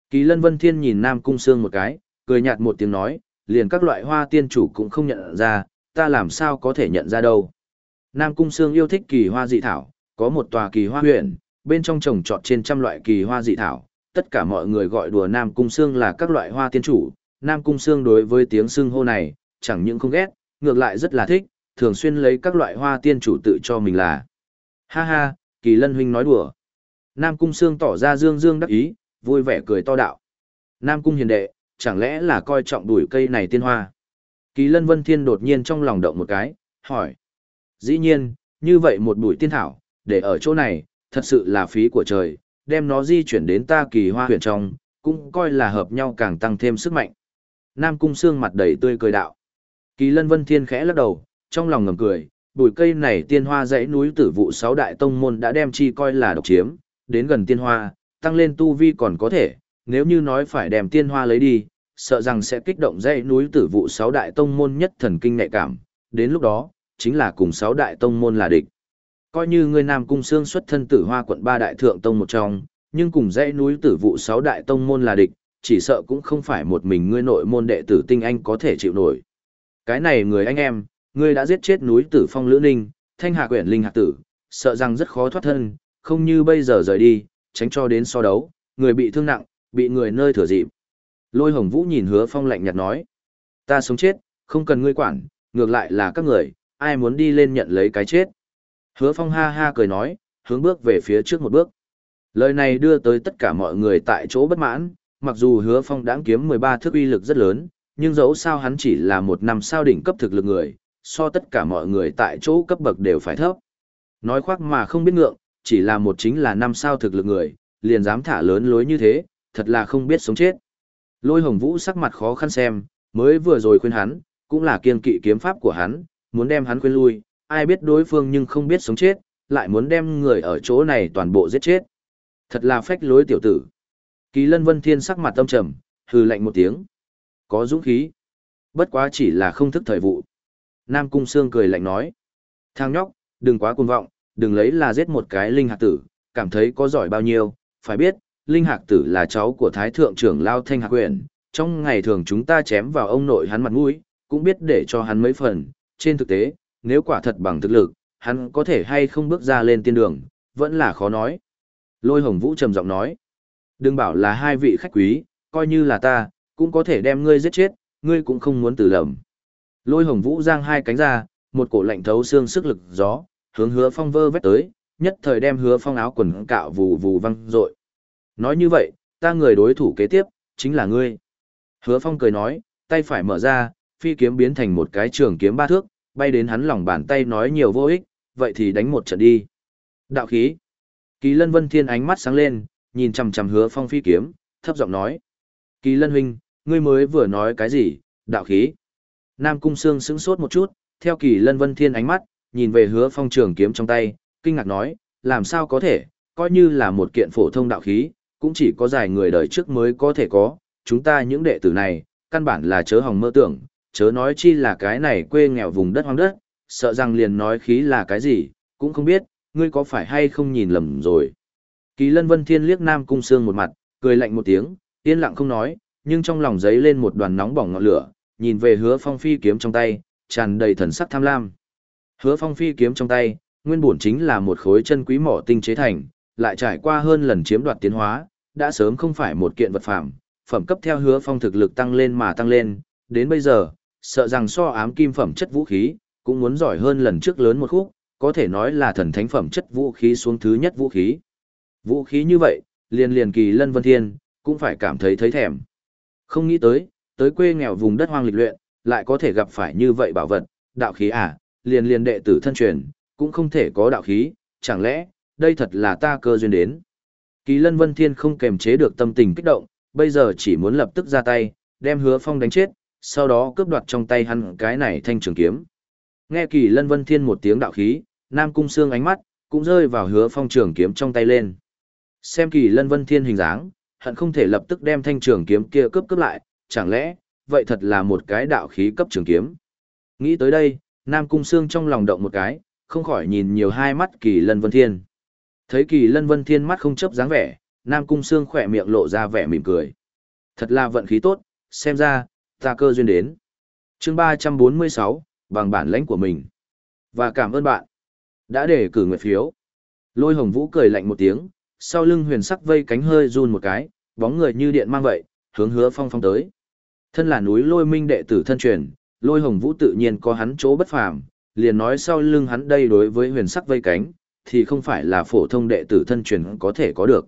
Kỳ lân vân thiên nhìn Nam Cung Sương một cái, cười nhạt một tiếng nói, liền các loại hoa tiên chủ cũng không nhận ra, ta làm sao có thể nhận ra đâu. Nam Cung Sương yêu thích kỳ hoa dị thảo, có một tòa kỳ hoa huyện, bên trong trồng trọt trên trăm loại kỳ hoa dị thảo, tất cả mọi người gọi đùa Nam Cung Sương là các loại hoa tiên chủ, Nam Cung Sương đối với tiếng xưng hô này, chẳng những không ghét, ngược lại rất là thích, thường xuyên lấy các loại hoa tiên chủ tự cho mình là. Ha ha, kỳ lân huynh nói đùa. Nam Cung Sương tỏ ra dương dương đắc ý, vui vẻ cười to đạo. Nam Cung hiền đệ, chẳng lẽ là coi trọng đuổi cây này tiên hoa? Kỳ lân vân thiên đột nhiên trong lòng động một cái, hỏi. Dĩ nhiên, như vậy một bụi tiên thảo, để ở chỗ này, thật sự là phí của trời, đem nó di chuyển đến ta kỳ hoa huyền trong, cũng coi là hợp nhau càng tăng thêm sức mạnh. Nam cung xương mặt đầy tươi cười đạo. Kỳ lân vân thiên khẽ lắc đầu, trong lòng ngầm cười, bụi cây này tiên hoa dãy núi tử vụ sáu đại tông môn đã đem chi coi là độc chiếm, đến gần tiên hoa, tăng lên tu vi còn có thể, nếu như nói phải đem tiên hoa lấy đi, sợ rằng sẽ kích động dãy núi tử vụ sáu đại tông môn nhất thần kinh nhạy cảm, đến lúc đó, chính là cùng sáu đại tông môn là địch. Coi như người Nam Cung Sương xuất thân tử hoa quận ba đại thượng tông một trong, nhưng cùng dãy núi tử vụ sáu đại tông môn là địch, chỉ sợ cũng không phải một mình ngươi nội môn đệ tử tinh anh có thể chịu nổi. Cái này người anh em, ngươi đã giết chết núi tử phong lữ ninh, thanh hạ quyển linh hạ tử, sợ rằng rất khó thoát thân, không như bây giờ rời đi, tránh cho đến so đấu, người bị thương nặng, bị người nơi thừa dịp. Lôi hồng vũ nhìn hứa phong lạnh nhạt nói. Ta sống chết, không cần ngươi quản, ngược lại là các người, ai muốn đi lên nhận lấy cái chết. Hứa phong ha ha cười nói, hướng bước về phía trước một bước. Lời này đưa tới tất cả mọi người tại chỗ bất mãn, mặc dù hứa phong đã kiếm 13 thước uy lực rất lớn, nhưng dẫu sao hắn chỉ là một năm sao đỉnh cấp thực lực người, so tất cả mọi người tại chỗ cấp bậc đều phải thấp. Nói khoác mà không biết ngượng, chỉ là một chính là năm sao thực lực người, liền dám thả lớn lối như thế, thật là không biết sống chết. Lôi hồng vũ sắc mặt khó khăn xem, mới vừa rồi khuyên hắn, cũng là kiên kỵ kiếm pháp của hắn, muốn đem hắn khuyên lui, ai biết đối phương nhưng không biết sống chết, lại muốn đem người ở chỗ này toàn bộ giết chết. Thật là phách lối tiểu tử. Kỳ lân vân thiên sắc mặt tâm trầm, hừ lạnh một tiếng. có dũng khí. Bất quá chỉ là không thức thời vụ. Nam Cung Sương cười lạnh nói. Thằng nhóc, đừng quá cuồng vọng, đừng lấy là giết một cái linh hạc tử, cảm thấy có giỏi bao nhiêu, phải biết, linh hạc tử là cháu của thái thượng trưởng lao thanh hạc quyển, trong ngày thường chúng ta chém vào ông nội hắn mặt mũi, cũng biết để cho hắn mấy phần, trên thực tế, nếu quả thật bằng thực lực, hắn có thể hay không bước ra lên tiên đường, vẫn là khó nói. Lôi hồng vũ trầm giọng nói, đừng bảo là hai vị khách quý, coi như là ta, cũng có thể đem ngươi giết chết, ngươi cũng không muốn tử lầm. Lôi hồng vũ giang hai cánh ra, một cổ lạnh thấu xương sức lực gió, hướng hứa phong vơ vét tới, nhất thời đem hứa phong áo quần cạo vù vù văng rội. Nói như vậy, ta người đối thủ kế tiếp, chính là ngươi. Hứa phong cười nói, tay phải mở ra, phi kiếm biến thành một cái trường kiếm ba thước, bay đến hắn lòng bàn tay nói nhiều vô ích, vậy thì đánh một trận đi. Đạo khí. Kỳ lân vân thiên ánh mắt sáng lên, nhìn chằm chằm hứa phong phi kiếm, thấp giọng nói. Kỳ lân huynh, ngươi mới vừa nói cái gì, đạo khí. Nam cung sương sững sốt một chút, theo kỳ lân vân thiên ánh mắt, nhìn về hứa phong trường kiếm trong tay, kinh ngạc nói, làm sao có thể, coi như là một kiện phổ thông đạo khí, cũng chỉ có dài người đời trước mới có thể có, chúng ta những đệ tử này, căn bản là chớ hòng mơ tưởng, chớ nói chi là cái này quê nghèo vùng đất hoang đất, sợ rằng liền nói khí là cái gì, cũng không biết, ngươi có phải hay không nhìn lầm rồi. Kỳ lân vân thiên liếc Nam Cung Sương một mặt, cười lạnh một tiếng, yên lặng không nói, nhưng trong lòng giấy lên một đoàn nóng bỏng ngọn lửa, nhìn về hứa phong phi kiếm trong tay, tràn đầy thần sắc tham lam. Hứa phong phi kiếm trong tay, nguyên bổn chính là một khối chân quý mỏ tinh chế thành, lại trải qua hơn lần chiếm đoạt tiến hóa, đã sớm không phải một kiện vật phẩm, phẩm cấp theo hứa phong thực lực tăng lên mà tăng lên, đến bây giờ, sợ rằng so ám kim phẩm chất vũ khí, cũng muốn giỏi hơn lần trước lớn một khúc, có thể nói là thần thánh phẩm chất vũ khí xuống thứ nhất vũ khí. Vũ khí như vậy, liền liền kỳ lân vân thiên, cũng phải cảm thấy thấy thèm. Không nghĩ tới, tới quê nghèo vùng đất hoang lịch luyện, lại có thể gặp phải như vậy bảo vật, đạo khí à, liền liền đệ tử thân truyền, cũng không thể có đạo khí, chẳng lẽ, đây thật là ta cơ duyên đến. Kỳ lân vân thiên không kềm chế được tâm tình kích động, bây giờ chỉ muốn lập tức ra tay, đem hứa phong đánh chết, sau đó cướp đoạt trong tay hắn cái này thanh trường kiếm. Nghe kỳ lân vân thiên một tiếng đạo khí, Nam Cung Sương ánh mắt, cũng rơi vào hứa phong trường kiếm trong tay lên. Xem kỳ lân vân thiên hình dáng, hận không thể lập tức đem thanh trường kiếm kia cướp cướp lại, chẳng lẽ, vậy thật là một cái đạo khí cấp trường kiếm. Nghĩ tới đây, Nam Cung Sương trong lòng động một cái, không khỏi nhìn nhiều hai mắt kỳ lân vân thiên. Thấy kỳ lân vân thiên mắt không chấp dáng vẻ, Nam Cung Sương khỏe miệng lộ ra vẻ mỉm cười. Thật là vận khí tốt, xem ra, ta cơ duyên đến. chương 346, bằng bản lãnh của mình. Và cảm ơn bạn đã để cử nguyệt phiếu. Lôi hồng vũ cười lạnh một tiếng, sau lưng huyền sắc vây cánh hơi run một cái, bóng người như điện mang vậy, hướng hứa phong phong tới. Thân là núi lôi minh đệ tử thân truyền, lôi hồng vũ tự nhiên có hắn chỗ bất phàm, liền nói sau lưng hắn đây đối với huyền sắc vây cánh, thì không phải là phổ thông đệ tử thân truyền có thể có được.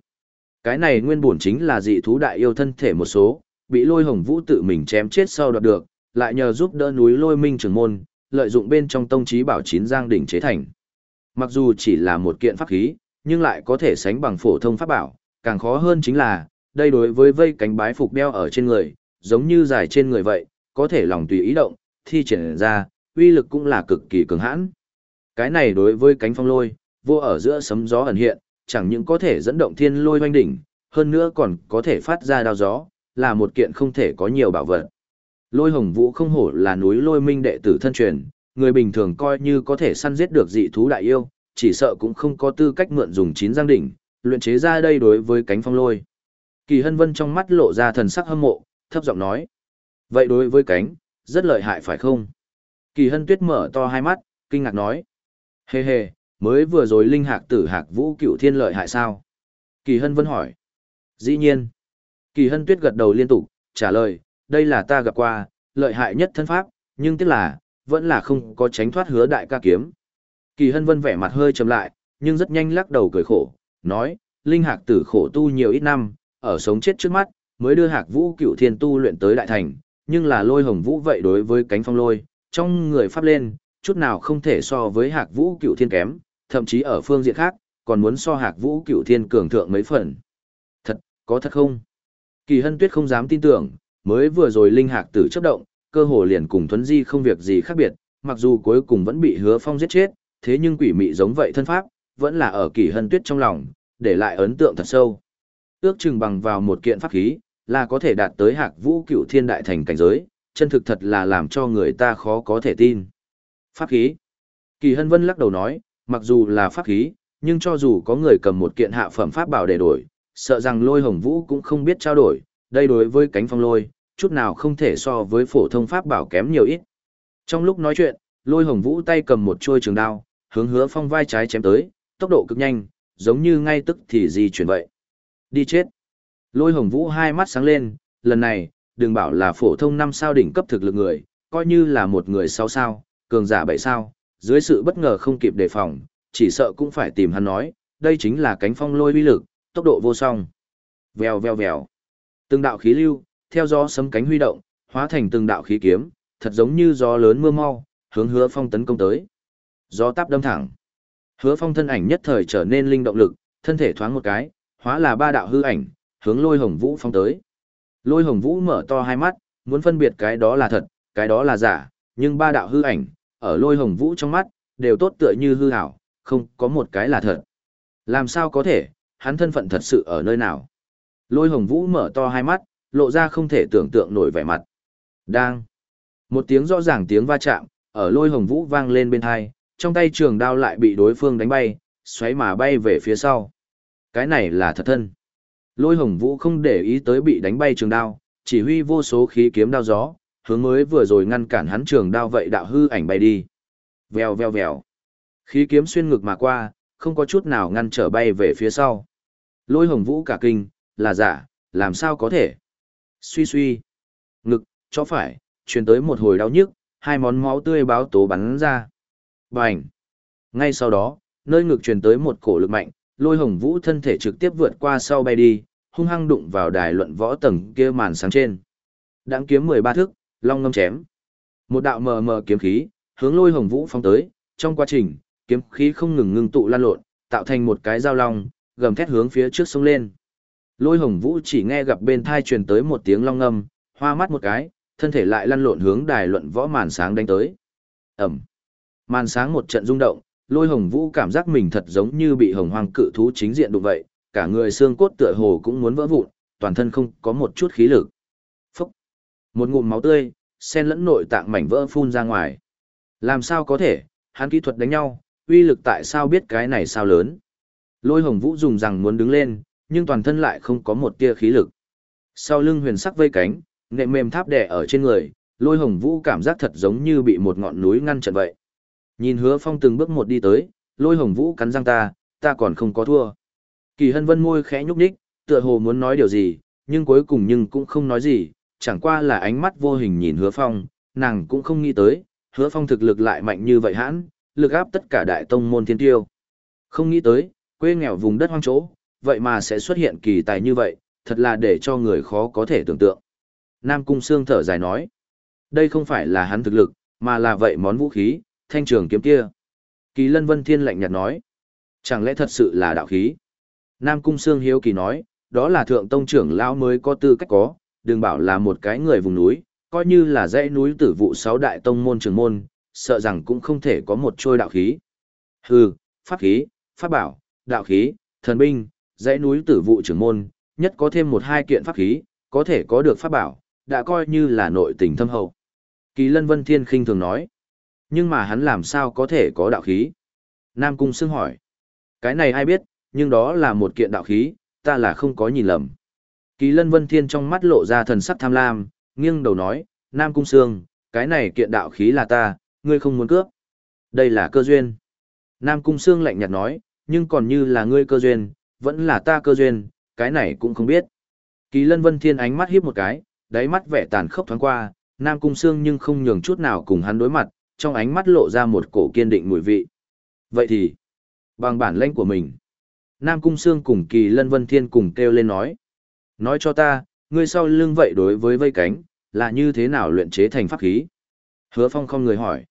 Cái này nguyên bổn chính là dị thú đại yêu thân thể một số, bị lôi hồng vũ tự mình chém chết sau đoạt được, lại nhờ giúp đỡ núi lôi minh trưởng môn, lợi dụng bên trong tông trí bảo chín giang đỉnh chế thành. Mặc dù chỉ là một kiện pháp khí, nhưng lại có thể sánh bằng phổ thông pháp bảo, càng khó hơn chính là, đây đối với vây cánh bái phục đeo ở trên người, giống như dài trên người vậy, có thể lòng tùy ý động, thi triển ra, uy lực cũng là cực kỳ cường hãn. Cái này đối với cánh phong lôi, vô ở giữa sấm gió ẩn hiện, chẳng những có thể dẫn động thiên lôi hoanh đỉnh, hơn nữa còn có thể phát ra đao gió, là một kiện không thể có nhiều bảo vật. Lôi hồng vũ không hổ là núi lôi minh đệ tử thân truyền, người bình thường coi như có thể săn giết được dị thú đại yêu, chỉ sợ cũng không có tư cách mượn dùng chín giang đỉnh, luyện chế ra đây đối với cánh phong lôi. Kỳ hân vân trong mắt lộ ra thần sắc hâm mộ, thấp giọng nói. Vậy đối với cánh, rất lợi hại phải không? Kỳ hân tuyết mở to hai mắt, kinh ngạc nói. Hề hề, mới vừa rồi linh hạc tử hạc vũ cựu thiên lợi hại sao? Kỳ hân vân hỏi. Dĩ nhiên. Kỳ hân tuyết gật đầu liên tục, trả lời, đây là ta gặp qua, lợi hại nhất thân pháp, nhưng tiếc là, vẫn là không có tránh thoát hứa đại ca kiếm. Kỳ hân vân vẻ mặt hơi trầm lại, nhưng rất nhanh lắc đầu cười khổ, nói, linh hạc tử khổ tu nhiều ít năm, ở sống chết trước mắt, mới đưa hạc vũ cựu thiên tu luyện tới đại thành, nhưng là lôi hồng vũ vậy đối với cánh phong lôi, trong người pháp lên, chút nào không thể so với hạc vũ cựu thiên kém, thậm chí ở phương diện khác, còn muốn so hạc vũ cựu thiên cường thượng mấy phần. Thật, có thật không? Kỳ hân tuyết không dám tin tưởng, mới vừa rồi linh hạc tử chấp động, cơ hồ liền cùng Thuấn Di không việc gì khác biệt, mặc dù cuối cùng vẫn bị Hứa Phong giết chết, thế nhưng quỷ mị giống vậy thân pháp, vẫn là ở Kỳ Hân Tuyết trong lòng, để lại ấn tượng thật sâu. Ước chừng bằng vào một kiện pháp khí, là có thể đạt tới hạc vũ cựu thiên đại thành cảnh giới, chân thực thật là làm cho người ta khó có thể tin. Pháp khí. Kỳ Hân Vân lắc đầu nói, mặc dù là pháp khí, nhưng cho dù có người cầm một kiện hạ phẩm pháp bảo để đổi, sợ rằng lôi hồng vũ cũng không biết trao đổi, đây đối với cánh phong lôi, chút nào không thể so với phổ thông pháp bảo kém nhiều ít. Trong lúc nói chuyện, lôi hồng vũ tay cầm một chuôi trường đao, hướng hứa phong vai trái chém tới, tốc độ cực nhanh, giống như ngay tức thì di chuyển vậy. Đi chết. Lôi hồng vũ hai mắt sáng lên, lần này, đừng bảo là phổ thông năm sao đỉnh cấp thực lực người, coi như là một người sáu sao, cường giả bảy sao, dưới sự bất ngờ không kịp đề phòng, chỉ sợ cũng phải tìm hắn nói, đây chính là cánh phong lôi uy lực, tốc độ vô song. Vèo vèo vèo. Từng đạo khí lưu, theo gió sấm cánh huy động, hóa thành từng đạo khí kiếm, thật giống như gió lớn mưa mau, hướng hứa phong tấn công tới. Gió táp đâm thẳng. Hứa phong thân ảnh nhất thời trở nên linh động lực, thân thể thoáng một cái, hóa là ba đạo hư ảnh, hướng lôi hồng vũ phong tới. Lôi hồng vũ mở to hai mắt, muốn phân biệt cái đó là thật, cái đó là giả, nhưng ba đạo hư ảnh, ở lôi hồng vũ trong mắt, đều tốt tựa như hư hảo, không có một cái là thật. Làm sao có thể, hắn thân phận thật sự ở nơi nào? Lôi hồng vũ mở to hai mắt, lộ ra không thể tưởng tượng nổi vẻ mặt. Đang. Một tiếng rõ ràng tiếng va chạm, ở lôi hồng vũ vang lên bên thai, trong tay trường đao lại bị đối phương đánh bay, xoáy mà bay về phía sau. Cái này là thật thân. Lôi hồng vũ không để ý tới bị đánh bay trường đao, chỉ huy vô số khí kiếm đao gió, hướng mới vừa rồi ngăn cản hắn trường đao vậy đạo hư ảnh bay đi. Vèo vèo vèo. Khí kiếm xuyên ngực mà qua, không có chút nào ngăn trở bay về phía sau. Lôi hồng vũ cả kinh, là giả, làm sao có thể. Suy suy. Ngực, cho phải, truyền tới một hồi đau nhức, hai món máu tươi báo tố bắn ra. Bành. Ngay sau đó, nơi ngực truyền tới một cổ lực mạnh, lôi hồng vũ thân thể trực tiếp vượt qua sau bay đi, hung hăng đụng vào đài luận võ tầng kia màn sáng trên. Đãng kiếm 13 thước, long ngâm chém. Một đạo mờ mờ kiếm khí, hướng lôi hồng vũ phóng tới, trong quá trình, kiếm khí không ngừng ngưng tụ lan lộn, tạo thành một cái dao long, gầm thét hướng phía trước sông lên. Lôi hồng vũ chỉ nghe gặp bên thai truyền tới một tiếng long ngâm, hoa mắt một cái, thân thể lại lăn lộn hướng đài luận võ màn sáng đánh tới. Ẩm. Màn sáng một trận rung động, lôi hồng vũ cảm giác mình thật giống như bị hồng hoang cự thú chính diện đụng vậy, cả người xương cốt tựa hồ cũng muốn vỡ vụn, toàn thân không có một chút khí lực. Phúc! Một ngụm máu tươi, sen lẫn nội tạng mảnh vỡ phun ra ngoài. Làm sao có thể, hắn kỹ thuật đánh nhau, uy lực tại sao biết cái này sao lớn. Lôi hồng vũ dùng rằng muốn đứng lên, nhưng toàn thân lại không có một tia khí lực. Sau lưng huyền sắc vây cánh, nệm mềm tháp đẻ ở trên người, lôi hồng vũ cảm giác thật giống như bị một ngọn núi ngăn chặn vậy. Nhìn hứa phong từng bước một đi tới, lôi hồng vũ cắn răng ta, ta còn không có thua. Kỳ hân vân môi khẽ nhúc nhích, tựa hồ muốn nói điều gì, nhưng cuối cùng nhưng cũng không nói gì, chẳng qua là ánh mắt vô hình nhìn hứa phong, nàng cũng không nghĩ tới, hứa phong thực lực lại mạnh như vậy hãn, lực áp tất cả đại tông môn thiên tiêu. Không nghĩ tới, quê nghèo vùng đất hoang chỗ, vậy mà sẽ xuất hiện kỳ tài như vậy, thật là để cho người khó có thể tưởng tượng. Nam Cung Sương thở dài nói, đây không phải là hắn thực lực, mà là vậy món vũ khí, thanh trường kiếm kia. Kỳ Lân Vân Thiên lạnh nhạt nói, chẳng lẽ thật sự là đạo khí? Nam Cung Sương hiếu kỳ nói, đó là thượng tông trưởng lão mới có tư cách có, đừng bảo là một cái người vùng núi, coi như là dãy núi tử vụ sáu đại tông môn trường môn, sợ rằng cũng không thể có một trôi đạo khí. Hừ, pháp khí, pháp bảo, đạo khí, thần binh, dãy núi tử vụ trưởng môn, nhất có thêm một hai kiện pháp khí, có thể có được pháp bảo, đã coi như là nội tình thâm hậu. Kỳ Lân Vân Thiên khinh thường nói, nhưng mà hắn làm sao có thể có đạo khí? Nam Cung Sương hỏi, cái này ai biết, nhưng đó là một kiện đạo khí, ta là không có nhìn lầm. Kỳ Lân Vân Thiên trong mắt lộ ra thần sắc tham lam, nghiêng đầu nói, Nam Cung Sương, cái này kiện đạo khí là ta, ngươi không muốn cướp. Đây là cơ duyên. Nam Cung Sương lạnh nhạt nói, nhưng còn như là ngươi cơ duyên, vẫn là ta cơ duyên, cái này cũng không biết. Kỳ Lân Vân Thiên ánh mắt hiếp một cái, đáy mắt vẻ tàn khốc thoáng qua, Nam Cung Sương nhưng không nhường chút nào cùng hắn đối mặt, trong ánh mắt lộ ra một cổ kiên định mùi vị. Vậy thì, bằng bản lĩnh của mình, Nam Cung Sương cùng Kỳ Lân Vân Thiên cùng kêu lên nói. Nói cho ta, ngươi sau lưng vậy đối với vây cánh, là như thế nào luyện chế thành pháp khí? Hứa Phong không người hỏi.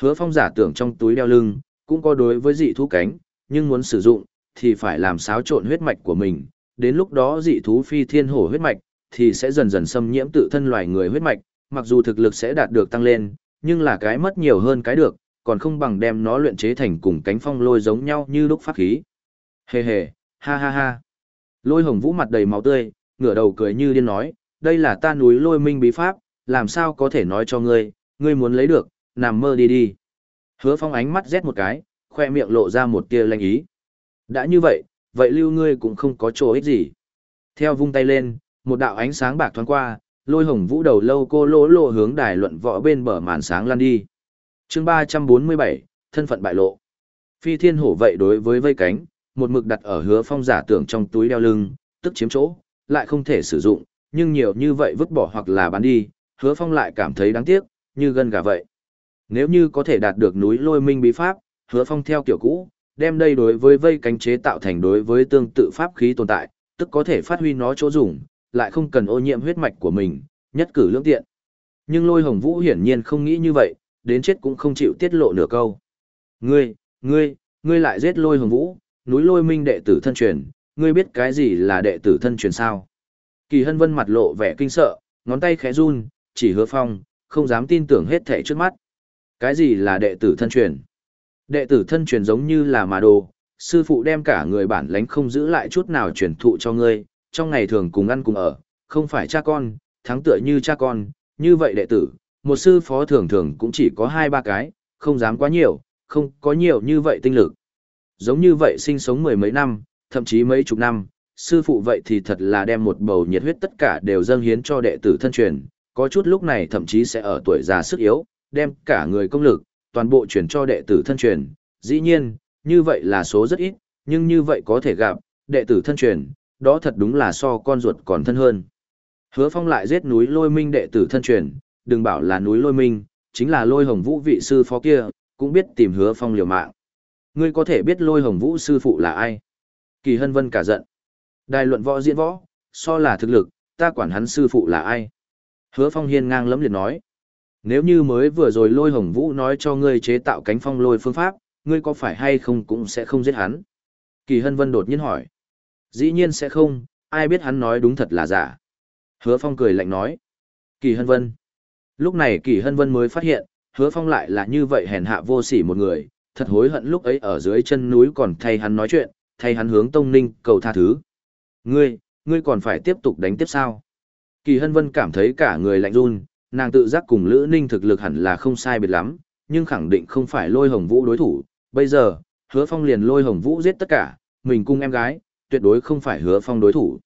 Hứa Phong giả tưởng trong túi đeo lưng, cũng có đối với dị thú cánh, nhưng muốn sử dụng, thì phải làm xáo trộn huyết mạch của mình. Đến lúc đó dị thú phi thiên hổ huyết mạch, thì sẽ dần dần xâm nhiễm tự thân loài người huyết mạch, mặc dù thực lực sẽ đạt được tăng lên, nhưng là cái mất nhiều hơn cái được, còn không bằng đem nó luyện chế thành cùng cánh phong lôi giống nhau như lúc pháp khí. Hề hề, ha ha ha. Lôi hồng vũ mặt đầy máu tươi, ngửa đầu cười như điên nói, đây là ta núi lôi minh bí pháp, làm sao có thể nói cho ngươi, ngươi muốn lấy được, nằm mơ đi đi. Hứa phong ánh mắt rét một cái, khoe miệng lộ ra một tia lanh ý. Đã như vậy, vậy lưu ngươi cũng không có chỗ ích gì. Theo vung tay lên, một đạo ánh sáng bạc thoáng qua, lôi hồng vũ đầu lâu cô lỗ lộ hướng đài luận võ bên bờ màn sáng lăn đi. chương ba trăm bốn mươi bảy thân phận bại lộ. Phi thiên hổ vậy đối với vây cánh, một mực đặt ở hứa phong giả tưởng trong túi đeo lưng, tức chiếm chỗ, lại không thể sử dụng, nhưng nhiều như vậy vứt bỏ hoặc là bán đi, hứa phong lại cảm thấy đáng tiếc, như gân gà vậy. Nếu như có thể đạt được núi lôi minh bí pháp, hứa phong theo kiểu cũ, đem đây đối với vây cánh chế tạo thành đối với tương tự pháp khí tồn tại, tức có thể phát huy nó chỗ dùng, lại không cần ô nhiễm huyết mạch của mình, nhất cử lưỡng tiện. Nhưng lôi hồng vũ hiển nhiên không nghĩ như vậy, đến chết cũng không chịu tiết lộ nửa câu. Ngươi, ngươi, ngươi lại giết lôi hồng vũ, núi lôi minh đệ tử thân truyền, ngươi biết cái gì là đệ tử thân truyền sao? Kỳ hân vân mặt lộ vẻ kinh sợ, ngón tay khẽ run, chỉ hứa phong, không dám tin tưởng hết thảy trước mắt. Cái gì là đệ tử thân truyền? Đệ tử thân truyền giống như là mà đồ, sư phụ đem cả người bản lãnh không giữ lại chút nào truyền thụ cho ngươi, trong ngày thường cùng ăn cùng ở, không phải cha con, thắng tựa như cha con, như vậy đệ tử, một sư phó thường thường cũng chỉ có hai ba cái, không dám quá nhiều, không có nhiều như vậy tinh lực. Giống như vậy sinh sống mười mấy năm, thậm chí mấy chục năm, sư phụ vậy thì thật là đem một bầu nhiệt huyết tất cả đều dâng hiến cho đệ tử thân truyền, có chút lúc này thậm chí sẽ ở tuổi già sức yếu, đem cả người công lực, toàn bộ truyền cho đệ tử thân truyền. Dĩ nhiên, như vậy là số rất ít, nhưng như vậy có thể gặp, đệ tử thân truyền, đó thật đúng là so con ruột còn thân hơn. Hứa Phong lại giết núi Lôi Minh đệ tử thân truyền, đừng bảo là núi Lôi Minh, chính là Lôi Hồng Vũ vị sư phó kia, cũng biết tìm Hứa Phong liều mạng. Ngươi có thể biết Lôi Hồng Vũ sư phụ là ai? Kỳ Hân Vân cả giận. Đài luận võ diễn võ, so là thực lực, ta quản hắn sư phụ là ai? Hứa Phong hiên ngang lẫm liệt nói. Nếu như mới vừa rồi Lôi Hồng Vũ nói cho ngươi chế tạo cánh phong lôi phương pháp, ngươi có phải hay không cũng sẽ không giết hắn? Kỳ Hân Vân đột nhiên hỏi. Dĩ nhiên sẽ không, ai biết hắn nói đúng thật là giả. Hứa Phong cười lạnh nói. Kỳ Hân Vân. Lúc này Kỳ Hân Vân mới phát hiện, Hứa Phong lại là như vậy hèn hạ vô sỉ một người, thật hối hận lúc ấy ở dưới chân núi còn thay hắn nói chuyện, thay hắn hướng Tông Ninh cầu tha thứ. Ngươi, ngươi còn phải tiếp tục đánh tiếp sao? Kỳ Hân Vân cảm thấy cả người lạnh run, nàng tự giác cùng Lữ Ninh thực lực hẳn là không sai biệt lắm, nhưng khẳng định không phải lôi hồng vũ đối thủ. Bây giờ, hứa phong liền lôi hồng vũ giết tất cả, mình cung em gái, tuyệt đối không phải hứa phong đối thủ.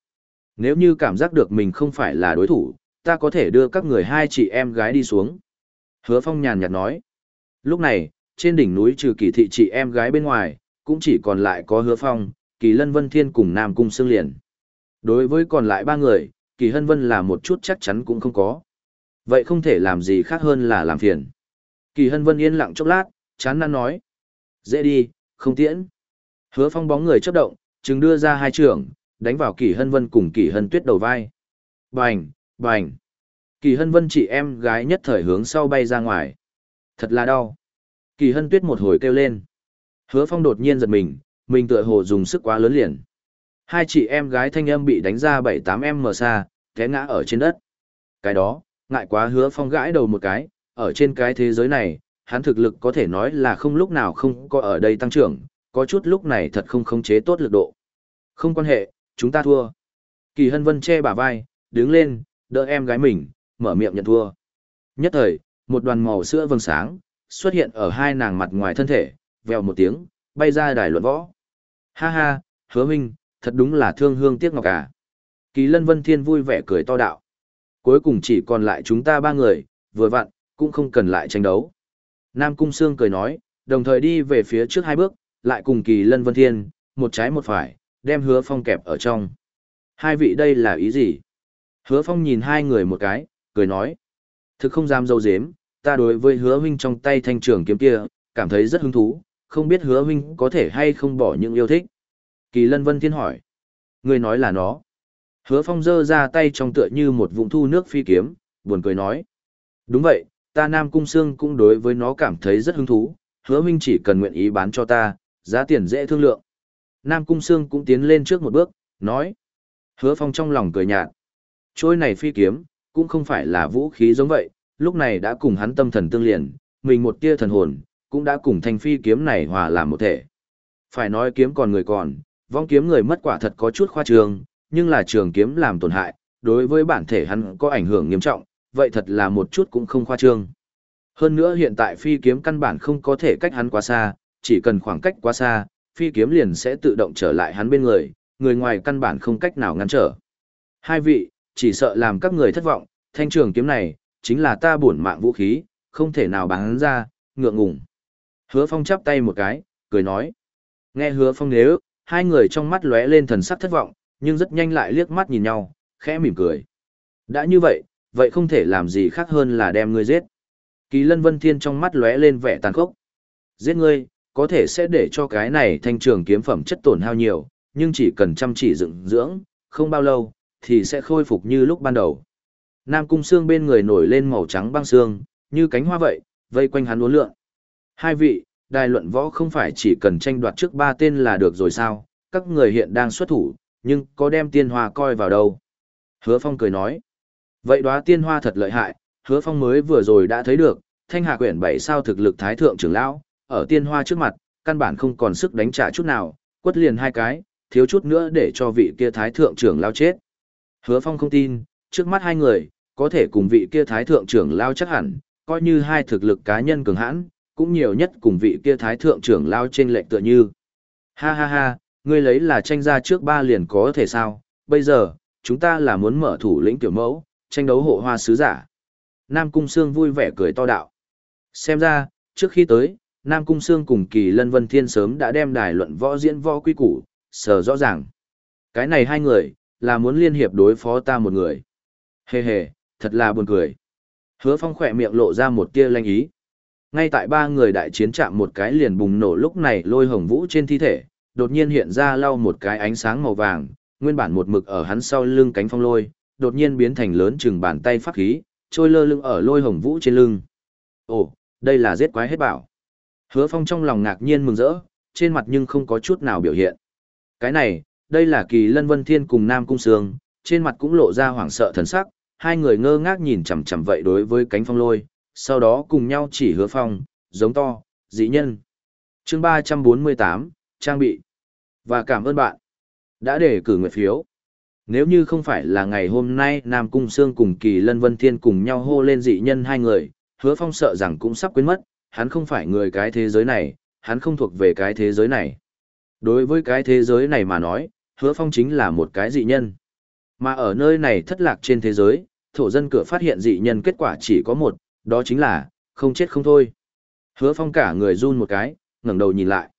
Nếu như cảm giác được mình không phải là đối thủ, ta có thể đưa các người hai chị em gái đi xuống. Hứa phong nhàn nhạt nói. Lúc này, trên đỉnh núi trừ kỳ thị chị em gái bên ngoài, cũng chỉ còn lại có hứa phong, kỳ lân vân thiên cùng nam cung xương liền. Đối với còn lại ba người, kỳ hân vân là một chút chắc chắn cũng không có. Vậy không thể làm gì khác hơn là làm phiền. Kỳ hân vân yên lặng chốc lát, chán năn nói. Dễ đi, không tiễn. Hứa phong bóng người chấp động, chứng đưa ra hai trường, đánh vào kỳ hân vân cùng kỳ hân tuyết đầu vai. Bành, bành. Kỳ hân vân chị em gái nhất thời hướng sau bay ra ngoài. Thật là đau. Kỳ hân tuyết một hồi kêu lên. Hứa phong đột nhiên giật mình, mình tựa hồ dùng sức quá lớn liền. Hai chị em gái thanh âm bị đánh ra bảy tám em xa, té ngã ở trên đất. Cái đó, ngại quá hứa phong gãi đầu một cái, ở trên cái thế giới này, hắn thực lực có thể nói là không lúc nào không có ở đây tăng trưởng, có chút lúc này thật không khống chế tốt lực độ. Không quan hệ, chúng ta thua. Kỳ hân vân che bả vai, đứng lên, đỡ em gái mình, mở miệng nhận thua. Nhất thời, một đoàn màu sữa vầng sáng, xuất hiện ở hai nàng mặt ngoài thân thể, vèo một tiếng, bay ra đài luận võ. Ha ha, hứa minh, thật đúng là thương hương tiếc ngọc à. Kỳ lân vân thiên vui vẻ cười to đạo. Cuối cùng chỉ còn lại chúng ta ba người, vừa vặn, cũng không cần lại tranh đấu. Nam Cung Sương cười nói, đồng thời đi về phía trước hai bước, lại cùng kỳ lân vân thiên, một trái một phải, đem hứa phong kẹp ở trong. Hai vị đây là ý gì? Hứa phong nhìn hai người một cái, cười nói. Thực không dám dâu dếm, ta đối với hứa huynh trong tay thanh trường kiếm kia, cảm thấy rất hứng thú, không biết hứa huynh có thể hay không bỏ những yêu thích. Kỳ lân vân thiên hỏi. Người nói là nó. Hứa phong giơ ra tay trong tựa như một vũng thu nước phi kiếm, buồn cười nói. Đúng vậy, ta Nam Cung Sương cũng đối với nó cảm thấy rất hứng thú, hứa huynh chỉ cần nguyện ý bán cho ta, giá tiền dễ thương lượng. Nam Cung Sương cũng tiến lên trước một bước, nói. Hứa phong trong lòng cười nhạt. Trôi này phi kiếm, cũng không phải là vũ khí giống vậy, lúc này đã cùng hắn tâm thần tương liền, mình một tia thần hồn, cũng đã cùng thanh phi kiếm này hòa làm một thể. Phải nói kiếm còn người còn, vong kiếm người mất quả thật có chút khoa trương, nhưng là trường kiếm làm tổn hại, đối với bản thể hắn có ảnh hưởng nghiêm trọng, vậy thật là một chút cũng không khoa trương. Hơn nữa hiện tại phi kiếm căn bản không có thể cách hắn quá xa, chỉ cần khoảng cách quá xa, phi kiếm liền sẽ tự động trở lại hắn bên người, người ngoài căn bản không cách nào ngăn trở. Hai vị, chỉ sợ làm các người thất vọng, thanh trường kiếm này, chính là ta bổn mạng vũ khí, không thể nào bán ra, ngượng ngùng. Hứa Phong chắp tay một cái, cười nói. Nghe Hứa Phong nếu, hai người trong mắt lóe lên thần sắc thất vọng, nhưng rất nhanh lại liếc mắt nhìn nhau, khẽ mỉm cười. Đã như vậy, vậy không thể làm gì khác hơn là đem ngươi giết. Kỳ Lân Vân Thiên trong mắt lóe lên vẻ tàn khốc. Giết ngươi, có thể sẽ để cho cái này thanh trường kiếm phẩm chất tổn hao nhiều, nhưng chỉ cần chăm chỉ dựng dưỡng, không bao lâu, thì sẽ khôi phục như lúc ban đầu. Nam cung xương bên người nổi lên màu trắng băng xương, như cánh hoa vậy, vây quanh hắn uốn lượn. Hai vị, đài luận võ không phải chỉ cần tranh đoạt trước ba tên là được rồi sao, các người hiện đang xuất thủ, nhưng có đem tiên hoa coi vào đâu. Hứa Phong cười nói, vậy đóa tiên hoa thật lợi hại, Hứa Phong mới vừa rồi đã thấy được, thanh hà quyển bảy sao thực lực thái thượng trưởng lão, ở tiên hoa trước mặt, căn bản không còn sức đánh trả chút nào, quất liền hai cái, thiếu chút nữa để cho vị kia thái thượng trưởng lao chết. Hứa Phong không tin, trước mắt hai người, có thể cùng vị kia thái thượng trưởng lao chắc hẳn, coi như hai thực lực cá nhân cường hãn, cũng nhiều nhất cùng vị kia thái thượng trưởng lao trên lệnh tựa như. Ha ha ha, ngươi lấy là tranh ra trước ba liền có thể sao, bây giờ, chúng ta là muốn mở thủ lĩnh tiểu mẫu, tranh đấu hộ hoa sứ giả. Nam Cung Sương vui vẻ cười to đạo. Xem ra, trước khi tới, Nam Cung Sương cùng Kỳ Lân Vân Thiên sớm đã đem đài luận võ diễn võ quy củ, sờ rõ ràng. Cái này hai người, là muốn liên hiệp đối phó ta một người. Hề hề, thật là buồn cười. Hứa Phong khỏe miệng lộ ra một tia lanh ý. Ngay tại ba người đại chiến chạm một cái liền bùng nổ lúc này lôi hồng vũ trên thi thể, đột nhiên hiện ra lau một cái ánh sáng màu vàng, nguyên bản một mực ở hắn sau lưng cánh phong lôi, đột nhiên biến thành lớn chừng bàn tay pháp khí, trôi lơ lưng ở lôi hồng vũ trên lưng. Ồ, đây là giết quái hết bảo. Hứa Phong trong lòng ngạc nhiên mừng rỡ, trên mặt nhưng không có chút nào biểu hiện. Cái này, đây là kỳ lân vân thiên cùng Nam Cung Sương, trên mặt cũng lộ ra hoảng sợ thần sắc, hai người ngơ ngác nhìn chằm chằm vậy đối với cánh phong lôi, sau đó cùng nhau chỉ hứa phong, giống to, dĩ nhân. chương ba trăm bốn mươi tám trang bị. Và cảm ơn bạn đã để cử nguyện phiếu. Nếu như không phải là ngày hôm nay Nam Cung Sương cùng Kỳ Lân Vân Thiên cùng nhau hô lên dị nhân hai người, hứa phong sợ rằng cũng sắp quên mất, hắn không phải người cái thế giới này, hắn không thuộc về cái thế giới này. Đối với cái thế giới này mà nói, hứa phong chính là một cái dị nhân. Mà ở nơi này thất lạc trên thế giới, thổ dân cửa phát hiện dị nhân kết quả chỉ có một, đó chính là, không chết không thôi. Hứa phong cả người run một cái, ngẩng đầu nhìn lại.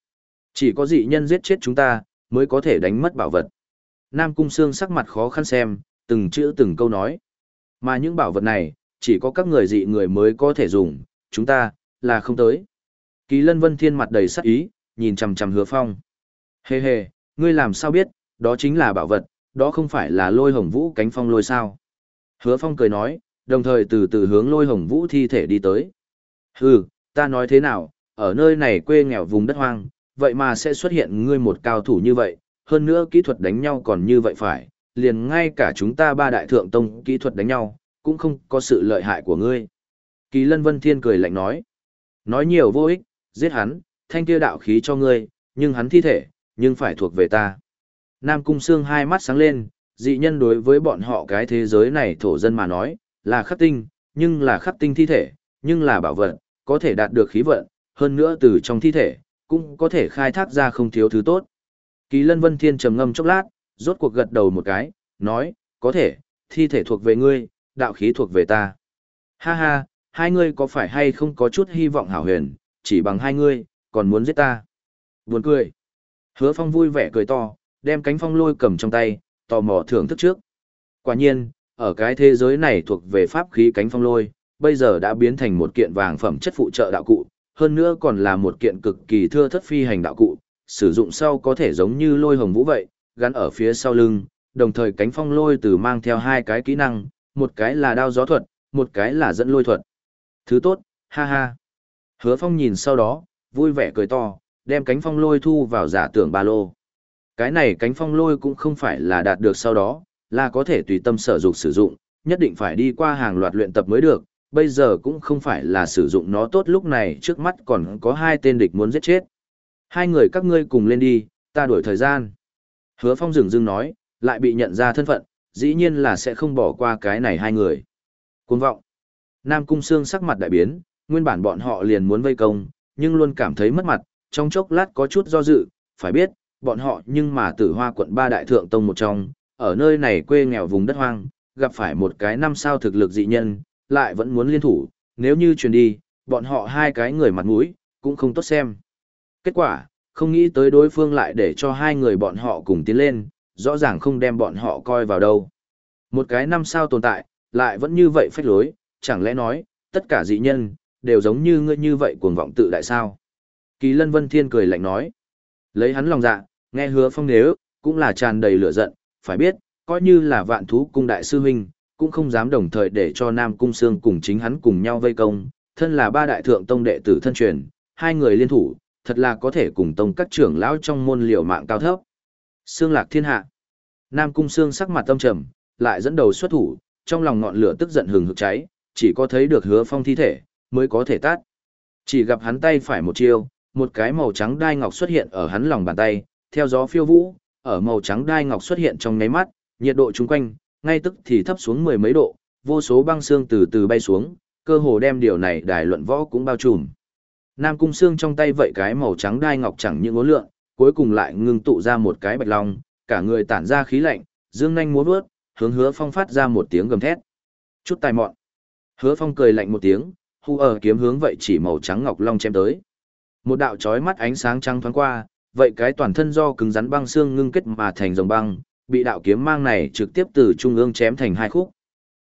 Chỉ có dị nhân giết chết chúng ta, mới có thể đánh mất bảo vật. Nam Cung Sương sắc mặt khó khăn xem, từng chữ từng câu nói. Mà những bảo vật này, chỉ có các người dị người mới có thể dùng, chúng ta, là không tới. Kỳ lân vân thiên mặt đầy sắc ý, nhìn chằm chằm hứa phong. Hề hề, ngươi làm sao biết, đó chính là bảo vật, đó không phải là lôi hồng vũ cánh phong lôi sao. Hứa phong cười nói, đồng thời từ từ hướng lôi hồng vũ thi thể đi tới. Hừ, ta nói thế nào, ở nơi này quê nghèo vùng đất hoang, vậy mà sẽ xuất hiện ngươi một cao thủ như vậy, hơn nữa kỹ thuật đánh nhau còn như vậy phải, liền ngay cả chúng ta ba đại thượng tông kỹ thuật đánh nhau, cũng không có sự lợi hại của ngươi. Kỳ lân vân thiên cười lạnh nói, nói nhiều vô ích, giết hắn, thanh kia đạo khí cho ngươi, nhưng hắn thi thể, nhưng phải thuộc về ta. Nam Cung Sương hai mắt sáng lên, dị nhân đối với bọn họ cái thế giới này thổ dân mà nói, là khắc tinh, nhưng là khắc tinh thi thể, nhưng là bảo vật, có thể đạt được khí vận, hơn nữa từ trong thi thể, cũng có thể khai thác ra không thiếu thứ tốt. Kỳ Lân Vân Thiên trầm ngâm chốc lát, rốt cuộc gật đầu một cái, nói, có thể, thi thể thuộc về ngươi, đạo khí thuộc về ta. Ha ha, hai ngươi có phải hay không có chút hy vọng hảo huyền, chỉ bằng hai ngươi, còn muốn giết ta. Buồn cười. Hứa Phong vui vẻ cười to, đem cánh phong lôi cầm trong tay, tò mò thưởng thức trước. Quả nhiên, ở cái thế giới này thuộc về pháp khí cánh phong lôi, bây giờ đã biến thành một kiện vàng phẩm chất phụ trợ đạo cụ, hơn nữa còn là một kiện cực kỳ thưa thất phi hành đạo cụ, sử dụng sau có thể giống như lôi hồng vũ vậy, gắn ở phía sau lưng, đồng thời cánh phong lôi từ mang theo hai cái kỹ năng, một cái là đao gió thuật, một cái là dẫn lôi thuật. Thứ tốt, ha ha. Hứa phong nhìn sau đó, vui vẻ cười to, đem cánh phong lôi thu vào giả tưởng ba lô. Cái này cánh phong lôi cũng không phải là đạt được sau đó, là có thể tùy tâm sở dục sử dụng, nhất định phải đi qua hàng loạt luyện tập mới được, bây giờ cũng không phải là sử dụng nó tốt lúc này trước mắt còn có hai tên địch muốn giết chết. Hai người các ngươi cùng lên đi, ta đuổi thời gian. Hứa phong dừng dưng nói, lại bị nhận ra thân phận, dĩ nhiên là sẽ không bỏ qua cái này hai người. Cuồng vọng. Nam Cung Sương sắc mặt đại biến, nguyên bản bọn họ liền muốn vây công, nhưng luôn cảm thấy mất mặt, trong chốc lát có chút do dự, phải biết, bọn họ nhưng mà tử hoa quận ba đại thượng tông một trong, ở nơi này quê nghèo vùng đất hoang, gặp phải một cái năm sao thực lực dị nhân, lại vẫn muốn liên thủ, nếu như truyền đi, bọn họ hai cái người mặt mũi, cũng không tốt xem. Kết quả, không nghĩ tới đối phương lại để cho hai người bọn họ cùng tiến lên, rõ ràng không đem bọn họ coi vào đâu. Một cái năm sao tồn tại, lại vẫn như vậy phách lối, chẳng lẽ nói, tất cả dị nhân, đều giống như ngươi như vậy cuồng vọng tự đại sao? Kỳ lân vân thiên cười lạnh nói, lấy hắn lòng dạ, nghe hứa phong nếu, cũng là tràn đầy lửa giận, phải biết, coi như là vạn thú cung đại sư huynh, cũng không dám đồng thời để cho Nam Cung Sương cùng chính hắn cùng nhau vây công, thân là ba đại thượng tông đệ tử thân truyền, hai người liên thủ, thật là có thể cùng tông các trưởng lão trong môn liều mạng cao thấp. Sương Lạc Thiên Hạ. Nam Cung Sương sắc mặt tâm trầm, lại dẫn đầu xuất thủ, trong lòng ngọn lửa tức giận hừng hực cháy, chỉ có thấy được Hứa Phong thi thể mới có thể tát. Chỉ gặp hắn tay phải một chiêu, một cái màu trắng đai ngọc xuất hiện ở hắn lòng bàn tay, theo gió phiêu vũ, ở màu trắng đai ngọc xuất hiện trong nháy mắt, nhiệt độ chung quanh ngay tức thì thấp xuống mười mấy độ, vô số băng xương từ từ bay xuống, cơ hồ đem điều này đài luận võ cũng bao trùm. Nam cung xương trong tay vậy cái màu trắng đai ngọc chẳng những ngố lượng, cuối cùng lại ngưng tụ ra một cái bạch long, cả người tản ra khí lạnh, dương nhanh múa vớt, hướng hứa phong phát ra một tiếng gầm thét. Chút tài mọn. Hứa phong cười lạnh một tiếng, hu ở kiếm hướng vậy chỉ màu trắng ngọc long chém tới. Một đạo chói mắt ánh sáng trắng thoáng qua, vậy cái toàn thân do cứng rắn băng xương ngưng kết mà thành dòng băng, bị đạo kiếm mang này trực tiếp từ trung ương chém thành hai khúc.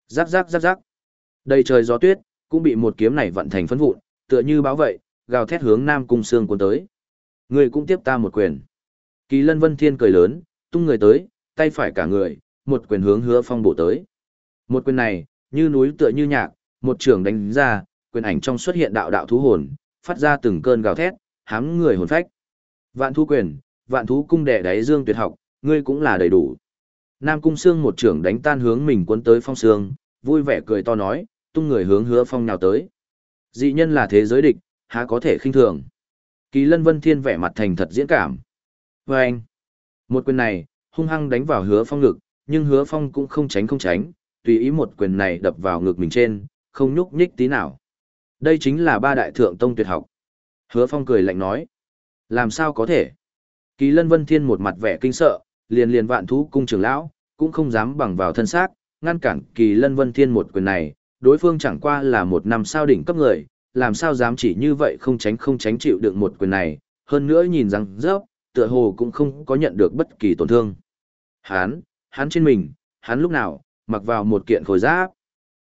Rắc rắc rắc rắc. Đầy trời gió tuyết, cũng bị một kiếm này vận thành phấn vụn, tựa như báo vậy, gào thét hướng Nam Cung xương cuốn tới. Người cũng tiếp ta một quyền. Kỳ Lân Vân Thiên cười lớn, tung người tới, tay phải cả người, một quyền hướng Hứa Phong bổ tới. Một quyền này, như núi tựa như nhạc, một trường đánh ra, quyền ảnh trong xuất hiện đạo đạo thú hồn, phát ra từng cơn gào thét, hám người hồn phách. Vạn thú quyền, vạn thú cung đẻ đáy dương tuyệt học, ngươi cũng là đầy đủ. Nam Cung xương một trưởng đánh tan hướng mình cuốn tới phong xương, vui vẻ cười to nói, tung người hướng hứa phong nào tới. Dị nhân là thế giới địch, há có thể khinh thường. Kỳ lân vân thiên vẻ mặt thành thật diễn cảm. Và anh, một quyền này, hung hăng đánh vào hứa phong ngực, nhưng hứa phong cũng không tránh không tránh, tùy ý một quyền này đập vào ngực mình trên, không nhúc nhích tí nào. Đây chính là ba đại thượng tông tuyệt học. Hứa phong cười lạnh nói. Làm sao có thể? Kỳ lân vân thiên một mặt vẻ kinh sợ, liền liền vạn thú cung trưởng lão, cũng không dám bằng vào thân xác, ngăn cản kỳ lân vân thiên một quyền này, đối phương chẳng qua là một năm sao đỉnh cấp người, làm sao dám chỉ như vậy không tránh không tránh chịu được một quyền này, hơn nữa nhìn rằng rớp, tựa hồ cũng không có nhận được bất kỳ tổn thương. Hán, hắn trên mình, hắn lúc nào, mặc vào một kiện khối giáp.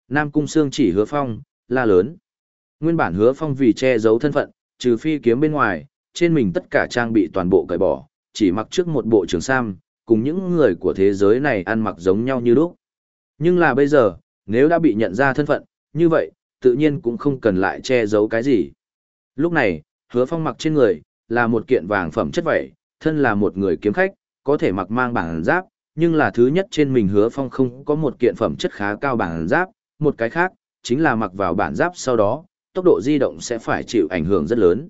Nam cung xương chỉ hứa phong, la lớn. Nguyên bản hứa phong vì che giấu thân phận, trừ phi kiếm bên ngoài, trên mình tất cả trang bị toàn bộ cởi bỏ, chỉ mặc trước một bộ trường sam, cùng những người của thế giới này ăn mặc giống nhau như lúc. Nhưng là bây giờ, nếu đã bị nhận ra thân phận, như vậy, tự nhiên cũng không cần lại che giấu cái gì. Lúc này, hứa phong mặc trên người, là một kiện vàng phẩm chất vậy, thân là một người kiếm khách, có thể mặc mang bản giáp, nhưng là thứ nhất trên mình hứa phong không có một kiện phẩm chất khá cao bản giáp, một cái khác, chính là mặc vào bản giáp sau đó, tốc độ di động sẽ phải chịu ảnh hưởng rất lớn.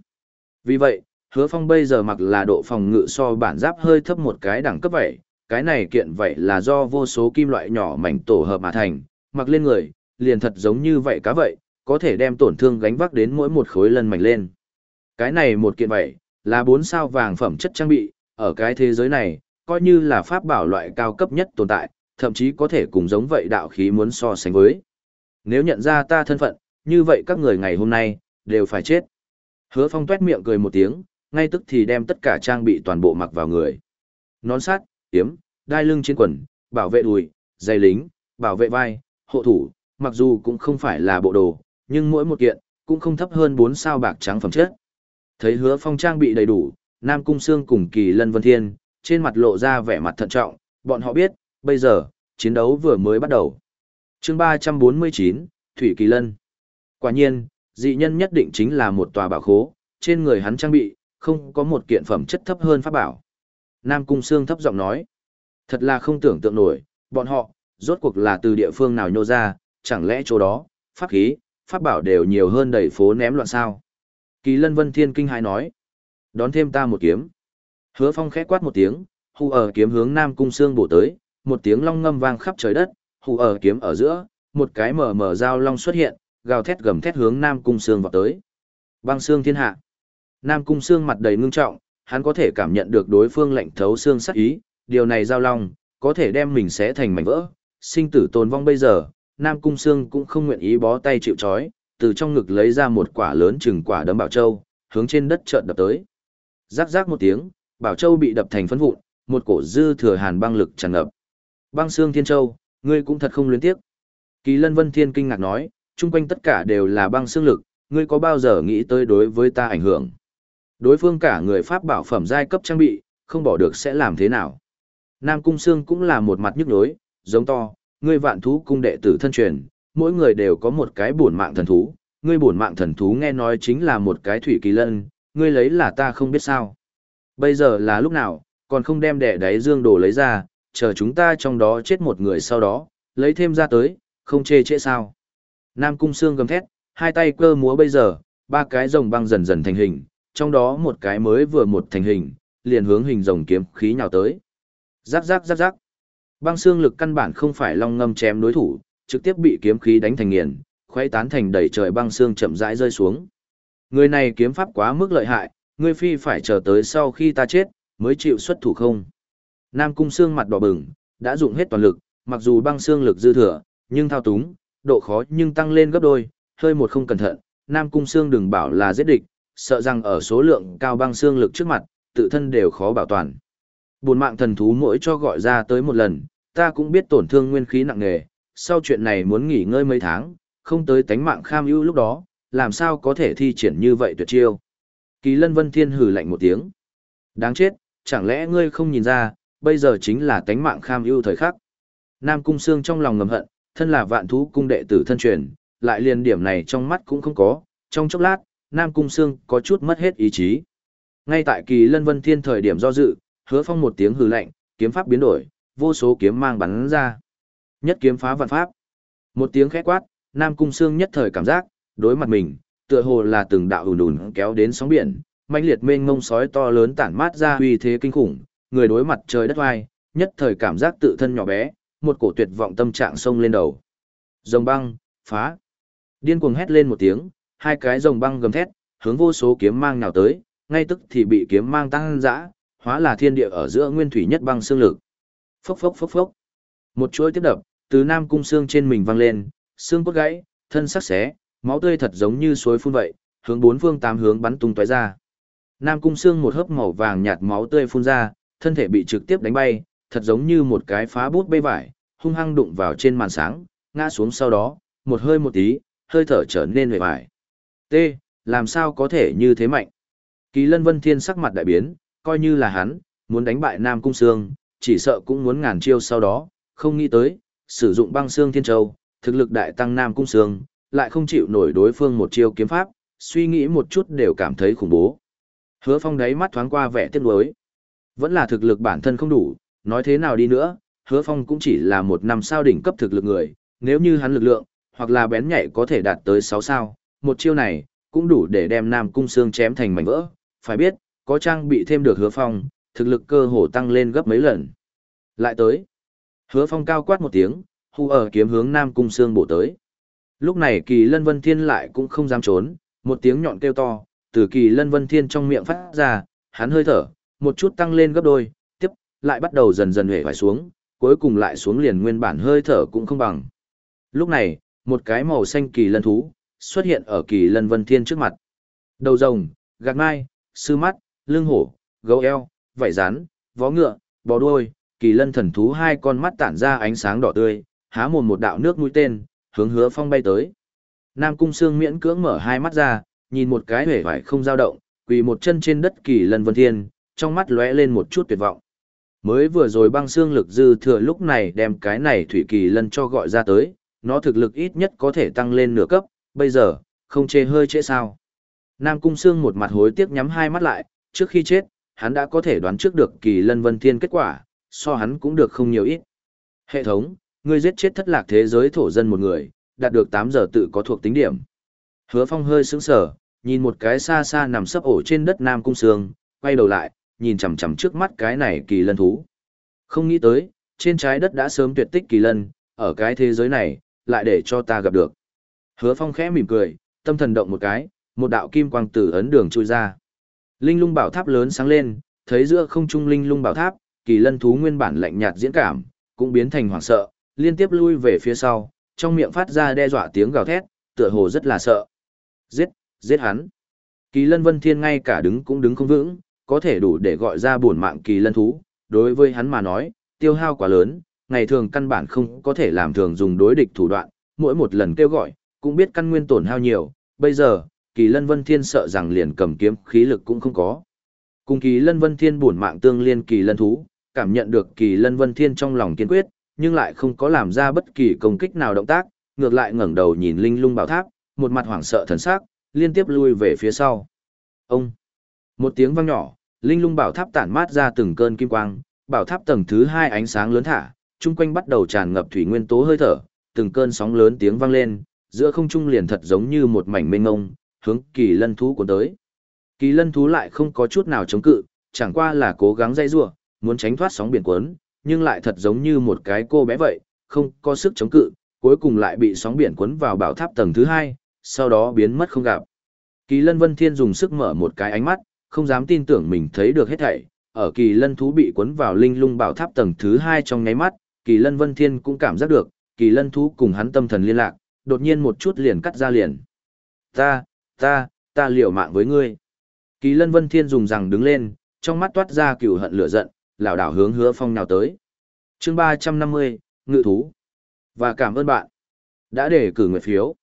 Vì vậy, Hứa Phong bây giờ mặc là độ phòng ngự so bản giáp hơi thấp một cái đẳng cấp vậy, cái này kiện vậy là do vô số kim loại nhỏ mảnh tổ hợp mà thành, mặc lên người, liền thật giống như vậy cá vậy, có thể đem tổn thương gánh vác đến mỗi một khối lân mảnh lên. Cái này một kiện vậy, là bốn sao vàng phẩm chất trang bị, ở cái thế giới này, coi như là pháp bảo loại cao cấp nhất tồn tại, thậm chí có thể cùng giống vậy đạo khí muốn so sánh với. Nếu nhận ra ta thân phận, như vậy các người ngày hôm nay, đều phải chết. Hứa Phong tuét miệng cười một tiếng, ngay tức thì đem tất cả trang bị toàn bộ mặc vào người. Nón sát, kiếm, đai lưng trên quần, bảo vệ đùi, dây lính, bảo vệ vai, hộ thủ, mặc dù cũng không phải là bộ đồ, nhưng mỗi một kiện, cũng không thấp hơn 4 sao bạc trắng phẩm chất. Thấy hứa phong trang bị đầy đủ, Nam Cung Sương cùng Kỳ Lân Vân Thiên, trên mặt lộ ra vẻ mặt thận trọng, bọn họ biết, bây giờ, chiến đấu vừa mới bắt đầu chương 349, Thủy Kỳ Lân. Quả nhiên, dị nhân nhất định chính là một tòa bảo khố, trên người hắn trang bị, không có một kiện phẩm chất thấp hơn pháp bảo. Nam Cung Sương thấp giọng nói, thật là không tưởng tượng nổi, bọn họ, rốt cuộc là từ địa phương nào nhô ra, chẳng lẽ chỗ đó, pháp khí, pháp bảo đều nhiều hơn đầy phố ném loạn sao. Kỳ lân vân thiên kinh hài nói, đón thêm ta một kiếm. Hứa phong khẽ quát một tiếng, hù ở kiếm hướng Nam Cung Sương bổ tới, một tiếng long ngâm vang khắp trời đất, hù ở kiếm ở giữa, một cái mờ mờ dao long xuất hiện, gào thét gầm thét hướng Nam Cung Sương vào tới. Băng xương thiên hạ. Nam Cung Sương mặt đầy ngưng trọng, hắn có thể cảm nhận được đối phương lạnh thấu xương sắc ý, điều này giao long, có thể đem mình sẽ thành mảnh vỡ, sinh tử tồn vong bây giờ, Nam Cung Sương cũng không nguyện ý bó tay chịu trói, từ trong ngực lấy ra một quả lớn chừng quả đấm bảo châu, hướng trên đất chợt đập tới. Rắc rắc một tiếng, bảo châu bị đập thành phấn vụn, một cổ dư thừa hàn băng lực tràn ngập. Băng xương thiên châu, ngươi cũng thật không luyến tiếc. Kỳ Lân Vân Thiên kinh ngạc nói, chung quanh tất cả đều là băng xương lực, ngươi có bao giờ nghĩ tới đối với ta ảnh hưởng? Đối phương cả người pháp bảo phẩm giai cấp trang bị, không bỏ được sẽ làm thế nào? Nam Cung Sương cũng là một mặt nhức nhối, giống to, ngươi vạn thú cung đệ tử thân truyền, mỗi người đều có một cái bổn mạng thần thú, ngươi bổn mạng thần thú nghe nói chính là một cái thủy kỳ lân, ngươi lấy là ta không biết sao. Bây giờ là lúc nào, còn không đem đẻ đáy dương đồ lấy ra, chờ chúng ta trong đó chết một người sau đó, lấy thêm ra tới, không chê chê sao. Nam cung xương gầm thét, hai tay cơ múa bây giờ, ba cái rồng băng dần dần thành hình, trong đó một cái mới vừa một thành hình, liền hướng hình rồng kiếm khí nhào tới. Rắc rắc rắc rắc. Băng xương lực căn bản không phải long ngâm chém đối thủ, trực tiếp bị kiếm khí đánh thành nghiền, khuấy tán thành đầy trời băng xương chậm rãi rơi xuống. Người này kiếm pháp quá mức lợi hại, ngươi phi phải chờ tới sau khi ta chết, mới chịu xuất thủ không. Nam cung xương mặt đỏ bừng, đã dụng hết toàn lực, mặc dù băng xương lực dư thừa, nhưng thao túng, độ khó nhưng tăng lên gấp đôi, hơi một không cẩn thận, Nam cung xương đừng bảo là giết địch, sợ rằng ở số lượng cao băng xương lực trước mặt, tự thân đều khó bảo toàn. Buồn mạng thần thú mỗi cho gọi ra tới một lần, ta cũng biết tổn thương nguyên khí nặng nề, sau chuyện này muốn nghỉ ngơi mấy tháng, không tới tánh mạng kham ưu lúc đó, làm sao có thể thi triển như vậy tuyệt chiêu. Kỳ lân vân thiên hử lạnh một tiếng. Đáng chết, chẳng lẽ ngươi không nhìn ra, bây giờ chính là tánh mạng kham ưu thời khắc. Nam cung sương trong lòng ngầm hận, thân là vạn thú cung đệ tử thân truyền, lại liền điểm này trong mắt cũng không có, trong chốc lát, Nam cung sương có chút mất hết ý chí. Ngay tại kỳ lân vân thiên thời điểm do dự, hứa phong một tiếng hừ lạnh, kiếm pháp biến đổi, vô số kiếm mang bắn ra. Nhất kiếm phá vạn pháp. Một tiếng khẽ quát, Nam Cung Sương nhất thời cảm giác, đối mặt mình, tựa hồ là từng đạo ùn ùn kéo đến sóng biển, mãnh liệt mênh mông sói to lớn tản mát ra uy thế kinh khủng, người đối mặt trời đất oai, nhất thời cảm giác tự thân nhỏ bé, một cổ tuyệt vọng tâm trạng sông lên đầu. Rồng băng, phá. Điên cuồng hét lên một tiếng, hai cái rồng băng gầm thét, hướng vô số kiếm mang nào tới, ngay tức thì bị kiếm mang tăng dã, hóa là thiên địa ở giữa nguyên thủy nhất băng xương lực. Phốc phốc phốc phốc. Một chuỗi tiếp đập, từ nam cung xương trên mình văng lên, xương cốt gãy, thân sắc xé, máu tươi thật giống như suối phun vậy, hướng bốn phương tám hướng bắn tung tóe ra. Nam cung xương một hớp màu vàng nhạt máu tươi phun ra, thân thể bị trực tiếp đánh bay, thật giống như một cái phá bút bê vải, hung hăng đụng vào trên màn sáng, ngã xuống sau đó, một hơi một tí, hơi thở trở nên hề vải. T, làm sao có thể như thế mạnh? Kỳ lân vân thiên sắc mặt đại biến, coi như là hắn, muốn đánh bại Nam cung Sương, chỉ sợ cũng muốn ngàn chiêu sau đó, không nghĩ tới, sử dụng băng xương thiên châu, thực lực đại tăng Nam Cung Sương, lại không chịu nổi đối phương một chiêu kiếm pháp, suy nghĩ một chút đều cảm thấy khủng bố. Hứa Phong đáy mắt thoáng qua vẻ tiếc nuối. Vẫn là thực lực bản thân không đủ, nói thế nào đi nữa, Hứa Phong cũng chỉ là một năm sao đỉnh cấp thực lực người, nếu như hắn lực lượng, hoặc là bén nhạy có thể đạt tới 6 sao, một chiêu này, cũng đủ để đem Nam Cung Sương chém thành mảnh vỡ. Phải biết, có trang bị thêm được Hứa Phong, thực lực cơ hồ tăng lên gấp mấy lần. Lại tới, Hứa Phong cao quát một tiếng, hù ở kiếm hướng Nam Cung Sương bổ tới. Lúc này Kỳ Lân Vân Thiên lại cũng không dám trốn, một tiếng nhọn kêu to, từ Kỳ Lân Vân Thiên trong miệng phát ra, hắn hơi thở, một chút tăng lên gấp đôi, tiếp, lại bắt đầu dần dần hề phải xuống, cuối cùng lại xuống liền nguyên bản hơi thở cũng không bằng. Lúc này, một cái màu xanh kỳ lân thú, xuất hiện ở kỳ lân vân thiên trước mặt. Đầu rồng, gạc mai, sư mắt, lưng hổ, gấu eo, vảy rán, vó ngựa, bò đuôi, kỳ lân thần thú hai con mắt tản ra ánh sáng đỏ tươi, há mồm một đạo nước mũi tên, hướng hứa phong bay tới. Nam cung sương miễn cưỡng mở hai mắt ra, nhìn một cái hể vải không dao động, quỳ một chân trên đất kỳ lân vân thiên, trong mắt lóe lên một chút tuyệt vọng. Mới vừa rồi băng xương lực dư thừa lúc này đem cái này thủy kỳ lân cho gọi ra tới, nó thực lực ít nhất có thể tăng lên nửa cấp, bây giờ, không chê hơi trễ sao. Nam cung sương một mặt hối tiếc nhắm hai mắt lại, trước khi chết, hắn đã có thể đoán trước được kỳ lân vân thiên kết quả, so hắn cũng được không nhiều ít. Hệ thống, ngươi giết chết thất lạc thế giới thổ dân một người, đạt được 8 giờ tự có thuộc tính điểm. Hứa Phong hơi sững sờ, nhìn một cái xa xa nằm sấp ổ trên đất Nam Cung Sương, quay đầu lại, nhìn chằm chằm trước mắt cái này kỳ lân thú. Không nghĩ tới, trên trái đất đã sớm tuyệt tích kỳ lân, ở cái thế giới này, lại để cho ta gặp được. Hứa phong khẽ mỉm cười, tâm thần động một cái, một đạo kim quang tử ấn đường chui ra. Linh lung bảo tháp lớn sáng lên, thấy giữa không trung linh lung bảo tháp, kỳ lân thú nguyên bản lạnh nhạt diễn cảm, cũng biến thành hoảng sợ, liên tiếp lui về phía sau, trong miệng phát ra đe dọa tiếng gào thét, tựa hồ rất là sợ. Giết, giết hắn. Kỳ lân vân thiên ngay cả đứng cũng đứng không vững, có thể đủ để gọi ra bổn mạng kỳ lân thú, đối với hắn mà nói, tiêu hao quá lớn, ngày thường căn bản không có thể làm thường dùng đối địch thủ đoạn, mỗi một lần kêu gọi, cũng biết căn nguyên tổn hao nhiều, bây giờ, kỳ lân vân thiên sợ rằng liền cầm kiếm khí lực cũng không có. Cùng kỳ lân vân thiên bổn mạng tương liên kỳ lân thú, cảm nhận được kỳ lân vân thiên trong lòng kiên quyết, nhưng lại không có làm ra bất kỳ công kích nào động tác, ngược lại ngẩng đầu nhìn linh lung bảo tháp, một mặt hoảng sợ thần sắc, liên tiếp lui về phía sau. Ông! Một tiếng vang nhỏ, linh lung bảo tháp tản mát ra từng cơn kim quang, bảo tháp tầng thứ hai ánh sáng lớn thả, chung quanh bắt đầu tràn ngập thủy nguyên tố hơi thở, từng cơn sóng lớn tiếng vang lên, giữa không trung liền thật giống như một mảnh mênh mông, hướng kỳ lân thú cuốn tới. Kỳ lân thú lại không có chút nào chống cự, chẳng qua là cố gắng dây rủa, muốn tránh thoát sóng biển cuốn, nhưng lại thật giống như một cái cô bé vậy, không có sức chống cự, cuối cùng lại bị sóng biển cuốn vào bảo tháp tầng thứ hai, sau đó biến mất không gặp. Kỳ lân vân thiên dùng sức mở một cái ánh mắt, không dám tin tưởng mình thấy được hết thảy, ở kỳ lân thú bị cuốn vào linh lung bảo tháp tầng thứ hai trong nháy mắt, kỳ lân vân thiên cũng cảm giác được, kỳ lân thú cùng hắn tâm thần liên lạc, đột nhiên một chút liền cắt ra liền. Ta, ta, ta liều mạng với ngươi. Kỳ lân vân thiên dùng rằng đứng lên, trong mắt toát ra cừu hận lửa giận, lảo đảo hướng hứa phong nào tới. chương ba trăm năm mươi ngự thú. Và cảm ơn bạn đã để cử nguyện phiếu.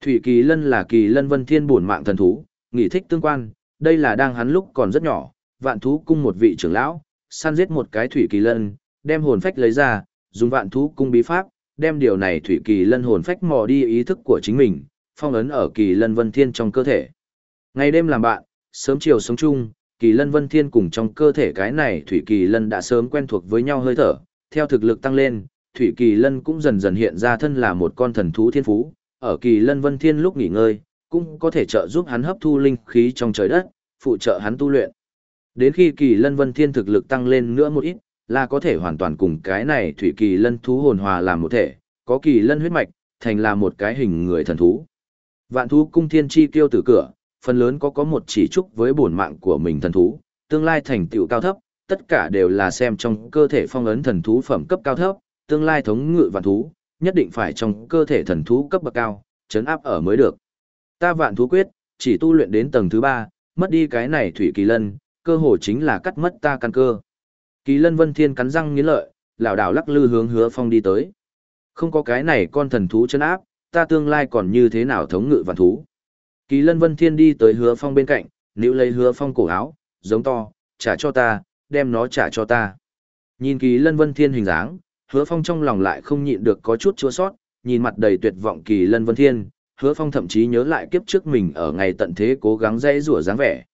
Thủy kỳ lân là kỳ lân vân thiên bổn mạng thần thú, nghỉ thích tương quan, đây là đang hắn lúc còn rất nhỏ, vạn thú cung một vị trưởng lão, săn giết một cái thủy kỳ lân, đem hồn phách lấy ra, dùng vạn thú cung bí pháp, đem điều này thủy kỳ lân hồn phách mò đi ý thức của chính mình, phong ấn ở kỳ lân vân thiên trong cơ thể. Ngày đêm làm bạn, sớm chiều sống chung, kỳ lân vân thiên cùng trong cơ thể cái này thủy kỳ lân đã sớm quen thuộc với nhau hơi thở, theo thực lực tăng lên, thủy kỳ lân cũng dần dần hiện ra thân là một con thần thú thiên phú, ở kỳ lân vân thiên lúc nghỉ ngơi, cũng có thể trợ giúp hắn hấp thu linh khí trong trời đất, phụ trợ hắn tu luyện. Đến khi kỳ lân vân thiên thực lực tăng lên nữa một ít, là có thể hoàn toàn cùng cái này thủy kỳ lân thú hồn hòa làm một thể, có kỳ lân huyết mạch, thành là một cái hình người thần thú. Vạn thú cung thiên chi tiêu tử cửa, phần lớn có có một chỉ trúc với bổn mạng của mình thần thú, tương lai thành tựu cao thấp, tất cả đều là xem trong cơ thể phong ấn thần thú phẩm cấp cao thấp, tương lai thống ngự vạn thú, nhất định phải trong cơ thể thần thú cấp bậc cao, chấn áp ở mới được. Ta vạn thú quyết, chỉ tu luyện đến tầng thứ ba, mất đi cái này thủy kỳ lân, cơ hồ chính là cắt mất ta căn cơ. Kỳ lân vân thiên cắn răng nghiến lợi, lảo đảo lắc lư hướng hứa phong đi tới. Không có cái này con thần thú chấn áp, ta tương lai còn như thế nào thống ngự vạn thú. Kỳ lân vân thiên đi tới hứa phong bên cạnh, níu lấy hứa phong cổ áo, giống to, trả cho ta, đem nó trả cho ta. Nhìn kỳ lân vân thiên hình dáng, hứa phong trong lòng lại không nhịn được có chút chua sót, nhìn mặt đầy tuyệt vọng kỳ lân vân thiên, hứa phong thậm chí nhớ lại kiếp trước mình ở ngày tận thế cố gắng dây rủa dáng vẻ.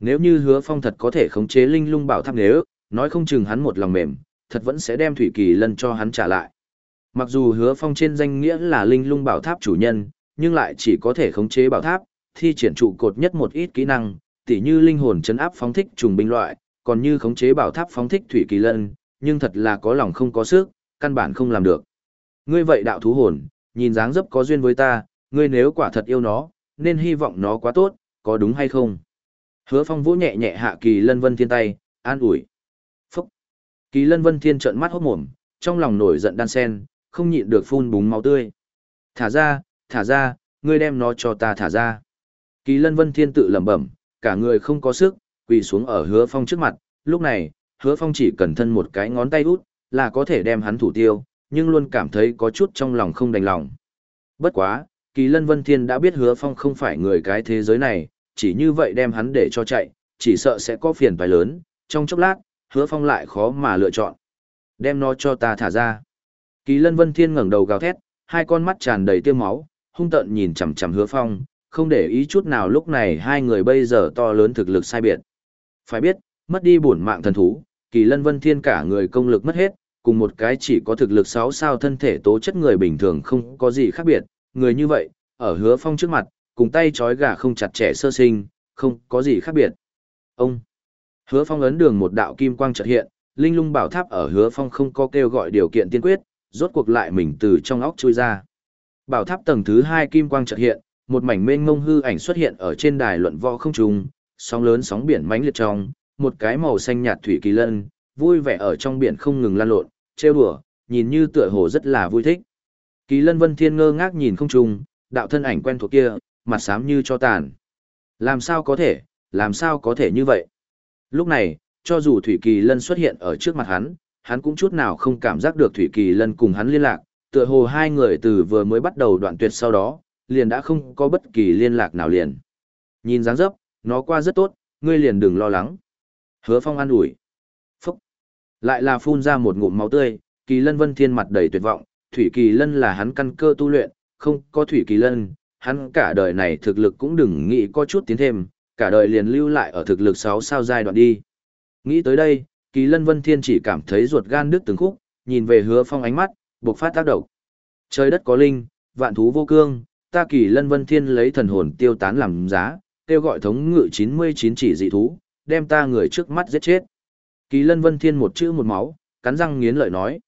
Nếu như hứa phong thật có thể khống chế linh lung bảo tháp nếu, nói không chừng hắn một lòng mềm, thật vẫn sẽ đem thủy kỳ lân cho hắn trả lại. Mặc dù hứa phong trên danh nghĩa là linh lung bảo tháp chủ nhân, nhưng lại chỉ có thể khống chế bảo tháp, thi triển trụ cột nhất một ít kỹ năng, tỉ như linh hồn chấn áp phóng thích trùng binh loại, còn như khống chế bảo tháp phóng thích thủy kỳ lân, nhưng thật là có lòng không có sức, căn bản không làm được. Ngươi vậy đạo thú hồn, nhìn dáng dấp có duyên với ta, ngươi nếu quả thật yêu nó, nên hy vọng nó quá tốt, có đúng hay không? Hứa Phong vỗ nhẹ nhẹ hạ Kỳ Lân Vân Thiên tay, an ủi. Phúc! Kỳ Lân Vân Thiên trợn mắt hốt mồm, trong lòng nổi giận đan sen, không nhịn được phun búng máu tươi. Thả ra, thả ra, ngươi đem nó cho ta thả ra. Kỳ Lân Vân Thiên tự lẩm bẩm, cả người không có sức, quỳ xuống ở Hứa Phong trước mặt, lúc này, Hứa Phong chỉ cần thân một cái ngón tay út, là có thể đem hắn thủ tiêu, nhưng luôn cảm thấy có chút trong lòng không đành lòng. Bất quá, Kỳ Lân Vân Thiên đã biết Hứa Phong không phải người cái thế giới này, chỉ như vậy đem hắn để cho chạy, chỉ sợ sẽ có phiền phái lớn, trong chốc lát, Hứa Phong lại khó mà lựa chọn. Đem nó cho ta thả ra. Kỳ Lân Vân Thiên ngẩng đầu gào thét, hai con mắt tràn đầy tiêu máu, hung tợn nhìn chằm chằm Hứa Phong, không để ý chút nào lúc này hai người bây giờ to lớn thực lực sai biệt. Phải biết, mất đi bổn mạng thần thú, Kỳ Lân Vân Thiên cả người công lực mất hết, cùng một cái chỉ có thực lực 6 sao thân thể tố chất người bình thường không có gì khác biệt, người như vậy, ở hứa phong trước mặt, cùng tay trói gà không chặt chẽ sơ sinh, không có gì khác biệt. Ông! Hứa phong ấn đường một đạo kim quang chợt hiện, Linh lung bảo tháp ở hứa phong không có kêu gọi điều kiện tiên quyết, rốt cuộc lại mình từ trong óc chui ra. Bảo tháp tầng thứ hai kim quang chợt hiện, một mảnh mênh mông hư ảnh xuất hiện ở trên đài luận võ không trung, sóng lớn sóng biển mãnh liệt trong, một cái màu xanh nhạt thủy kỳ lân, vui vẻ ở trong biển không ngừng lan lộn, trêu đùa, nhìn như tựa hồ rất là vui thích. Kỳ lân vân thiên ngơ ngác nhìn không trùng, đạo thân ảnh quen thuộc kia, mặt xám như cho tàn. Làm sao có thể, làm sao có thể như vậy? Lúc này, cho dù Thủy Kỳ Lân xuất hiện ở trước mặt hắn, hắn cũng chút nào không cảm giác được Thủy Kỳ Lân cùng hắn liên lạc, tựa hồ hai người từ vừa mới bắt đầu đoạn tuyệt sau đó, liền đã không có bất kỳ liên lạc nào liền. Nhìn dáng dấp, nó qua rất tốt, ngươi liền đừng lo lắng. Hứa Phong an ủi. Phúc. Lại là phun ra một ngụm máu tươi, Kỳ Lân Vân Thiên mặt đầy tuyệt vọng, Thủy Kỳ Lân là hắn căn cơ tu luyện, không có Thủy Kỳ Lân, hắn cả đời này thực lực cũng đừng nghĩ có chút tiến thêm, cả đời liền lưu lại ở thực lực 6 sao giai đoạn đi. Nghĩ tới đây, Kỳ Lân Vân Thiên chỉ cảm thấy ruột gan đứt từng khúc, nhìn về Hứa Phong ánh mắt, bộc phát tác động. Trời đất có linh, vạn thú vô cương, ta Kỳ Lân Vân Thiên lấy thần hồn tiêu tán làm giá, kêu gọi thống ngự 99 chỉ dị thú, đem ta người trước mắt giết chết. Kỳ Lân Vân Thiên một chữ một máu, cắn răng nghiến lợi nói.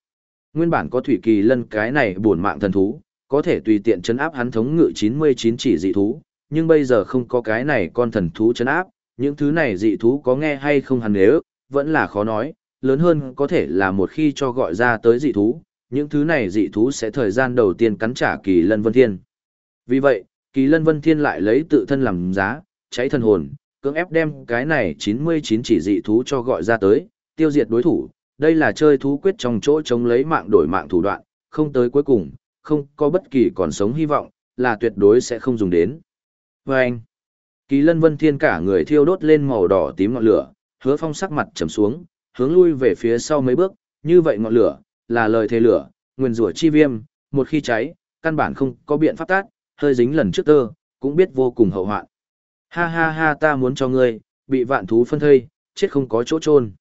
Nguyên bản có thủy kỳ lân cái này buồn mạng thần thú, có thể tùy tiện chấn áp hắn thống ngự 99 chỉ dị thú, nhưng bây giờ không có cái này con thần thú chấn áp, những thứ này dị thú có nghe hay không hắn nếu, vẫn là khó nói, lớn hơn có thể là một khi cho gọi ra tới dị thú, những thứ này dị thú sẽ thời gian đầu tiên cắn trả kỳ lân vân thiên. Vì vậy, kỳ lân vân thiên lại lấy tự thân làm giá, cháy thần hồn, cưỡng ép đem cái này 99 chỉ dị thú cho gọi ra tới, tiêu diệt đối thủ, đây là chơi thú quyết trong chỗ chống lấy mạng đổi mạng thủ đoạn, không tới cuối cùng, không có bất kỳ còn sống hy vọng, là tuyệt đối sẽ không dùng đến. Và anh, Kỳ lân vân thiên cả người thiêu đốt lên màu đỏ tím ngọn lửa, hứa phong sắc mặt trầm xuống, hướng lui về phía sau mấy bước, như vậy ngọn lửa, là lời thề lửa, nguyên rủa chi viêm, một khi cháy, căn bản không có biện pháp tát, hơi dính lần trước tơ, cũng biết vô cùng hậu hoạn. Ha ha ha ta muốn cho ngươi, bị vạn thú phân thây, chết không có chỗ chôn.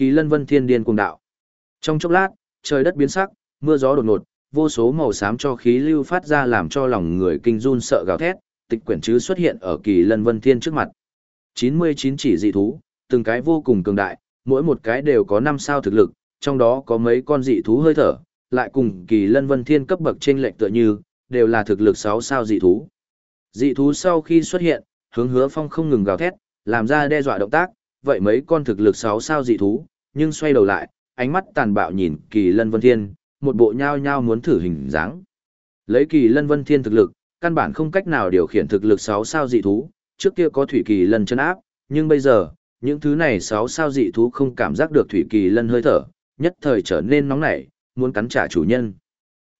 Kỳ lân vân thiên điên cuồng đạo. Trong chốc lát, trời đất biến sắc, mưa gió đột ngột, vô số màu xám cho khí lưu phát ra làm cho lòng người kinh run sợ gào thét, tịch quyển chứ xuất hiện ở kỳ lân vân thiên trước mặt. 99 chỉ dị thú, từng cái vô cùng cường đại, mỗi một cái đều có 5 sao thực lực, trong đó có mấy con dị thú hơi thở, lại cùng kỳ lân vân thiên cấp bậc trên lệnh tựa như, đều là thực lực 6 sao dị thú. Dị thú sau khi xuất hiện, hướng hứa phong không ngừng gào thét, làm ra đe dọa động tác, vậy mấy con thực lực 6 sao dị thú, nhưng xoay đầu lại, ánh mắt tàn bạo nhìn kỳ lân vân thiên, một bộ nhao nhao muốn thử hình dáng. Lấy kỳ lân vân thiên thực lực, căn bản không cách nào điều khiển thực lực 6 sao dị thú, trước kia có thủy kỳ lân chân áp, nhưng bây giờ, những thứ này 6 sao dị thú không cảm giác được thủy kỳ lân hơi thở, nhất thời trở nên nóng nảy, muốn cắn trả chủ nhân.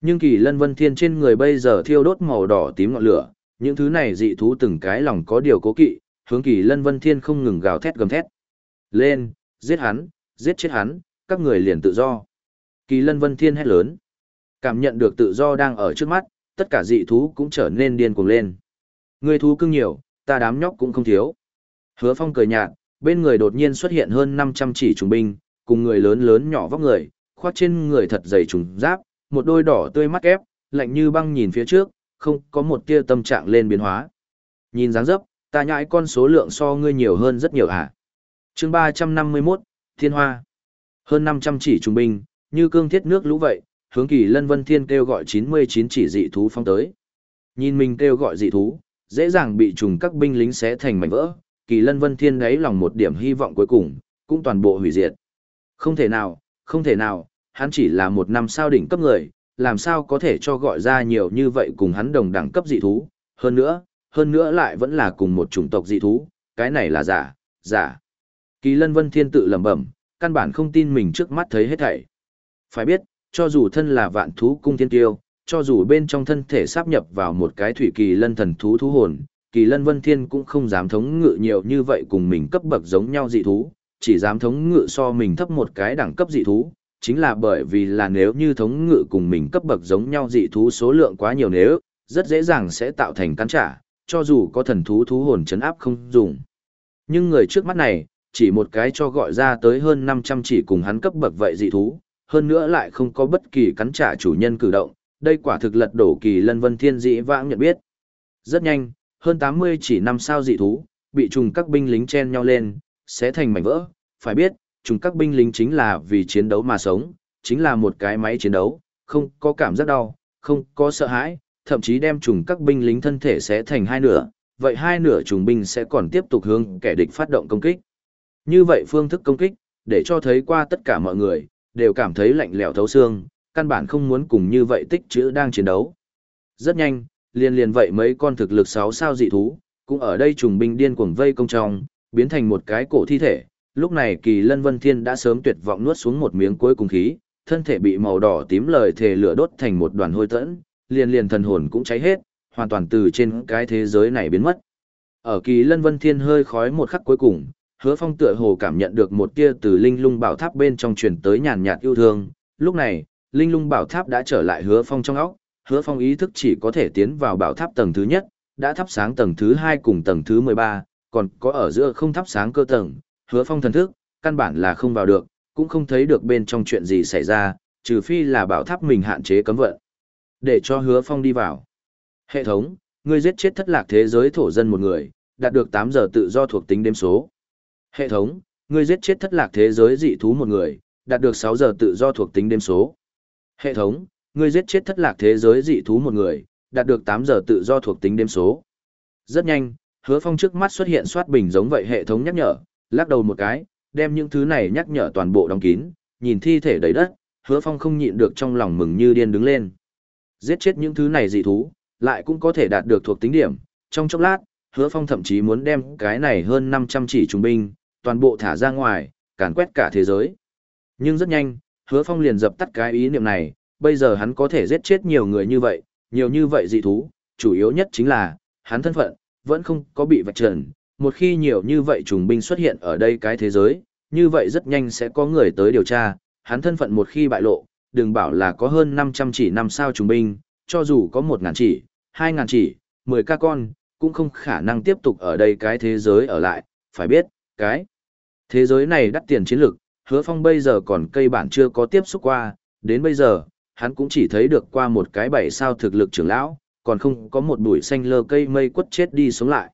Nhưng kỳ lân vân thiên trên người bây giờ thiêu đốt màu đỏ tím ngọn lửa, những thứ này dị thú từng cái lòng có điều cố kỵ, hướng kỳ lân vân thiên không ngừng gào thét gầm thét. Lên, giết hắn, giết chết hắn, các người liền tự do. Kỳ lân vân thiên hét lớn. Cảm nhận được tự do đang ở trước mắt, tất cả dị thú cũng trở nên điên cuồng lên. Người thú cưng nhiều, ta đám nhóc cũng không thiếu. Hứa phong cười nhạt, bên người đột nhiên xuất hiện hơn 500 chỉ trùng binh, cùng người lớn lớn nhỏ vóc người, khoác trên người thật dày trùng giáp, một đôi đỏ tươi mắt ép, lạnh như băng nhìn phía trước, không có một tia tâm trạng lên biến hóa. Nhìn dáng dấp, ta nhãi con số lượng so ngươi nhiều hơn rất nhiều hả? chương 351, Thiên Hoa. Hơn 500 chỉ trung binh, như cương thiết nước lũ vậy, hướng kỳ lân vân thiên kêu gọi 99 chỉ dị thú phong tới. Nhìn mình kêu gọi dị thú, dễ dàng bị trùng các binh lính xé thành mảnh vỡ, kỳ lân vân thiên đấy lòng một điểm hy vọng cuối cùng, cũng toàn bộ hủy diệt. Không thể nào, không thể nào, hắn chỉ là một năm sao đỉnh cấp người, làm sao có thể cho gọi ra nhiều như vậy cùng hắn đồng đẳng cấp dị thú, hơn nữa, hơn nữa lại vẫn là cùng một chủng tộc dị thú, cái này là giả, giả. Kỳ lân vân thiên tự lẩm bẩm, căn bản không tin mình trước mắt thấy hết thảy. Phải biết, cho dù thân là vạn thú cung thiên tiêu, cho dù bên trong thân thể sáp nhập vào một cái thủy kỳ lân thần thú thú hồn, kỳ lân vân thiên cũng không dám thống ngự nhiều như vậy cùng mình cấp bậc giống nhau dị thú, chỉ dám thống ngự so mình thấp một cái đẳng cấp dị thú, chính là bởi vì là nếu như thống ngự cùng mình cấp bậc giống nhau dị thú số lượng quá nhiều nếu, rất dễ dàng sẽ tạo thành cắn trả, cho dù có thần thú thú hồn chấn áp không dùng. Nhưng người trước mắt này, chỉ một cái cho gọi ra tới hơn 500 chỉ cùng hắn cấp bậc vậy dị thú, hơn nữa lại không có bất kỳ cắn trả chủ nhân cử động, đây quả thực lật đổ kỳ lân vân thiên dị vãng nhận biết. Rất nhanh, hơn 80 chỉ năm sao dị thú, bị trùng các binh lính chen nhau lên, sẽ thành mảnh vỡ, phải biết, trùng các binh lính chính là vì chiến đấu mà sống, chính là một cái máy chiến đấu, không có cảm giác đau, không có sợ hãi, thậm chí đem trùng các binh lính thân thể sẽ thành hai nửa, vậy hai nửa trùng binh sẽ còn tiếp tục hướng kẻ địch phát động công kích. Như vậy phương thức công kích, để cho thấy qua tất cả mọi người, đều cảm thấy lạnh lẽo thấu xương, căn bản không muốn cùng như vậy tích chữ đang chiến đấu. Rất nhanh, liền liền vậy mấy con thực lực 6 sao dị thú, cũng ở đây trùng binh điên cuồng vây công trong, biến thành một cái cổ thi thể. Lúc này Kỳ Lân Vân Thiên đã sớm tuyệt vọng nuốt xuống một miếng cuối cùng khí, thân thể bị màu đỏ tím lời thể lửa đốt thành một đoàn hôi tẫn, liền liền thần hồn cũng cháy hết, hoàn toàn từ trên cái thế giới này biến mất. Ở Kỳ Lân Vân Thiên hơi khói một khắc cuối cùng, Hứa Phong tựa hồ cảm nhận được một tia từ Linh Lung Bảo Tháp bên trong truyền tới nhàn nhạt yêu thương, lúc này, Linh Lung Bảo Tháp đã trở lại Hứa Phong trong óc, Hứa Phong ý thức chỉ có thể tiến vào bảo tháp tầng thứ nhất, đã thắp sáng tầng thứ hai cùng tầng thứ mười ba, còn có ở giữa không thắp sáng cơ tầng, Hứa Phong thần thức, căn bản là không vào được, cũng không thấy được bên trong chuyện gì xảy ra, trừ phi là bảo tháp mình hạn chế cấm vận. Để cho Hứa Phong đi vào. Hệ thống, ngươi giết chết thất lạc thế giới thổ dân một người, đạt được tám giờ tự do thuộc tính đêm số. Hệ thống, ngươi giết chết thất lạc thế giới dị thú một người, đạt được 6 giờ tự do thuộc tính đêm số. Hệ thống, ngươi giết chết thất lạc thế giới dị thú một người, đạt được 8 giờ tự do thuộc tính đêm số. Rất nhanh, hứa phong trước mắt xuất hiện soát bình giống vậy hệ thống nhắc nhở, lắc đầu một cái, đem những thứ này nhắc nhở toàn bộ đóng kín, nhìn thi thể đầy đất, hứa phong không nhịn được trong lòng mừng như điên đứng lên. Giết chết những thứ này dị thú, lại cũng có thể đạt được thuộc tính điểm, trong chốc lát, hứa phong thậm chí muốn đem cái này hơn 500 chỉ trung binh, toàn bộ thả ra ngoài, càn quét cả thế giới. Nhưng rất nhanh, hứa phong liền dập tắt cái ý niệm này, bây giờ hắn có thể giết chết nhiều người như vậy, nhiều như vậy dị thú, chủ yếu nhất chính là, hắn thân phận, vẫn không có bị vạch trần, một khi nhiều như vậy trùng binh xuất hiện ở đây cái thế giới, như vậy rất nhanh sẽ có người tới điều tra, hắn thân phận một khi bại lộ, đừng bảo là có hơn 500 chỉ năm sao trùng binh, cho dù có 1.000 chỉ, 2.000 chỉ, 10 ca con, cũng không khả năng tiếp tục ở đây cái thế giới ở lại, phải biết, cái thế giới này đắt tiền chiến lược, hứa phong bây giờ còn cây bản chưa có tiếp xúc qua, đến bây giờ, hắn cũng chỉ thấy được qua một cái bảy sao thực lực trưởng lão, còn không có một bụi xanh lơ cây mây quất chết đi sống lại.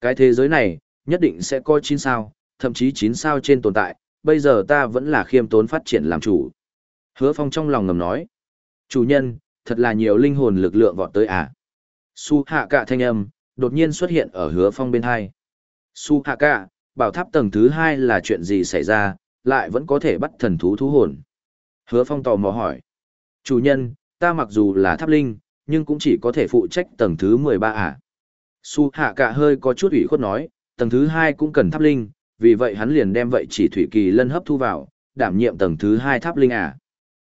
Cái thế giới này, nhất định sẽ có 9 sao, thậm chí 9 sao trên tồn tại, bây giờ ta vẫn là khiêm tốn phát triển làm chủ. Hứa Phong trong lòng ngầm nói, chủ nhân, thật là nhiều linh hồn lực lượng vọt tới à. Su hạ cả thanh âm, đột nhiên xuất hiện ở hứa Phong bên hai. Su hạ cả, bảo tháp tầng thứ hai là chuyện gì xảy ra, lại vẫn có thể bắt thần thú thú hồn. Hứa Phong tò mò hỏi. Chủ nhân, ta mặc dù là tháp linh, nhưng cũng chỉ có thể phụ trách tầng thứ 13 à. Su hạ cả hơi có chút ủy khuất nói, tầng thứ hai cũng cần tháp linh, vì vậy hắn liền đem vậy chỉ thủy kỳ lân hấp thu vào, đảm nhiệm tầng thứ hai tháp linh à.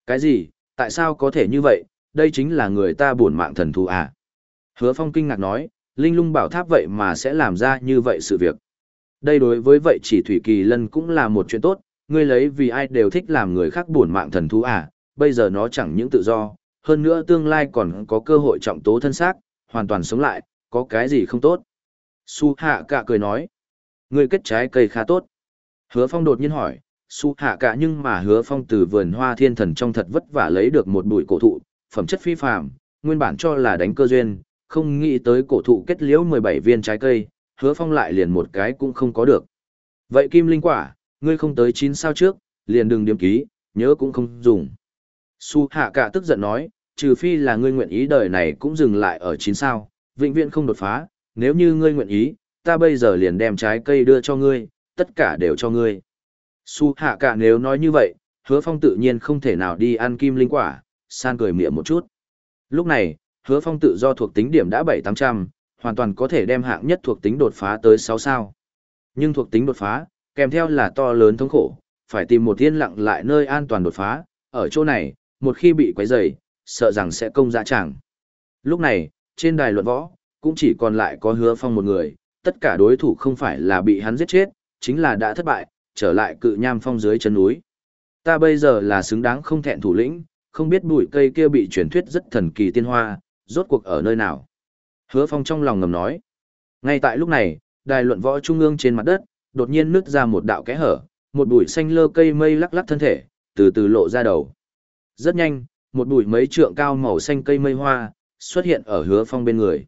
Cái gì, tại sao có thể như vậy, đây chính là người ta buồn mạng thần thú à. Hứa phong kinh ngạc nói, linh lung bảo tháp vậy mà sẽ làm ra như vậy sự việc. Đây đối với vậy chỉ thủy kỳ lân cũng là một chuyện tốt, ngươi lấy vì ai đều thích làm người khác buồn mạng thần thú à, bây giờ nó chẳng những tự do, hơn nữa tương lai còn có cơ hội trọng tố thân xác, hoàn toàn sống lại, có cái gì không tốt. Su hạ cả cười nói, người kết trái cây khá tốt. Hứa phong đột nhiên hỏi, su hạ cả nhưng mà hứa phong từ vườn hoa thiên thần trong thật vất vả lấy được một bụi cổ thụ, phẩm chất phi phàm, nguyên bản cho là đánh cơ duyên, không nghĩ tới cổ thụ kết liễu 17 viên trái cây, hứa phong lại liền một cái cũng không có được. Vậy kim linh quả, ngươi không tới chín sao trước, liền đừng điểm ký, nhớ cũng không dùng. Su hạ cả tức giận nói, trừ phi là ngươi nguyện ý đời này cũng dừng lại ở chín sao, vĩnh viễn không đột phá, nếu như ngươi nguyện ý, ta bây giờ liền đem trái cây đưa cho ngươi, tất cả đều cho ngươi. Su hạ cả nếu nói như vậy, hứa phong tự nhiên không thể nào đi ăn kim linh quả, san cười miệng một chút. Lúc này, hứa phong tự do thuộc tính điểm đã bảy tám trăm, hoàn toàn có thể đem hạng nhất thuộc tính đột phá tới sáu sao. Nhưng thuộc tính đột phá, kèm theo là to lớn thống khổ, phải tìm một thiên lặng lại nơi an toàn đột phá, ở chỗ này, một khi bị quấy rầy, sợ rằng sẽ công dã chẳng. Lúc này, trên đài luận võ, cũng chỉ còn lại có hứa phong một người, tất cả đối thủ không phải là bị hắn giết chết, chính là đã thất bại, trở lại cự nham phong dưới chân núi. Ta bây giờ là xứng đáng không thẹn thủ lĩnh, không biết bụi cây kia bị truyền thuyết rất thần kỳ tiên hoa, rốt cuộc ở nơi nào. Hứa phong trong lòng ngầm nói. Ngay tại lúc này, đài luận võ trung ương trên mặt đất, đột nhiên nứt ra một đạo kẽ hở, một bụi xanh lơ cây mây lắc lắc thân thể, từ từ lộ ra đầu. Rất nhanh, một bụi mấy trượng cao màu xanh cây mây hoa, xuất hiện ở hứa phong bên người.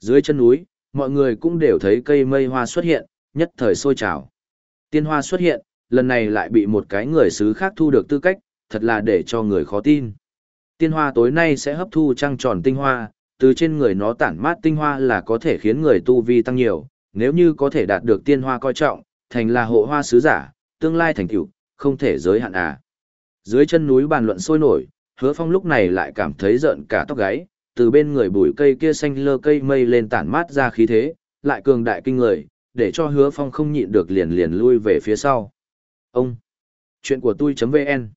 Dưới chân núi, mọi người cũng đều thấy cây mây hoa xuất hiện, nhất thời sôi trào. Tiên hoa xuất hiện, lần này lại bị một cái người xứ khác thu được tư cách, thật là để cho người khó tin. Tiên hoa tối nay sẽ hấp thu trăng tròn tinh hoa, từ trên người nó tản mát tinh hoa là có thể khiến người tu vi tăng nhiều, nếu như có thể đạt được tiên hoa coi trọng, thành là hộ hoa sứ giả, tương lai thành tựu, không thể giới hạn à. Dưới chân núi bàn luận sôi nổi, hứa phong lúc này lại cảm thấy giận cả tóc gáy, từ bên người bụi cây kia xanh lơ cây mây lên tản mát ra khí thế, lại cường đại kinh người, để cho hứa phong không nhịn được liền liền lui về phía sau. Ông! Chuyện của tôi.vn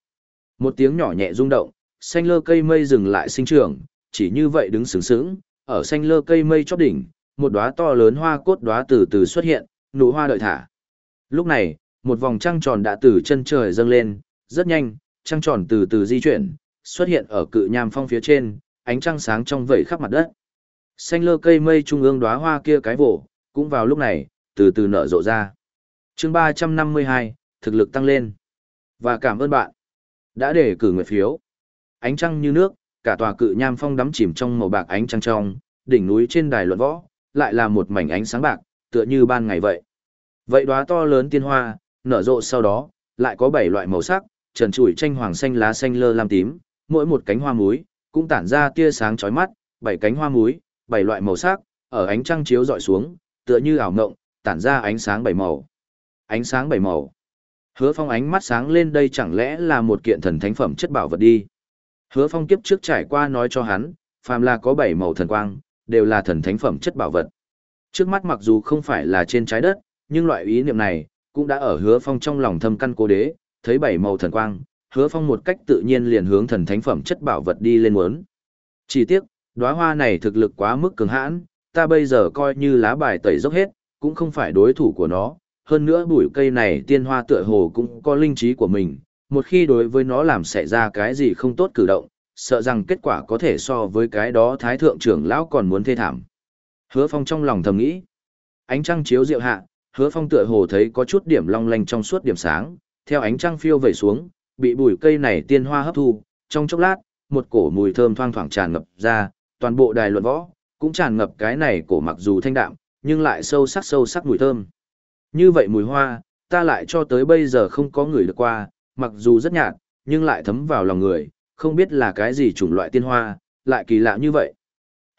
Một tiếng nhỏ nhẹ rung động, xanh lơ cây mây dừng lại sinh trưởng, chỉ như vậy đứng sướng sướng, ở xanh lơ cây mây chóp đỉnh, một đóa to lớn hoa cốt đóa từ từ xuất hiện, nụ hoa đợi thả. Lúc này, một vòng trăng tròn đã từ chân trời dâng lên, rất nhanh, trăng tròn từ từ di chuyển, xuất hiện ở cự nham phong phía trên, ánh trăng sáng trong vẩy khắp mặt đất. Xanh lơ cây mây trung ương đóa hoa kia cái vổ, cũng vào lúc này, từ từ nở rộ ra. chương 352, thực lực tăng lên. Và cảm ơn bạn đã để cử nguyện phiếu. Ánh trăng như nước, cả tòa cự nham phong đắm chìm trong màu bạc ánh trăng trong, đỉnh núi trên đài luận võ, lại là một mảnh ánh sáng bạc, tựa như ban ngày vậy. Vậy đóa to lớn tiên hoa, nở rộ sau đó, lại có bảy loại màu sắc, trần trụi tranh hoàng xanh lá xanh lơ lam tím, mỗi một cánh hoa muối cũng tản ra tia sáng chói mắt, bảy cánh hoa muối, bảy loại màu sắc, ở ánh trăng chiếu dọi xuống, tựa như ảo ngộng, tản ra ánh sáng bảy màu. Ánh sáng bảy màu. Hứa Phong ánh mắt sáng lên đây chẳng lẽ là một kiện thần thánh phẩm chất bảo vật đi. Hứa Phong kiếp trước trải qua nói cho hắn, phàm là có bảy màu thần quang, đều là thần thánh phẩm chất bảo vật. Trước mắt mặc dù không phải là trên trái đất, nhưng loại ý niệm này cũng đã ở Hứa Phong trong lòng thâm căn cố đế, thấy bảy màu thần quang, Hứa Phong một cách tự nhiên liền hướng thần thánh phẩm chất bảo vật đi lên muốn. Chỉ tiếc, đóa hoa này thực lực quá mức cường hãn, ta bây giờ coi như lá bài tẩy dốc hết, cũng không phải đối thủ của nó, hơn nữa bụi cây này tiên hoa tựa hồ cũng có linh trí của mình, một khi đối với nó làm xảy ra cái gì không tốt cử động, sợ rằng kết quả có thể so với cái đó thái thượng trưởng lão còn muốn thê thảm. Hứa Phong trong lòng thầm nghĩ, ánh trăng chiếu diệu hạ, Hứa Phong tựa hồ thấy có chút điểm long lanh trong suốt điểm sáng, theo ánh trăng phiêu về xuống, bị bụi cây này tiên hoa hấp thu, trong chốc lát, một cổ mùi thơm thoang thoảng tràn ngập ra, toàn bộ đài luận võ cũng tràn ngập cái này cổ mặc dù thanh đạm, nhưng lại sâu sắc sâu sắc mùi thơm. Như vậy mùi hoa, ta lại cho tới bây giờ không có người được qua, mặc dù rất nhạt, nhưng lại thấm vào lòng người, không biết là cái gì chủng loại tiên hoa, lại kỳ lạ như vậy.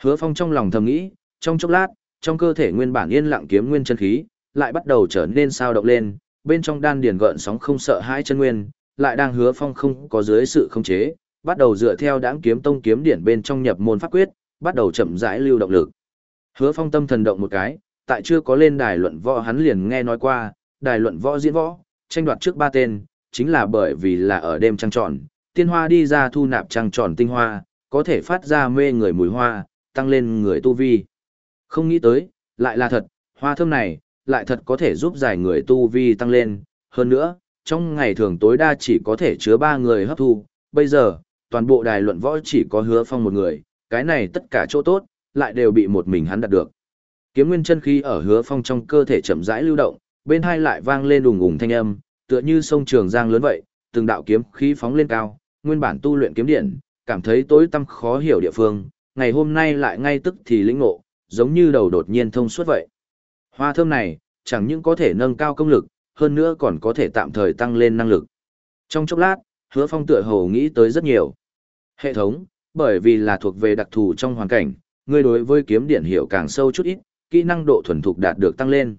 Hứa Phong trong lòng thầm nghĩ, trong chốc lát, trong cơ thể nguyên bản yên lặng kiếm nguyên chân khí, lại bắt đầu trở nên sao động lên, bên trong đan điền gợn sóng không sợ hãi chân nguyên, lại đang Hứa Phong không có dưới sự khống chế, bắt đầu dựa theo đãng kiếm tông kiếm điển bên trong nhập môn pháp quyết, bắt đầu chậm rãi lưu động lực. Hứa Phong tâm thần động một cái, tại chưa có lên đài luận võ hắn liền nghe nói qua, đài luận võ diễn võ, tranh đoạt trước ba tên, chính là bởi vì là ở đêm trăng tròn, tiên hoa đi ra thu nạp trăng tròn tinh hoa, có thể phát ra mê người mùi hoa, tăng lên người tu vi. Không nghĩ tới, lại là thật, hoa thơm này, lại thật có thể giúp giải người tu vi tăng lên, hơn nữa, trong ngày thường tối đa chỉ có thể chứa ba người hấp thu, bây giờ, toàn bộ đài luận võ chỉ có hứa phong một người, cái này tất cả chỗ tốt, lại đều bị một mình hắn đạt được. Kiếm nguyên chân khí ở hứa phong trong cơ thể chậm rãi lưu động, bên hai lại vang lên đùng ùng thanh âm, tựa như sông trường giang lớn vậy, từng đạo kiếm khí phóng lên cao, nguyên bản tu luyện kiếm điện, cảm thấy tối tăm khó hiểu địa phương, ngày hôm nay lại ngay tức thì lĩnh ngộ, giống như đầu đột nhiên thông suốt vậy. Hoa thơm này, chẳng những có thể nâng cao công lực, hơn nữa còn có thể tạm thời tăng lên năng lực. Trong chốc lát, hứa phong tựa hồ nghĩ tới rất nhiều. Hệ thống, bởi vì là thuộc về đặc thù trong hoàn cảnh, ngươi đối với kiếm điện hiểu càng sâu chút ít, kỹ năng độ thuần thục đạt được tăng lên.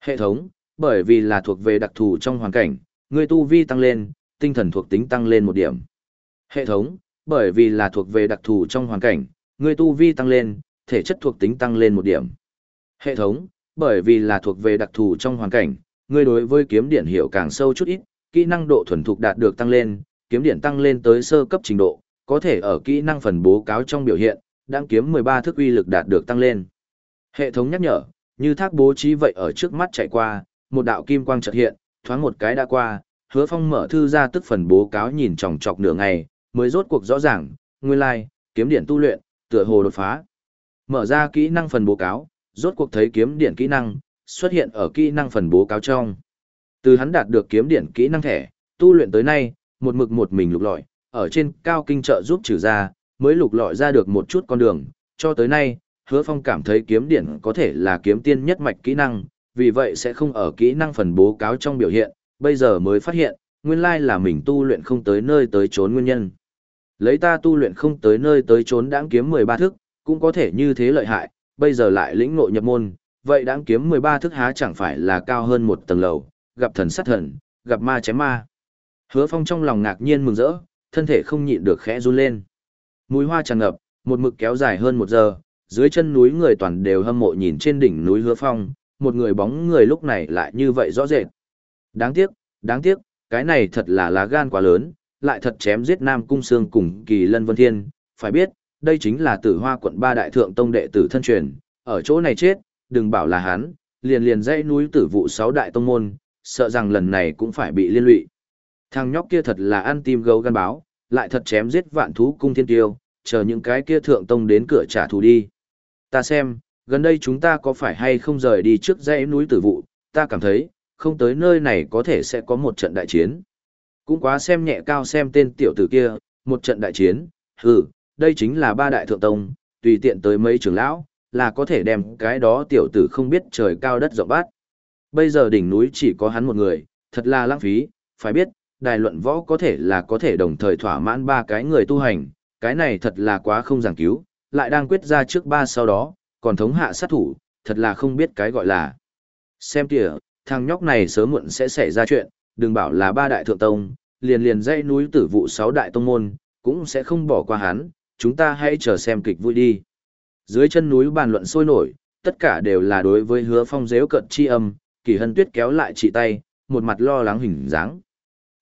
Hệ thống, bởi vì là thuộc về đặc thù trong hoàn cảnh, ngươi tu vi tăng lên, tinh thần thuộc tính tăng lên một điểm. Hệ thống, bởi vì là thuộc về đặc thù trong hoàn cảnh, ngươi tu vi tăng lên, thể chất thuộc tính tăng lên một điểm. Hệ thống, bởi vì là thuộc về đặc thù trong hoàn cảnh, ngươi đối với kiếm điện hiểu càng sâu chút ít, kỹ năng độ thuần thục đạt được tăng lên, kiếm điện tăng lên tới sơ cấp trình độ, có thể ở kỹ năng phần bố cáo trong biểu hiện, đang kiếm 13 thức uy lực đạt được tăng lên. Hệ thống nhắc nhở, như thác bố trí vậy ở trước mắt chạy qua, một đạo kim quang chợt hiện, thoáng một cái đã qua, hứa phong mở thư ra tức phần bố cáo nhìn chòng chọc nửa ngày, mới rốt cuộc rõ ràng, nguyên lai, like, kiếm điện tu luyện, tựa hồ đột phá. Mở ra kỹ năng phần bố cáo, rốt cuộc thấy kiếm điện kỹ năng, xuất hiện ở kỹ năng phần bố cáo trong. Từ hắn đạt được kiếm điện kỹ năng thẻ, tu luyện tới nay, một mực một mình lục lọi, ở trên cao kinh trợ giúp trừ ra, mới lục lọi ra được một chút con đường, cho tới nay, hứa phong cảm thấy kiếm điện có thể là kiếm tiên nhất mạch kỹ năng, vì vậy sẽ không ở kỹ năng phần bố cáo trong biểu hiện, bây giờ mới phát hiện, nguyên lai là mình tu luyện không tới nơi tới trốn nguyên nhân. Lấy ta tu luyện không tới nơi tới trốn đáng kiếm 13 thức, cũng có thể như thế lợi hại, bây giờ lại lĩnh ngộ nhập môn, vậy đáng kiếm 13 thức há chẳng phải là cao hơn một tầng lầu, gặp thần sát thần, gặp ma chém ma. Hứa Phong trong lòng ngạc nhiên mừng rỡ, thân thể không nhịn được khẽ run lên. Mùi hoa tràn ngập, một mực kéo dài hơn một giờ, dưới chân núi người toàn đều hâm mộ nhìn trên đỉnh núi Hứa Phong, một người bóng người lúc này lại như vậy rõ rệt. Đáng tiếc, đáng tiếc, cái này thật là lá gan quá lớn, lại thật chém giết Nam Cung Sương cùng Kỳ Lân Vân Thiên, phải biết, đây chính là tử hoa quận ba đại thượng tông đệ tử thân truyền, ở chỗ này chết, đừng bảo là hắn, liền liền dãy núi tử vụ sáu đại tông môn, sợ rằng lần này cũng phải bị liên lụy. Thằng nhóc kia thật là ăn tim gấu gan báo, lại thật chém giết vạn thú cung thiên tiêu, chờ những cái kia thượng tông đến cửa trả thù đi. Ta xem, gần đây chúng ta có phải hay không rời đi trước dãy núi tử vụ, ta cảm thấy, không tới nơi này có thể sẽ có một trận đại chiến. Cũng quá xem nhẹ cao xem tên tiểu tử kia, một trận đại chiến, hừ, đây chính là ba đại thượng tông, tùy tiện tới mấy trưởng lão, là có thể đem cái đó tiểu tử không biết trời cao đất rộng bát. Bây giờ đỉnh núi chỉ có hắn một người, thật là lãng phí, phải biết, đài luận võ có thể là có thể đồng thời thỏa mãn ba cái người tu hành, cái này thật là quá không giảng cứu, lại đang quyết ra trước ba sau đó, còn thống hạ sát thủ, thật là không biết cái gọi là. Xem kìa, thằng nhóc này sớm muộn sẽ xảy ra chuyện, đừng bảo là ba đại thượng tông, liền liền dãy núi tử vụ sáu đại tông môn, cũng sẽ không bỏ qua hắn, chúng ta hãy chờ xem kịch vui đi. Dưới chân núi bàn luận sôi nổi, tất cả đều là đối với hứa phong dếu cận chi âm, kỳ hân tuyết kéo lại chị tay, một mặt lo lắng hình dáng.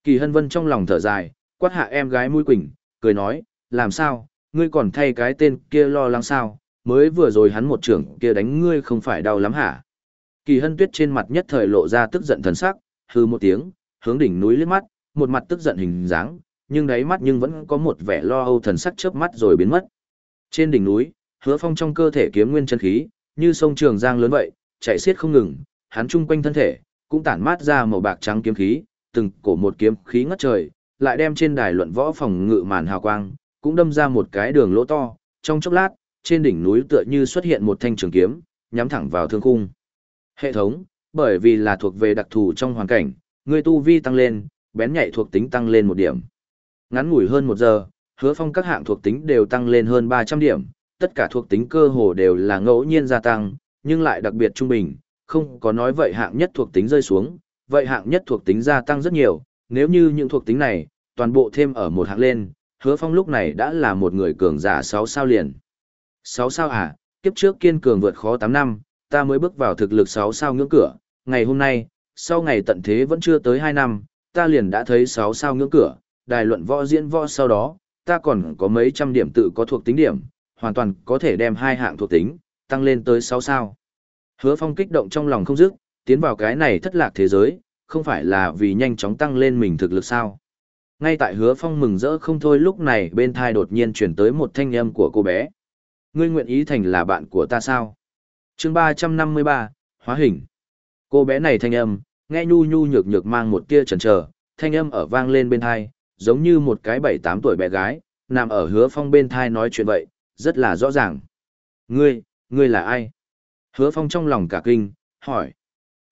Kỳ hân vân trong lòng thở dài, quát hạ em gái mũi quỳnh, cười nói, làm sao, ngươi còn thay cái tên kia lo lắng sao, mới vừa rồi hắn một trưởng kia đánh ngươi không phải đau lắm hả? Kỳ hân tuyết trên mặt nhất thời lộ ra tức giận thần sắc, hư một tiếng, hướng đỉnh núi liếc mắt, một mặt tức giận hình dáng, nhưng đáy mắt nhưng vẫn có một vẻ lo âu thần sắc chớp mắt rồi biến mất. Trên đỉnh núi, hứa phong trong cơ thể kiếm nguyên chân khí, như sông trường giang lớn vậy, chạy xiết không ngừng, hắn chung quanh thân thể, cũng tản mát ra màu bạc trắng kiếm khí, từng cổ một kiếm khí ngất trời, lại đem trên đài luận võ phòng ngự màn hào quang, cũng đâm ra một cái đường lỗ to, trong chốc lát, trên đỉnh núi tựa như xuất hiện một thanh trường kiếm, nhắm thẳng vào thương khung. Hệ thống, bởi vì là thuộc về đặc thù trong hoàn cảnh, người tu vi tăng lên, bén nhạy thuộc tính tăng lên một điểm. Ngắn ngủi hơn một giờ, hứa phong các hạng thuộc tính đều tăng lên hơn 300 điểm, tất cả thuộc tính cơ hồ đều là ngẫu nhiên gia tăng, nhưng lại đặc biệt trung bình, không có nói vậy hạng nhất thuộc tính rơi xuống, vậy hạng nhất thuộc tính gia tăng rất nhiều, nếu như những thuộc tính này, toàn bộ thêm ở một hạng lên, hứa phong lúc này đã là một người cường giả 6 sao liền. Sáu sao à, kiếp trước kiên cường vượt khó tám năm, ta mới bước vào thực lực sáu sao ngưỡng cửa, ngày hôm nay, sau ngày tận thế vẫn chưa tới hai năm, ta liền đã thấy sáu sao ngưỡng cửa, đài luận võ diễn võ sau đó, ta còn có mấy trăm điểm tự có thuộc tính điểm, hoàn toàn có thể đem hai hạng thuộc tính, tăng lên tới sáu sao. Hứa phong kích động trong lòng không dứt, tiến vào cái này thất lạc thế giới, không phải là vì nhanh chóng tăng lên mình thực lực sao. Ngay tại hứa phong mừng rỡ không thôi lúc này bên thai đột nhiên chuyển tới một thanh âm của cô bé. Ngươi nguyện ý thành là bạn của ta sao? chương ba trăm năm mươi ba hóa hình. Cô bé này thanh âm, nghe nhu nhu nhược nhược mang một tia chần chờ, thanh âm ở vang lên bên thai, giống như một cái bảy tám tuổi bé gái, nằm ở hứa phong bên thai nói chuyện vậy, rất là rõ ràng. Ngươi, ngươi là ai? Hứa phong trong lòng cả kinh, hỏi.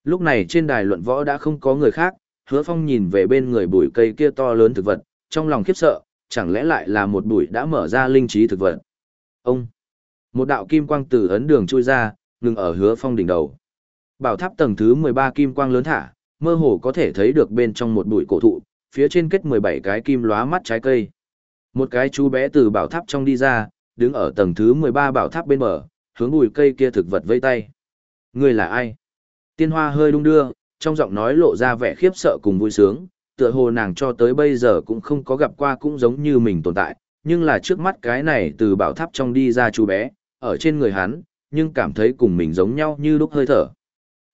Lúc này trên đài luận võ đã không có người khác, hứa phong nhìn về bên người bụi cây kia to lớn thực vật, trong lòng khiếp sợ, chẳng lẽ lại là một bụi đã mở ra linh trí thực vật. Ông! Một đạo kim quang từ ấn đường chui ra, ngừng ở hứa phong đỉnh đầu. Bảo tháp tầng thứ mười ba kim quang lớn thả, mơ hồ có thể thấy được bên trong một bụi cổ thụ, phía trên kết mười bảy cái kim lóa mắt trái cây. Một cái chú bé từ bảo tháp trong đi ra, đứng ở tầng thứ mười ba bảo tháp bên bờ, hướng bụi cây kia thực vật vây tay. Người là ai? Tiên hoa hơi đung đưa, trong giọng nói lộ ra vẻ khiếp sợ cùng vui sướng, tựa hồ nàng cho tới bây giờ cũng không có gặp qua cũng giống như mình tồn tại, nhưng là trước mắt cái này từ bảo tháp trong đi ra chú bé, ở trên người hắn, nhưng cảm thấy cùng mình giống nhau như lúc hơi thở.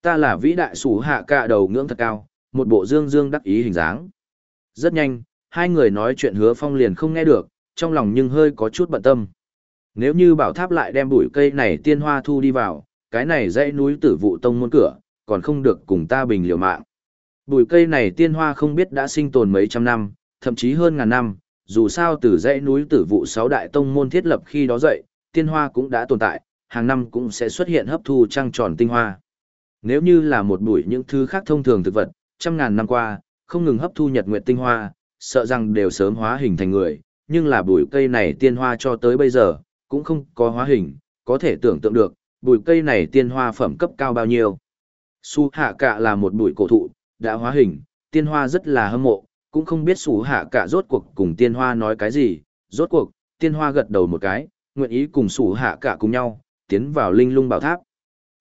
Ta là vĩ đại sủ hạ cả đầu ngưỡng thật cao, một bộ dương dương đắc ý hình dáng. Rất nhanh, hai người nói chuyện hứa phong liền không nghe được, trong lòng nhưng hơi có chút bận tâm. Nếu như bảo tháp lại đem bụi cây này tiên hoa thu đi vào, cái này dãy núi tử vụ tông môn cửa, còn không được cùng ta bình liều mạng. Bụi cây này tiên hoa không biết đã sinh tồn mấy trăm năm, thậm chí hơn ngàn năm, dù sao từ dãy núi tử vụ sáu đại tông môn thiết lập khi đó dậy, tiên hoa cũng đã tồn tại, hàng năm cũng sẽ xuất hiện hấp thu trăng tròn tinh hoa. Nếu như là một bụi những thứ khác thông thường thực vật, trăm ngàn năm qua, không ngừng hấp thu nhật nguyệt tinh hoa, sợ rằng đều sớm hóa hình thành người, nhưng là bụi cây này tiên hoa cho tới bây giờ, cũng không có hóa hình, có thể tưởng tượng được, bụi cây này tiên hoa phẩm cấp cao bao nhiêu. Su hạ cả là một bụi cổ thụ, đã hóa hình, tiên hoa rất là hâm mộ, cũng không biết su hạ cả rốt cuộc cùng tiên hoa nói cái gì, rốt cuộc, tiên hoa gật đầu một cái, nguyện ý cùng Sủ hạ cả cùng nhau, tiến vào linh lung bảo tháp.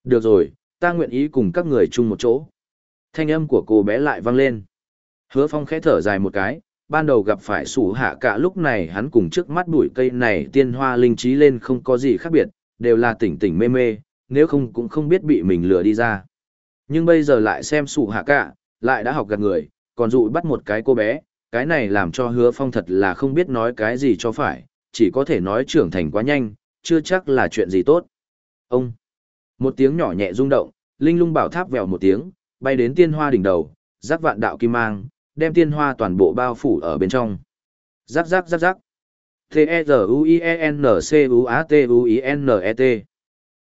Được rồi, ta nguyện ý cùng các người chung một chỗ. Thanh âm của cô bé lại vang lên. Hứa phong khẽ thở dài một cái, ban đầu gặp phải sủ hạ cả lúc này hắn cùng trước mắt bụi cây này tiên hoa linh trí lên không có gì khác biệt, đều là tỉnh tỉnh mê mê, nếu không cũng không biết bị mình lừa đi ra. Nhưng bây giờ lại xem sủ hạ cả, lại đã học gạt người, còn dụ bắt một cái cô bé, cái này làm cho hứa phong thật là không biết nói cái gì cho phải, chỉ có thể nói trưởng thành quá nhanh, chưa chắc là chuyện gì tốt. Ông! Một tiếng nhỏ nhẹ rung động, linh lung bảo tháp vèo một tiếng, bay đến tiên hoa đỉnh đầu, rắc vạn đạo kim mang, đem tiên hoa toàn bộ bao phủ ở bên trong. Rắc rắc rắc rắc. T-E-Z-U-I-E-N-C-U-A-T-U-I-N-E-T.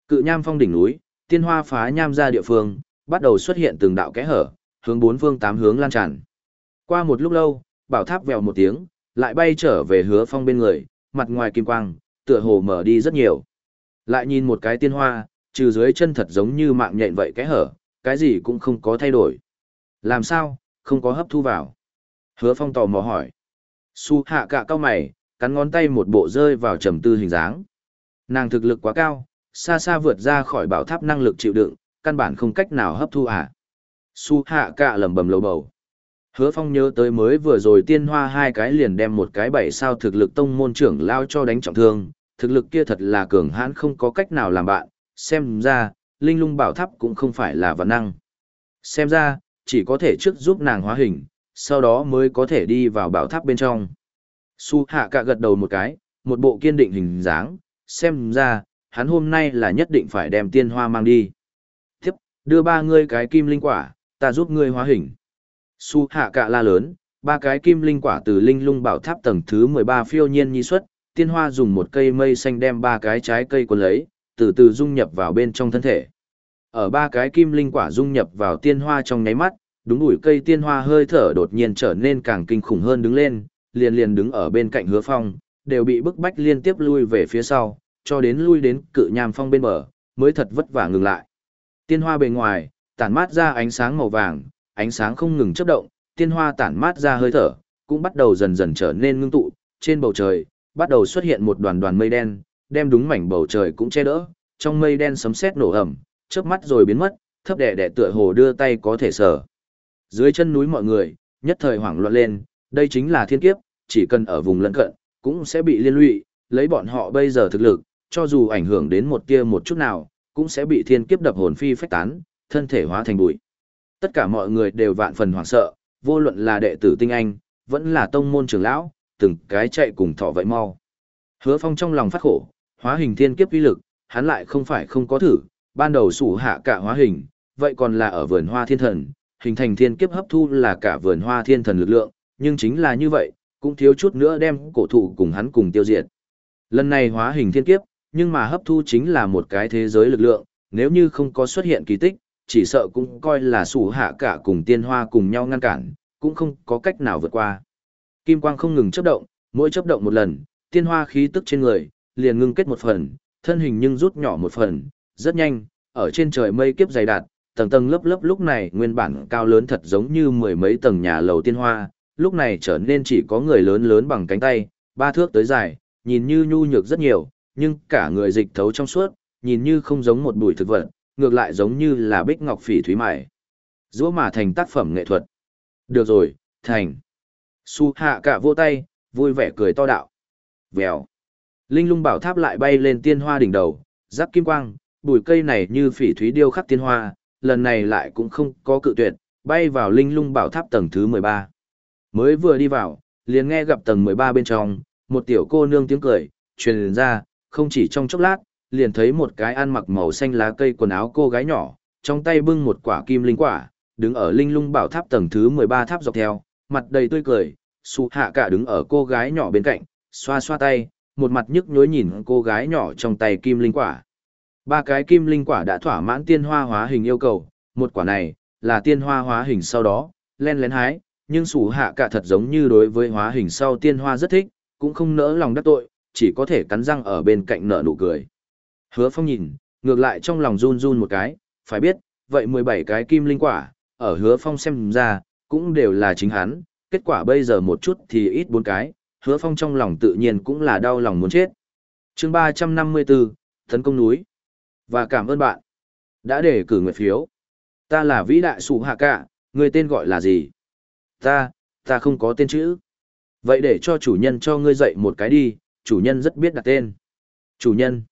Cự nham phong đỉnh núi, tiên hoa phá nham ra địa phương, bắt đầu xuất hiện từng đạo kẽ hở, hướng bốn phương tám hướng lan tràn. Qua một lúc lâu, bảo tháp vèo một tiếng, lại bay trở về hứa phong bên người, mặt ngoài kim quang, tựa hồ mở đi rất nhiều. Lại nhìn một cái tiên hoa, trừ dưới chân thật giống như mạng nhện vậy cái hở, cái gì cũng không có thay đổi. Làm sao, không có hấp thu vào. Hứa phong tò mò hỏi. Su hạ cả cao mày, cắn ngón tay một bộ rơi vào trầm tư hình dáng. Nàng thực lực quá cao, xa xa vượt ra khỏi bảo tháp năng lực chịu đựng, căn bản không cách nào hấp thu à. Su hạ cả lầm bầm lầu bầu. Hứa phong nhớ tới mới vừa rồi tiên hoa hai cái liền đem một cái bảy sao thực lực tông môn trưởng lao cho đánh trọng thương, thực lực kia thật là cường hãn không có cách nào làm bạn, xem ra, linh lung bảo tháp cũng không phải là vật năng. Xem ra, chỉ có thể trước giúp nàng hóa hình, sau đó mới có thể đi vào bảo tháp bên trong. Su hạ cả gật đầu một cái, một bộ kiên định hình dáng, xem ra, hắn hôm nay là nhất định phải đem tiên hoa mang đi. Tiếp, đưa ba ngươi cái kim linh quả, ta giúp ngươi hóa hình. Su hạ cả la lớn, ba cái kim linh quả từ linh lung bảo tháp tầng thứ 13 phiêu nhiên nhi xuất, tiên hoa dùng một cây mây xanh đem ba cái trái cây cuốn lấy, từ từ dung nhập vào bên trong thân thể. Ở ba cái kim linh quả dung nhập vào tiên hoa trong nháy mắt, đúng đuổi cây tiên hoa hơi thở đột nhiên trở nên càng kinh khủng hơn đứng lên, liền liền đứng ở bên cạnh hứa phong, đều bị bức bách liên tiếp lui về phía sau, cho đến lui đến cự nham phong bên bờ, mới thật vất vả ngừng lại. Tiên hoa bề ngoài, tản mát ra ánh sáng màu vàng, ánh sáng không ngừng chớp động, tiên hoa tản mát ra hơi thở, cũng bắt đầu dần dần trở nên ngưng tụ, trên bầu trời, bắt đầu xuất hiện một đoàn đoàn mây đen, đem đúng mảnh bầu trời cũng che đỡ, trong mây đen sấm sét nổ ầm, chớp mắt rồi biến mất, thấp đẻ đẻ tựa hồ đưa tay có thể sở. Dưới chân núi mọi người, nhất thời hoảng loạn lên, đây chính là thiên kiếp, chỉ cần ở vùng lân cận, cũng sẽ bị liên lụy, lấy bọn họ bây giờ thực lực, cho dù ảnh hưởng đến một tia một chút nào, cũng sẽ bị thiên kiếp đập hồn phi phách tán, thân thể hóa thành bụi. Tất cả mọi người đều vạn phần hoảng sợ, vô luận là đệ tử tinh anh, vẫn là tông môn trưởng lão, từng cái chạy cùng thọ vậy mau. Hứa Phong trong lòng phát khổ, hóa hình thiên kiếp uy lực, hắn lại không phải không có thử, ban đầu sủ hạ cả hóa hình, vậy còn là ở vườn hoa thiên thần, hình thành thiên kiếp hấp thu là cả vườn hoa thiên thần lực lượng, nhưng chính là như vậy, cũng thiếu chút nữa đem cổ thụ cùng hắn cùng tiêu diệt. Lần này hóa hình thiên kiếp, nhưng mà hấp thu chính là một cái thế giới lực lượng, nếu như không có xuất hiện kỳ tích, chỉ sợ cũng coi là sủ hạ cả cùng tiên hoa cùng nhau ngăn cản, cũng không có cách nào vượt qua. Kim quang không ngừng chấp động, mỗi chấp động một lần, tiên hoa khí tức trên người, liền ngưng kết một phần, thân hình nhưng rút nhỏ một phần, rất nhanh, ở trên trời mây kiếp dày đạt, tầng tầng lớp lớp lúc này nguyên bản cao lớn thật giống như mười mấy tầng nhà lầu tiên hoa, lúc này trở nên chỉ có người lớn lớn bằng cánh tay, ba thước tới dài, nhìn như nhu nhược rất nhiều, nhưng cả người dịch thấu trong suốt, nhìn như không giống một bụi thực vật, ngược lại giống như là bích ngọc phỉ thúy mại. Dũa mà thành tác phẩm nghệ thuật. Được rồi, thành. Su hạ cả vô tay, vui vẻ cười to đạo. Vèo. Linh lung bảo tháp lại bay lên tiên hoa đỉnh đầu, giáp kim quang, bụi cây này như phỉ thúy điêu khắc tiên hoa, lần này lại cũng không có cự tuyệt, bay vào linh lung bảo tháp tầng thứ 13. Mới vừa đi vào, liền nghe gặp tầng 13 bên trong, một tiểu cô nương tiếng cười, truyền ra, không chỉ trong chốc lát, liền thấy một cái ăn mặc màu xanh lá cây quần áo cô gái nhỏ, trong tay bưng một quả kim linh quả, đứng ở linh lung bảo tháp tầng thứ 13 tháp dọc theo, mặt đầy tươi cười, su hạ cả đứng ở cô gái nhỏ bên cạnh, xoa xoa tay, một mặt nhức nhối nhìn cô gái nhỏ trong tay kim linh quả. Ba cái kim linh quả đã thỏa mãn tiên hoa hóa hình yêu cầu, một quả này, là tiên hoa hóa hình sau đó, len lén hái, nhưng sủ hạ cả thật giống như đối với hóa hình sau tiên hoa rất thích, cũng không nỡ lòng đắc tội, chỉ có thể cắn răng ở bên cạnh nở nụ cười. Hứa phong nhìn, ngược lại trong lòng run run một cái, phải biết, vậy 17 cái kim linh quả, ở hứa phong xem ra, cũng đều là chính hắn, kết quả bây giờ một chút thì ít bốn cái, hứa phong trong lòng tự nhiên cũng là đau lòng muốn chết. chương 354, Tấn công núi. Và cảm ơn bạn đã để cử nguyện phiếu. Ta là vĩ đại sụ hạ cả, người tên gọi là gì? Ta, ta không có tên chữ. Vậy để cho chủ nhân cho ngươi dạy một cái đi, chủ nhân rất biết đặt tên. Chủ nhân?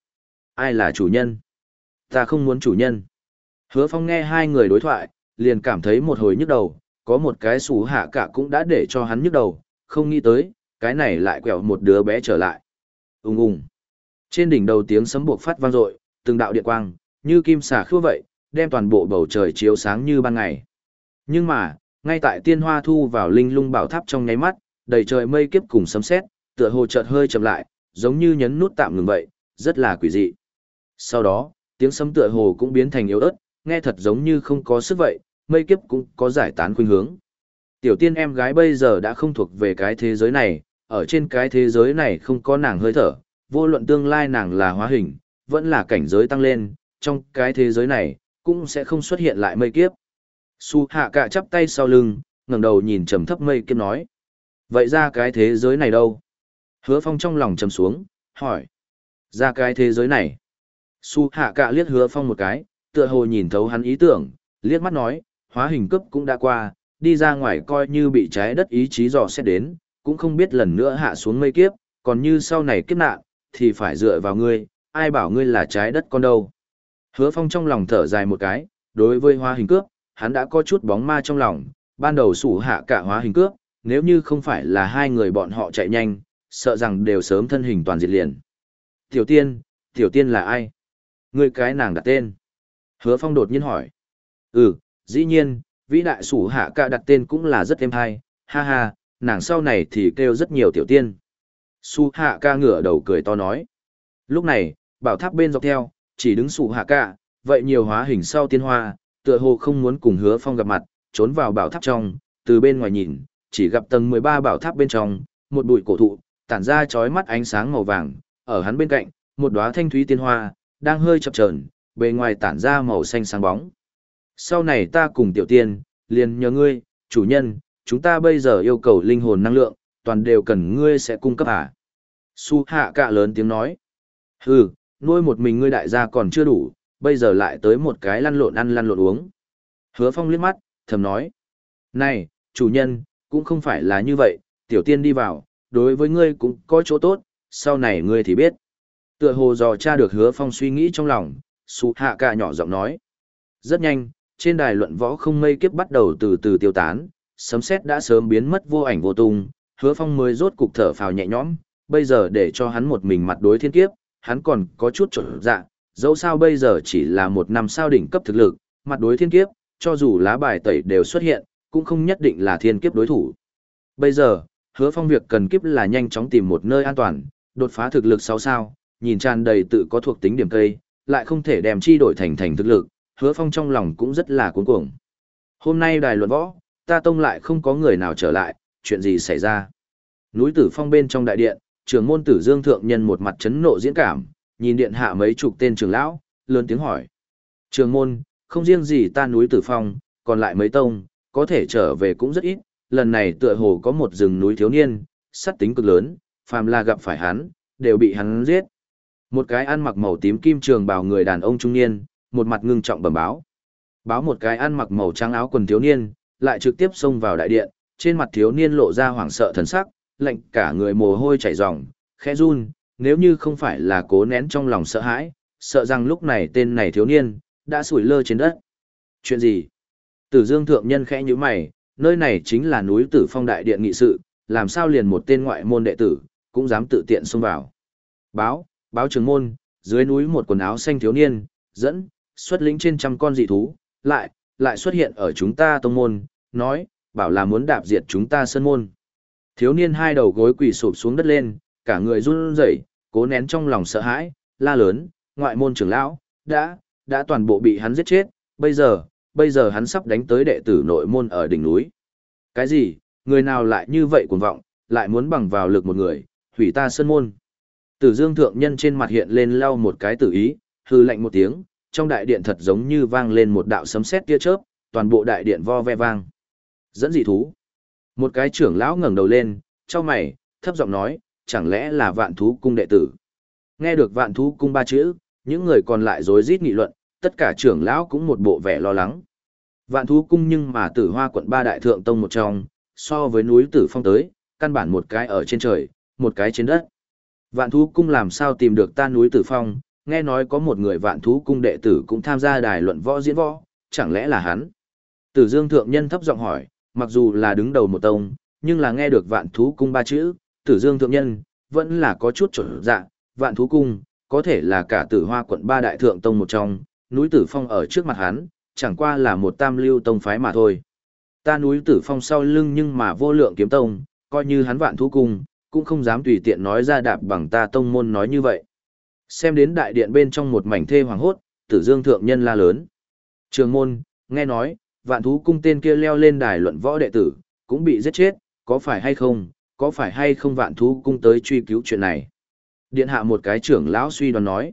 Ai là chủ nhân? Ta không muốn chủ nhân. Hứa Phong nghe hai người đối thoại, liền cảm thấy một hồi nhức đầu, có một cái xù hạ cả cũng đã để cho hắn nhức đầu, không nghĩ tới, cái này lại quẹo một đứa bé trở lại. Ung ung. Trên đỉnh đầu tiếng sấm buộc phát vang dội, từng đạo điện quang, như kim xà khua vậy, đem toàn bộ bầu trời chiếu sáng như ban ngày. Nhưng mà, ngay tại tiên hoa thu vào linh lung bảo tháp trong nháy mắt, đầy trời mây kiếp cùng sấm sét, tựa hồ chợt hơi chậm lại, giống như nhấn nút tạm ngừng vậy, rất là quỷ dị. Sau đó, tiếng sấm tựa hồ cũng biến thành yếu ớt, nghe thật giống như không có sức vậy, mây kiếp cũng có giải tán khuynh hướng. Tiểu tiên em gái bây giờ đã không thuộc về cái thế giới này, ở trên cái thế giới này không có nàng hơi thở, vô luận tương lai nàng là hóa hình, vẫn là cảnh giới tăng lên, trong cái thế giới này, cũng sẽ không xuất hiện lại mây kiếp. Su hạ cả chắp tay sau lưng, ngẩng đầu nhìn trầm thấp mây kiếp nói. Vậy ra cái thế giới này đâu? Hứa phong trong lòng trầm xuống, hỏi. Ra cái thế giới này. Su hạ cả liếc hứa phong một cái, tựa hồ nhìn thấu hắn ý tưởng, liếc mắt nói, hóa hình cấp cũng đã qua, đi ra ngoài coi như bị trái đất ý chí dò xét đến, cũng không biết lần nữa hạ xuống mây kiếp, còn như sau này kiếp nạn, thì phải dựa vào ngươi, ai bảo ngươi là trái đất con đâu. Hứa Phong trong lòng thở dài một cái, đối với hóa hình cướp, hắn đã có chút bóng ma trong lòng, ban đầu sủ hạ cả hóa hình cướp, nếu như không phải là hai người bọn họ chạy nhanh, sợ rằng đều sớm thân hình toàn diệt liền. Tiểu tiên, tiểu tiên là ai? Người cái nàng đặt tên. Hứa Phong đột nhiên hỏi. Ừ, dĩ nhiên, vĩ đại sủ hạ cả đặt tên cũng là rất êm hay, ha ha, nàng sau này thì kêu rất nhiều tiểu tiên. Su hạ ca ngửa đầu cười to nói. Lúc này, bảo tháp bên dọc theo, chỉ đứng Sủ hạ cả, vậy nhiều hóa hình sau tiên hoa, tựa hồ không muốn cùng hứa phong gặp mặt, trốn vào bảo tháp trong, từ bên ngoài nhìn, chỉ gặp tầng 13 bảo tháp bên trong, một bụi cổ thụ, tản ra chói mắt ánh sáng màu vàng, ở hắn bên cạnh, một đóa thanh thúy tiên hoa, đang hơi chập chờn, bề ngoài tản ra màu xanh sáng bóng. Sau này ta cùng tiểu tiên, liền nhờ ngươi, chủ nhân, chúng ta bây giờ yêu cầu linh hồn năng lượng, toàn đều cần ngươi sẽ cung cấp à. Su hạ cạ lớn tiếng nói. Hừ, nuôi một mình ngươi đại gia còn chưa đủ, bây giờ lại tới một cái lăn lộn ăn lăn lộn uống. Hứa Phong liếc mắt, thầm nói. Này, chủ nhân, cũng không phải là như vậy, tiểu tiên đi vào, đối với ngươi cũng có chỗ tốt, sau này ngươi thì biết. Tựa hồ dò tra được hứa Phong suy nghĩ trong lòng, su hạ cả nhỏ giọng nói. Rất nhanh, trên đài luận võ không mây kiếp bắt đầu từ từ tiêu tán, sấm sét đã sớm biến mất vô ảnh vô tung, hứa Phong mới rốt cục thở phào nhẹ nhõm, bây giờ để cho hắn một mình mặt đối thiên kiếp, hắn còn có chút trở dạ, dẫu sao bây giờ chỉ là một năm sao đỉnh cấp thực lực, mặt đối thiên kiếp, cho dù lá bài tẩy đều xuất hiện, cũng không nhất định là thiên kiếp đối thủ. Bây giờ, hứa phong việc cần kiếp là nhanh chóng tìm một nơi an toàn, đột phá thực lực 6 sao, nhìn tràn đầy tự có thuộc tính điểm cây, lại không thể đem chi đổi thành thành thực lực, hứa phong trong lòng cũng rất là cuống cuồng. Hôm nay đài luận võ, ta tông lại không có người nào trở lại, chuyện gì xảy ra? Núi tử phong bên trong đại điện, trưởng môn tử dương thượng nhân một mặt chấn nộ diễn cảm, nhìn điện hạ mấy chục tên trưởng lão, lớn tiếng hỏi. Trường môn, không riêng gì ta núi tử phong, còn lại mấy tông, có thể trở về cũng rất ít, lần này tựa hồ có một rừng núi thiếu niên, sát tính cực lớn, phàm là gặp phải hắn, đều bị hắn giết. Một cái ăn mặc màu tím kim trường bào người đàn ông trung niên, một mặt ngưng trọng bẩm báo. Báo một cái ăn mặc màu trắng áo quần thiếu niên, lại trực tiếp xông vào đại điện, trên mặt thiếu niên lộ ra hoảng sợ thần sắc, lạnh cả người mồ hôi chảy ròng, khẽ run, nếu như không phải là cố nén trong lòng sợ hãi, sợ rằng lúc này tên này thiếu niên, đã sủi lơ trên đất. Chuyện gì? Tử Dương Thượng Nhân khẽ như mày, nơi này chính là núi Tử Phong Đại Điện nghị sự, làm sao liền một tên ngoại môn đệ tử, cũng dám tự tiện xông vào. Báo, báo trường môn, dưới núi một quần áo xanh thiếu niên, dẫn, xuất lĩnh trên trăm con dị thú, lại, lại xuất hiện ở chúng ta tông môn, nói, bảo là muốn đạp diệt chúng ta sân môn. Thiếu niên hai đầu gối quỳ sụp xuống đất lên, cả người run rẩy, cố nén trong lòng sợ hãi, la lớn, ngoại môn trưởng lão, đã, đã toàn bộ bị hắn giết chết, bây giờ, bây giờ hắn sắp đánh tới đệ tử nội môn ở đỉnh núi. Cái gì, người nào lại như vậy cuồng vọng, lại muốn bằng vào lực một người, hủy ta sân môn. Tử Dương thượng nhân trên mặt hiện lên lau một cái tử ý, hư lạnh một tiếng, trong đại điện thật giống như vang lên một đạo sấm sét tia chớp, toàn bộ đại điện vo ve vang. Dẫn dị thú. Một cái trưởng lão ngẩng đầu lên, trong mày, thấp giọng nói, chẳng lẽ là vạn thú cung đệ tử. Nghe được vạn thú cung ba chữ, những người còn lại rối rít nghị luận, tất cả trưởng lão cũng một bộ vẻ lo lắng. Vạn thú cung nhưng mà tử hoa quận ba đại thượng tông một trong, so với núi tử phong tới, căn bản một cái ở trên trời, một cái trên đất. Vạn thú cung làm sao tìm được ta núi tử phong, nghe nói có một người vạn thú cung đệ tử cũng tham gia đài luận võ diễn võ, chẳng lẽ là hắn? Tử Dương thượng nhân thấp giọng hỏi, mặc dù là đứng đầu một tông, nhưng là nghe được vạn thú cung ba chữ, Tử Dương thượng nhân vẫn là có chút trở dạ, vạn thú cung có thể là cả Tử Hoa quận ba đại thượng tông một trong, núi Tử Phong ở trước mặt hắn, chẳng qua là một tam lưu tông phái mà thôi. Ta núi Tử Phong sau lưng nhưng mà vô lượng kiếm tông, coi như hắn vạn thú cung, cũng không dám tùy tiện nói ra đạp bằng ta tông môn nói như vậy. Xem đến đại điện bên trong một mảnh thê hoàng hốt, tử dương thượng nhân la lớn. Trường môn, nghe nói, vạn thú cung tên kia leo lên đài luận võ đệ tử, cũng bị giết chết, có phải hay không, có phải hay không vạn thú cung tới truy cứu chuyện này. Điện hạ một cái trưởng lão suy đoán nói.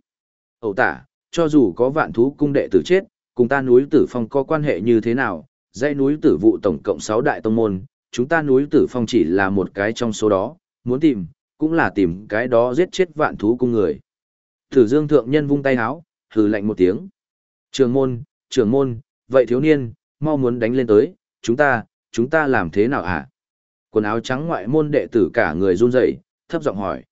Ẩu tả, cho dù có vạn thú cung đệ tử chết, cùng ta núi tử phong có quan hệ như thế nào, dãy núi tử vụ tổng cộng 6 đại tông môn, chúng ta núi tử phong chỉ là một cái trong số đó, muốn tìm, cũng là tìm cái đó giết chết vạn thú cung người. Tử Dương thượng nhân vung tay háo, hừ lạnh một tiếng. Trường môn, trường môn, vậy thiếu niên, mau muốn đánh lên tới, chúng ta, chúng ta làm thế nào hả? Quần áo trắng ngoại môn đệ tử cả người run rẩy, thấp giọng hỏi.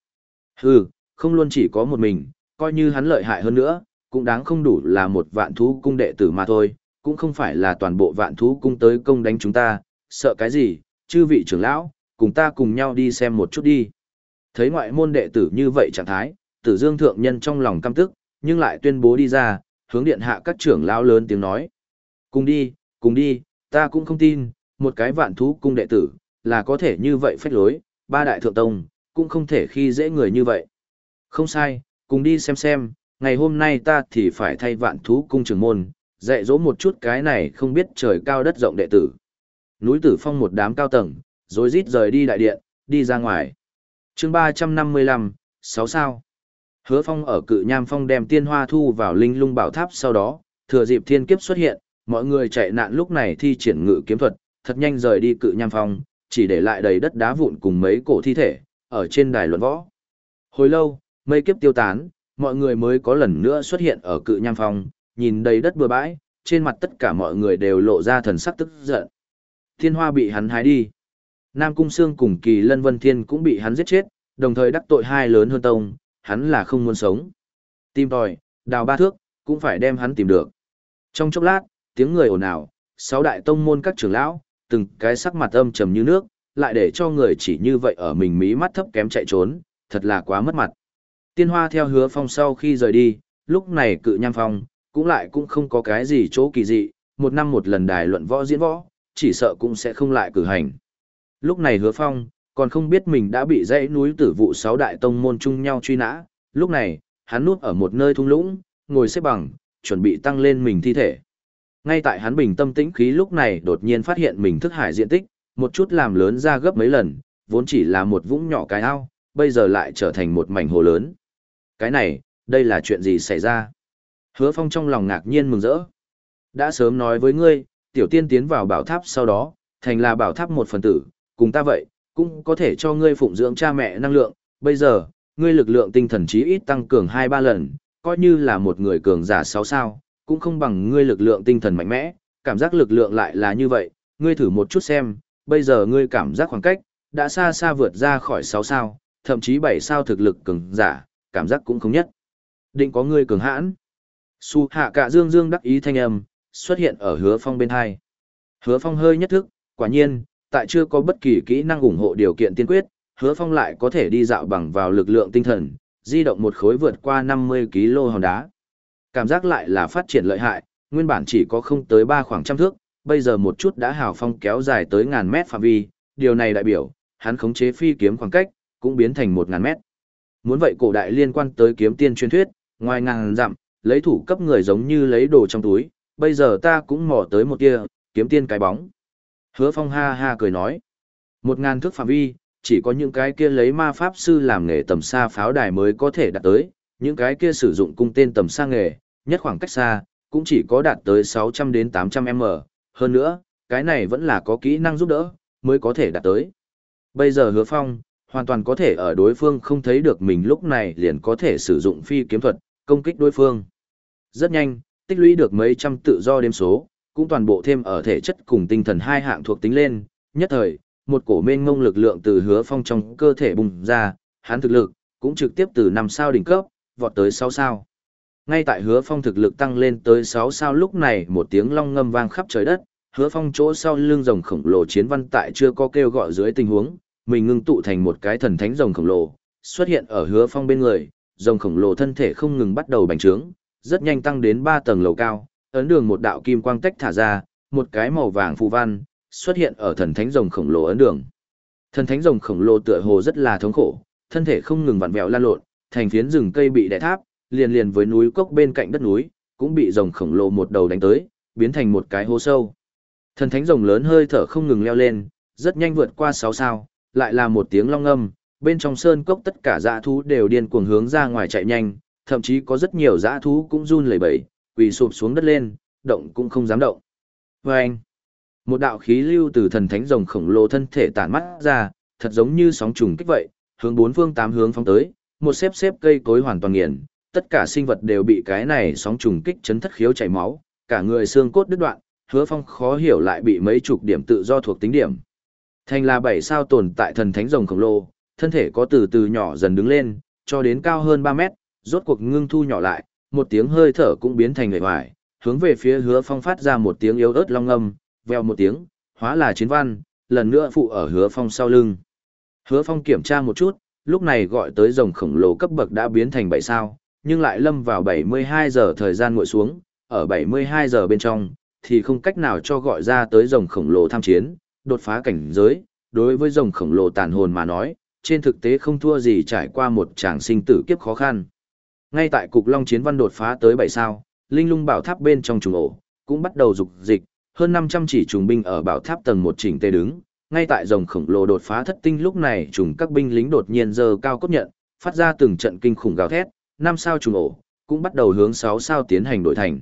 Hừ, không luôn chỉ có một mình, coi như hắn lợi hại hơn nữa, cũng đáng không đủ là một vạn thú cung đệ tử mà thôi, cũng không phải là toàn bộ vạn thú cung tới công đánh chúng ta, sợ cái gì, chư vị trưởng lão, cùng ta cùng nhau đi xem một chút đi. Thấy ngoại môn đệ tử như vậy trạng thái, tử dương thượng nhân trong lòng căm tức, nhưng lại tuyên bố đi ra, hướng điện hạ các trưởng lão lớn tiếng nói. Cùng đi, cùng đi, ta cũng không tin, một cái vạn thú cung đệ tử, là có thể như vậy phách lối, ba đại thượng tông, cũng không thể khi dễ người như vậy. Không sai, cùng đi xem xem, ngày hôm nay ta thì phải thay vạn thú cung trưởng môn, dạy dỗ một chút cái này không biết trời cao đất rộng đệ tử. Núi tử phong một đám cao tầng, rồi rít rời đi đại điện, đi ra ngoài. chương 355, 6 sao. Hứa phong ở cự nham phong đem tiên hoa thu vào linh lung bảo tháp sau đó, thừa dịp thiên kiếp xuất hiện, mọi người chạy nạn lúc này thi triển ngự kiếm thuật, thật nhanh rời đi cự nham phong, chỉ để lại đầy đất đá vụn cùng mấy cổ thi thể, ở trên đài luận võ. Hồi lâu, mây kiếp tiêu tán, mọi người mới có lần nữa xuất hiện ở cự nham phong, nhìn đầy đất bừa bãi, trên mặt tất cả mọi người đều lộ ra thần sắc tức giận. Thiên hoa bị hắn hái đi. Nam Cung Sương cùng Kỳ Lân Vân Thiên cũng bị hắn giết chết, đồng thời đắc tội hai lớn hơn tông, hắn là không muốn sống. Tìm tòi, đào ba thước, cũng phải đem hắn tìm được. Trong chốc lát, tiếng người ồn ào, sáu đại tông môn các trưởng lão, từng cái sắc mặt âm trầm như nước, lại để cho người chỉ như vậy ở mình mí mắt thấp kém chạy trốn, thật là quá mất mặt. Tiên hoa theo hứa phong sau khi rời đi, lúc này cự nham phong, cũng lại cũng không có cái gì chỗ kỳ dị, một năm một lần đài luận võ diễn võ, chỉ sợ cũng sẽ không lại cử hành. Lúc này hứa phong, còn không biết mình đã bị dãy núi tử vụ sáu đại tông môn chung nhau truy nã, lúc này, hắn núp ở một nơi thung lũng, ngồi xếp bằng, chuẩn bị tăng lên mình thi thể. Ngay tại hắn bình tâm tĩnh khí lúc này đột nhiên phát hiện mình thức hải diện tích, một chút làm lớn ra gấp mấy lần, vốn chỉ là một vũng nhỏ cái ao, bây giờ lại trở thành một mảnh hồ lớn. Cái này, đây là chuyện gì xảy ra? Hứa Phong trong lòng ngạc nhiên mừng rỡ. Đã sớm nói với ngươi, tiểu tiên tiến vào bảo tháp sau đó, thành là bảo tháp một phần tử, cùng ta vậy, cũng có thể cho ngươi phụng dưỡng cha mẹ năng lượng. Bây giờ, ngươi lực lượng tinh thần chí ít tăng cường 2-3 lần, coi như là một người cường giả 6 sao, cũng không bằng ngươi lực lượng tinh thần mạnh mẽ, cảm giác lực lượng lại là như vậy, ngươi thử một chút xem, bây giờ ngươi cảm giác khoảng cách, đã xa xa vượt ra khỏi 6 sao, thậm chí 7 sao thực lực cường giả, cảm giác cũng không nhất. Định có ngươi cường hãn. Su hạ cả dương dương đắc ý thanh âm, xuất hiện ở hứa phong bên hai. Hứa phong hơi nhất thức, quả nhiên, tại chưa có bất kỳ kỹ năng ủng hộ điều kiện tiên quyết, hứa phong lại có thể đi dạo bằng vào lực lượng tinh thần, di động một khối vượt qua 50 kg hòn đá. Cảm giác lại là phát triển lợi hại, nguyên bản chỉ có không tới 3 khoảng trăm thước, bây giờ một chút đã hào phong kéo dài tới ngàn mét phạm vi, điều này đại biểu, hắn khống chế phi kiếm khoảng cách, cũng biến thành một ngàn mét. Muốn vậy cổ đại liên quan tới kiếm tiên truyền thuyết, ngoài ngàn dặm, lấy thủ cấp người giống như lấy đồ trong túi, bây giờ ta cũng mò tới một tia, kiếm tiên cái bóng. Hứa Phong ha ha cười nói. Một ngàn thước phạm vi, chỉ có những cái kia lấy ma pháp sư làm nghề tầm xa pháo đài mới có thể đạt tới, những cái kia sử dụng cung tên tầm xa nghề, nhất khoảng cách xa, cũng chỉ có đạt tới 600 đến 800 m. Hơn nữa, cái này vẫn là có kỹ năng giúp đỡ, mới có thể đạt tới. Bây giờ hứa phong, hoàn toàn có thể ở đối phương không thấy được mình lúc này liền có thể sử dụng phi kiếm thuật, công kích đối phương. Rất nhanh, tích lũy được mấy trăm tự do đếm số, cũng toàn bộ thêm ở thể chất cùng tinh thần hai hạng thuộc tính lên, nhất thời, một cổ mênh ngông lực lượng từ hứa phong trong cơ thể bùng ra, hắn thực lực, cũng trực tiếp từ 5 sao đỉnh cấp, vọt tới 6 sao. Ngay tại hứa phong thực lực tăng lên tới 6 sao lúc này một tiếng long ngâm vang khắp trời đất, hứa phong chỗ sau lưng rồng khổng lồ chiến văn tại chưa có kêu gọi dưới tình huống, mình ngưng tụ thành một cái thần thánh rồng khổng lồ, xuất hiện ở hứa phong bên người, rồng khổng lồ thân thể không ngừng bắt đầu bành trướng, rất nhanh tăng đến 3 tầng lầu cao, ấn đường một đạo kim quang tách thả ra, một cái màu vàng phù văn, xuất hiện ở thần thánh rồng khổng lồ ấn đường. Thần thánh rồng khổng lồ tựa hồ rất là thống khổ, thân thể không ngừng vặn vẹo lan lộn, thành phiến rừng cây bị đè tháp, liền liền với núi cốc bên cạnh đất núi, cũng bị rồng khổng lồ một đầu đánh tới, biến thành một cái hố sâu. Thần thánh rồng lớn hơi thở không ngừng leo lên, rất nhanh vượt qua 6 sao, lại là một tiếng long âm, bên trong sơn cốc tất cả dã thú đều điên cuồng hướng ra ngoài chạy nhanh, thậm chí có rất nhiều dã thú cũng run lẩy bẩy, quỳ sụp xuống đất lên, động cũng không dám động. Vâng! Một đạo khí lưu từ thần thánh rồng khổng lồ thân thể tản mắt ra, thật giống như sóng trùng kích vậy, hướng bốn phương tám hướng phóng tới, một xếp xếp cây cối hoàn toàn nghiền, tất cả sinh vật đều bị cái này sóng trùng kích chấn thất khiếu chảy máu, cả người xương cốt đứt đoạn, hứa phong khó hiểu lại bị mấy chục điểm tự do thuộc tính điểm. Thành là bảy sao tồn tại thần thánh rồng khổng lồ, thân thể có từ từ nhỏ dần đứng lên, cho đến cao hơn 3 mét, rốt cuộc ngưng thu nhỏ lại, một tiếng hơi thở cũng biến thành người hoài, hướng về phía hứa phong phát ra một tiếng yếu ớt long âm, veo một tiếng, hóa là chiến văn, lần nữa phụ ở hứa phong sau lưng. Hứa phong kiểm tra một chút, lúc này gọi tới rồng khổng lồ cấp bậc đã biến thành 7 sao, nhưng lại lâm vào 72 giờ thời gian ngồi xuống, ở 72 giờ bên trong, thì không cách nào cho gọi ra tới rồng khổng lồ tham chiến, đột phá cảnh giới, đối với rồng khổng lồ tàn hồn mà nói, trên thực tế không thua gì trải qua một tràng sinh tử kiếp khó khăn. Ngay tại cục long chiến văn đột phá tới 7 sao, linh lung bảo tháp bên trong trùng ổ, cũng bắt đầu dục dịch, hơn 500 chỉ trùng binh ở bảo tháp tầng một chỉnh tê đứng, ngay tại rồng khổng lồ đột phá thất tinh lúc này trùng các binh lính đột nhiên giơ cao cốt nhận, phát ra từng trận kinh khủng gào thét, năm sao trùng ổ, cũng bắt đầu hướng 6 sao tiến hành đổi thành.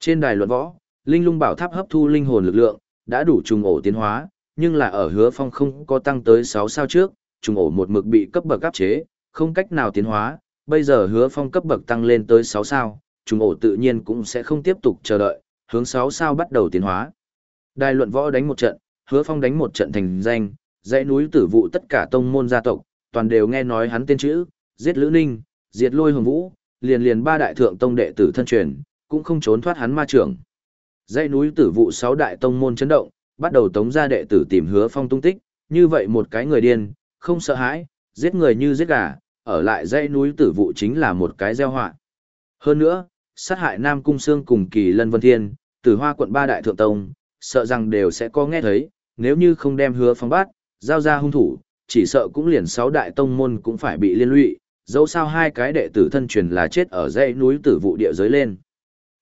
Trên đài luận võ, linh lung bảo tháp hấp thu linh hồn lực lượng, đã đủ trùng ổ tiến hóa, nhưng là ở hứa phong không có tăng tới 6 sao trước, trùng ổ một mực bị cấp bậc áp chế, không cách nào tiến hóa, bây giờ hứa phong cấp bậc tăng lên tới 6 sao, trùng ổ tự nhiên cũng sẽ không tiếp tục chờ đợi, hướng 6 sao bắt đầu tiến hóa. Đài luận võ đánh một trận, hứa phong đánh một trận thành danh, dãy núi tử vụ tất cả tông môn gia tộc, toàn đều nghe nói hắn tên chữ, giết Lữ Ninh, diệt lôi hồng vũ, liền liền ba đại thượng tông đệ tử thân truyền, cũng không trốn thoát hắn ma trưởng. Dãy núi tử vụ sáu đại tông môn chấn động, bắt đầu tống ra đệ tử tìm hứa phong tung tích, như vậy một cái người điên, không sợ hãi, giết người như giết gà, ở lại dãy núi tử vụ chính là một cái gieo họa. Hơn nữa, sát hại Nam Cung Sương cùng Kỳ Lân Vân Thiên, tử hoa quận ba đại thượng tông, sợ rằng đều sẽ có nghe thấy, nếu như không đem hứa phong bắt, giao ra hung thủ, chỉ sợ cũng liền sáu đại tông môn cũng phải bị liên lụy, dẫu sao hai cái đệ tử thân truyền là chết ở dãy núi tử vụ địa giới lên.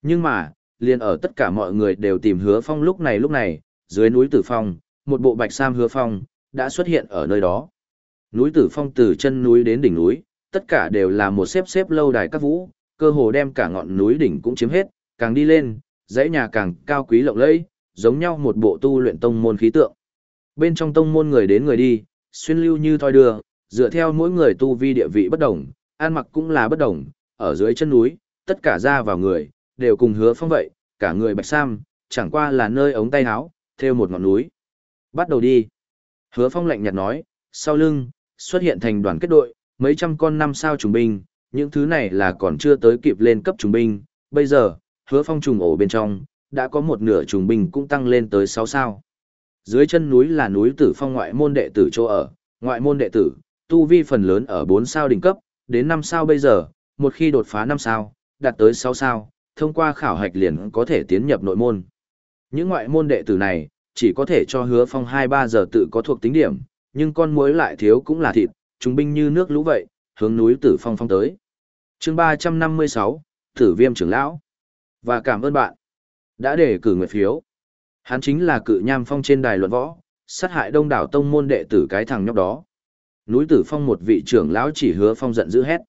Nhưng mà, liền ở tất cả mọi người đều tìm hứa phong lúc này lúc này, dưới núi tử phong, một bộ bạch sam hứa phong, đã xuất hiện ở nơi đó. Núi tử phong từ chân núi đến đỉnh núi, tất cả đều là một xếp xếp lâu đài các vũ, cơ hồ đem cả ngọn núi đỉnh cũng chiếm hết, càng đi lên, dãy nhà càng cao quý lộng lẫy, giống nhau một bộ tu luyện tông môn khí tượng. Bên trong tông môn người đến người đi, xuyên lưu như thoi đưa, dựa theo mỗi người tu vi địa vị bất đồng, an mặc cũng là bất đồng, ở dưới chân núi, tất cả ra vào người, đều cùng hứa phong vậy, cả người bạch sam, chẳng qua là nơi ống tay áo, theo một ngọn núi. Bắt đầu đi. Hứa phong lạnh nhạt nói, sau lưng, xuất hiện thành đoàn kết đội, mấy trăm con năm sao trùng binh, những thứ này là còn chưa tới kịp lên cấp trùng binh, bây giờ, hứa phong trùng ổ bên trong, đã có một nửa trùng binh cũng tăng lên tới 6 sao. Dưới chân núi là núi tử phong ngoại môn đệ tử chỗ ở, ngoại môn đệ tử, tu vi phần lớn ở 4 sao đỉnh cấp, đến 5 sao bây giờ, một khi đột phá 5 sao, đạt tới 6 sao, thông qua khảo hạch liền có thể tiến nhập nội môn. Những ngoại môn đệ tử này, chỉ có thể cho hứa phong 2-3 giờ tự có thuộc tính điểm, nhưng con muối lại thiếu cũng là thịt, chúng binh như nước lũ vậy, hướng núi tử phong phong tới. chương 356, Tử viêm trưởng lão. Và cảm ơn bạn đã để cử người phiếu. Hắn chính là cự nham phong trên đài luận võ, sát hại đông đảo tông môn đệ tử cái thằng nhóc đó. Núi Tử Phong một vị trưởng lão chỉ hứa phong giận dữ hét.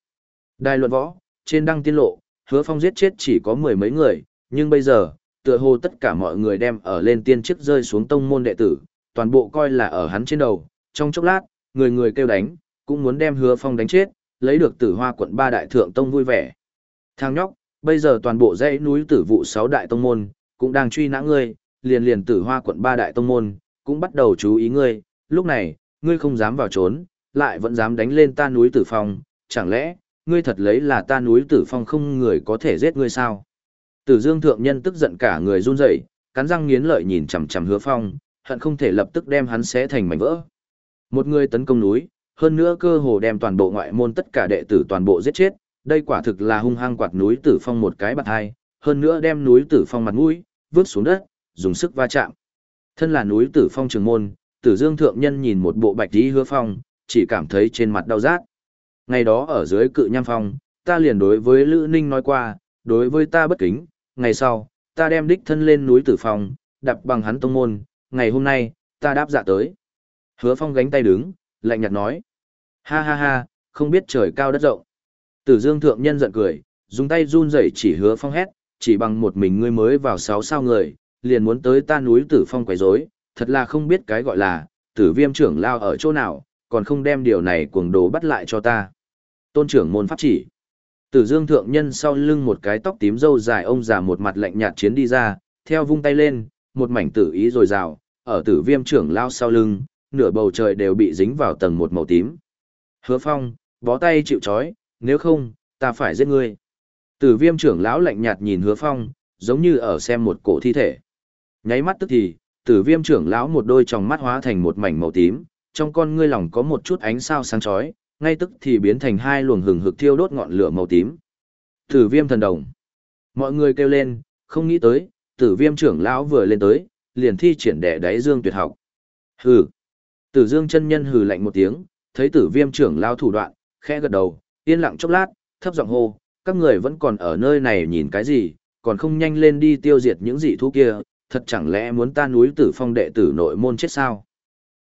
Đài luận võ, trên đăng tiên lộ, hứa phong giết chết chỉ có mười mấy người, nhưng bây giờ, tựa hồ tất cả mọi người đem ở lên tiên chức rơi xuống tông môn đệ tử, toàn bộ coi là ở hắn trên đầu, trong chốc lát, người người kêu đánh, cũng muốn đem hứa phong đánh chết, lấy được tử hoa quận ba đại thượng tông vui vẻ. Thằng nhóc, bây giờ toàn bộ dãy núi tử vụ sáu đại tông môn, cũng đang truy nã ngươi, liền liền tử hoa quận ba đại tông môn, cũng bắt đầu chú ý ngươi, lúc này, ngươi không dám vào trốn, lại vẫn dám đánh lên ta núi tử phong, chẳng lẽ, ngươi thật lấy là ta núi tử phong không người có thể giết ngươi sao? Tử dương thượng nhân tức giận cả người run rẩy, cắn răng nghiến lợi nhìn chằm chằm hứa phong, hận không thể lập tức đem hắn xé thành mảnh vỡ. Một người tấn công núi, hơn nữa cơ hồ đem toàn bộ ngoại môn tất cả đệ tử toàn bộ giết chết, đây quả thực là hung hăng quạt núi tử phong một cái bạt hai, hơn nữa đem núi tử phong mặt mũi, vứt xuống đất, dùng sức va chạm. Thân là núi tử phong trường môn, tử dương thượng nhân nhìn một bộ bạch tí hứa phong, chỉ cảm thấy trên mặt đau rát. Ngày đó ở dưới cự nham phong, ta liền đối với Lữ Ninh nói qua, đối với ta bất kính, ngày sau, ta đem đích thân lên núi tử phong, đập bằng hắn tông môn, ngày hôm nay, ta đáp dạ tới. Hứa phong gánh tay đứng, lạnh nhạt nói. Ha ha ha, không biết trời cao đất rộng. Tử Dương thượng nhân giận cười, dùng tay run rẩy chỉ hứa phong hét, chỉ bằng một mình ngươi mới vào sáu sao người, liền muốn tới ta núi tử phong quấy rối, thật là không biết cái gọi là, tử viêm trưởng lao ở chỗ nào, còn không đem điều này cuồng đồ bắt lại cho ta. Tôn trưởng môn pháp chỉ. Tử Dương thượng nhân sau lưng một cái tóc tím râu dài ông già một mặt lạnh nhạt chiến đi ra, theo vung tay lên, một mảnh tử ý rồi rào, ở tử viêm trưởng lao sau lưng, nửa bầu trời đều bị dính vào tầng một màu tím. Hứa Phong, bó tay chịu trói, nếu không, ta phải giết ngươi. Tử viêm trưởng lão lạnh nhạt nhìn Hứa Phong, giống như ở xem một cổ thi thể. Nháy mắt tức thì, tử viêm trưởng lão một đôi tròng mắt hóa thành một mảnh màu tím, trong con ngươi lòng có một chút ánh sao sáng chói, ngay tức thì biến thành hai luồng hừng hực thiêu đốt ngọn lửa màu tím. Tử viêm thần đồng. Mọi người kêu lên, không nghĩ tới, tử viêm trưởng lão vừa lên tới, liền thi triển đẻ đáy dương tuyệt học. Hừ. Tử dương chân nhân hừ lạnh một tiếng, thấy tử viêm trưởng lao thủ đoạn, khẽ gật đầu, yên lặng chốc lát, thấp giọng hô, các người vẫn còn ở nơi này nhìn cái gì, còn không nhanh lên đi tiêu diệt những dị thú kia, thật chẳng lẽ muốn ta núi tử phong đệ tử nội môn chết sao?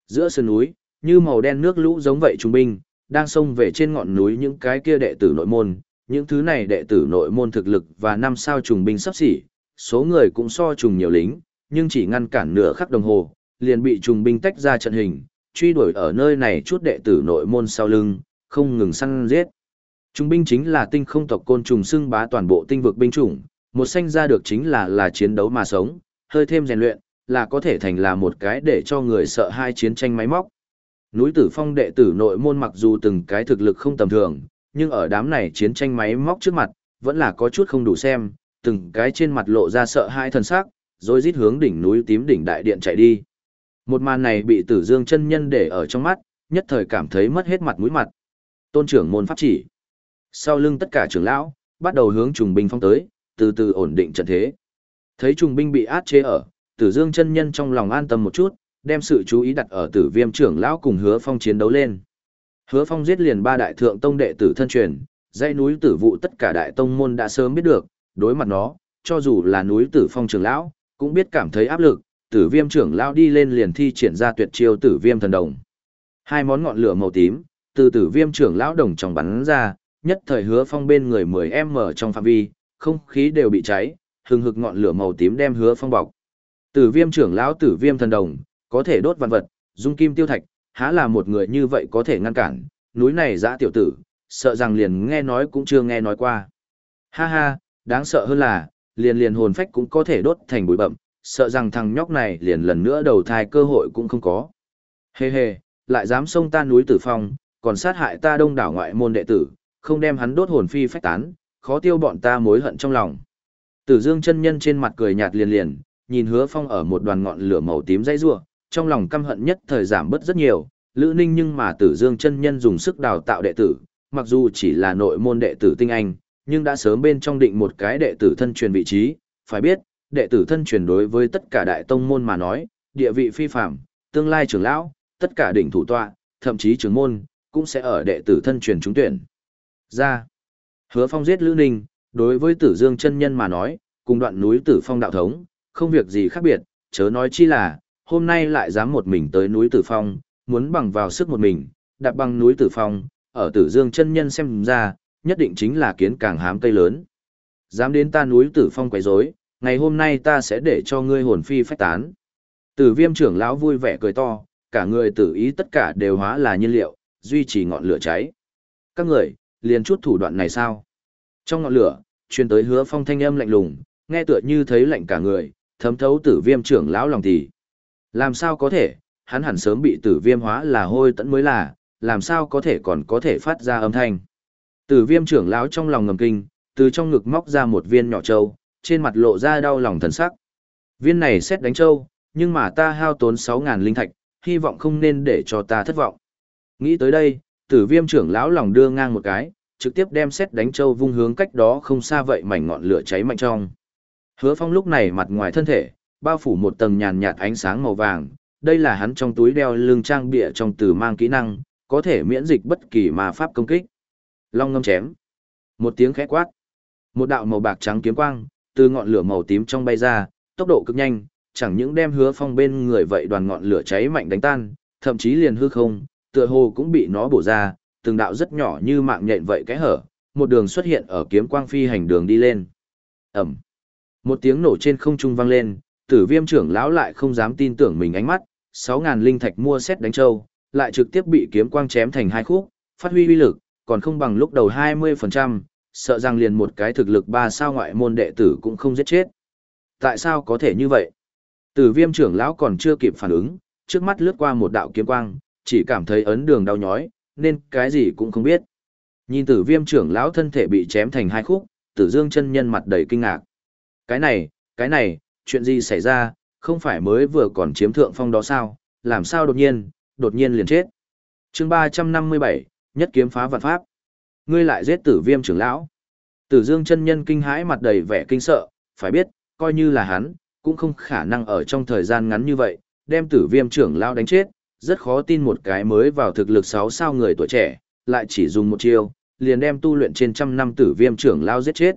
Giữa sơn núi, như màu đen nước lũ giống vậy trung binh, đang xông về trên ngọn núi những cái kia đệ tử nội môn, những thứ này đệ tử nội môn thực lực và năm sao trùng binh sắp xỉ, số người cũng so trùng nhiều lính, nhưng chỉ ngăn cản nửa khắc đồng hồ, liền bị trùng binh tách ra trận hình, truy đuổi ở nơi này chút đệ tử nội môn sau lưng, không ngừng săn giết. trung binh chính là tinh không tộc côn trùng xưng bá toàn bộ tinh vực binh chủng, một sanh ra được chính là là chiến đấu mà sống, hơi thêm rèn luyện, là có thể thành là một cái để cho người sợ hai chiến tranh máy móc. Núi Tử Phong đệ tử nội môn mặc dù từng cái thực lực không tầm thường, nhưng ở đám này chiến tranh máy móc trước mặt, vẫn là có chút không đủ xem, từng cái trên mặt lộ ra sợ hai thần sắc, rồi rít hướng đỉnh núi tím đỉnh đại điện chạy đi. Một màn này bị Tử Dương chân nhân để ở trong mắt, nhất thời cảm thấy mất hết mặt mũi mặt. Tôn trưởng môn pháp chỉ. Sau lưng tất cả trưởng lão, bắt đầu hướng trùng binh phong tới, từ từ ổn định trận thế. Thấy trùng binh bị át chế ở, Tử Dương chân nhân trong lòng an tâm một chút, đem sự chú ý đặt ở Tử Viêm trưởng lão cùng Hứa Phong chiến đấu lên. Hứa Phong giết liền ba đại thượng tông đệ tử thân truyền, dãy núi tử vụ tất cả đại tông môn đã sớm biết được, đối mặt nó, cho dù là núi Tử Phong trưởng lão, cũng biết cảm thấy áp lực, Tử Viêm trưởng lão đi lên liền thi triển ra tuyệt chiêu Tử Viêm thần đồng. Hai món ngọn lửa màu tím, từ Tử Viêm trưởng lão đồng trong bắn ra, nhất thời Hứa Phong bên người 10m trong phạm vi, không khí đều bị cháy, hừng hực ngọn lửa màu tím đem hứa phong bọc. Tử viêm trưởng lão tử viêm thần đồng, có thể đốt vạn vật, dung kim tiêu thạch, há là một người như vậy có thể ngăn cản, núi này dã tiểu tử, sợ rằng liền nghe nói cũng chưa nghe nói qua. Ha ha, đáng sợ hơn là, liền liền hồn phách cũng có thể đốt thành bụi bậm, sợ rằng thằng nhóc này liền lần nữa đầu thai cơ hội cũng không có. Hê hê, lại dám xông ta núi tử phong, còn sát hại ta đông đảo ngoại môn đệ tử, không đem hắn đốt hồn phi phách tán, khó tiêu bọn ta mối hận trong lòng. Tử Dương chân nhân trên mặt cười nhạt liền liền, nhìn Hứa Phong ở một đoàn ngọn lửa màu tím dãy rủa, trong lòng căm hận nhất thời giảm bớt rất nhiều. Lữ Ninh nhưng mà Tử Dương chân nhân dùng sức đào tạo đệ tử, mặc dù chỉ là nội môn đệ tử tinh anh, nhưng đã sớm bên trong định một cái đệ tử thân truyền vị trí, phải biết, đệ tử thân truyền đối với tất cả đại tông môn mà nói, địa vị phi phạm, tương lai trưởng lão, tất cả đỉnh thủ tọa, thậm chí trưởng môn, cũng sẽ ở đệ tử thân truyền trúng tuyển. Ra, Hứa Phong giết Lữ Ninh, đối với tử dương chân nhân mà nói, cùng đoạn núi tử phong đạo thống, không việc gì khác biệt, chớ nói chi là, hôm nay lại dám một mình tới núi Tử Phong, muốn bằng vào sức một mình, đạp bằng núi Tử Phong, ở Tử Dương chân nhân xem ra, nhất định chính là kiến càng hám cây lớn. Dám đến ta núi Tử Phong quấy rối, ngày hôm nay ta sẽ để cho ngươi hồn phi phách tán. Tử Viêm trưởng lão vui vẻ cười to, cả người tử ý tất cả đều hóa là nhiên liệu, duy trì ngọn lửa cháy. Các người, liền chút thủ đoạn này sao? Trong ngọn lửa, truyền tới hứa phong thanh âm lạnh lùng, nghe tựa như thấy lạnh cả người, thấm thấu tử viêm trưởng lão lòng thì. Làm sao có thể, hắn hẳn sớm bị tử viêm hóa là hôi tẫn mới là, làm sao có thể còn có thể phát ra âm thanh. Tử viêm trưởng lão trong lòng ngầm kinh, từ trong ngực móc ra một viên nhỏ trâu, trên mặt lộ ra đau lòng thần sắc. Viên này xét đánh trâu, nhưng mà ta hao tốn 6.000 linh thạch, hy vọng không nên để cho ta thất vọng. Nghĩ tới đây, tử viêm trưởng lão lòng đưa ngang một cái, trực tiếp đem xét đánh trâu vung hướng cách đó không xa vậy mảnh ngọn lửa cháy mạnh trong. Hứa phong lúc này mặt ngoài thân thể, bao phủ một tầng nhàn nhạt ánh sáng màu vàng, đây là hắn trong túi đeo lưng trang bịa trong từ mang kỹ năng, có thể miễn dịch bất kỳ ma pháp công kích. Long ngâm chém. Một tiếng khẽ quát. Một đạo màu bạc trắng kiếm quang, từ ngọn lửa màu tím trong bay ra, tốc độ cực nhanh, chẳng những đem hứa phong bên người vậy đoàn ngọn lửa cháy mạnh đánh tan, thậm chí liền hư không, tựa hồ cũng bị nó bổ ra, từng đạo rất nhỏ như mạng nhện vậy cái hở, một đường xuất hiện ở kiếm quang phi hành đường đi lên. Ẩm. Một tiếng nổ trên không trung vang lên, tử viêm trưởng lão lại không dám tin tưởng mình ánh mắt, 6.000 linh thạch mua xét đánh trâu, lại trực tiếp bị kiếm quang chém thành hai khúc, phát huy uy lực, còn không bằng lúc đầu 20%, sợ rằng liền một cái thực lực ba sao ngoại môn đệ tử cũng không giết chết. Tại sao có thể như vậy? Tử viêm trưởng lão còn chưa kịp phản ứng, trước mắt lướt qua một đạo kiếm quang, chỉ cảm thấy ấn đường đau nhói, nên cái gì cũng không biết. Nhìn tử viêm trưởng lão thân thể bị chém thành hai khúc, tử dương chân nhân mặt đầy kinh ngạc. Cái này, cái này, chuyện gì xảy ra, không phải mới vừa còn chiếm thượng phong đó sao, làm sao đột nhiên, đột nhiên liền chết. chương 357, nhất kiếm phá vạn pháp. Ngươi lại giết tử viêm trưởng lão. Tử dương chân nhân kinh hãi mặt đầy vẻ kinh sợ, phải biết, coi như là hắn, cũng không khả năng ở trong thời gian ngắn như vậy, đem tử viêm trưởng lão đánh chết, rất khó tin một cái mới vào thực lực 6 sao người tuổi trẻ, lại chỉ dùng một chiêu, liền đem tu luyện trên trăm năm tử viêm trưởng lão giết chết.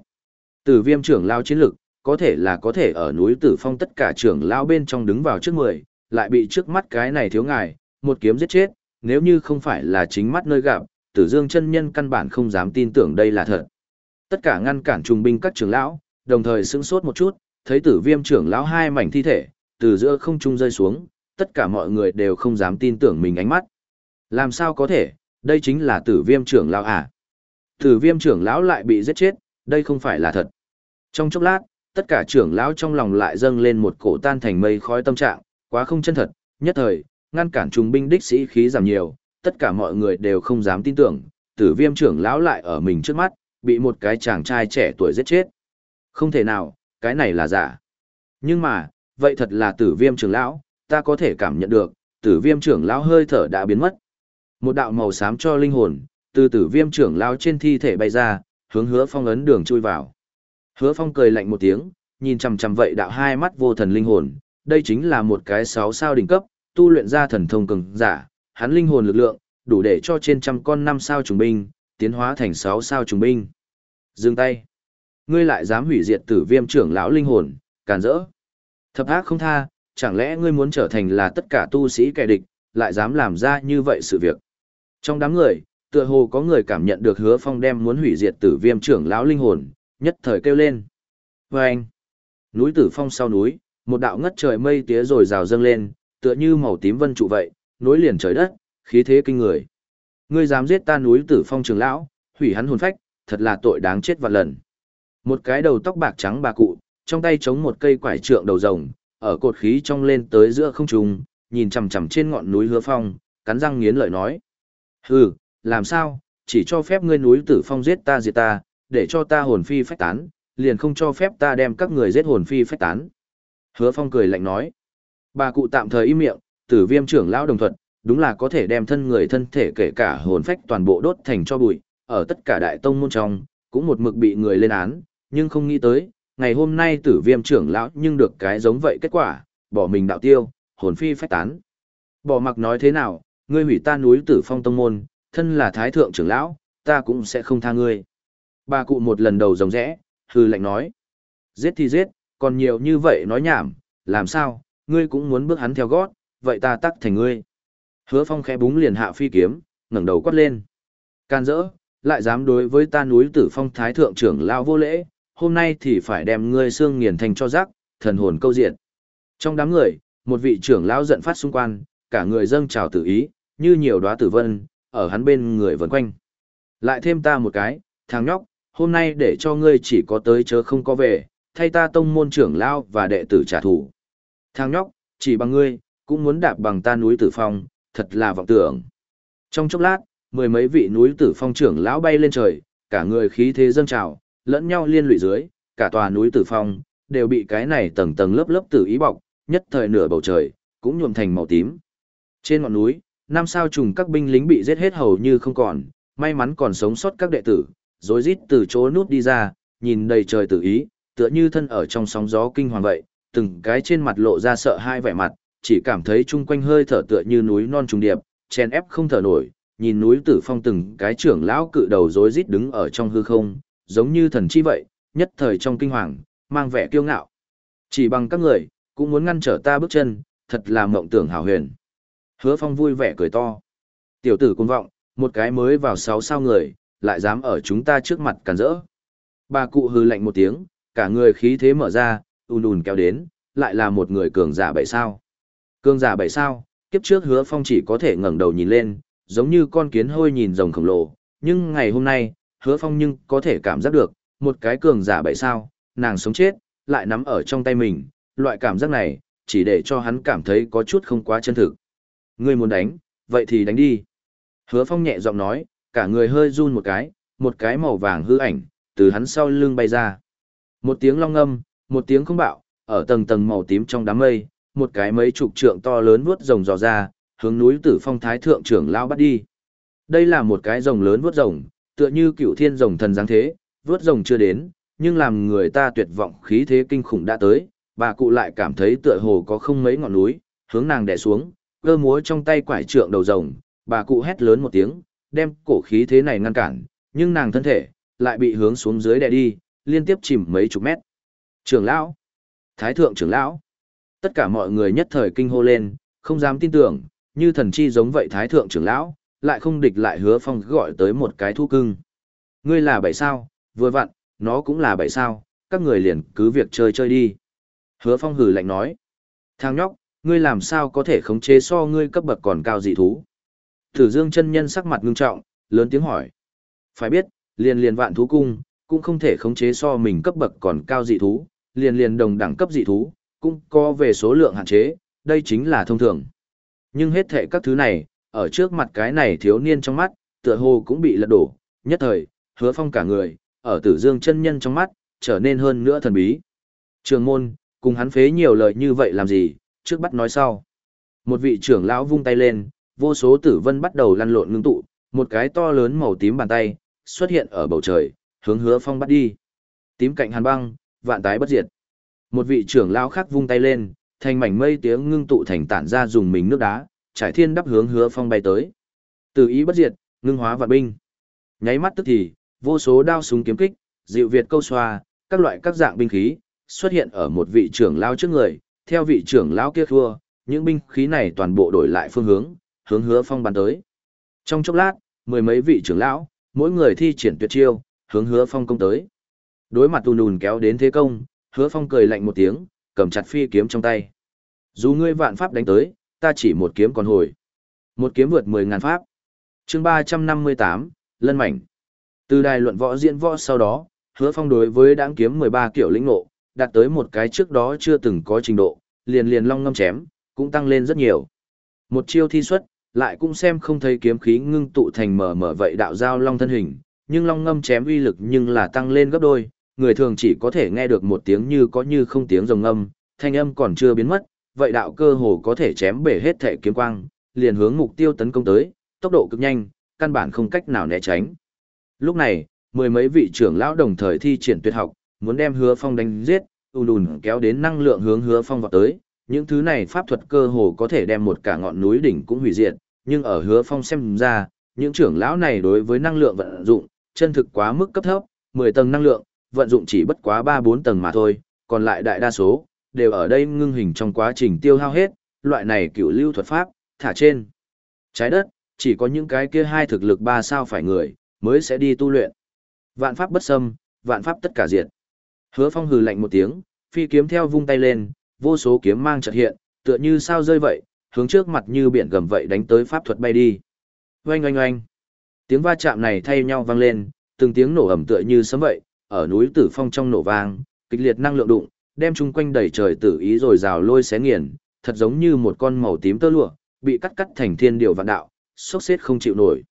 Tử viêm trưởng lão chiến lực, có thể là có thể ở núi tử phong tất cả trưởng lão bên trong đứng vào trước mười, lại bị trước mắt cái này thiếu ngài, một kiếm giết chết, nếu như không phải là chính mắt nơi gặp, tử dương chân nhân căn bản không dám tin tưởng đây là thật. Tất cả ngăn cản trùng binh các trưởng lão, đồng thời sững sốt một chút, thấy tử viêm trưởng lão hai mảnh thi thể, từ giữa không trung rơi xuống, tất cả mọi người đều không dám tin tưởng mình ánh mắt. Làm sao có thể, đây chính là tử viêm trưởng lão à? Tử viêm trưởng lão lại bị giết chết, đây không phải là thật. Trong chốc lát, tất cả trưởng lão trong lòng lại dâng lên một cổ tan thành mây khói tâm trạng, quá không chân thật, nhất thời, ngăn cản trùng binh đích sĩ khí giảm nhiều, tất cả mọi người đều không dám tin tưởng, tử viêm trưởng lão lại ở mình trước mắt, bị một cái chàng trai trẻ tuổi giết chết. Không thể nào, cái này là giả. Nhưng mà, vậy thật là tử viêm trưởng lão, ta có thể cảm nhận được, tử viêm trưởng lão hơi thở đã biến mất. Một đạo màu xám cho linh hồn, từ tử viêm trưởng lão trên thi thể bay ra, hướng hứa phong ấn đường chui vào. Hứa Phong cười lạnh một tiếng, nhìn chằm chằm vậy đạo hai mắt vô thần linh hồn, đây chính là một cái sáu sao đỉnh cấp, tu luyện ra thần thông cường giả, hắn linh hồn lực lượng, đủ để cho trên trăm con năm sao trùng binh, tiến hóa thành sáu sao trùng binh. Dừng tay. Ngươi lại dám hủy diệt tử viêm trưởng lão linh hồn, càn rỡ. Thập ác không tha, chẳng lẽ ngươi muốn trở thành là tất cả tu sĩ kẻ địch, lại dám làm ra như vậy sự việc. Trong đám người, tựa hồ có người cảm nhận được hứa phong đem muốn hủy diệt tử viêm trưởng lão linh hồn, nhất thời kêu lên. Và anh, núi tử phong sau núi, một đạo ngất trời mây tía rồi rào dâng lên, tựa như màu tím vân trụ vậy, nối liền trời đất, khí thế kinh người. Ngươi dám giết ta núi tử phong trường lão, hủy hắn hồn phách, thật là tội đáng chết vạn lần. Một cái đầu tóc bạc trắng bà cụ, trong tay chống một cây quải trượng đầu rồng, ở cột khí trong lên tới giữa không trung, nhìn chằm chằm trên ngọn núi hứa phong, cắn răng nghiến lợi nói. Hừ, làm sao, chỉ cho phép ngươi núi tử phong giết ta diệt ta, để cho ta hồn phi phách tán, liền không cho phép ta đem các người giết hồn phi phách tán. Hứa Phong cười lạnh nói. Bà cụ tạm thời im miệng, tử viêm trưởng lão đồng thuận, đúng là có thể đem thân người thân thể kể cả hồn phách toàn bộ đốt thành cho bụi, ở tất cả đại tông môn trong, cũng một mực bị người lên án, nhưng không nghĩ tới, ngày hôm nay tử viêm trưởng lão nhưng được cái giống vậy kết quả, bỏ mình đạo tiêu, hồn phi phách tán. Bỏ mặc nói thế nào, ngươi hủy ta núi tử phong tông môn, thân là thái thượng trưởng lão, ta cũng sẽ không tha ngươi. Bà cụ một lần đầu rồng rẽ, hư lệnh nói. Giết thì giết, còn nhiều như vậy nói nhảm, làm sao, ngươi cũng muốn bước hắn theo gót, vậy ta tắc thành ngươi. Hứa phong khẽ búng liền hạ phi kiếm, ngẩng đầu quát lên. Can dỡ, lại dám đối với ta núi tử phong thái thượng trưởng lao vô lễ, hôm nay thì phải đem ngươi xương nghiền thành cho rác, thần hồn câu diện. Trong đám người, một vị trưởng lão giận phát xung quanh, cả người dâng trào tử ý, như nhiều đóa tử vân, ở hắn bên người vần quanh. Lại thêm ta một cái, thằng nhóc, hôm nay để cho ngươi chỉ có tới chớ không có về, thay ta tông môn trưởng lão và đệ tử trả thù. Thằng nhóc, chỉ bằng ngươi, cũng muốn đạp bằng ta núi tử phong, thật là vọng tưởng. Trong chốc lát, mười mấy vị núi tử phong trưởng lão bay lên trời, cả người khí thế dâng trào, lẫn nhau liên lụy dưới, cả tòa núi tử phong, đều bị cái này tầng tầng lớp lớp tử ý bọc, nhất thời nửa bầu trời, cũng nhuộm thành màu tím. Trên ngọn núi, năm sao trùng các binh lính bị giết hết hầu như không còn, may mắn còn sống sót các đệ tử, rối rít từ chỗ nút đi ra, nhìn đầy trời tử ý, tựa như thân ở trong sóng gió kinh hoàng vậy, từng cái trên mặt lộ ra sợ hai vẻ mặt, chỉ cảm thấy chung quanh hơi thở tựa như núi non trùng điệp, chen ép không thở nổi, nhìn núi tử phong từng cái trưởng lão cự đầu rối rít đứng ở trong hư không, giống như thần chi vậy, nhất thời trong kinh hoàng, mang vẻ kiêu ngạo. Chỉ bằng các người, cũng muốn ngăn trở ta bước chân, thật là mộng tưởng hảo huyền. Hứa phong vui vẻ cười to. Tiểu tử cuồng vọng, một cái mới vào sáu sao người, lại dám ở chúng ta trước mặt cản rỡ. Bà cụ hư lạnh một tiếng, cả người khí thế mở ra, ùn ùn kéo đến, lại là một người cường giả bảy sao. Cường giả bảy sao, kiếp trước hứa phong chỉ có thể ngẩng đầu nhìn lên, giống như con kiến hôi nhìn rồng khổng lồ, nhưng ngày hôm nay, hứa phong nhưng có thể cảm giác được, một cái cường giả bảy sao, nàng sống chết, lại nắm ở trong tay mình, loại cảm giác này, chỉ để cho hắn cảm thấy có chút không quá chân thực. Ngươi muốn đánh, vậy thì đánh đi. Hứa phong nhẹ giọng nói, cả người hơi run một cái, một cái màu vàng hư ảnh, từ hắn sau lưng bay ra. Một tiếng long âm, một tiếng không bạo, ở tầng tầng màu tím trong đám mây, một cái mấy chục trượng to lớn vuốt rồng dò ra, hướng núi Tử Phong Thái thượng trưởng lão bắt đi. Đây là một cái rồng lớn vuốt rồng, tựa như cựu thiên rồng thần dáng thế, vuốt rồng chưa đến, nhưng làm người ta tuyệt vọng khí thế kinh khủng đã tới, bà cụ lại cảm thấy tựa hồ có không mấy ngọn núi, hướng nàng đè xuống, cơ múa trong tay quải trượng đầu rồng, bà cụ hét lớn một tiếng, đem cổ khí thế này ngăn cản, nhưng nàng thân thể lại bị hướng xuống dưới đè đi, liên tiếp chìm mấy chục mét. Trưởng lão, Thái thượng trưởng lão, tất cả mọi người nhất thời kinh hô lên, không dám tin tưởng, như thần chi giống vậy Thái thượng trưởng lão, lại không địch lại hứa phong gọi tới một cái thu cưng. Ngươi là bảy sao, vừa vặn, nó cũng là bảy sao, các người liền cứ việc chơi chơi đi. Hứa phong hừ lạnh nói, thằng nhóc, ngươi làm sao có thể khống chế so ngươi cấp bậc còn cao dị thú. thử dương chân nhân sắc mặt ngưng trọng, lớn tiếng hỏi. Phải biết, liền liền vạn thú cung, cũng không thể khống chế so mình cấp bậc còn cao dị thú, liền liền đồng đẳng cấp dị thú, cũng có về số lượng hạn chế, đây chính là thông thường. Nhưng hết thệ các thứ này, ở trước mặt cái này thiếu niên trong mắt, tựa hồ cũng bị lật đổ, nhất thời, hứa phong cả người, ở tử dương chân nhân trong mắt, trở nên hơn nữa thần bí. Trường môn, cùng hắn phế nhiều lời như vậy làm gì, trước bắt nói sau. Một vị trưởng lão vung tay lên, vô số tử vân bắt đầu lăn lộn ngưng tụ, một cái to lớn màu tím bàn tay, xuất hiện ở bầu trời, hướng hứa phong bắt đi. Tím cạnh hàn băng, vạn tái bất diệt. Một vị trưởng lão khác vung tay lên, thành mảnh mây tiếng ngưng tụ thành tản ra dùng mình nước đá, trải thiên đắp hướng hứa phong bay tới. Từ ý bất diệt, ngưng hóa vạn binh. Nháy mắt tức thì, vô số đao súng kiếm kích, dịu việt câu xoa, các loại các dạng binh khí xuất hiện ở một vị trưởng lão trước người, theo vị trưởng lão kia thua, những binh khí này toàn bộ đổi lại phương hướng, hướng hứa phong bắn tới. Trong chốc lát, mười mấy vị trưởng lão, mỗi người thi triển tuyệt chiêu, hướng hứa phong công tới. Đối mặt tù nùn kéo đến thế công, hứa phong cười lạnh một tiếng, cầm chặt phi kiếm trong tay. Dù ngươi vạn pháp đánh tới, ta chỉ một kiếm còn hồi. Một kiếm vượt mười ngàn pháp. chương ba trăm năm mươi tám lân mảnh. Từ đài luận võ diễn võ sau đó, hứa phong đối với đáng kiếm mười ba kiểu lĩnh ngộ, đạt tới một cái trước đó chưa từng có trình độ, liền liền long ngâm chém, cũng tăng lên rất nhiều. Một chiêu thi xuất, lại cũng xem không thấy kiếm khí ngưng tụ thành mở mở vậy đạo giao long thân hình, nhưng long ngâm chém uy lực nhưng là tăng lên gấp đôi, người thường chỉ có thể nghe được một tiếng như có như không tiếng rồng âm, thanh âm còn chưa biến mất, vậy đạo cơ hồ có thể chém bể hết thể kiếm quang, liền hướng mục tiêu tấn công tới, tốc độ cực nhanh, căn bản không cách nào né tránh. Lúc này, mười mấy vị trưởng lão đồng thời thi triển tuyệt học, muốn đem Hứa Phong đánh giết, ùn ùn kéo đến năng lượng hướng Hứa Phong vào tới, những thứ này pháp thuật cơ hồ có thể đem một cả ngọn núi đỉnh cũng hủy diệt, nhưng ở Hứa Phong xem ra, những trưởng lão này đối với năng lượng vận dụng, chân thực quá mức cấp thấp, 10 tầng năng lượng, vận dụng chỉ bất quá 3-4 tầng mà thôi, còn lại đại đa số, đều ở đây ngưng hình trong quá trình tiêu hao hết, loại này cựu lưu thuật pháp, thả trên. Trái đất, chỉ có những cái kia hai thực lực ba sao phải người, mới sẽ đi tu luyện. Vạn pháp bất xâm, vạn pháp tất cả diệt. Hứa Phong hừ lạnh một tiếng, phi kiếm theo vung tay lên, vô số kiếm mang chợt hiện, tựa như sao rơi vậy, hướng trước mặt như biển gầm vậy đánh tới pháp thuật bay đi. Oanh oanh oanh. Tiếng va chạm này thay nhau vang lên, từng tiếng nổ ầm tựa như sấm vậy, ở núi Tử Phong trong nổ vang, kịch liệt năng lượng đụng, đem chung quanh đầy trời tử ý rồi rào lôi xé nghiền, thật giống như một con màu tím tơ lụa, bị cắt cắt thành thiên điều vạn đạo, sốc xếp không chịu nổi.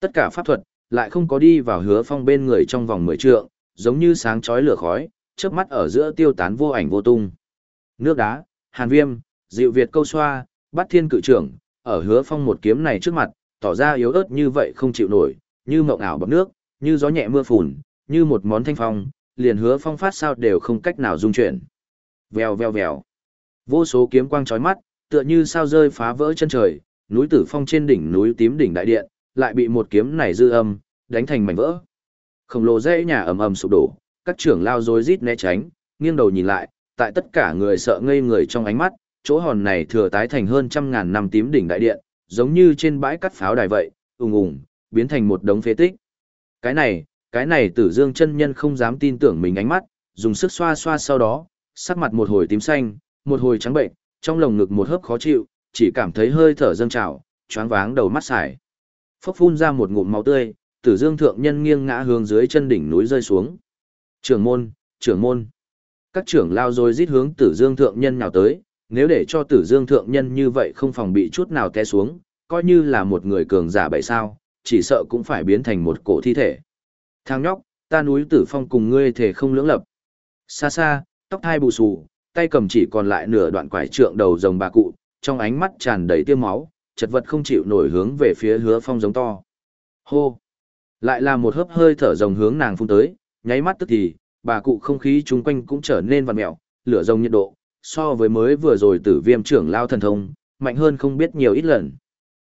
Tất cả pháp thuật, lại không có đi vào hứa phong bên người trong vòng mười trượng, giống như sáng chói lửa khói, chớp mắt ở giữa tiêu tán vô ảnh vô tung. Nước đá, hàn viêm, dịu Việt câu xoa, bắt thiên cự trưởng, ở hứa phong một kiếm này trước mặt, tỏ ra yếu ớt như vậy không chịu nổi, như mộng ảo bọc nước, như gió nhẹ mưa phùn, như một món thanh phong, liền hứa phong phát sao đều không cách nào dung chuyển. Vèo vèo vèo. Vô số kiếm quang chói mắt, tựa như sao rơi phá vỡ chân trời, núi Tử Phong trên đỉnh núi tím đỉnh đại điện, lại bị một kiếm này dư âm, đánh thành mảnh vỡ. Khổng lồ dãy nhà ầm ầm sụp đổ, các trưởng lao rối rít né tránh, nghiêng đầu nhìn lại, tại tất cả người sợ ngây người trong ánh mắt, chỗ hòn này thừa tái thành hơn trăm ngàn năm tím đỉnh đại điện, giống như trên bãi cắt pháo đài vậy, ùng ùng, biến thành một đống phế tích. Cái này, cái này Tử Dương chân nhân không dám tin tưởng mình ánh mắt, dùng sức xoa xoa sau đó, sắc mặt một hồi tím xanh, một hồi trắng bệnh, trong lồng ngực một hớp khó chịu, chỉ cảm thấy hơi thở dâng trào, choáng váng đầu mắt sải. Phốc phun ra một ngụm máu tươi, Tử Dương thượng nhân nghiêng ngã hướng dưới chân đỉnh núi rơi xuống. Trưởng môn, trưởng môn. Các trưởng lao rồi rít hướng Tử Dương thượng nhân nào tới, nếu để cho Tử Dương thượng nhân như vậy không phòng bị chút nào té xuống, coi như là một người cường giả bậy sao, chỉ sợ cũng phải biến thành một cổ thi thể. Thang nhóc, ta núi Tử Phong cùng ngươi thể không lưỡng lập. Xa xa, tóc hai bù xù, tay cầm chỉ còn lại nửa đoạn quải trượng đầu rồng bà cụ, trong ánh mắt tràn đầy tiêu máu, chật vật không chịu nổi hướng về phía hứa phong giống to. Hô! Lại là một hớp hơi thở rồng hướng nàng phun tới, nháy mắt tức thì, bà cụ không khí chung quanh cũng trở nên vằn mẹo, lửa rồng nhiệt độ, so với mới vừa rồi tử viêm trưởng lao thần thông, mạnh hơn không biết nhiều ít lần.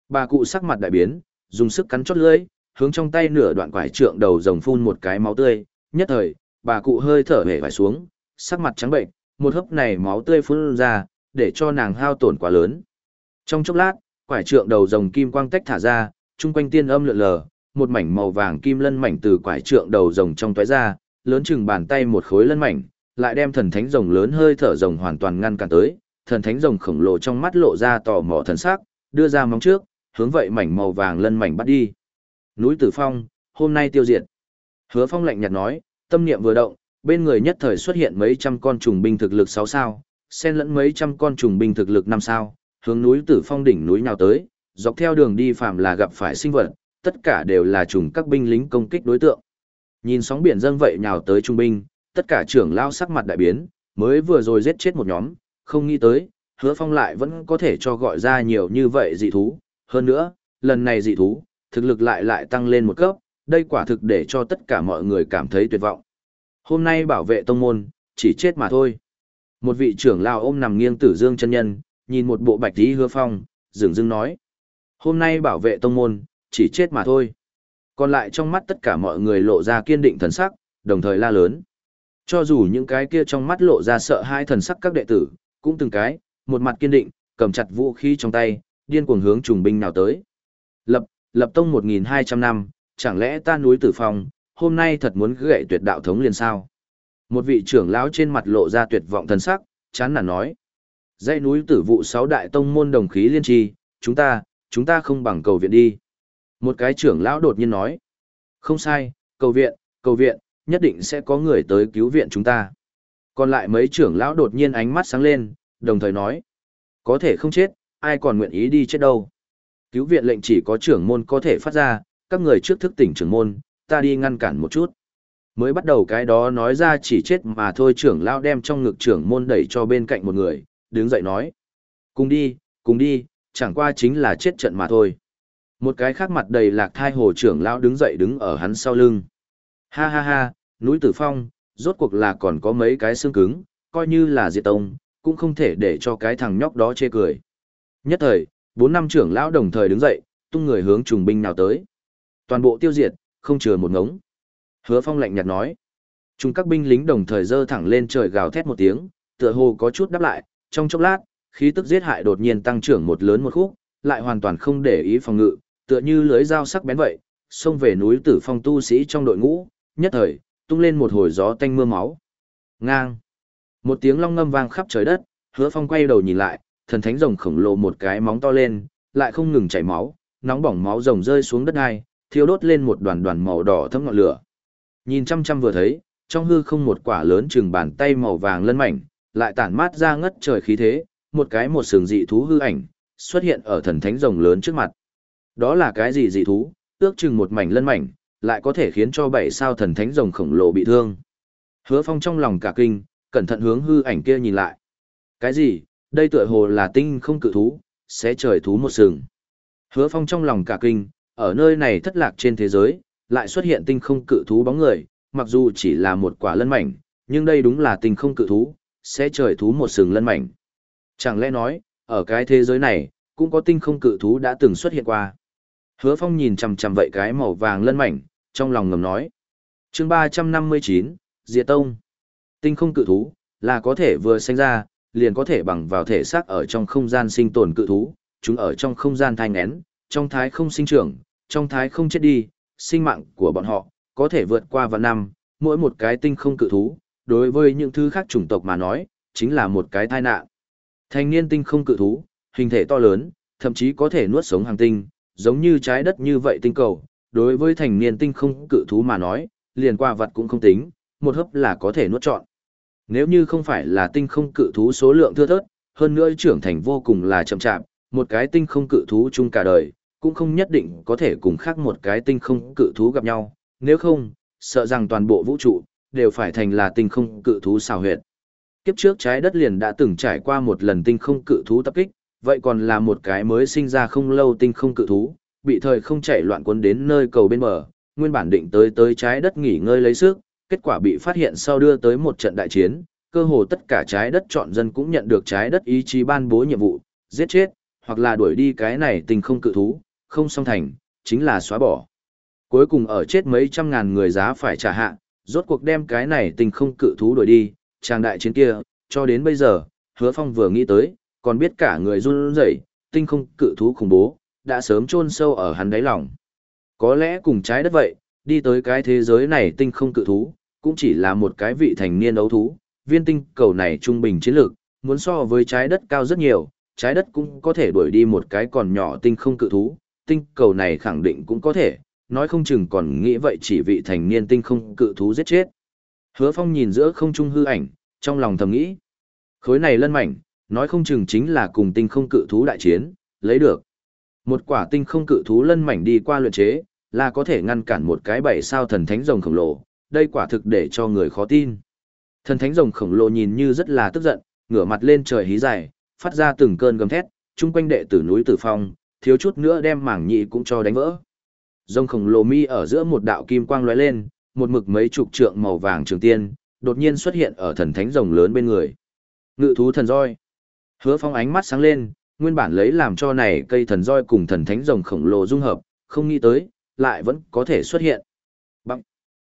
Bà cụ sắc mặt đại biến, dùng sức cắn chót lưỡi, hướng trong tay nửa đoạn quải trượng đầu rồng phun một cái máu tươi, nhất thời, bà cụ hơi thở hề phải xuống, sắc mặt trắng bệnh, một hớp này máu tươi phun ra, để cho nàng hao tổn quá lớn. Trong chốc lát, quải trượng đầu rồng kim quang tách thả ra, chung quanh tiên âm lượn lờ, một mảnh màu vàng kim lân mảnh từ quải trượng đầu rồng trong tóe ra, lớn chừng bàn tay một khối lân mảnh, lại đem thần thánh rồng lớn hơi thở rồng hoàn toàn ngăn cản tới, thần thánh rồng khổng lồ trong mắt lộ ra tò mò thần sắc, đưa ra móng trước, hướng vậy mảnh màu vàng lân mảnh bắt đi. Núi Tử Phong, hôm nay tiêu diệt. Hứa Phong lạnh nhạt nói, tâm niệm vừa động, bên người nhất thời xuất hiện mấy trăm con trùng binh thực lực 6 sao, xen lẫn mấy trăm con trùng binh thực lực 5 sao, hướng núi Tử Phong đỉnh núi nào tới, dọc theo đường đi phạm là gặp phải sinh vật, tất cả đều là trùng các binh lính công kích đối tượng. Nhìn sóng biển dâng vậy nhào tới trung binh, tất cả trưởng lao sắc mặt đại biến, mới vừa rồi giết chết một nhóm, không nghĩ tới, hứa phong lại vẫn có thể cho gọi ra nhiều như vậy dị thú. Hơn nữa, lần này dị thú, thực lực lại lại tăng lên một cấp, đây quả thực để cho tất cả mọi người cảm thấy tuyệt vọng. Hôm nay bảo vệ tông môn, chỉ chết mà thôi. Một vị trưởng lao ôm nằm nghiêng tử dương chân nhân, nhìn một bộ bạch tí hứa phong, dừng dưng nói. Hôm nay bảo vệ tông môn, chỉ chết mà thôi. Còn lại trong mắt tất cả mọi người lộ ra kiên định thần sắc, đồng thời la lớn. Cho dù những cái kia trong mắt lộ ra sợ hai thần sắc các đệ tử, cũng từng cái, một mặt kiên định, cầm chặt vũ khí trong tay, điên cuồng hướng trùng binh nào tới. Lập, lập tông 1.200 năm, chẳng lẽ ta núi tử phong, hôm nay thật muốn gậy tuyệt đạo thống liền sao? Một vị trưởng lão trên mặt lộ ra tuyệt vọng thần sắc, chán nản nói. Dãy núi tử vụ sáu đại tông môn đồng khí liên trì, chúng ta, chúng ta không bằng cầu viện đi. Một cái trưởng lão đột nhiên nói. Không sai, cầu viện, cầu viện, nhất định sẽ có người tới cứu viện chúng ta. Còn lại mấy trưởng lão đột nhiên ánh mắt sáng lên, đồng thời nói. Có thể không chết, ai còn nguyện ý đi chết đâu. Cứu viện lệnh chỉ có trưởng môn có thể phát ra, các người trước thức tỉnh trưởng môn, ta đi ngăn cản một chút. Mới bắt đầu cái đó nói ra chỉ chết mà thôi trưởng lão đem trong ngực trưởng môn đẩy cho bên cạnh một người, đứng dậy nói. Cùng đi, cùng đi, chẳng qua chính là chết trận mà thôi. Một cái khác mặt đầy lạc thai hồ trưởng lão đứng dậy đứng ở hắn sau lưng. Ha ha ha, núi tử phong, rốt cuộc là còn có mấy cái xương cứng, coi như là diệt tông, cũng không thể để cho cái thằng nhóc đó chê cười. Nhất thời, bốn năm trưởng lão đồng thời đứng dậy, tung người hướng trùng binh nào tới. Toàn bộ tiêu diệt, không chừa một ngống. Hứa phong lạnh nhạt nói. Chúng các binh lính đồng thời dơ thẳng lên trời gào thét một tiếng, tựa hồ có chút đáp lại, trong chốc lát, khí tức giết hại đột nhiên tăng trưởng một lớn một khúc, lại hoàn toàn không để ý phòng ngự, tựa như lưới dao sắc bén vậy, xông về núi Tử Phong tu sĩ trong đội ngũ, nhất thời, tung lên một hồi gió tanh mưa máu. Ngang. Một tiếng long ngâm vang khắp trời đất, Hứa Phong quay đầu nhìn lại, thần thánh rồng khổng lồ một cái móng to lên, lại không ngừng chảy máu, nóng bỏng máu rồng rơi xuống đất ai thiêu đốt lên một đoàn đoàn màu đỏ thấm ngọn lửa. Nhìn chăm chăm vừa thấy, trong hư không một quả lớn chừng bàn tay màu vàng lân mảnh, lại tản mát ra ngất trời khí thế, một cái một sừng dị thú hư ảnh, xuất hiện ở thần thánh rồng lớn trước mặt. Đó là cái gì dị thú, ước chừng một mảnh lân mảnh, lại có thể khiến cho bảy sao thần thánh rồng khổng lồ bị thương. Hứa Phong trong lòng cả kinh, cẩn thận hướng hư ảnh kia nhìn lại. Cái gì? Đây tựa hồ là tinh không cự thú, sẽ trời thú một sừng. Hứa Phong trong lòng cả kinh, ở nơi này thất lạc trên thế giới, lại xuất hiện tinh không cự thú bóng người, mặc dù chỉ là một quả lân mảnh, nhưng đây đúng là tinh không cự thú, sẽ trời thú một sừng lân mảnh. Chẳng lẽ nói, ở cái thế giới này, cũng có tinh không cự thú đã từng xuất hiện qua. Hứa Phong nhìn chằm chằm vậy cái màu vàng lân mảnh, trong lòng ngầm nói. chương 359, Diệt Tông. Tinh không cự thú, là có thể vừa sinh ra, liền có thể bằng vào thể xác ở trong không gian sinh tồn cự thú, chúng ở trong không gian thai ngén, trong thái không sinh trưởng, trong thái không chết đi, sinh mạng của bọn họ, có thể vượt qua vạn năm, mỗi một cái tinh không cự thú, đối với những thứ khác chủng tộc mà nói, chính là một cái tai nạn. Thanh niên tinh không cự thú, hình thể to lớn, thậm chí có thể nuốt sống hàng tinh, giống như trái đất như vậy tinh cầu, đối với thành niên tinh không cự thú mà nói, liền qua vật cũng không tính, một hấp là có thể nuốt trọn. Nếu như không phải là tinh không cự thú số lượng thưa thớt, hơn nữa trưởng thành vô cùng là chậm chạp, một cái tinh không cự thú chung cả đời, cũng không nhất định có thể cùng khác một cái tinh không cự thú gặp nhau, nếu không, sợ rằng toàn bộ vũ trụ, đều phải thành là tinh không cự thú xào huyệt. Kiếp trước trái đất liền đã từng trải qua một lần tinh không cự thú tập kích, vậy còn là một cái mới sinh ra không lâu tinh không cự thú, bị thời không chạy loạn cuốn đến nơi cầu bên bờ, nguyên bản định tới tới trái đất nghỉ ngơi lấy sức, kết quả bị phát hiện sau đưa tới một trận đại chiến, cơ hồ tất cả trái đất chọn dân cũng nhận được trái đất ý chí ban bố nhiệm vụ, giết chết, hoặc là đuổi đi cái này tình không cự thú, không song thành, chính là xóa bỏ. Cuối cùng ở chết mấy trăm ngàn người giá phải trả hạ, rốt cuộc đem cái này tình không cự thú đuổi đi, trang đại chiến kia, cho đến bây giờ, hứa phong vừa nghĩ tới, còn biết cả người run rẩy, tinh không cự thú khủng bố, đã sớm chôn sâu ở hắn đáy lòng. Có lẽ cùng trái đất vậy, đi tới cái thế giới này tinh không cự thú, cũng chỉ là một cái vị thành niên đấu thú, viên tinh cầu này trung bình chiến lược, muốn so với trái đất cao rất nhiều, trái đất cũng có thể đuổi đi một cái còn nhỏ tinh không cự thú, tinh cầu này khẳng định cũng có thể, nói không chừng còn nghĩ vậy chỉ vị thành niên tinh không cự thú giết chết. Hứa Phong nhìn giữa không trung hư ảnh, trong lòng thầm nghĩ. Khối này lân mảnh, nói không chừng chính là cùng tinh không cự thú đại chiến, lấy được. Một quả tinh không cự thú lân mảnh đi qua luyện chế, là có thể ngăn cản một cái bảy sao thần thánh rồng khổng lồ, đây quả thực để cho người khó tin. Thần thánh rồng khổng lồ nhìn như rất là tức giận, ngửa mặt lên trời hí dài, phát ra từng cơn gầm thét, chung quanh đệ tử núi Tử Phong, thiếu chút nữa đem mảng nhị cũng cho đánh vỡ. Rồng khổng lồ mi ở giữa một đạo kim quang lóe lên, một mực mấy chục trượng màu vàng trường tiên, đột nhiên xuất hiện ở thần thánh rồng lớn bên người. Ngự thú thần roi. Hứa Phong ánh mắt sáng lên, nguyên bản lấy làm cho này cây thần roi cùng thần thánh rồng khổng lồ dung hợp, không nghĩ tới, lại vẫn có thể xuất hiện.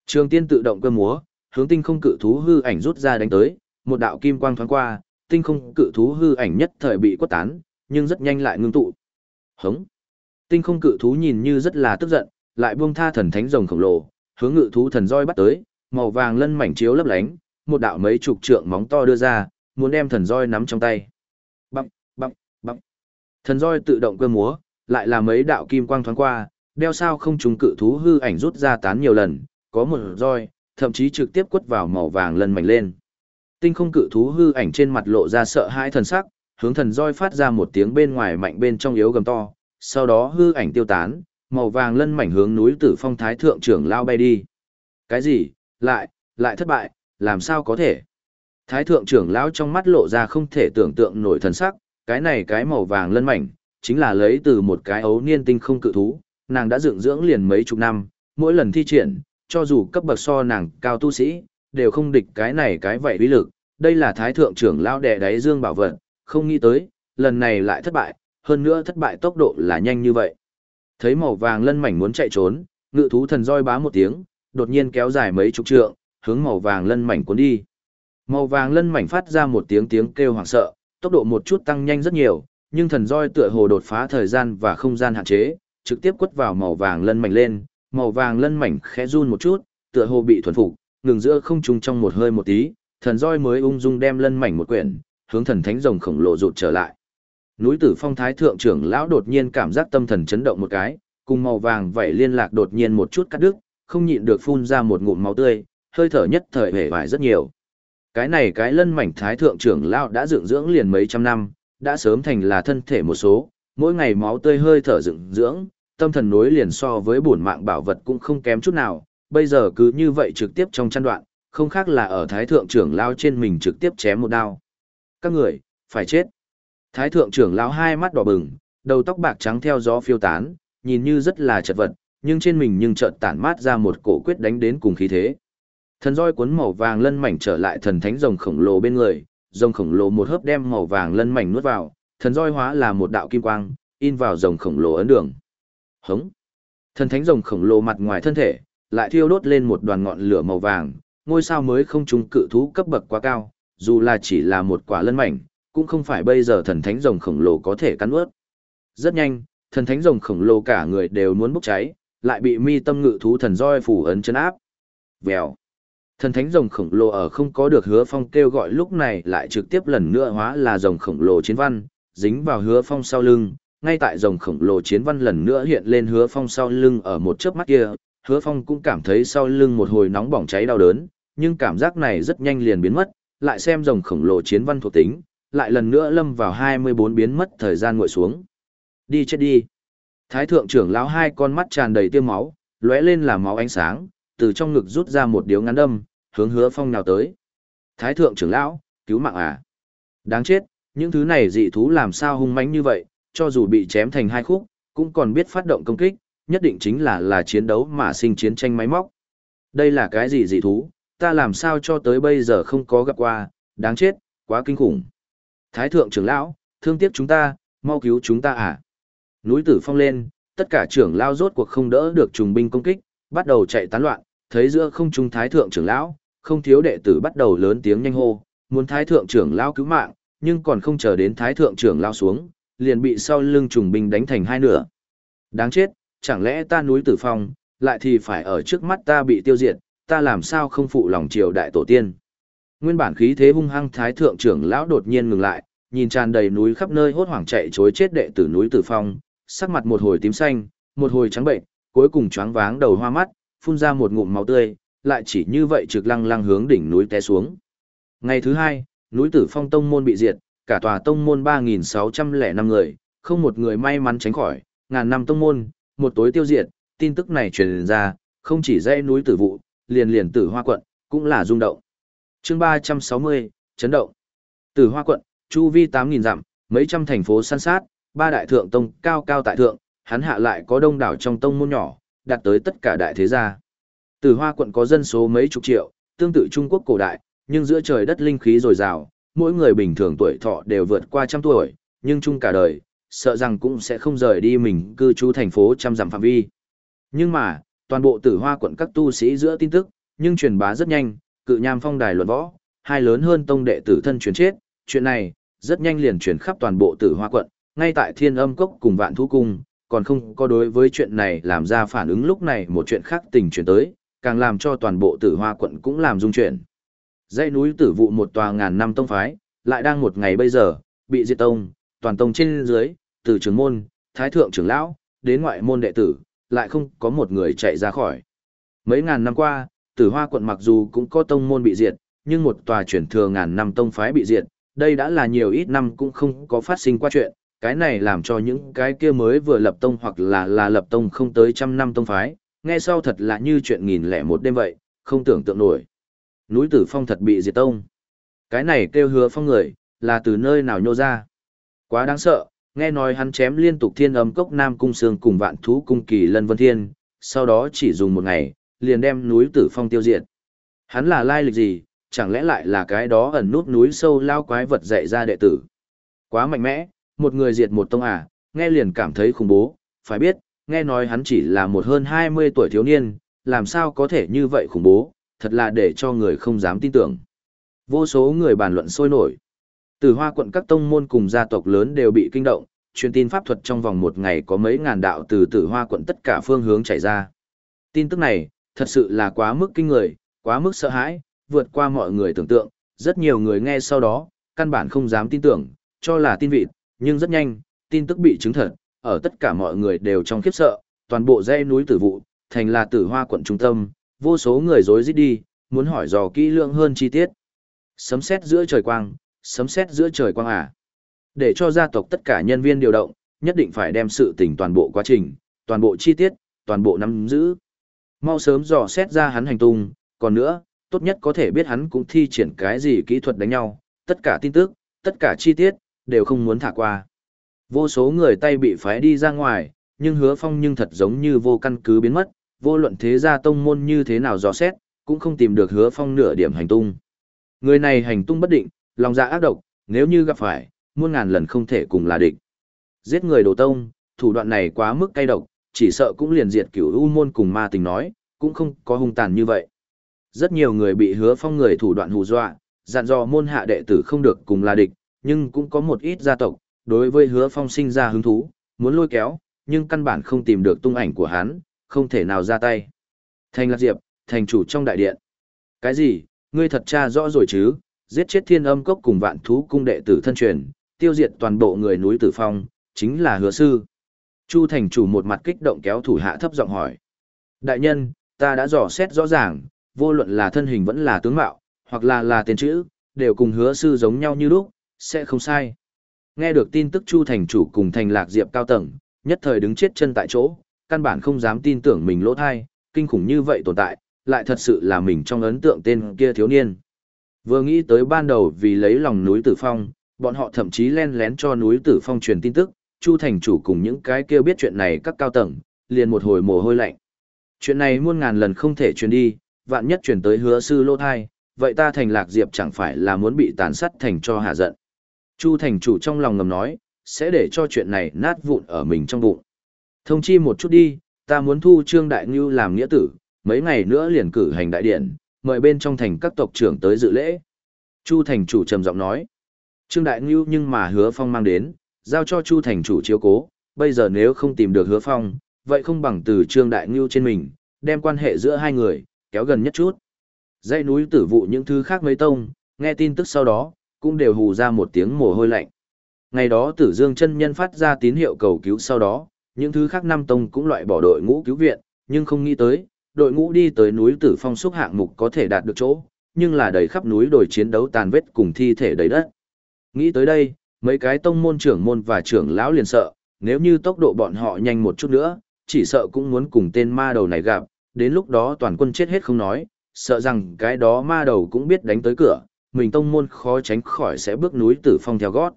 Trường tiên tự động cơ múa, hướng tinh không cự thú hư ảnh rút ra đánh tới, một đạo kim quang thoáng qua, tinh không cự thú hư ảnh nhất thời bị quất tán, nhưng rất nhanh lại ngưng tụ. Hống. Tinh không cự thú nhìn như rất là tức giận, lại buông tha thần thánh rồng khổng lồ, hướng ngự thú thần roi bắt tới, màu vàng lân mảnh chiếu lấp lánh, một đạo mấy chục trượng móng to đưa ra, muốn đem thần roi nắm trong tay. Băng, băng, băng. Thần roi tự động cơ múa, lại là mấy đạo kim quang thoáng qua, đeo sao không trùng cự thú hư ảnh rút ra tán nhiều lần, có một roi, thậm chí trực tiếp quất vào màu vàng lân mảnh lên. Tinh không cự thú hư ảnh trên mặt lộ ra sợ hãi thần sắc, hướng thần roi phát ra một tiếng bên ngoài mạnh bên trong yếu gầm to, sau đó hư ảnh tiêu tán, màu vàng lân mảnh hướng núi Tử Phong Thái thượng trưởng lao bay đi. Cái gì? Lại, lại thất bại, làm sao có thể? Thái thượng trưởng lão trong mắt lộ ra không thể tưởng tượng nổi thần sắc, cái này cái màu vàng lân mảnh, chính là lấy từ một cái ấu niên tinh không cự thú, nàng đã dựng dưỡng liền mấy chục năm, mỗi lần thi triển, cho dù cấp bậc so nàng cao tu sĩ, đều không địch cái này cái vậy uy lực, đây là thái thượng trưởng lao đè đáy dương bảo vật, không nghĩ tới, lần này lại thất bại, hơn nữa thất bại tốc độ là nhanh như vậy. Thấy màu vàng lân mảnh muốn chạy trốn, ngự thú thần roi bá một tiếng, đột nhiên kéo dài mấy chục trượng, hướng màu vàng lân mảnh cuốn đi. Màu vàng lân mảnh phát ra một tiếng tiếng kêu hoảng sợ, tốc độ một chút tăng nhanh rất nhiều, nhưng thần roi tựa hồ đột phá thời gian và không gian hạn chế, trực tiếp quất vào màu vàng lân mảnh lên, màu vàng lân mảnh khẽ run một chút, tựa hồ bị thuần phục, ngừng giữa không trung trong một hơi một tí, thần roi mới ung dung đem lân mảnh một quyển, hướng thần thánh rồng khổng lồ rụt trở lại. Núi Tử Phong Thái thượng trưởng lão đột nhiên cảm giác tâm thần chấn động một cái, cùng màu vàng vảy liên lạc đột nhiên một chút cắt đứt, không nhịn được phun ra một ngụm máu tươi, hơi thở nhất thời hề vải rất nhiều. Cái này cái lân mảnh thái thượng trưởng lão đã dựng dưỡng liền mấy trăm năm, đã sớm thành là thân thể một số, mỗi ngày máu tươi hơi thở dựng dưỡng, tâm thần nối liền so với bổn mạng bảo vật cũng không kém chút nào, bây giờ cứ như vậy trực tiếp trong chăn đoạn, không khác là ở thái thượng trưởng lão trên mình trực tiếp chém một đao. Các người, phải chết. Thái thượng trưởng lão hai mắt đỏ bừng, đầu tóc bạc trắng theo gió phiêu tán, nhìn như rất là chật vật, nhưng trên mình nhưng chợt tản mát ra một cổ quyết đánh đến cùng khí thế. Thần roi cuốn màu vàng lân mảnh trở lại thần thánh rồng khổng lồ bên người, rồng khổng lồ một hớp đem màu vàng lân mảnh nuốt vào, thần roi hóa là một đạo kim quang, in vào rồng khổng lồ ấn đường. Hống. Thần thánh rồng khổng lồ mặt ngoài thân thể, lại thiêu đốt lên một đoàn ngọn lửa màu vàng, ngôi sao mới không trùng cự thú cấp bậc quá cao, dù là chỉ là một quả lân mảnh, cũng không phải bây giờ thần thánh rồng khổng lồ có thể cắn ướt. Rất nhanh, thần thánh rồng khổng lồ cả người đều muốn bốc cháy, lại bị mi tâm ngự thú thần roi phủ ấn chân áp. Vèo. Thần thánh rồng khổng lồ ở không có được hứa phong kêu gọi lúc này lại trực tiếp lần nữa hóa là rồng khổng lồ chiến văn, dính vào hứa phong sau lưng, ngay tại rồng khổng lồ chiến văn lần nữa hiện lên hứa phong sau lưng ở một chớp mắt kia, hứa phong cũng cảm thấy sau lưng một hồi nóng bỏng cháy đau đớn, nhưng cảm giác này rất nhanh liền biến mất, lại xem rồng khổng lồ chiến văn thuộc tính, lại lần nữa lâm vào hai mươi bốn biến mất thời gian ngồi xuống. Đi chết đi. Thái thượng trưởng lão hai con mắt tràn đầy tiêu máu, lóe lên là máu ánh sáng, từ trong ngực rút ra một điếu ngắn đâm, hướng hứa phong nào tới. Thái thượng trưởng lão, cứu mạng à? Đáng chết, những thứ này dị thú làm sao hung mãnh như vậy, cho dù bị chém thành hai khúc, cũng còn biết phát động công kích, nhất định chính là là chiến đấu mà sinh chiến tranh máy móc. Đây là cái gì dị thú, ta làm sao cho tới bây giờ không có gặp qua, đáng chết, quá kinh khủng. Thái thượng trưởng lão, thương tiếc chúng ta, mau cứu chúng ta à? Núi tử phong lên, tất cả trưởng lão rốt cuộc không đỡ được trùng binh công kích, bắt đầu chạy tán loạn, thấy giữa không trung thái thượng trưởng lão, không thiếu đệ tử bắt đầu lớn tiếng nhanh hô, muốn thái thượng trưởng lão cứu mạng, nhưng còn không chờ đến thái thượng trưởng lão xuống, liền bị sau lưng trùng binh đánh thành hai nửa. Đáng chết, chẳng lẽ ta núi tử phong, lại thì phải ở trước mắt ta bị tiêu diệt, ta làm sao không phụ lòng triều đại tổ tiên. Nguyên bản khí thế hung hăng thái thượng trưởng lão đột nhiên ngừng lại, nhìn tràn đầy núi khắp nơi hốt hoảng chạy chối chết đệ tử núi tử phong, sắc mặt một hồi tím xanh, một hồi trắng bệnh, cuối cùng choáng váng đầu hoa mắt, phun ra một ngụm máu tươi, lại chỉ như vậy trực lăng lăng hướng đỉnh núi té xuống. Ngày thứ hai, núi Tử Phong tông môn bị diệt, cả tòa tông môn 3605 người, không một người may mắn tránh khỏi, ngàn năm tông môn, một tối tiêu diệt, tin tức này truyền ra, không chỉ dãy núi Tử vụ, liền liền Tử Hoa quận, cũng là rung động. Chương 360, chấn động. Tử Hoa quận, chu vi 8000 dặm, mấy trăm thành phố san sát, ba đại thượng tông cao cao tại thượng, hắn hạ lại có đông đảo trong tông môn nhỏ, đạt tới tất cả đại thế gia. Tử Hoa quận có dân số mấy chục triệu, tương tự Trung Quốc cổ đại, nhưng giữa trời đất linh khí dồi dào, mỗi người bình thường tuổi thọ đều vượt qua trăm tuổi, nhưng chung cả đời, sợ rằng cũng sẽ không rời đi mình cư trú thành phố trăm dặm phạm vi. Nhưng mà, toàn bộ Tử Hoa quận các tu sĩ giữa tin tức, nhưng truyền bá rất nhanh, cự nham phong đài luận võ, hai lớn hơn tông đệ tử thân truyền chết, chuyện này rất nhanh liền truyền khắp toàn bộ Tử Hoa quận, ngay tại Thiên Âm cốc cùng Vạn Thú cung, còn không có đối với chuyện này làm ra phản ứng lúc này một chuyện khác tình chuyển tới, càng làm cho toàn bộ tử hoa quận cũng làm dung chuyển. Dãy núi tử vụ một tòa ngàn năm tông phái, lại đang một ngày bây giờ, bị diệt tông, toàn tông trên dưới, từ trưởng môn, thái thượng trưởng lão, đến ngoại môn đệ tử, lại không có một người chạy ra khỏi. Mấy ngàn năm qua, tử hoa quận mặc dù cũng có tông môn bị diệt, nhưng một tòa chuyển thừa ngàn năm tông phái bị diệt, đây đã là nhiều ít năm cũng không có phát sinh qua chuyện, cái này làm cho những cái kia mới vừa lập tông hoặc là là lập tông không tới trăm năm tông phái, nghe sau thật là như chuyện nghìn lẻ một đêm vậy, không tưởng tượng nổi. Núi tử phong thật bị diệt tông. Cái này kêu hứa phong người, là từ nơi nào nhô ra. Quá đáng sợ, nghe nói hắn chém liên tục thiên âm cốc nam cung sương cùng vạn thú cung kỳ lân vân thiên, sau đó chỉ dùng một ngày, liền đem núi tử phong tiêu diệt. Hắn là lai lịch gì, chẳng lẽ lại là cái đó ẩn nút núi sâu lao quái vật dạy ra đệ tử. Quá mạnh mẽ, một người diệt một tông à, nghe liền cảm thấy khủng bố, phải biết, nghe nói hắn chỉ là một hơn 20 tuổi thiếu niên, làm sao có thể như vậy khủng bố, thật là để cho người không dám tin tưởng. Vô số người bàn luận sôi nổi. Từ hoa quận các tông môn cùng gia tộc lớn đều bị kinh động, truyền tin pháp thuật trong vòng một ngày có mấy ngàn đạo từ tử hoa quận tất cả phương hướng chảy ra. Tin tức này, thật sự là quá mức kinh người, quá mức sợ hãi, vượt qua mọi người tưởng tượng, rất nhiều người nghe sau đó, căn bản không dám tin tưởng, cho là tin vịt, nhưng rất nhanh, tin tức bị chứng thật, ở tất cả mọi người đều trong khiếp sợ, toàn bộ dãy núi tử vụ, thành là tử hoa quận trung tâm, vô số người rối rít đi, muốn hỏi dò kỹ lượng hơn chi tiết. Sấm sét giữa trời quang, sấm sét giữa trời quang à. Để cho gia tộc tất cả nhân viên điều động, nhất định phải đem sự tình toàn bộ quá trình, toàn bộ chi tiết, toàn bộ nắm giữ. Mau sớm dò xét ra hắn hành tung, còn nữa, tốt nhất có thể biết hắn cũng thi triển cái gì kỹ thuật đánh nhau, tất cả tin tức, tất cả chi tiết, đều không muốn thả qua. Vô số người tay bị phái đi ra ngoài, nhưng hứa phong nhưng thật giống như vô căn cứ biến mất, vô luận thế gia tông môn như thế nào dò xét, cũng không tìm được hứa phong nửa điểm hành tung. Người này hành tung bất định, lòng dạ ác độc, nếu như gặp phải, muôn ngàn lần không thể cùng là địch. Giết người đồ tông, thủ đoạn này quá mức cay độc, chỉ sợ cũng liền diệt cửu u môn cùng ma tình nói, cũng không có hung tàn như vậy. Rất nhiều người bị hứa phong người thủ đoạn hù dọa, dặn dò môn hạ đệ tử không được cùng là địch, nhưng cũng có một ít gia tộc, đối với hứa phong sinh ra hứng thú, muốn lôi kéo, nhưng căn bản không tìm được tung ảnh của hắn, không thể nào ra tay. Thành Lạc Diệp, thành chủ trong đại điện. Cái gì, ngươi thật tra rõ rồi chứ, giết chết thiên âm cốc cùng vạn thú cung đệ tử thân truyền, tiêu diệt toàn bộ người núi tử phong, chính là hứa sư. Chu thành chủ một mặt kích động kéo thủ hạ thấp giọng hỏi. Đại nhân, ta đã dò xét rõ ràng, vô luận là thân hình vẫn là tướng mạo, hoặc là là tên chữ, đều cùng hứa sư giống nhau như lúc, sẽ không sai. Nghe được tin tức Chu thành chủ cùng thành lạc diệp cao tầng, nhất thời đứng chết chân tại chỗ, căn bản không dám tin tưởng mình lỗ thai, kinh khủng như vậy tồn tại, lại thật sự là mình trong ấn tượng tên kia thiếu niên. Vừa nghĩ tới ban đầu vì lấy lòng núi Tử Phong, bọn họ thậm chí len lén cho núi Tử Phong truyền tin tức, Chu thành chủ cùng những cái kia biết chuyện này các cao tầng, liền một hồi mồ hôi lạnh. Chuyện này muôn ngàn lần không thể truyền đi, vạn nhất truyền tới hứa sư lô thai, vậy ta thành lạc diệp chẳng phải là muốn bị tàn sát thành cho hạ giận. Chu thành chủ trong lòng ngầm nói, sẽ để cho chuyện này nát vụn ở mình trong bụng. Thông chi một chút đi, ta muốn thu Trương Đại Ngưu làm nghĩa tử, mấy ngày nữa liền cử hành đại điện, mời bên trong thành các tộc trưởng tới dự lễ. Chu thành chủ trầm giọng nói. Trương Đại Ngưu nhưng mà hứa phong mang đến, giao cho Chu thành chủ chiếu cố, bây giờ nếu không tìm được hứa phong, vậy không bằng từ Trương Đại Ngưu trên mình, đem quan hệ giữa hai người, kéo gần nhất chút. Dãy núi tử vụ những thứ khác mấy tông, nghe tin tức sau đó, cũng đều hù ra một tiếng mồ hôi lạnh. Ngày đó tử dương chân nhân phát ra tín hiệu cầu cứu sau đó, những thứ khác năm tông cũng loại bỏ đội ngũ cứu viện, nhưng không nghĩ tới, đội ngũ đi tới núi tử phong xúc hạng mục có thể đạt được chỗ, nhưng là đầy khắp núi đồi chiến đấu tàn vết cùng thi thể đầy đất. Nghĩ tới đây, mấy cái tông môn trưởng môn và trưởng lão liền sợ, nếu như tốc độ bọn họ nhanh một chút nữa, chỉ sợ cũng muốn cùng tên ma đầu này gặp, đến lúc đó toàn quân chết hết không nói, sợ rằng cái đó ma đầu cũng biết đánh tới cửa, mình tông môn khó tránh khỏi sẽ bước núi tử phong theo gót.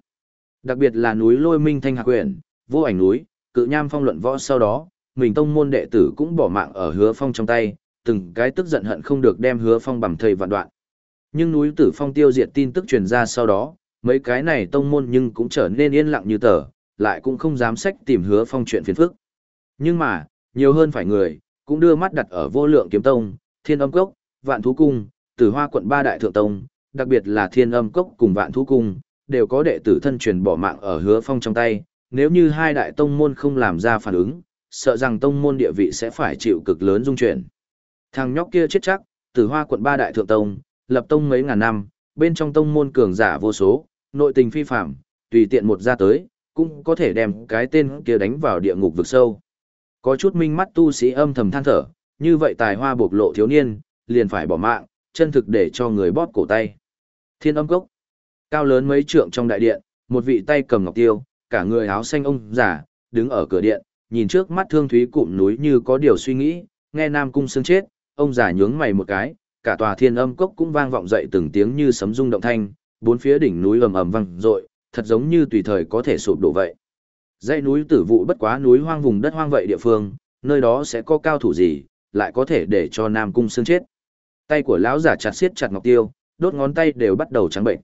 Đặc biệt là núi lôi minh thanh hạc quyển, vô ảnh núi, cự nham phong luận võ sau đó, mình tông môn đệ tử cũng bỏ mạng ở hứa phong trong tay, từng cái tức giận hận không được đem hứa phong bằng thầy vạn đoạn. Nhưng núi tử phong tiêu diệt tin tức truyền ra sau đó, mấy cái này tông môn nhưng cũng trở nên yên lặng như tờ, lại cũng không dám sách tìm hứa phong chuyện phiền phức. Nhưng mà, nhiều hơn phải người, cũng đưa mắt đặt ở vô lượng kiếm tông, thiên âm cốc, vạn thú cung, tử hoa quận ba đại thượng tông, đặc biệt là thiên âm cốc cùng vạn thú cung, đều có đệ tử thân truyền bỏ mạng ở hứa phong trong tay, nếu như hai đại tông môn không làm ra phản ứng, sợ rằng tông môn địa vị sẽ phải chịu cực lớn dung chuyển. Thằng nhóc kia chết chắc, tử hoa quận ba đại thượng tông, lập tông mấy ngàn năm, bên trong tông môn cường giả vô số, nội tình phi phạm, tùy tiện một ra tới, cũng có thể đem cái tên kia đánh vào địa ngục vực sâu. Có chút minh mắt tu sĩ âm thầm than thở, như vậy tài hoa bộc lộ thiếu niên, liền phải bỏ mạng, chân thực để cho người bóp cổ tay. Thiên âm cốc, cao lớn mấy trượng trong đại điện, một vị tay cầm ngọc tiêu, cả người áo xanh ông già, đứng ở cửa điện, nhìn trước mắt thương thúy cụm núi như có điều suy nghĩ, nghe Nam Cung Sương chết, ông già nhướng mày một cái, cả tòa thiên âm cốc cũng vang vọng dậy từng tiếng như sấm rung động thanh, bốn phía đỉnh núi ầm ầm vang dội, thật giống như tùy thời có thể sụp đổ vậy. Dãy núi tử vụ bất quá núi hoang vùng đất hoang vậy địa phương, nơi đó sẽ có cao thủ gì, lại có thể để cho Nam Cung Sương chết. Tay của lão giả chặt siết chặt ngọc tiêu, đốt ngón tay đều bắt đầu trắng bệnh.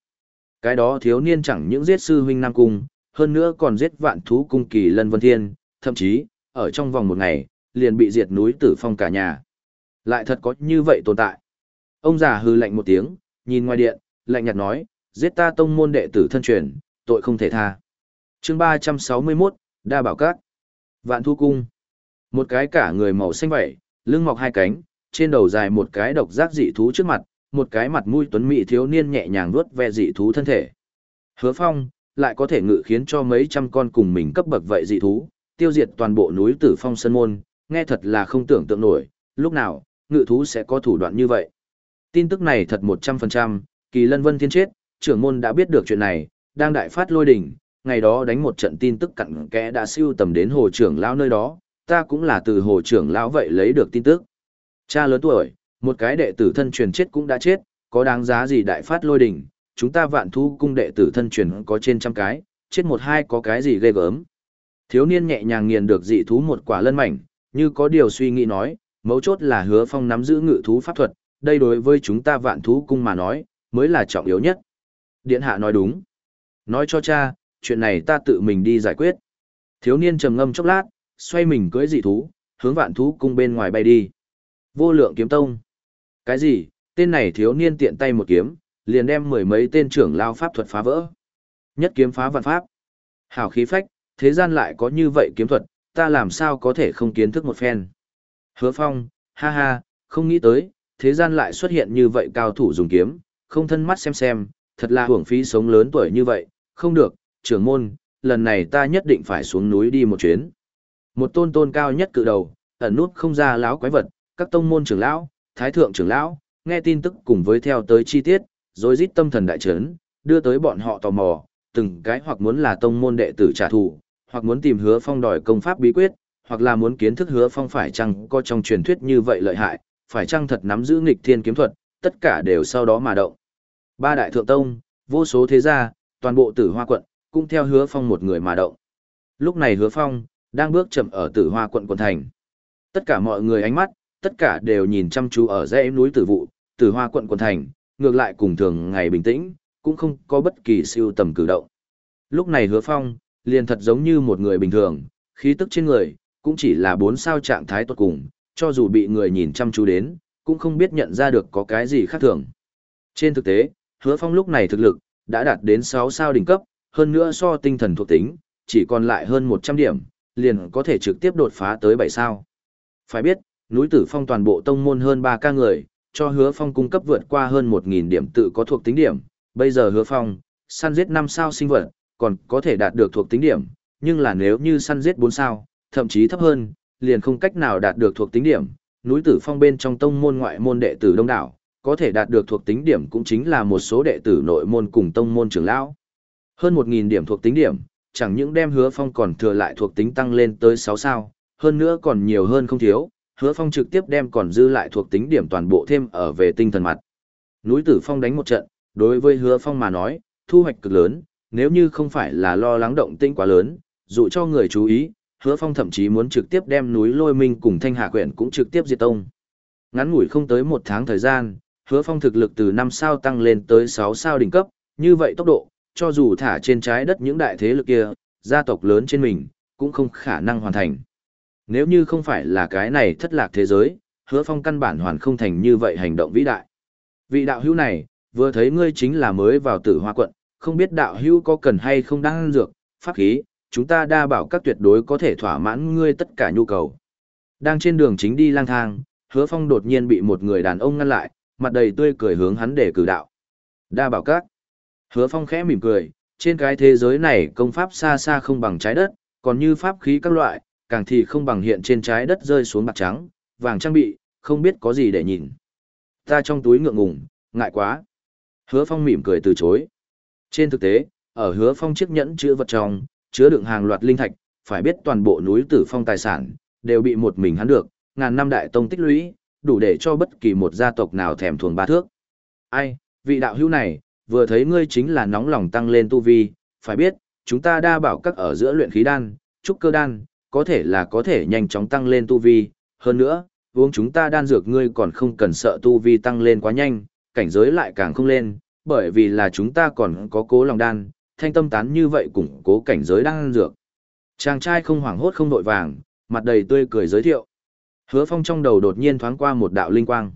Cái đó thiếu niên chẳng những giết sư huynh Nam Cung, hơn nữa còn giết vạn thú cung kỳ lân vân thiên, thậm chí, ở trong vòng một ngày, liền bị diệt núi tử phong cả nhà. Lại thật có như vậy tồn tại. Ông già hư lạnh một tiếng, nhìn ngoài điện, lạnh nhạt nói, giết ta tông môn đệ tử thân truyền, tội không thể tha. chương 361, Đa Bảo Các. Vạn Thu Cung. Một cái cả người màu xanh vẩy, lưng mọc hai cánh, trên đầu dài một cái độc giác dị thú trước mặt, một cái mặt mũi tuấn mỹ thiếu niên nhẹ nhàng vuốt ve dị thú thân thể. Hứa Phong lại có thể ngự khiến cho mấy trăm con cùng mình cấp bậc vậy dị thú, tiêu diệt toàn bộ núi Tử Phong Sơn môn, nghe thật là không tưởng tượng nổi, lúc nào ngự thú sẽ có thủ đoạn như vậy. Tin tức này thật 100%, Kỳ Lân Vân Thiên chết, trưởng môn đã biết được chuyện này, đang đại phát lôi đỉnh, ngày đó đánh một trận tin tức cặn kẽ đã siêu tầm đến hồ trưởng lão nơi đó, ta cũng là từ hồ trưởng lão vậy lấy được tin tức. Cha lớn tuổi, một cái đệ tử thân truyền chết cũng đã chết, có đáng giá gì đại phát lôi đỉnh, chúng ta vạn thu cung đệ tử thân truyền có trên trăm cái, chết một hai có cái gì ghê gớm. Thiếu niên nhẹ nhàng nghiền được dị thú một quả lân mảnh, như có điều suy nghĩ nói, mấu chốt là hứa phong nắm giữ ngự thú pháp thuật, đây đối với chúng ta vạn thú cung mà nói, mới là trọng yếu nhất. Điện hạ nói đúng. Nói cho cha, chuyện này ta tự mình đi giải quyết. Thiếu niên trầm ngâm chốc lát, xoay mình cưỡi dị thú, hướng vạn thú cung bên ngoài bay đi. Vô lượng kiếm tông. Cái gì? Tên này thiếu niên tiện tay một kiếm, liền đem mười mấy tên trưởng lao pháp thuật phá vỡ. Nhất kiếm phá vạn pháp. Hảo khí phách, thế gian lại có như vậy kiếm thuật, ta làm sao có thể không kiến thức một phen. Hứa phong, ha ha, không nghĩ tới, thế gian lại xuất hiện như vậy cao thủ dùng kiếm, không thân mắt xem xem, thật là hưởng phí sống lớn tuổi như vậy, không được, trưởng môn, lần này ta nhất định phải xuống núi đi một chuyến. Một tôn tôn cao nhất cự đầu, ẩn nút không ra láo quái vật, các tông môn trưởng lão, thái thượng trưởng lão, nghe tin tức cùng với theo tới chi tiết, rồi rít tâm thần đại chấn, đưa tới bọn họ tò mò, từng cái hoặc muốn là tông môn đệ tử trả thù, hoặc muốn tìm hứa phong đòi công pháp bí quyết, hoặc là muốn kiến thức hứa phong phải chăng có trong truyền thuyết như vậy lợi hại, phải chăng thật nắm giữ nghịch thiên kiếm thuật, tất cả đều sau đó mà động. Ba đại thượng tông, vô số thế gia, toàn bộ tử hoa quận, cũng theo hứa phong một người mà động. Lúc này hứa phong, đang bước chậm ở tử hoa quận quận thành. Tất cả mọi người ánh mắt, tất cả đều nhìn chăm chú ở dãy núi tử vụ, tử hoa quận quận thành, ngược lại cùng thường ngày bình tĩnh, cũng không có bất kỳ siêu tầm cử động. Lúc này hứa phong, liền thật giống như một người bình thường, khí tức trên người, cũng chỉ là bốn sao trạng thái tốt cùng, cho dù bị người nhìn chăm chú đến, cũng không biết nhận ra được có cái gì khác thường. Trên thực tế, hứa phong lúc này thực lực, đã đạt đến 6 sao đỉnh cấp, hơn nữa so tinh thần thuộc tính, chỉ còn lại hơn 100 điểm, liền có thể trực tiếp đột phá tới 7 sao. Phải biết, núi tử phong toàn bộ tông môn hơn 3 ca người, cho hứa phong cung cấp vượt qua hơn 1.000 điểm tự có thuộc tính điểm, bây giờ hứa phong, săn giết 5 sao sinh vật, còn có thể đạt được thuộc tính điểm, nhưng là nếu như săn giết 4 sao, thậm chí thấp hơn, liền không cách nào đạt được thuộc tính điểm. Núi Tử Phong bên trong tông môn ngoại môn đệ tử đông đảo, có thể đạt được thuộc tính điểm cũng chính là một số đệ tử nội môn cùng tông môn trưởng lão. Hơn 1000 điểm thuộc tính điểm, chẳng những đem Hứa Phong còn thừa lại thuộc tính tăng lên tới 6 sao, hơn nữa còn nhiều hơn không thiếu, Hứa Phong trực tiếp đem còn dư lại thuộc tính điểm toàn bộ thêm ở về tinh thần mặt. Núi Tử Phong đánh một trận, đối với Hứa Phong mà nói, thu hoạch cực lớn, nếu như không phải là lo lắng động tĩnh quá lớn, dụ cho người chú ý, hứa phong thậm chí muốn trực tiếp đem núi lôi minh cùng thanh hà quyển cũng trực tiếp diệt tông ngắn ngủi không tới một tháng thời gian hứa phong thực lực từ năm sao tăng lên tới sáu sao đỉnh cấp như vậy tốc độ cho dù thả trên trái đất những đại thế lực kia gia tộc lớn trên mình cũng không khả năng hoàn thành nếu như không phải là cái này thất lạc thế giới hứa phong căn bản hoàn không thành như vậy hành động vĩ đại vị đạo hữu này vừa thấy ngươi chính là mới vào tử hoa quận không biết đạo hữu có cần hay không đang dược pháp khí chúng ta đa bảo các tuyệt đối có thể thỏa mãn ngươi tất cả nhu cầu. Đang trên đường chính đi lang thang, hứa phong đột nhiên bị một người đàn ông ngăn lại, mặt đầy tươi cười hướng hắn để cử đạo. Đa bảo các. Hứa phong khẽ mỉm cười, trên cái thế giới này công pháp xa xa không bằng trái đất, còn như pháp khí các loại, càng thì không bằng hiện trên trái đất rơi xuống bạc trắng, vàng trang bị, không biết có gì để nhìn. Ta trong túi ngượng ngùng, ngại quá. Hứa phong mỉm cười từ chối. Trên thực tế, ở hứa phong chiếc nhẫn chứa vật trong, chứa đựng hàng loạt linh thạch, phải biết toàn bộ núi Tử Phong tài sản đều bị một mình hắn được, ngàn năm đại tông tích lũy, đủ để cho bất kỳ một gia tộc nào thèm thuồng ba thước. Ai, vị đạo hữu này, vừa thấy ngươi chính là nóng lòng tăng lên tu vi, phải biết, chúng ta đa bảo các ở giữa luyện khí đan, trúc cơ đan, có thể là có thể nhanh chóng tăng lên tu vi, hơn nữa, uống chúng ta đan dược ngươi còn không cần sợ tu vi tăng lên quá nhanh, cảnh giới lại càng không lên, bởi vì là chúng ta còn có cố lòng đan, thanh tâm tán như vậy củng cố cảnh giới đang ăn dược. Chàng trai không hoảng hốt không đội vàng, mặt đầy tươi cười giới thiệu. Hứa phong trong đầu đột nhiên thoáng qua một đạo linh quang.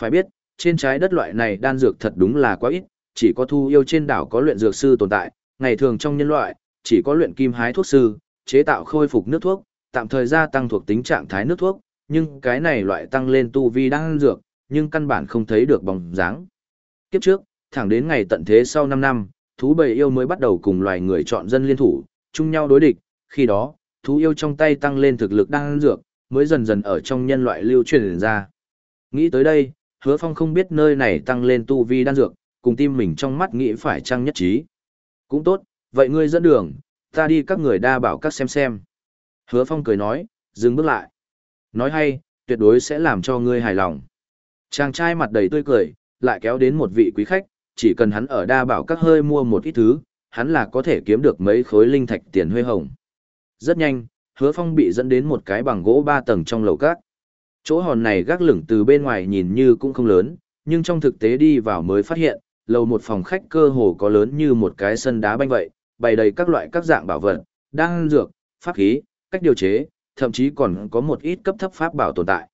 Phải biết, trên trái đất loại này đan dược thật đúng là quá ít, chỉ có thu yêu trên đảo có luyện dược sư tồn tại, ngày thường trong nhân loại, chỉ có luyện kim hái thuốc sư, chế tạo khôi phục nước thuốc, tạm thời gia tăng thuộc tính trạng thái nước thuốc, nhưng cái này loại tăng lên tu vi đang dược, nhưng căn bản không thấy được bóng dáng. Kiếp trước, thẳng đến ngày tận thế sau 5 năm, thú bầy yêu mới bắt đầu cùng loài người chọn dân liên thủ, chung nhau đối địch, khi đó, thú yêu trong tay tăng lên thực lực đang dược, mới dần dần ở trong nhân loại lưu truyền ra. Nghĩ tới đây, hứa phong không biết nơi này tăng lên tu vi đan dược, cùng tim mình trong mắt nghĩ phải chăng nhất trí. Cũng tốt, vậy ngươi dẫn đường, ta đi các người đa bảo các xem xem. Hứa phong cười nói, dừng bước lại. Nói hay, tuyệt đối sẽ làm cho ngươi hài lòng. Chàng trai mặt đầy tươi cười, lại kéo đến một vị quý khách, chỉ cần hắn ở đa bảo các hơi mua một ít thứ, hắn là có thể kiếm được mấy khối linh thạch tiền huê hồng. Rất nhanh, hứa phong bị dẫn đến một cái bằng gỗ ba tầng trong lầu cát. Chỗ hòn này gác lửng từ bên ngoài nhìn như cũng không lớn, nhưng trong thực tế đi vào mới phát hiện, lầu một phòng khách cơ hồ có lớn như một cái sân đá banh vậy, bày đầy các loại các dạng bảo vật, đan dược, pháp khí, cách điều chế, thậm chí còn có một ít cấp thấp pháp bảo tồn tại.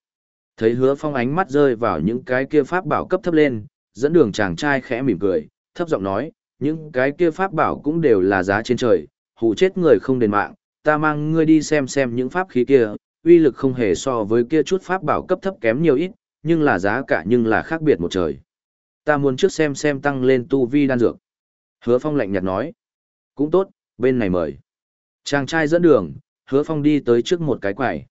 Thấy hứa phong ánh mắt rơi vào những cái kia pháp bảo cấp thấp lên, dẫn đường chàng trai khẽ mỉm cười, thấp giọng nói, những cái kia pháp bảo cũng đều là giá trên trời, hù chết người không đền mạng, ta mang ngươi đi xem xem những pháp khí kia, uy lực không hề so với kia chút pháp bảo cấp thấp kém nhiều ít, nhưng là giá cả nhưng là khác biệt một trời. Ta muốn trước xem xem tăng lên tu vi đan dược. Hứa Phong lạnh nhạt nói. Cũng tốt, bên này mời. Chàng trai dẫn đường, Hứa Phong đi tới trước một cái quầy.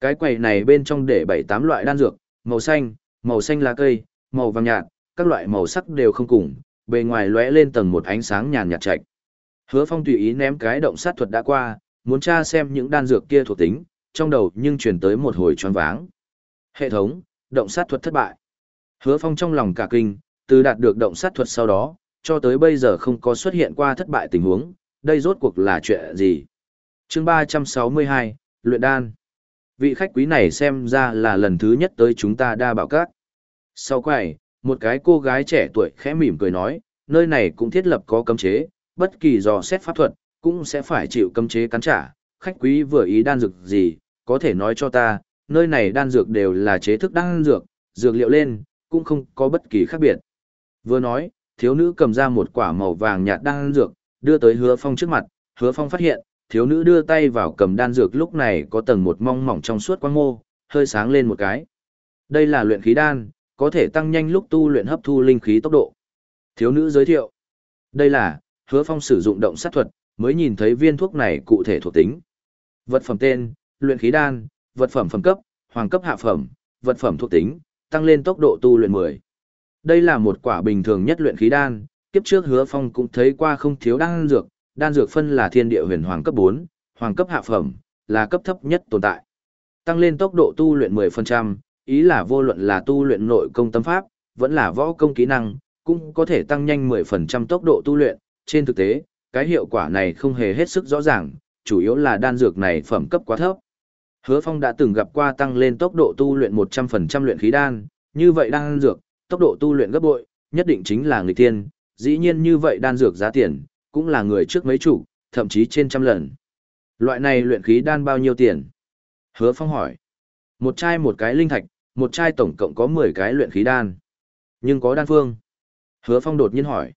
Cái quầy này bên trong để bảy tám loại đan dược, màu xanh, màu xanh lá cây, màu vàng nhạt, các loại màu sắc đều không cùng, bề ngoài lóe lên tầng một ánh sáng nhàn nhạt chạch. Hứa Phong tùy ý ném cái động sát thuật đã qua, muốn tra xem những đan dược kia thuộc tính, trong đầu nhưng truyền tới một hồi choáng váng. Hệ thống, động sát thuật thất bại. Hứa Phong trong lòng cả kinh, từ đạt được động sát thuật sau đó, cho tới bây giờ không có xuất hiện qua thất bại tình huống, đây rốt cuộc là chuyện gì? Chương 362, Luyện đan. Vị khách quý này xem ra là lần thứ nhất tới chúng ta đa bảo các. Sau quầy, một cái cô gái trẻ tuổi khẽ mỉm cười nói, nơi này cũng thiết lập có cấm chế, bất kỳ dò xét pháp thuật, cũng sẽ phải chịu cấm chế cắn trả. Khách quý vừa ý đan dược gì, có thể nói cho ta, nơi này đan dược đều là chế thức đan dược, dược liệu lên, cũng không có bất kỳ khác biệt. Vừa nói, thiếu nữ cầm ra một quả màu vàng nhạt đan dược, đưa tới hứa phong trước mặt, hứa phong phát hiện, thiếu nữ đưa tay vào cầm đan dược lúc này có tầng một mong mỏng trong suốt quang mô, hơi sáng lên một cái. Đây là luyện khí đan, có thể tăng nhanh lúc tu luyện hấp thu linh khí tốc độ. Thiếu nữ giới thiệu. Đây là, hứa phong sử dụng động sát thuật, mới nhìn thấy viên thuốc này cụ thể thuộc tính. Vật phẩm tên, luyện khí đan, vật phẩm phẩm cấp, hoàng cấp hạ phẩm, vật phẩm thuộc tính, tăng lên tốc độ tu luyện 10. Đây là một quả bình thường nhất luyện khí đan, kiếp trước hứa phong cũng thấy qua không thiếu đan dược, đan dược phân là thiên địa huyền hoàng cấp 4, hoàng cấp hạ phẩm, là cấp thấp nhất tồn tại. Tăng lên tốc độ tu luyện 10%, ý là vô luận là tu luyện nội công tâm pháp, vẫn là võ công kỹ năng, cũng có thể tăng nhanh 10% tốc độ tu luyện. Trên thực tế, cái hiệu quả này không hề hết sức rõ ràng, chủ yếu là đan dược này phẩm cấp quá thấp. Hứa Phong đã từng gặp qua tăng lên tốc độ tu luyện 100% luyện khí đan, như vậy đan dược, tốc độ tu luyện gấp bội, nhất định chính là người tiên, dĩ nhiên như vậy đan dược giá tiền, cũng là người trước mấy chủ, thậm chí trên trăm lần. Loại này luyện khí đan bao nhiêu tiền? Hứa Phong hỏi. Một chai một cái linh thạch, một chai tổng cộng có 10 cái luyện khí đan. Nhưng có đan phương. Hứa Phong đột nhiên hỏi.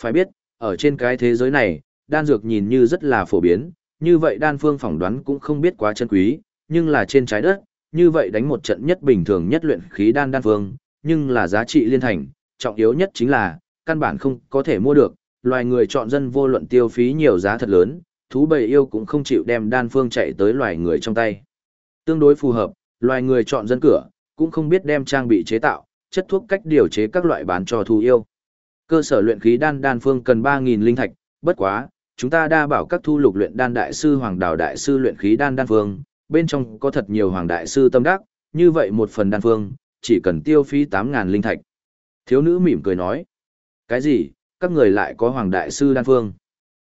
Phải biết, ở trên cái thế giới này, đan dược nhìn như rất là phổ biến, như vậy đan phương phỏng đoán cũng không biết quá chân quý, nhưng là trên trái đất, như vậy đánh một trận nhất bình thường nhất luyện khí đan đan phương, nhưng là giá trị liên thành, trọng yếu nhất chính là, căn bản không có thể mua được, loài người chọn dân vô luận tiêu phí nhiều giá thật lớn, thú bầy yêu cũng không chịu đem đan phương chạy tới loài người trong tay. Tương đối phù hợp, loài người chọn dân cửa, cũng không biết đem trang bị chế tạo, chất thuốc cách điều chế các loại bán cho thú yêu. Cơ sở luyện khí đan đan phương cần 3.000 linh thạch, bất quá, chúng ta đa bảo các thu lục luyện đan đại sư Hoàng Đào đại sư luyện khí đan đan phương, bên trong có thật nhiều hoàng đại sư tâm đắc, như vậy một phần đan phương, chỉ cần tiêu phí 8.000 linh thạch. Thiếu nữ mỉm cười nói, cái gì, các người lại có hoàng đại sư đan phương.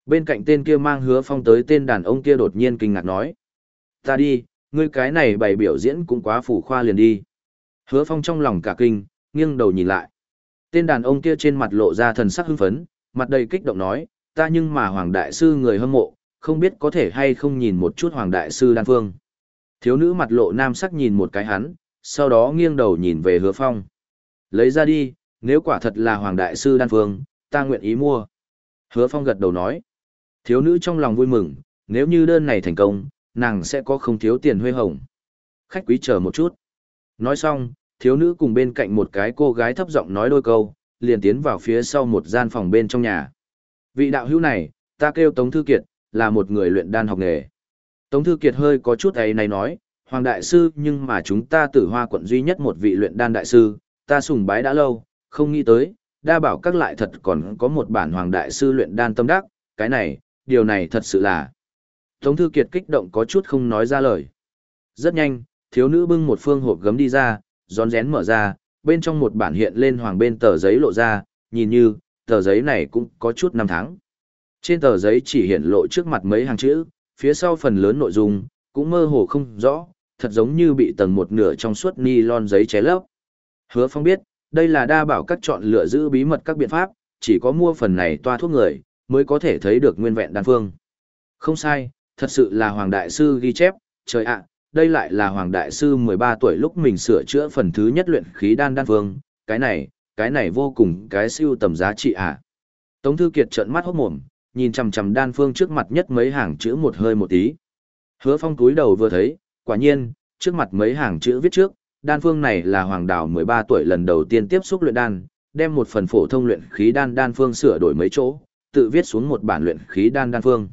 Bên cạnh tên kia mang hứa phong tới tên đàn ông kia đột nhiên kinh ngạc nói, ta đi, ngươi cái này bày biểu diễn cũng quá phủ khoa liền đi. Hứa phong trong lòng cả kinh, nghiêng đầu nhìn lại. Tên đàn ông kia trên mặt lộ ra thần sắc hưng phấn, mặt đầy kích động nói, ta nhưng mà hoàng đại sư người hâm mộ, không biết có thể hay không nhìn một chút hoàng đại sư đan phương. Thiếu nữ mặt lộ nam sắc nhìn một cái hắn, sau đó nghiêng đầu nhìn về hứa phong. Lấy ra đi, nếu quả thật là hoàng đại sư đan phương, ta nguyện ý mua. Hứa Phong gật đầu nói. Thiếu nữ trong lòng vui mừng, nếu như đơn này thành công, nàng sẽ có không thiếu tiền huê hồng. Khách quý chờ một chút. Nói xong, thiếu nữ cùng bên cạnh một cái cô gái thấp giọng nói đôi câu, liền tiến vào phía sau một gian phòng bên trong nhà. Vị đạo hữu này, ta kêu Tống Thư Kiệt, là một người luyện đan học nghề. Tống Thư Kiệt hơi có chút ấy này nói, Hoàng Đại Sư nhưng mà chúng ta tử hoa quận duy nhất một vị luyện đan đại sư, ta sùng bái đã lâu, không nghĩ tới, đa bảo các lại thật còn có một bản Hoàng Đại Sư luyện đan tâm đắc, cái này, điều này thật sự là. Tống Thư Kiệt kích động có chút không nói ra lời. Rất nhanh, thiếu nữ bưng một phương hộp gấm đi ra, rón rén mở ra, bên trong một bản hiện lên hoàng bên tờ giấy lộ ra, nhìn như, tờ giấy này cũng có chút năm tháng. Trên tờ giấy chỉ hiện lộ trước mặt mấy hàng chữ, phía sau phần lớn nội dung, cũng mơ hồ không rõ, thật giống như bị tầng một nửa trong suốt ni lon giấy ché lấp. Hứa Phong biết, đây là đa bảo các chọn lựa giữ bí mật các biện pháp, chỉ có mua phần này toa thuốc người, mới có thể thấy được nguyên vẹn đan phương. Không sai, thật sự là Hoàng Đại Sư ghi chép, trời ạ, đây lại là Hoàng Đại Sư 13 tuổi lúc mình sửa chữa phần thứ nhất luyện khí đan đan phương, cái này, cái này vô cùng cái siêu tầm giá trị ạ. Tống Thư Kiệt trợn mắt hốt mồm, nhìn chằm chằm đan phương trước mặt nhất mấy hàng chữ một hơi một tí. Hứa Phong túi đầu vừa thấy, quả nhiên, trước mặt mấy hàng chữ viết trước, đan phương này là Hoàng Đào 13 tuổi lần đầu tiên tiếp xúc luyện đan, đem một phần phổ thông luyện khí đan đan phương sửa đổi mấy chỗ, tự viết xuống một bản luyện khí đan đan phương.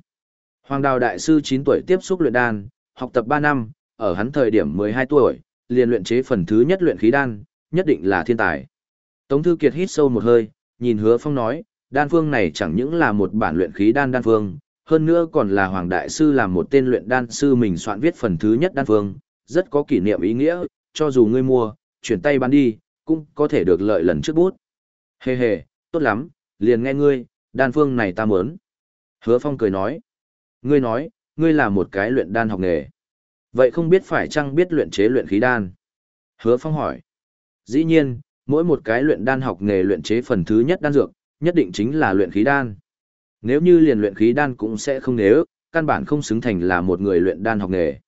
Hoàng Đào đại sư 9 tuổi tiếp xúc luyện đan, học tập 3 năm, ở hắn thời điểm 12 tuổi, liền luyện chế phần thứ nhất luyện khí đan, nhất định là thiên tài. Tống Thư Kiệt hít sâu một hơi, nhìn Hứa Phong nói, đan phương này chẳng những là một bản luyện khí đan đan phương, hơn nữa còn là Hoàng Đại Sư làm một tên luyện đan sư mình soạn viết phần thứ nhất đan phương, rất có kỷ niệm ý nghĩa, cho dù ngươi mua, chuyển tay bán đi, cũng có thể được lợi lần trước bút. Hề hề, tốt lắm, liền nghe ngươi, đan phương này ta muốn. Hứa Phong cười nói, ngươi nói, ngươi là một cái luyện đan học nghề. Vậy không biết phải chăng biết luyện chế luyện khí đan? Hứa Phong hỏi. Dĩ nhiên, mỗi một cái luyện đan học nghề luyện chế phần thứ nhất đan dược, nhất định chính là luyện khí đan. Nếu như liền luyện khí đan cũng sẽ không nếu, căn bản không xứng thành là một người luyện đan học nghề.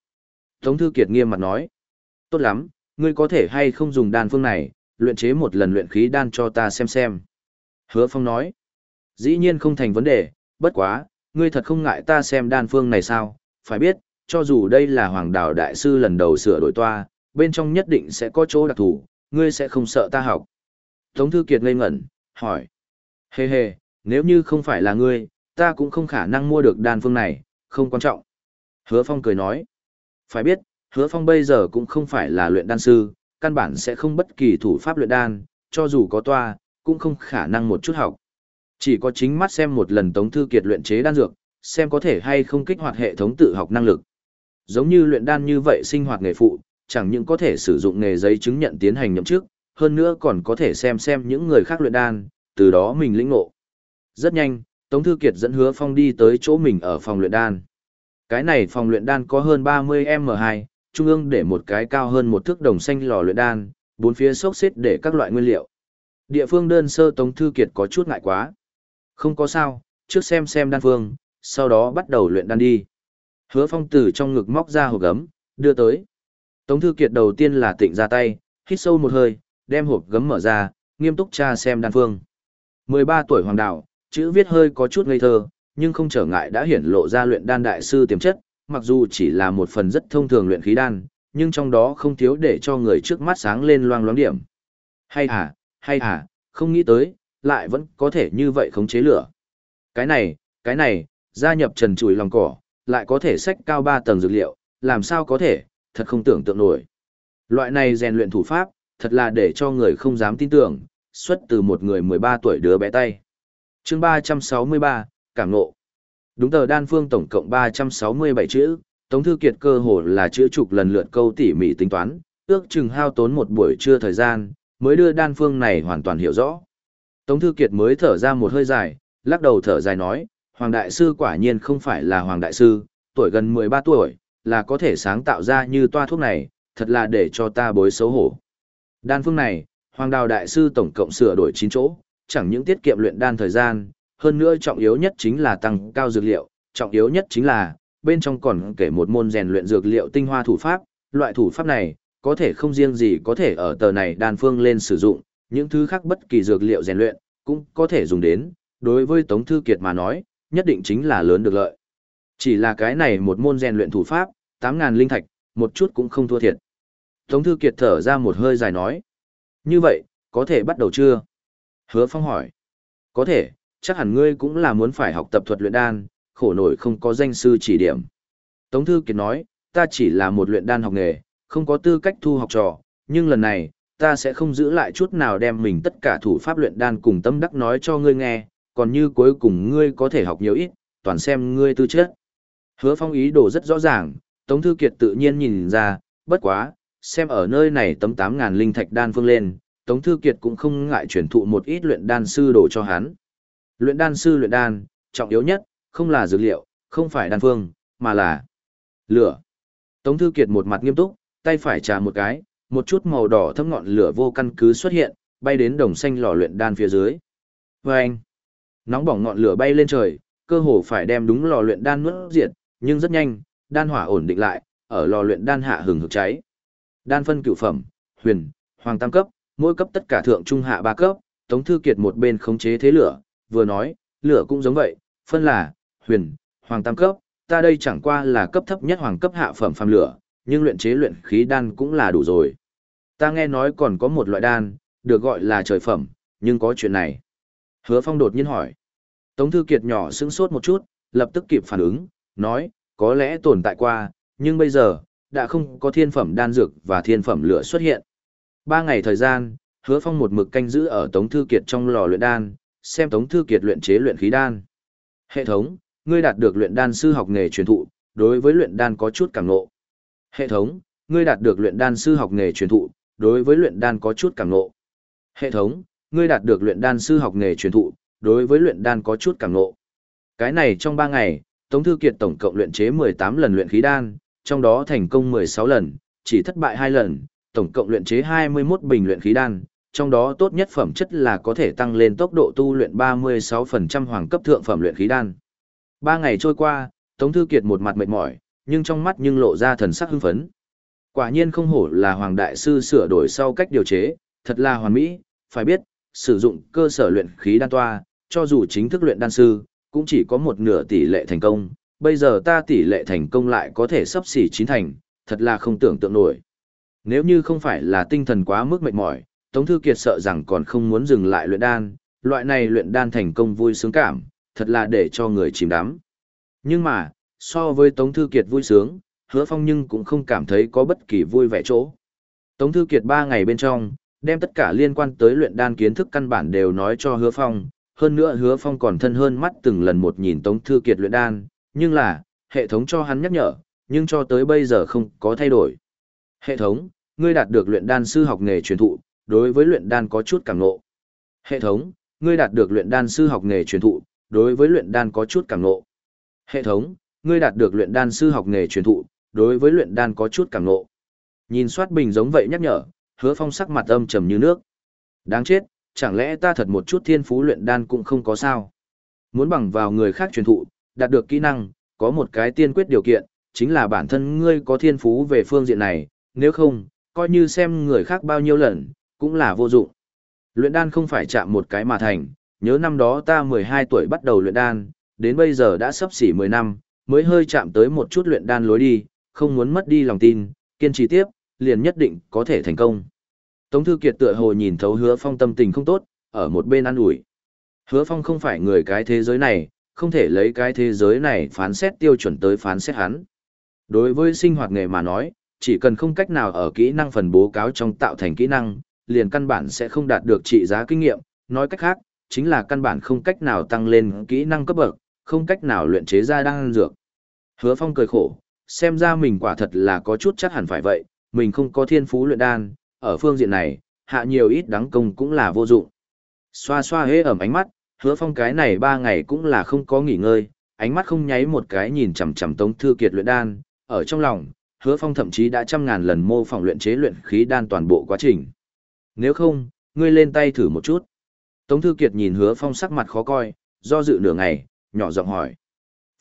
Tống Thư Kiệt nghiêm mặt nói. Tốt lắm, ngươi có thể hay không dùng đan phương này, luyện chế một lần luyện khí đan cho ta xem xem. Hứa Phong nói. Dĩ nhiên không thành vấn đề, bất quá, ngươi thật không ngại ta xem đan phương này sao, phải biết, cho dù đây là Hoàng Đào Đại Sư lần đầu sửa đổi toa, bên trong nhất định sẽ có chỗ đặc thù, ngươi sẽ không sợ ta học. Tống Thư Kiệt ngây ngẩn, hỏi. Hê hê, nếu như không phải là ngươi, ta cũng không khả năng mua được đan phương này, không quan trọng. Hứa Phong cười nói. Phải biết, Hứa Phong bây giờ cũng không phải là luyện đan sư, căn bản sẽ không bất kỳ thủ pháp luyện đan, cho dù có toa, cũng không khả năng một chút học. Chỉ có chính mắt xem một lần Tống Thư Kiệt luyện chế đan dược, xem có thể hay không kích hoạt hệ thống tự học năng lực. Giống như luyện đan như vậy sinh hoạt nghề phụ, chẳng những có thể sử dụng nghề giấy chứng nhận tiến hành nhậm chức, hơn nữa còn có thể xem xem những người khác luyện đan, từ đó mình lĩnh ngộ. Rất nhanh, Tống Thư Kiệt dẫn Hứa Phong đi tới chỗ mình ở phòng luyện đan. Cái này phòng luyện đan có hơn 30m2, trung ương để một cái cao hơn một thước đồng xanh lò luyện đan, bốn phía xốc xếp để các loại nguyên liệu. Địa phương đơn sơ Tống Thư Kiệt có chút ngại quá. Không có sao, trước xem xem đan phương, sau đó bắt đầu luyện đan đi. Hứa Phong từ trong ngực móc ra hộp gấm, đưa tới. Tống Thư Kiệt đầu tiên là tịnh ra tay, hít sâu một hơi, đem hộp gấm mở ra, nghiêm túc tra xem đan phương. 13 tuổi hoàng đạo, chữ viết hơi có chút ngây thơ, nhưng không trở ngại đã hiển lộ ra luyện đan đại sư tiềm chất, mặc dù chỉ là một phần rất thông thường luyện khí đan, nhưng trong đó không thiếu để cho người trước mắt sáng lên loang loáng điểm. Hay à, hay à, không nghĩ tới, lại vẫn có thể như vậy khống chế lửa. Cái này, cái này, gia nhập trần chùi lòng cỏ, lại có thể sách cao 3 tầng dược liệu, làm sao có thể, thật không tưởng tượng nổi. Loại này rèn luyện thủ pháp, thật là để cho người không dám tin tưởng, xuất từ một người 13 tuổi đứa bé tay chương 363, Cảm Nộ. Đúng tờ đan phương tổng cộng 367 chữ, Tống Thư Kiệt cơ hồ là chữ trục lần lượt câu tỉ mỉ tính toán, ước chừng hao tốn một buổi trưa thời gian, mới đưa đan phương này hoàn toàn hiểu rõ. Tống Thư Kiệt mới thở ra một hơi dài, lắc đầu thở dài nói, Hoàng Đại Sư quả nhiên không phải là Hoàng Đại Sư, tuổi gần 13 tuổi, là có thể sáng tạo ra như toa thuốc này, thật là để cho ta bối xấu hổ. Đan phương này, Hoàng Đào Đại Sư tổng cộng sửa đổi 9 chỗ, chẳng những tiết kiệm luyện đan thời gian, hơn nữa trọng yếu nhất chính là tăng cao dược liệu, trọng yếu nhất chính là, bên trong còn kể một môn rèn luyện dược liệu tinh hoa thủ pháp, loại thủ pháp này, có thể không riêng gì có thể ở tờ này đan phương lên sử dụng, những thứ khác bất kỳ dược liệu rèn luyện, cũng có thể dùng đến, đối với Tống Thư Kiệt mà nói, nhất định chính là lớn được lợi. Chỉ là cái này một môn rèn luyện thủ pháp, 8.000 linh thạch, một chút cũng không thua thiệt. Tống Thư Kiệt thở ra một hơi dài nói. Như vậy, có thể bắt đầu chưa? Hứa Phong hỏi. Có thể, chắc hẳn ngươi cũng là muốn phải học tập thuật luyện đan, khổ nổi không có danh sư chỉ điểm. Tống Thư Kiệt nói, ta chỉ là một luyện đan học nghề, không có tư cách thu học trò, nhưng lần này, ta sẽ không giữ lại chút nào đem mình tất cả thủ pháp luyện đan cùng tâm đắc nói cho ngươi nghe, còn như cuối cùng ngươi có thể học nhiều ít, toàn xem ngươi tư chất. Hứa Phong ý đồ rất rõ ràng, Tống Thư Kiệt tự nhiên nhìn ra, bất quá, xem ở nơi này tấm 8.000 linh thạch đan phương lên, Tống Thư Kiệt cũng không ngại truyền thụ một ít luyện đan sư đồ cho hắn. Luyện đan sư luyện đan, trọng yếu nhất, không là dược liệu, không phải đan phương, mà là lửa. Tống Thư Kiệt một mặt nghiêm túc, tay phải trà một cái, một chút màu đỏ thấm ngọn lửa vô căn cứ xuất hiện, bay đến đồng xanh lò luyện đan phía dưới. Vâng! nóng bỏng ngọn lửa bay lên trời, cơ hồ phải đem đúng lò luyện đan nuốt diệt, nhưng rất nhanh, đan hỏa ổn định lại, ở lò luyện đan hạ hừng hực cháy. Đan phân cửu phẩm, huyền, hoàng tam cấp, mỗi cấp tất cả thượng trung hạ ba cấp, Tống Thư Kiệt một bên khống chế thế lửa, vừa nói, lửa cũng giống vậy, phân là huyền, hoàng tam cấp, ta đây chẳng qua là cấp thấp nhất hoàng cấp hạ phẩm phàm lửa, nhưng luyện chế luyện khí đan cũng là đủ rồi. Ta nghe nói còn có một loại đan, được gọi là trời phẩm, nhưng có chuyện này. Hứa Phong đột nhiên hỏi. Tống Thư Kiệt nhỏ sững sốt một chút, lập tức kịp phản ứng, nói, có lẽ tồn tại qua, nhưng bây giờ, đã không có thiên phẩm đan dược và thiên phẩm lửa xuất hiện. Ba ngày thời gian, Hứa Phong một mực canh giữ ở Tống Thư Kiệt trong lò luyện đan, xem Tống Thư Kiệt luyện chế luyện khí đan. Hệ thống, ngươi đạt được luyện đan sư học nghề truyền thụ, đối với luyện đan có chút cảm ngộ. Hệ thống, ngươi đạt được luyện đan sư học nghề truyền thụ, đối với luyện đan có chút cảm ngộ. Hệ thống, ngươi đạt được luyện đan sư học nghề truyền thụ, đối với luyện đan có chút cảm ngộ. Cái này trong 3 ngày, Tống Thư Kiệt tổng cộng luyện chế 18 lần luyện khí đan, trong đó thành công 16 lần, chỉ thất bại 2 lần, tổng cộng luyện chế 21 bình luyện khí đan, trong đó tốt nhất phẩm chất là có thể tăng lên tốc độ tu luyện 36% hoàng cấp thượng phẩm luyện khí đan. 3 ngày trôi qua, Tống Thư Kiệt một mặt mệt mỏi, nhưng trong mắt nhưng lộ ra thần sắc hưng phấn. Quả nhiên không hổ là Hoàng Đại Sư sửa đổi sau cách điều chế, thật là hoàn mỹ, phải biết, sử dụng cơ sở luyện khí đan toa, cho dù chính thức luyện đan sư, cũng chỉ có một nửa tỷ lệ thành công, bây giờ ta tỷ lệ thành công lại có thể sắp xỉ chín thành, thật là không tưởng tượng nổi. Nếu như không phải là tinh thần quá mức mệt mỏi, Tống Thư Kiệt sợ rằng còn không muốn dừng lại luyện đan, loại này luyện đan thành công vui sướng cảm, thật là để cho người chìm đắm. Nhưng mà, so với Tống Thư Kiệt vui sướng, hứa phong nhưng cũng không cảm thấy có bất kỳ vui vẻ chỗ. Tống Thư Kiệt ba ngày bên trong, đem tất cả liên quan tới luyện đan kiến thức căn bản đều nói cho hứa phong, hơn nữa hứa phong còn thân hơn mắt từng lần một nhìn Tống Thư Kiệt luyện đan, nhưng là, hệ thống cho hắn nhắc nhở, nhưng cho tới bây giờ không có thay đổi. Hệ thống, ngươi đạt được luyện đan sư học nghề truyền thụ, đối với luyện đan có chút cảm ngộ. Hệ thống, ngươi đạt được luyện đan sư học nghề truyền thụ, đối với luyện đan có chút cảm ngộ. Hệ thống, ngươi đạt được luyện đan sư học nghề truyền thụ, đối với luyện đan có chút cảm ngộ. Nhìn soát bình giống vậy nhắc nhở, hứa phong sắc mặt âm trầm như nước. Đáng chết, chẳng lẽ ta thật một chút thiên phú luyện đan cũng không có sao? Muốn bằng vào người khác truyền thụ, đạt được kỹ năng, có một cái tiên quyết điều kiện, chính là bản thân ngươi có thiên phú về phương diện này, nếu không, coi như xem người khác bao nhiêu lần, cũng là vô dụng. Luyện đan không phải chạm một cái mà thành, nhớ năm đó ta 12 tuổi bắt đầu luyện đan, đến bây giờ đã sắp xỉ 10 năm, mới hơi chạm tới một chút luyện đan lối đi, không muốn mất đi lòng tin, kiên trì tiếp, liền nhất định có thể thành công. Tống Thư Kiệt tựa hồ nhìn thấu hứa phong tâm tình không tốt, ở một bên ăn ủi. Hứa phong không phải người cái thế giới này, không thể lấy cái thế giới này phán xét tiêu chuẩn tới phán xét hắn. Đối với sinh hoạt nghề mà nói, chỉ cần không cách nào ở kỹ năng phần bố cáo trong tạo thành kỹ năng, liền căn bản sẽ không đạt được trị giá kinh nghiệm, nói cách khác, chính là căn bản không cách nào tăng lên kỹ năng cấp bậc, không cách nào luyện chế ra đan dược. Hứa Phong cười khổ, xem ra mình quả thật là có chút chắc hẳn phải vậy, mình không có thiên phú luyện đan, ở phương diện này, hạ nhiều ít đáng công cũng là vô dụng. Xoa xoa hế ẩm ánh mắt, Hứa Phong cái này ba ngày cũng là không có nghỉ ngơi, ánh mắt không nháy một cái nhìn chằm chằm Tống Thư Kiệt luyện đan, ở trong lòng, Hứa Phong thậm chí đã trăm ngàn lần mô phỏng luyện chế luyện khí đan toàn bộ quá trình. Nếu không, ngươi lên tay thử một chút. Tống Thư Kiệt nhìn Hứa Phong sắc mặt khó coi, do dự nửa ngày, nhỏ giọng hỏi.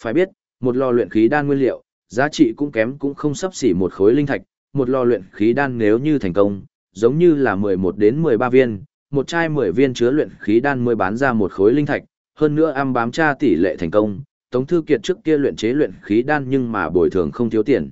Phải biết, một lò luyện khí đan nguyên liệu, giá trị cũng kém cũng không sấp xỉ một khối linh thạch, một lò luyện khí đan nếu như thành công, giống như là 11 đến 13 viên, một chai 10 viên chứa luyện khí đan mới bán ra một khối linh thạch, Hơn nữa Am bám tra tỷ lệ thành công, Tống Thư Kiệt trước kia luyện chế luyện khí đan nhưng mà bồi thường không thiếu tiền.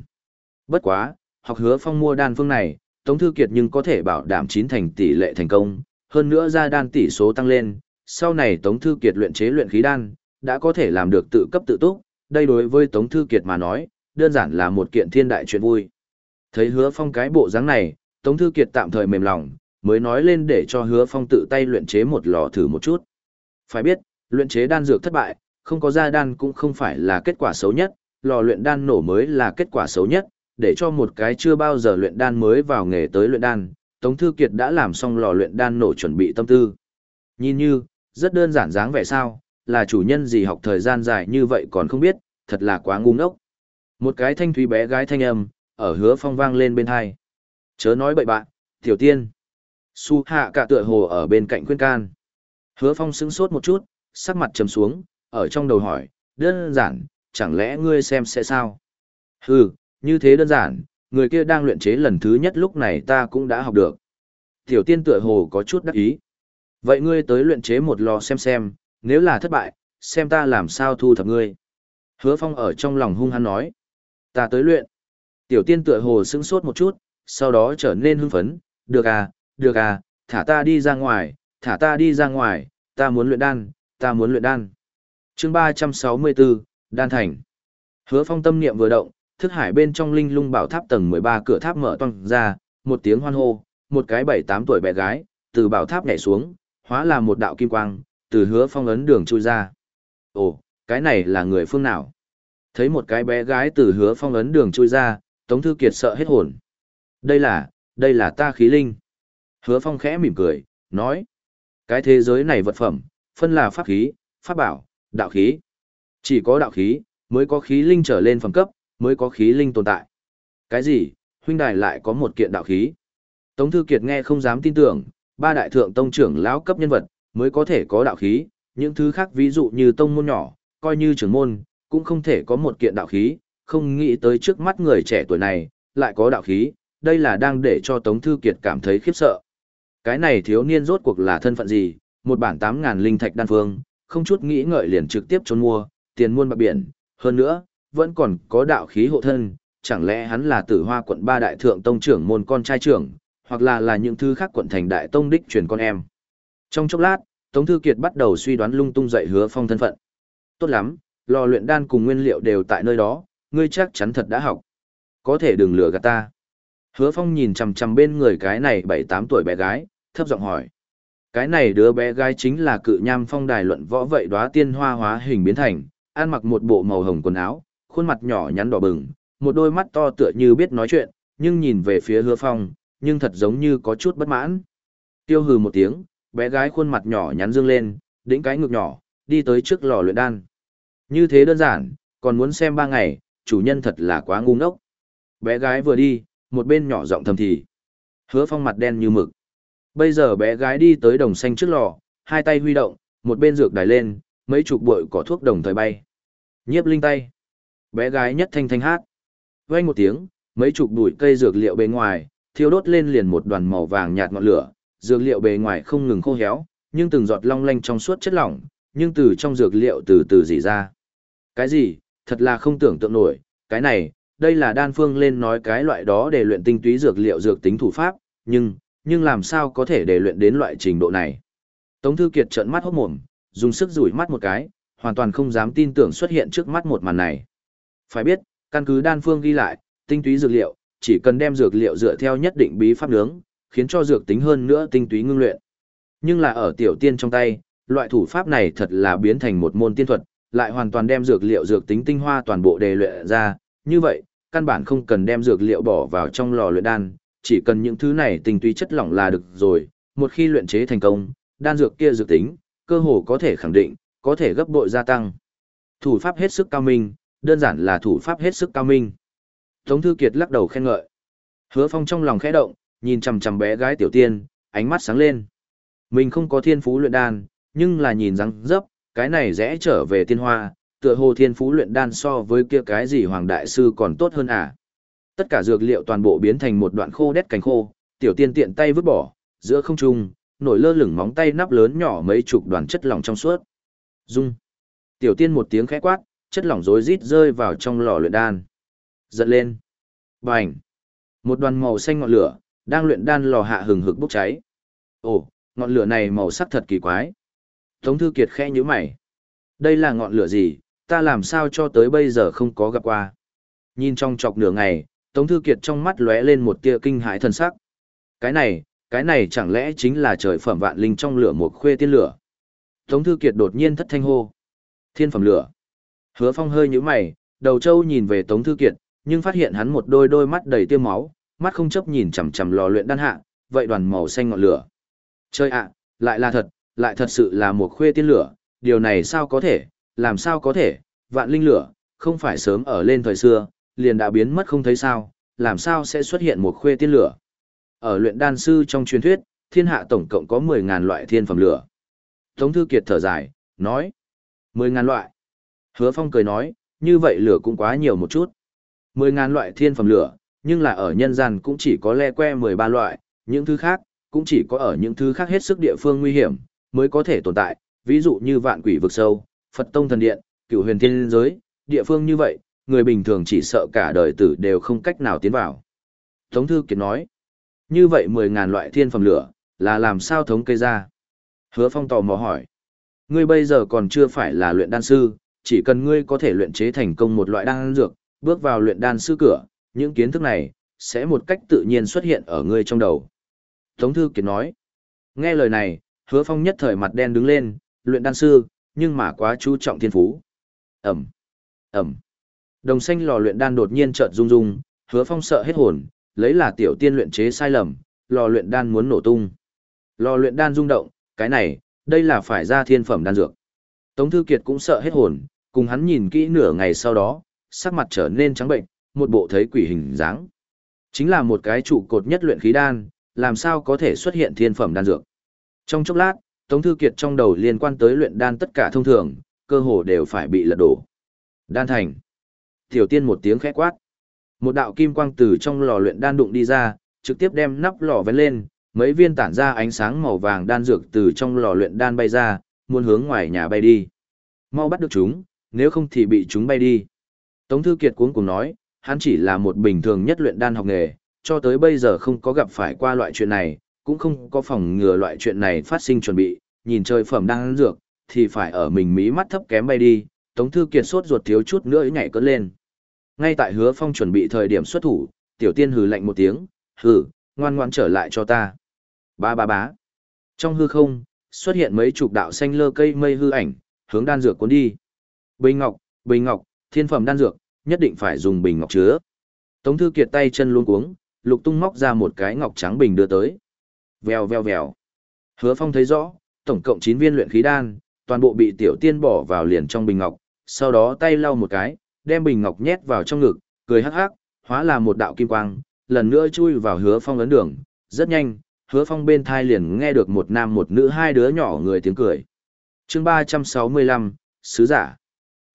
Bất quá, học hứa phong mua đan phương này, Tống Thư Kiệt nhưng có thể bảo đảm chín thành tỷ lệ thành công, hơn nữa ra đan tỷ số tăng lên, sau này Tống Thư Kiệt luyện chế luyện khí đan, đã có thể làm được tự cấp tự túc, đây đối với Tống Thư Kiệt mà nói, đơn giản là một kiện thiên đại chuyện vui. Thấy hứa phong cái bộ dáng này, Tống Thư Kiệt tạm thời mềm lòng, mới nói lên để cho hứa phong tự tay luyện chế một lò thử một chút. Phải biết, luyện chế đan dược thất bại, không có ra đan cũng không phải là kết quả xấu nhất, lò luyện đan nổ mới là kết quả xấu nhất, để cho một cái chưa bao giờ luyện đan mới vào nghề tới luyện đan, Tống Thư Kiệt đã làm xong lò luyện đan nổ chuẩn bị tâm tư. Nhìn như, rất đơn giản dáng vẻ sao, là chủ nhân gì học thời gian dài như vậy còn không biết, thật là quá ngu ngốc. Một cái thanh thúy bé gái thanh âm, ở hứa phong vang lên bên hai. Chớ nói bậy bạn, tiểu tiên. Su hạ cả tựa hồ ở bên cạnh khuyên can. Hứa phong sững sốt một chút, sắc mặt trầm xuống, ở trong đầu hỏi, đơn giản, chẳng lẽ ngươi xem sẽ sao? Hừ, như thế đơn giản, người kia đang luyện chế lần thứ nhất lúc này ta cũng đã học được. Tiểu tiên tựa hồ có chút đắc ý. Vậy ngươi tới luyện chế một lò xem xem, nếu là thất bại, xem ta làm sao thu thập ngươi. Hứa phong ở trong lòng hung hăng nói. Ta tới luyện. Tiểu tiên tựa hồ sững sốt một chút, sau đó trở nên hưng phấn. Được à, được à, thả ta đi ra ngoài, thả ta đi ra ngoài, ta muốn luyện đan, ta muốn luyện đan. chương 364, Đan Thành. Hứa phong tâm niệm vừa động, thức hải bên trong linh lung bảo tháp tầng 13 cửa tháp mở toang ra, một tiếng hoan hô, một cái 7-8 tuổi bé gái, từ bảo tháp nhảy xuống, hóa là một đạo kim quang, từ hứa phong ấn đường chui ra. Ồ, cái này là người phương nào? Thấy một cái bé gái từ hứa phong ấn đường chui ra, Tống Thư Kiệt sợ hết hồn. Đây là, đây là ta khí linh. Hứa phong khẽ mỉm cười, nói. Cái thế giới này vật phẩm, phân là pháp khí, pháp bảo, đạo khí. Chỉ có đạo khí, mới có khí linh trở lên phẩm cấp, mới có khí linh tồn tại. Cái gì, huynh đài lại có một kiện đạo khí? Tống Thư Kiệt nghe không dám tin tưởng, ba đại thượng tông trưởng lão cấp nhân vật, mới có thể có đạo khí, những thứ khác ví dụ như tông môn nhỏ, coi như trưởng môn, cũng không thể có một kiện đạo khí, không nghĩ tới trước mắt người trẻ tuổi này, lại có đạo khí, đây là đang để cho Tống Thư Kiệt cảm thấy khiếp sợ. Cái này thiếu niên rốt cuộc là thân phận gì, một bản 8.000 linh thạch đan phương, không chút nghĩ ngợi liền trực tiếp trốn mua, tiền muôn bạc biển, hơn nữa, vẫn còn có đạo khí hộ thân, chẳng lẽ hắn là tử hoa quận ba đại thượng tông trưởng môn con trai trưởng, hoặc là là những thứ khác quận thành đại tông đích truyền con em. Trong chốc lát, Tống Thư Kiệt bắt đầu suy đoán lung tung dậy hứa phong thân phận. Tốt lắm, lò luyện đan cùng nguyên liệu đều tại nơi đó, ngươi chắc chắn thật đã học. Có thể đừng lừa gạt ta. Hứa phong nhìn chằm chằm bên người cái này bảy tám tuổi bé gái, thấp giọng hỏi. Cái này đứa bé gái chính là cự nham phong đài luận võ vậy đóa tiên hoa hóa hình biến thành, ăn mặc một bộ màu hồng quần áo, khuôn mặt nhỏ nhắn đỏ bừng, một đôi mắt to tựa như biết nói chuyện, nhưng nhìn về phía hứa phong, nhưng thật giống như có chút bất mãn. Tiêu hừ một tiếng, bé gái khuôn mặt nhỏ nhắn dương lên, đĩnh cái ngực nhỏ, đi tới trước lò luyện đan. Như thế đơn giản, còn muốn xem ba ngày, chủ nhân thật là quá ngu ngốc. Bé gái vừa đi, một bên nhỏ giọng thầm thì. Hứa phong mặt đen như mực. Bây giờ bé gái đi tới đồng xanh trước lò, hai tay huy động, một bên dược đài lên, mấy chục bội cỏ thuốc đồng thời bay. Nhiếp linh tay. Bé gái nhất thanh thanh hát. Vang một tiếng, mấy chục bụi cây dược liệu bên ngoài, thiêu đốt lên liền một đoàn màu vàng nhạt ngọn lửa, dược liệu bề ngoài không ngừng khô héo, nhưng từng giọt long lanh trong suốt chất lỏng, nhưng từ trong dược liệu từ từ dỉ ra. Cái gì, thật là không tưởng tượng nổi, cái này, đây là đan phương lên nói cái loại đó để luyện tinh túy dược liệu dược tính thủ pháp, nhưng, nhưng làm sao có thể để luyện đến loại trình độ này. Tống Thư Kiệt trợn mắt hốt mồm, dùng sức rủi mắt một cái, hoàn toàn không dám tin tưởng xuất hiện trước mắt một màn này. Phải biết, căn cứ đan phương ghi lại, tinh túy dược liệu, chỉ cần đem dược liệu dựa theo nhất định bí pháp nướng, khiến cho dược tính hơn nữa tinh túy ngưng luyện. Nhưng là ở tiểu tiên trong tay, loại thủ pháp này thật là biến thành một môn tiên thuật, lại hoàn toàn đem dược liệu dược tính tinh hoa toàn bộ đề luyện ra, như vậy, căn bản không cần đem dược liệu bỏ vào trong lò luyện đan, chỉ cần những thứ này tinh túy chất lỏng là được rồi, một khi luyện chế thành công, đan dược kia dược tính, cơ hồ có thể khẳng định, có thể gấp bội gia tăng. Thủ pháp hết sức cao minh, đơn giản là thủ pháp hết sức cao minh. Tống Thư Kiệt lắc đầu khen ngợi. Hứa Phong trong lòng khẽ động, nhìn chằm chằm bé gái tiểu tiên, ánh mắt sáng lên. Mình không có thiên phú luyện đan, nhưng là nhìn răng dấp, cái này rẽ trở về tiên hoa, tựa hồ thiên phú luyện đan so với kia cái gì hoàng đại sư còn tốt hơn à. Tất cả dược liệu toàn bộ biến thành một đoạn khô đét cánh khô, tiểu tiên tiện tay vứt bỏ, giữa không trung, nổi lơ lửng móng tay nắp lớn nhỏ mấy chục đoàn chất lỏng trong suốt. Dung. Tiểu tiên một tiếng khẽ quát, chất lỏng rối rít rơi vào trong lò luyện đan. Giật lên. Bành. Một đoàn màu xanh ngọn lửa, đang luyện đan lò hạ hừng hực bốc cháy. Ồ, ngọn lửa này màu sắc thật kỳ quái. Tống Thư Kiệt khẽ nhíu mày. Đây là ngọn lửa gì, ta làm sao cho tới bây giờ không có gặp qua. Nhìn trong chọc nửa ngày, Tống Thư Kiệt trong mắt lóe lên một tia kinh hãi thần sắc. Cái này, cái này chẳng lẽ chính là trời phẩm vạn linh trong lửa một khuê tiên lửa. Tống Thư Kiệt đột nhiên thất thanh hô. Thiên phẩm lửa. Hứa Phong hơi nhíu mày, đầu trâu nhìn về Tống Thư Kiệt, nhưng phát hiện hắn một đôi đôi mắt đầy tia máu, mắt không chấp nhìn chằm chằm lò luyện đan hạ, vậy đoàn màu xanh ngọn lửa. Chơi ạ, lại là thật, lại thật sự là một khuê tiên lửa, điều này sao có thể, làm sao có thể, vạn linh lửa, không phải sớm ở lên thời xưa, liền đã biến mất không thấy sao, làm sao sẽ xuất hiện một khuê tiên lửa. Ở luyện đan sư trong truyền thuyết, thiên hạ tổng cộng có 10.000 loại thiên phẩm lửa. Tống Thư Kiệt thở dài, nói, 10.000 loại. Hứa Phong cười nói, như vậy lửa cũng quá nhiều một chút. 10.000 loại thiên phẩm lửa, nhưng là ở nhân gian cũng chỉ có le que 13 loại, những thứ khác, cũng chỉ có ở những thứ khác hết sức địa phương nguy hiểm, mới có thể tồn tại, ví dụ như vạn quỷ vực sâu, Phật tông thần điện, cửu huyền thiên giới, địa phương như vậy, người bình thường chỉ sợ cả đời tử đều không cách nào tiến vào. Tống Thư Kiệt nói, như vậy 10.000 loại thiên phẩm lửa, là làm sao thống kê ra? Hứa Phong tò mò hỏi, ngươi bây giờ còn chưa phải là luyện đan sư, chỉ cần ngươi có thể luyện chế thành công một loại đan dược, bước vào luyện đan sư cửa, những kiến thức này, sẽ một cách tự nhiên xuất hiện ở ngươi trong đầu. Tống Thư Kiệt nói, nghe lời này, hứa phong nhất thời mặt đen đứng lên, luyện đan sư, nhưng mà quá chú trọng thiên phú. Ẩm, Ẩm. Đồng xanh lò luyện đan đột nhiên chợt rung rung, hứa phong sợ hết hồn, lấy là tiểu tiên luyện chế sai lầm, lò luyện đan muốn nổ tung. Lò luyện đan rung động, cái này, đây là phải ra thiên phẩm đan dược. Tống Thư Kiệt cũng sợ hết hồn, cùng hắn nhìn kỹ nửa ngày sau đó, sắc mặt trở nên trắng bệnh, một bộ thấy quỷ hình dáng. Chính là một cái trụ cột nhất luyện khí đan, làm sao có thể xuất hiện thiên phẩm đan dược. Trong chốc lát, Tống Thư Kiệt trong đầu liên quan tới luyện đan tất cả thông thường, cơ hồ đều phải bị lật đổ. Đan thành. Tiểu tiên một tiếng khẽ quát. Một đạo kim quang từ trong lò luyện đan đụng đi ra, trực tiếp đem nắp lò vén lên, mấy viên tản ra ánh sáng màu vàng đan dược từ trong lò luyện đan bay ra, muốn hướng ngoài nhà bay đi. Mau bắt được chúng, nếu không thì bị chúng bay đi. Tống Thư Kiệt cuống cùng nói, hắn chỉ là một bình thường nhất luyện đan học nghề, cho tới bây giờ không có gặp phải qua loại chuyện này, cũng không có phòng ngừa loại chuyện này phát sinh chuẩn bị, nhìn chơi phẩm đang dược, thì phải ở mình mí mắt thấp kém bay đi, Tống Thư Kiệt sốt ruột thiếu chút nữa nhảy cất lên. Ngay tại hứa phong chuẩn bị thời điểm xuất thủ, tiểu tiên hừ lạnh một tiếng, hừ, ngoan ngoan trở lại cho ta. Ba ba bá. Trong hư không, xuất hiện mấy chục đạo xanh lơ cây mây hư ảnh, hướng đan dược cuốn đi. Bình ngọc, bình ngọc, thiên phẩm đan dược, nhất định phải dùng bình ngọc chứa. Tống Thư Kiệt tay chân luôn cuống, lục tung móc ra một cái ngọc trắng bình đưa tới. Vèo vèo vèo. Hứa Phong thấy rõ, tổng cộng 9 viên luyện khí đan, toàn bộ bị tiểu tiên bỏ vào liền trong bình ngọc, sau đó tay lau một cái, đem bình ngọc nhét vào trong ngực, cười hắc hắc, hóa là một đạo kim quang, lần nữa chui vào Hứa Phong ấn đường, rất nhanh, Hứa Phong bên thai liền nghe được một nam một nữ hai đứa nhỏ người tiếng cười. Chương 365, sứ giả.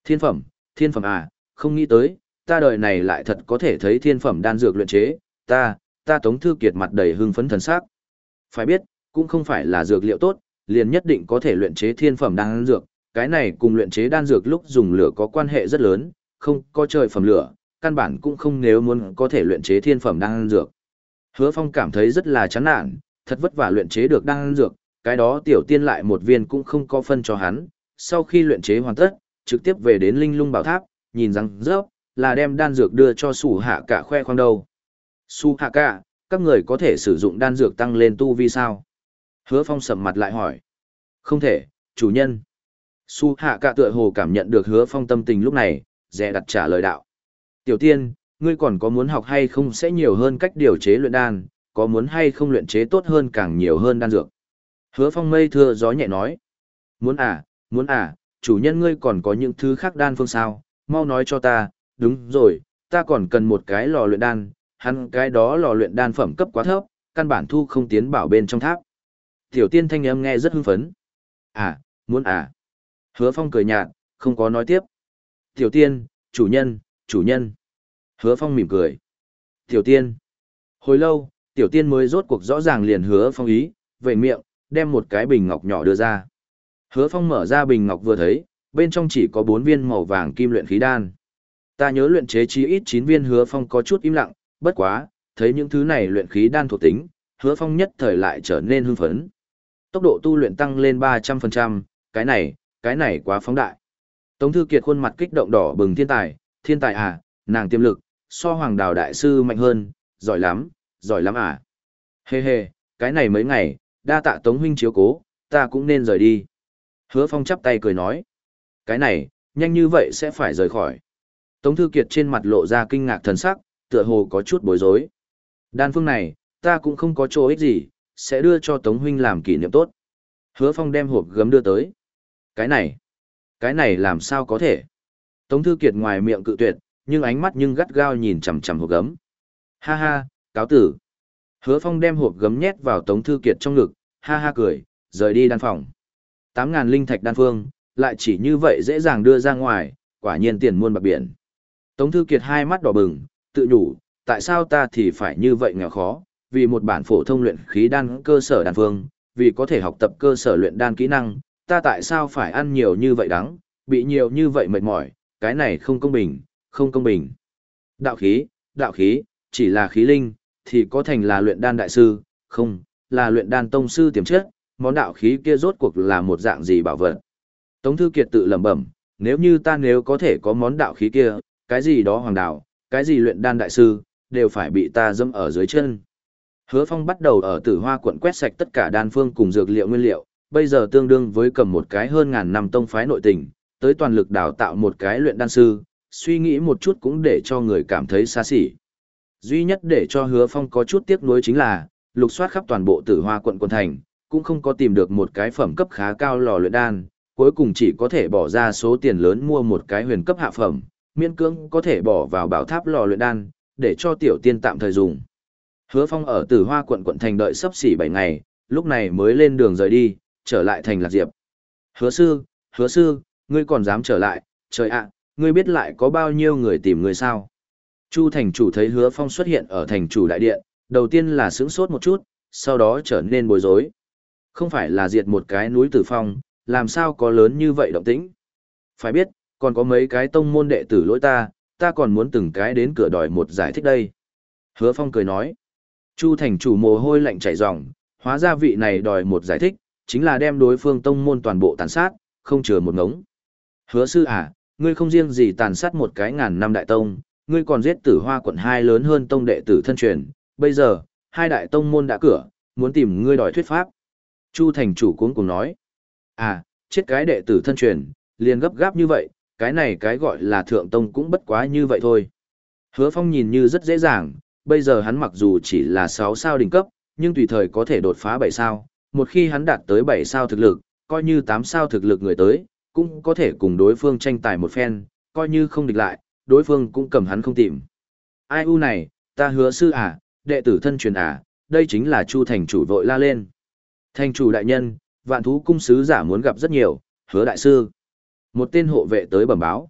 Thiên phẩm, thiên phẩm à, không nghĩ tới, ta đời này lại thật có thể thấy thiên phẩm đan dược luyện chế, ta, ta Tống Thư Kiệt mặt đầy hưng phấn thần sắc. Phải biết, cũng không phải là dược liệu tốt, liền nhất định có thể luyện chế thiên phẩm đan dược, cái này cùng luyện chế đan dược lúc dùng lửa có quan hệ rất lớn, không có trời phẩm lửa, căn bản cũng không nếu muốn có thể luyện chế thiên phẩm đan dược. Hứa Phong cảm thấy rất là chán nản, thật vất vả luyện chế được đan dược, cái đó tiểu tiên lại một viên cũng không có phân cho hắn, sau khi luyện chế hoàn tất, trực tiếp về đến Linh Lung Bảo Tháp, nhìn rằng rớp, là đem đan dược đưa cho sủ hạ cả khoe khoang đầu. Su hạ cả, các người có thể sử dụng đan dược tăng lên tu vi sao? Hứa phong sầm mặt lại hỏi. Không thể, chủ nhân. Su hạ cả tựa hồ cảm nhận được hứa phong tâm tình lúc này, dè đặt trả lời đạo. Tiểu tiên, ngươi còn có muốn học hay không sẽ nhiều hơn cách điều chế luyện đan, có muốn hay không luyện chế tốt hơn càng nhiều hơn đan dược. Hứa phong mây thưa gió nhẹ nói. Muốn à, muốn à, chủ nhân ngươi còn có những thứ khác đan phương sao, mau nói cho ta, đúng rồi, ta còn cần một cái lò luyện đan, hắn cái đó lò luyện đan phẩm cấp quá thấp, căn bản thu không tiến bảo bên trong tháp. Tiểu tiên thanh âm nghe rất hưng phấn. À, muốn à. Hứa phong cười nhạt, không có nói tiếp. Tiểu tiên, chủ nhân, chủ nhân. Hứa phong mỉm cười. Tiểu tiên. Hồi lâu, tiểu tiên mới rốt cuộc rõ ràng liền hứa phong ý, về miệng, đem một cái bình ngọc nhỏ đưa ra. Hứa Phong mở ra bình ngọc vừa thấy, bên trong chỉ có 4 viên màu vàng kim luyện khí đan. Ta nhớ luyện chế chí ít 9 viên Hứa Phong có chút im lặng, bất quá, thấy những thứ này luyện khí đan thuộc tính, Hứa Phong nhất thời lại trở nên hưng phấn. Tốc độ tu luyện tăng lên 300%, cái này, cái này quá phóng đại. Tống Thư Kiệt khuôn mặt kích động đỏ bừng thiên tài, thiên tài à, nàng tiềm lực, so hoàng đào đại sư mạnh hơn, giỏi lắm, giỏi lắm à. Hê hê, cái này mấy ngày, đa tạ Tống huynh chiếu cố, ta cũng nên rời đi. Hứa Phong chắp tay cười nói. Cái này, nhanh như vậy sẽ phải rời khỏi. Tống Thư Kiệt trên mặt lộ ra kinh ngạc thần sắc, tựa hồ có chút bối rối. Đan phương này, ta cũng không có chỗ ích gì, sẽ đưa cho Tống huynh làm kỷ niệm tốt. Hứa Phong đem hộp gấm đưa tới. Cái này, cái này làm sao có thể? Tống Thư Kiệt ngoài miệng cự tuyệt, nhưng ánh mắt nhưng gắt gao nhìn chằm chằm hộp gấm. Ha ha, cáo tử. Hứa Phong đem hộp gấm nhét vào Tống Thư Kiệt trong ngực, ha ha cười, rời đi đan phòng. 8.000 linh thạch đan phương, lại chỉ như vậy dễ dàng đưa ra ngoài, quả nhiên tiền muôn bạc biển. Tống Thư Kiệt hai mắt đỏ bừng, tự nhủ, tại sao ta thì phải như vậy nghèo khó, vì một bản phổ thông luyện khí đan cơ sở đan phương, vì có thể học tập cơ sở luyện đan kỹ năng, ta tại sao phải ăn nhiều như vậy đắng, bị nhiều như vậy mệt mỏi, cái này không công bình, không công bình. Đạo khí, đạo khí, chỉ là khí linh, thì có thành là luyện đan đại sư, không, là luyện đan tông sư tiềm chất, món đạo khí kia rốt cuộc là một dạng gì bảo vật. Tống Thư Kiệt tự lẩm bẩm, nếu như ta nếu có thể có món đạo khí kia, cái gì đó hoàng đạo, cái gì luyện đan đại sư, đều phải bị ta dâm ở dưới chân. Hứa Phong bắt đầu ở Tử Hoa quận quét sạch tất cả đan phương cùng dược liệu nguyên liệu, bây giờ tương đương với cầm một cái hơn ngàn năm tông phái nội tình, tới toàn lực đào tạo một cái luyện đan sư, suy nghĩ một chút cũng để cho người cảm thấy xa xỉ. Duy nhất để cho Hứa Phong có chút tiếc nuối chính là, lục soát khắp toàn bộ Tử Hoa quận quận thành, cũng không có tìm được một cái phẩm cấp khá cao lò luyện đan, cuối cùng chỉ có thể bỏ ra số tiền lớn mua một cái huyền cấp hạ phẩm, miễn cưỡng có thể bỏ vào bảo tháp lò luyện đan, để cho tiểu tiên tạm thời dùng. Hứa Phong ở Tử Hoa quận quận thành đợi sắp xỉ 7 ngày, lúc này mới lên đường rời đi, trở lại thành Lạc Diệp. Hứa sư, hứa sư, ngươi còn dám trở lại, trời ạ, ngươi biết lại có bao nhiêu người tìm ngươi sao? Chu thành chủ thấy hứa phong xuất hiện ở thành chủ đại điện, đầu tiên là sững sốt một chút, sau đó trở nên bối rối. Không phải là diệt một cái núi tử phong, làm sao có lớn như vậy động tĩnh? Phải biết, còn có mấy cái tông môn đệ tử lỗi ta, ta còn muốn từng cái đến cửa đòi một giải thích đây. Hứa phong cười nói. Chu thành chủ mồ hôi lạnh chảy ròng, hóa ra vị này đòi một giải thích, chính là đem đối phương tông môn toàn bộ tàn sát, không chừa một ngống. Hứa sư à, ngươi không riêng gì tàn sát một cái ngàn năm đại tông, ngươi còn giết tử hoa quận hai lớn hơn tông đệ tử thân truyền, bây giờ, hai đại tông môn đã cửa, muốn tìm ngươi đòi thuyết pháp. Chu thành chủ cuống cùng nói, à, chết cái đệ tử thân truyền, liền gấp gáp như vậy, cái này cái gọi là thượng tông cũng bất quá như vậy thôi. Hứa phong nhìn như rất dễ dàng, bây giờ hắn mặc dù chỉ là 6 sao đỉnh cấp, nhưng tùy thời có thể đột phá 7 sao, một khi hắn đạt tới 7 sao thực lực, coi như 8 sao thực lực người tới, cũng có thể cùng đối phương tranh tài một phen, coi như không địch lại, đối phương cũng cầm hắn không tìm. Ai u này, ta hứa sư à, đệ tử thân truyền à, đây chính là Chu thành chủ vội la lên. Thành chủ đại nhân, vạn thú cung sứ giả muốn gặp rất nhiều, hứa đại sư. Một tên hộ vệ tới bẩm báo.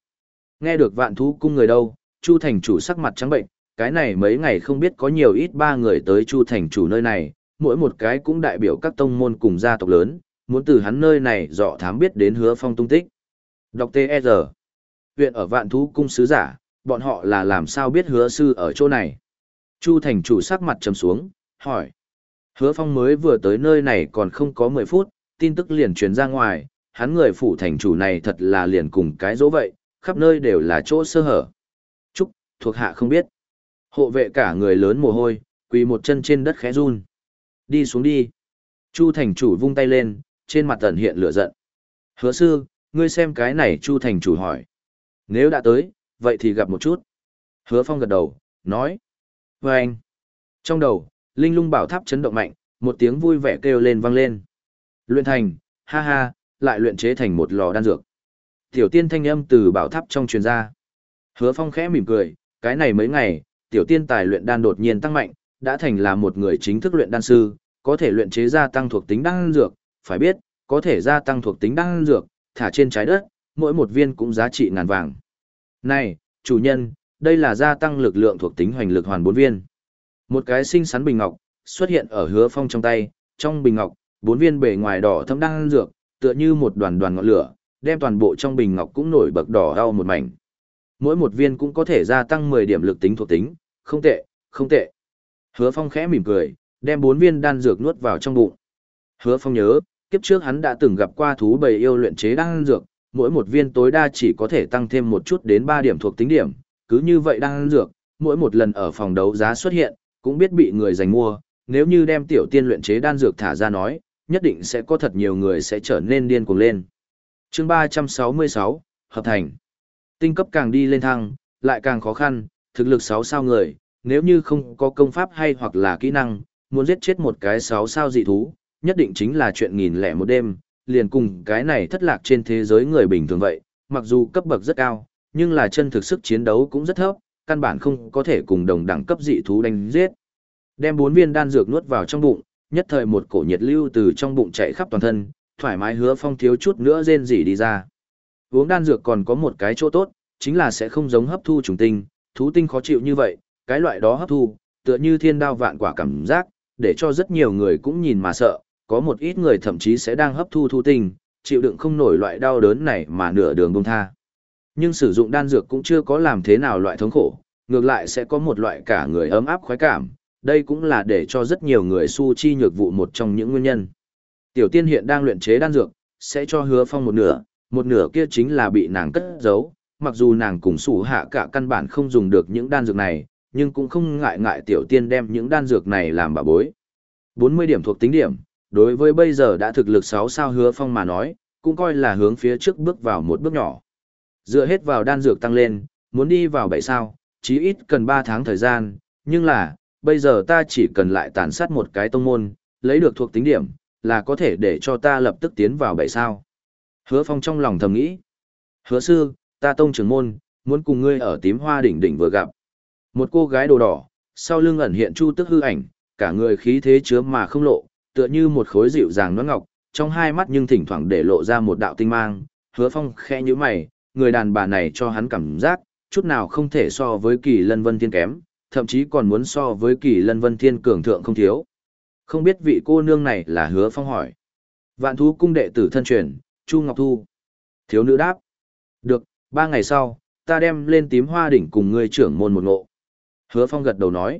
Nghe được vạn thú cung người đâu, Chu thành chủ sắc mặt trắng bệnh, cái này mấy ngày không biết có nhiều ít ba người tới Chu thành chủ nơi này, mỗi một cái cũng đại biểu các tông môn cùng gia tộc lớn, muốn từ hắn nơi này dọ thám biết đến hứa phong tung tích. Đọc T.E.R. Viện ở vạn thú cung sứ giả, bọn họ là làm sao biết hứa sư ở chỗ này. Chu thành chủ sắc mặt trầm xuống, hỏi. Hứa phong mới vừa tới nơi này còn không có 10 phút, tin tức liền truyền ra ngoài, hắn người phủ thành chủ này thật là liền cùng cái dỗ vậy, khắp nơi đều là chỗ sơ hở. Chúc, thuộc hạ không biết. Hộ vệ cả người lớn mồ hôi, quỳ một chân trên đất khẽ run. Đi xuống đi. Chu thành chủ vung tay lên, trên mặt tẩn hiện lửa giận. Hứa sư, ngươi xem cái này Chu thành chủ hỏi. Nếu đã tới, vậy thì gặp một chút. Hứa phong gật đầu, nói. Và anh. Trong đầu, linh lung bảo tháp chấn động mạnh, một tiếng vui vẻ kêu lên vang lên. Luyện thành, ha ha, lại luyện chế thành một lò đan dược. Tiểu tiên thanh âm từ bảo tháp trong truyền ra. Hứa phong khẽ mỉm cười, cái này mấy ngày, tiểu tiên tài luyện đan đột nhiên tăng mạnh, đã thành là một người chính thức luyện đan sư, có thể luyện chế ra tăng thuộc tính đan dược, phải biết, có thể gia tăng thuộc tính đan dược, thả trên trái đất, mỗi một viên cũng giá trị ngàn vàng. Này, chủ nhân, đây là gia tăng lực lượng thuộc tính hoành lực hoàn bốn viên. Một cái xinh xắn bình ngọc xuất hiện ở hứa phong trong tay, trong bình ngọc, bốn viên bề ngoài đỏ thâm ăn dược, tựa như một đoàn đoàn ngọn lửa, đem toàn bộ trong bình ngọc cũng nổi bậc đỏ đau một mảnh. Mỗi một viên cũng có thể gia tăng 10 điểm lực tính thuộc tính, không tệ, không tệ. Hứa Phong khẽ mỉm cười, đem bốn viên đan dược nuốt vào trong bụng. Hứa Phong nhớ, kiếp trước hắn đã từng gặp qua thú bầy yêu luyện chế đan dược, mỗi một viên tối đa chỉ có thể tăng thêm một chút đến 3 điểm thuộc tính điểm, cứ như vậy đan dược, mỗi một lần ở phòng đấu giá xuất hiện, cũng biết bị người giành mua, nếu như đem tiểu tiên luyện chế đan dược thả ra nói, nhất định sẽ có thật nhiều người sẽ trở nên điên cuồng lên. Chương 366, Hợp thành. Tinh cấp càng đi lên thăng, lại càng khó khăn, thực lực 6 sao người, nếu như không có công pháp hay hoặc là kỹ năng, muốn giết chết một cái 6 sao dị thú, nhất định chính là chuyện nghìn lẻ một đêm, liền cùng cái này thất lạc trên thế giới người bình thường vậy, mặc dù cấp bậc rất cao, nhưng là chân thực sức chiến đấu cũng rất thấp, căn bản không có thể cùng đồng đẳng cấp dị thú đánh giết. Đem bốn viên đan dược nuốt vào trong bụng, nhất thời một cổ nhiệt lưu từ trong bụng chạy khắp toàn thân, thoải mái hứa phong thiếu chút nữa rên rỉ đi ra. Uống đan dược còn có một cái chỗ tốt, chính là sẽ không giống hấp thu trùng tinh, thú tinh khó chịu như vậy, cái loại đó hấp thu, tựa như thiên đao vạn quả cảm giác, để cho rất nhiều người cũng nhìn mà sợ, có một ít người thậm chí sẽ đang hấp thu thú tinh, chịu đựng không nổi loại đau đớn này mà nửa đường buông tha. Nhưng sử dụng đan dược cũng chưa có làm thế nào loại thống khổ, ngược lại sẽ có một loại cả người ấm áp khoái cảm, đây cũng là để cho rất nhiều người su chi nhược vụ một trong những nguyên nhân. Tiểu tiên hiện đang luyện chế đan dược, sẽ cho hứa phong một nửa, một nửa kia chính là bị nàng cất giấu, mặc dù nàng cùng sủ hạ cả căn bản không dùng được những đan dược này, nhưng cũng không ngại ngại tiểu tiên đem những đan dược này làm bà bối. 40 điểm thuộc tính điểm, đối với bây giờ đã thực lực 6 sao hứa phong mà nói, cũng coi là hướng phía trước bước vào một bước nhỏ. Dựa hết vào đan dược tăng lên, muốn đi vào bảy sao, chí ít cần 3 tháng thời gian, nhưng là, bây giờ ta chỉ cần lại tàn sát một cái tông môn, lấy được thuộc tính điểm, là có thể để cho ta lập tức tiến vào bảy sao. Hứa phong trong lòng thầm nghĩ. Hứa sư, ta tông trưởng môn, muốn cùng ngươi ở tím hoa đỉnh đỉnh vừa gặp. Một cô gái đồ đỏ, sau lưng ẩn hiện chu tức hư ảnh, cả người khí thế chứa mà không lộ, tựa như một khối dịu dàng nõn ngọc, trong hai mắt nhưng thỉnh thoảng để lộ ra một đạo tinh mang. Hứa phong khẽ như mày, người đàn bà này cho hắn cảm giác, chút nào không thể so với kỳ lân vân thiên kém, thậm chí còn muốn so với kỳ lân vân thiên cường thượng không thiếu. Không biết vị cô nương này là hứa phong hỏi. Vạn thú cung đệ tử thân truyền, Chu Ngọc Thu. Thiếu nữ đáp. Được, ba ngày sau, ta đem lên tím hoa đỉnh cùng ngươi trưởng môn một ngộ. Hứa phong gật đầu nói.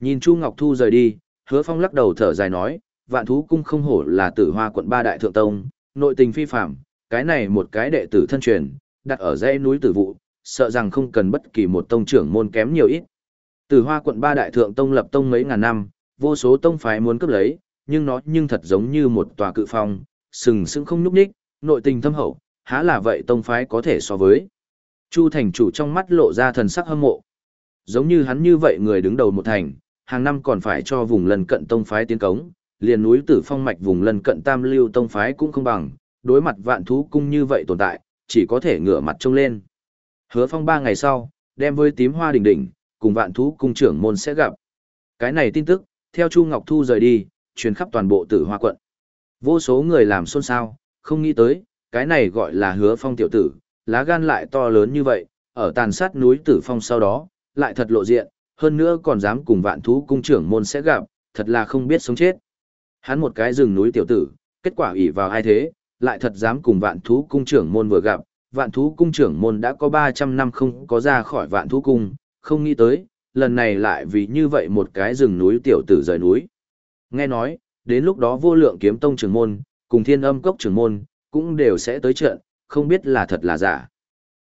Nhìn Chu Ngọc Thu rời đi, hứa phong lắc đầu thở dài nói, vạn thú cung không hổ là tử hoa quận ba đại thượng tông, nội tình phi phạm, cái này một cái đệ tử thân truyền, đặt ở dãy núi tử vụ, sợ rằng không cần bất kỳ một tông trưởng môn kém nhiều ít. Tử hoa quận ba đại thượng tông lập tông mấy ngàn năm, vô số tông phái muốn cướp lấy, nhưng nó nhưng thật giống như một tòa cự phong, sừng sững không nhúc nhích, nội tình thâm hậu, há là vậy tông phái có thể so với. Chu thành chủ trong mắt lộ ra thần sắc hâm mộ. Giống như hắn như vậy người đứng đầu một thành, hàng năm còn phải cho vùng lân cận tông phái tiến cống, liền núi tử phong mạch vùng lân cận tam lưu tông phái cũng không bằng, đối mặt vạn thú cung như vậy tồn tại, chỉ có thể ngửa mặt trông lên. Hứa phong ba ngày sau, đem với tím hoa đỉnh đỉnh, cùng vạn thú cung trưởng môn sẽ gặp. Cái này tin tức, theo Chu Ngọc Thu rời đi, truyền khắp toàn bộ tử hoa quận. Vô số người làm xôn xao, không nghĩ tới, cái này gọi là hứa phong tiểu tử, lá gan lại to lớn như vậy, ở tàn sát núi tử phong sau đó, lại thật lộ diện, hơn nữa còn dám cùng vạn thú cung trưởng môn sẽ gặp, thật là không biết sống chết. Hắn một cái rừng núi tiểu tử, kết quả ủy vào ai thế, lại thật dám cùng vạn thú cung trưởng môn vừa gặp, vạn thú cung trưởng môn đã có 300 năm không có ra khỏi vạn thú cung, không nghĩ tới, lần này lại vì như vậy một cái rừng núi tiểu tử rời núi. Nghe nói, đến lúc đó vô lượng kiếm tông trưởng môn, cùng thiên âm cốc trưởng môn, cũng đều sẽ tới trận, không biết là thật là giả.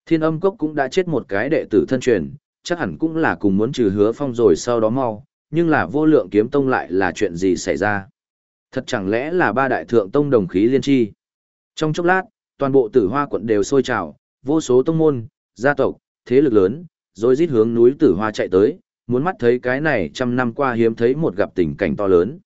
Thiên âm cốc cũng đã chết một cái đệ tử thân truyền, chắc hẳn cũng là cùng muốn trừ hứa phong rồi sau đó mau, nhưng là vô lượng kiếm tông lại là chuyện gì xảy ra. Thật chẳng lẽ là ba đại thượng tông đồng khí liên tri. Trong chốc lát, toàn bộ tử hoa quận đều sôi trào, vô số tông môn, gia tộc, thế lực lớn, rồi rít hướng núi tử hoa chạy tới, muốn mắt thấy cái này trăm năm qua hiếm thấy một gặp tình cảnh to lớn.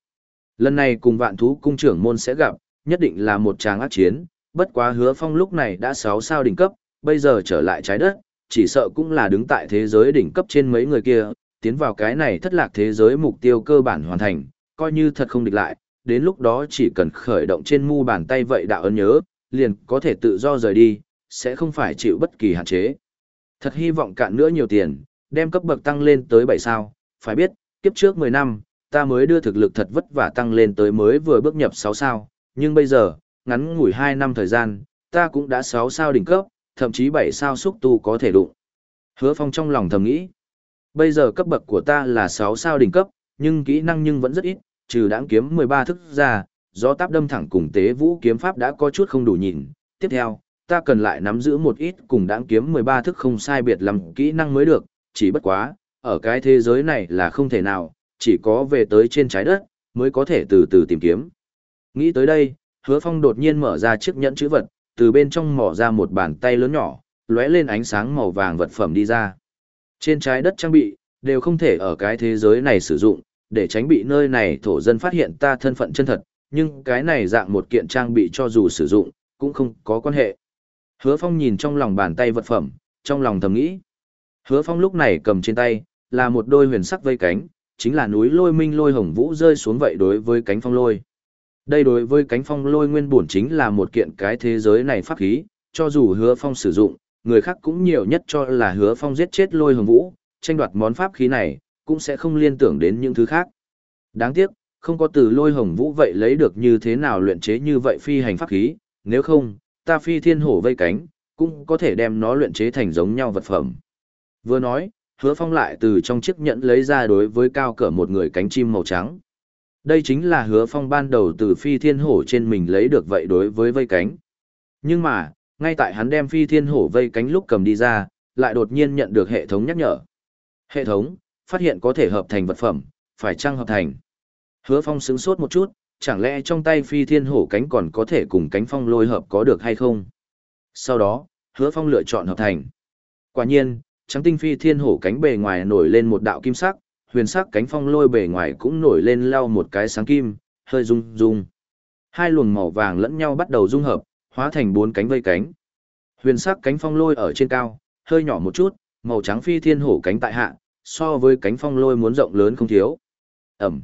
Lần này cùng vạn thú cung trưởng môn sẽ gặp, nhất định là một tràng ác chiến, bất quá hứa phong lúc này đã sáu sao đỉnh cấp, bây giờ trở lại trái đất, chỉ sợ cũng là đứng tại thế giới đỉnh cấp trên mấy người kia, tiến vào cái này thất lạc thế giới mục tiêu cơ bản hoàn thành, coi như thật không địch lại, đến lúc đó chỉ cần khởi động trên mu bàn tay vậy đạo ấn nhớ, liền có thể tự do rời đi, sẽ không phải chịu bất kỳ hạn chế. Thật hy vọng cạn nữa nhiều tiền, đem cấp bậc tăng lên tới 7 sao, phải biết, kiếp trước 10 năm, ta mới đưa thực lực thật vất vả tăng lên tới mới vừa bước nhập 6 sao, nhưng bây giờ, ngắn ngủi 2 năm thời gian, ta cũng đã 6 sao đỉnh cấp, thậm chí 7 sao xúc tu có thể đụng. Hứa Phong trong lòng thầm nghĩ, bây giờ cấp bậc của ta là 6 sao đỉnh cấp, nhưng kỹ năng nhưng vẫn rất ít, trừ đãng kiếm 13 thức ra, do táp đâm thẳng cùng tế vũ kiếm pháp đã có chút không đủ nhìn. Tiếp theo, ta cần lại nắm giữ một ít cùng đãng kiếm 13 thức không sai biệt lắm kỹ năng mới được, chỉ bất quá, ở cái thế giới này là không thể nào, chỉ có về tới trên trái đất, mới có thể từ từ tìm kiếm. Nghĩ tới đây, hứa phong đột nhiên mở ra chiếc nhẫn chữ vật, từ bên trong mỏ ra một bàn tay lớn nhỏ, lóe lên ánh sáng màu vàng vật phẩm đi ra. Trên trái đất trang bị, đều không thể ở cái thế giới này sử dụng, để tránh bị nơi này thổ dân phát hiện ta thân phận chân thật, nhưng cái này dạng một kiện trang bị cho dù sử dụng, cũng không có quan hệ. Hứa Phong nhìn trong lòng bàn tay vật phẩm, trong lòng thầm nghĩ. Hứa Phong lúc này cầm trên tay, là một đôi huyền sắc vây cánh, chính là núi lôi minh lôi hồng vũ rơi xuống vậy đối với cánh phong lôi. Đây đối với cánh phong lôi nguyên bổn chính là một kiện cái thế giới này pháp khí, cho dù hứa phong sử dụng, người khác cũng nhiều nhất cho là hứa phong giết chết lôi hồng vũ, tranh đoạt món pháp khí này, cũng sẽ không liên tưởng đến những thứ khác. Đáng tiếc, không có từ lôi hồng vũ vậy lấy được như thế nào luyện chế như vậy phi hành pháp khí, nếu không, ta phi thiên hổ vây cánh, cũng có thể đem nó luyện chế thành giống nhau vật phẩm. Vừa nói, hứa phong lại từ trong chiếc nhẫn lấy ra đối với cao cỡ một người cánh chim màu trắng. Đây chính là hứa phong ban đầu từ phi thiên hổ trên mình lấy được vậy đối với vây cánh. Nhưng mà, ngay tại hắn đem phi thiên hổ vây cánh lúc cầm đi ra, lại đột nhiên nhận được hệ thống nhắc nhở. Hệ thống, phát hiện có thể hợp thành vật phẩm, phải chăng hợp thành. Hứa phong sững sốt một chút, chẳng lẽ trong tay phi thiên hổ cánh còn có thể cùng cánh phong lôi hợp có được hay không? Sau đó, hứa phong lựa chọn hợp thành. Quả nhiên, trắng tinh phi thiên hổ cánh bề ngoài nổi lên một đạo kim sắc, huyền sắc cánh phong lôi bề ngoài cũng nổi lên lao một cái sáng kim, hơi rung rung. Hai luồng màu vàng lẫn nhau bắt đầu dung hợp, hóa thành bốn cánh vây cánh. Huyền sắc cánh phong lôi ở trên cao, hơi nhỏ một chút, màu trắng phi thiên hổ cánh tại hạ, so với cánh phong lôi muốn rộng lớn không thiếu. Ẩm.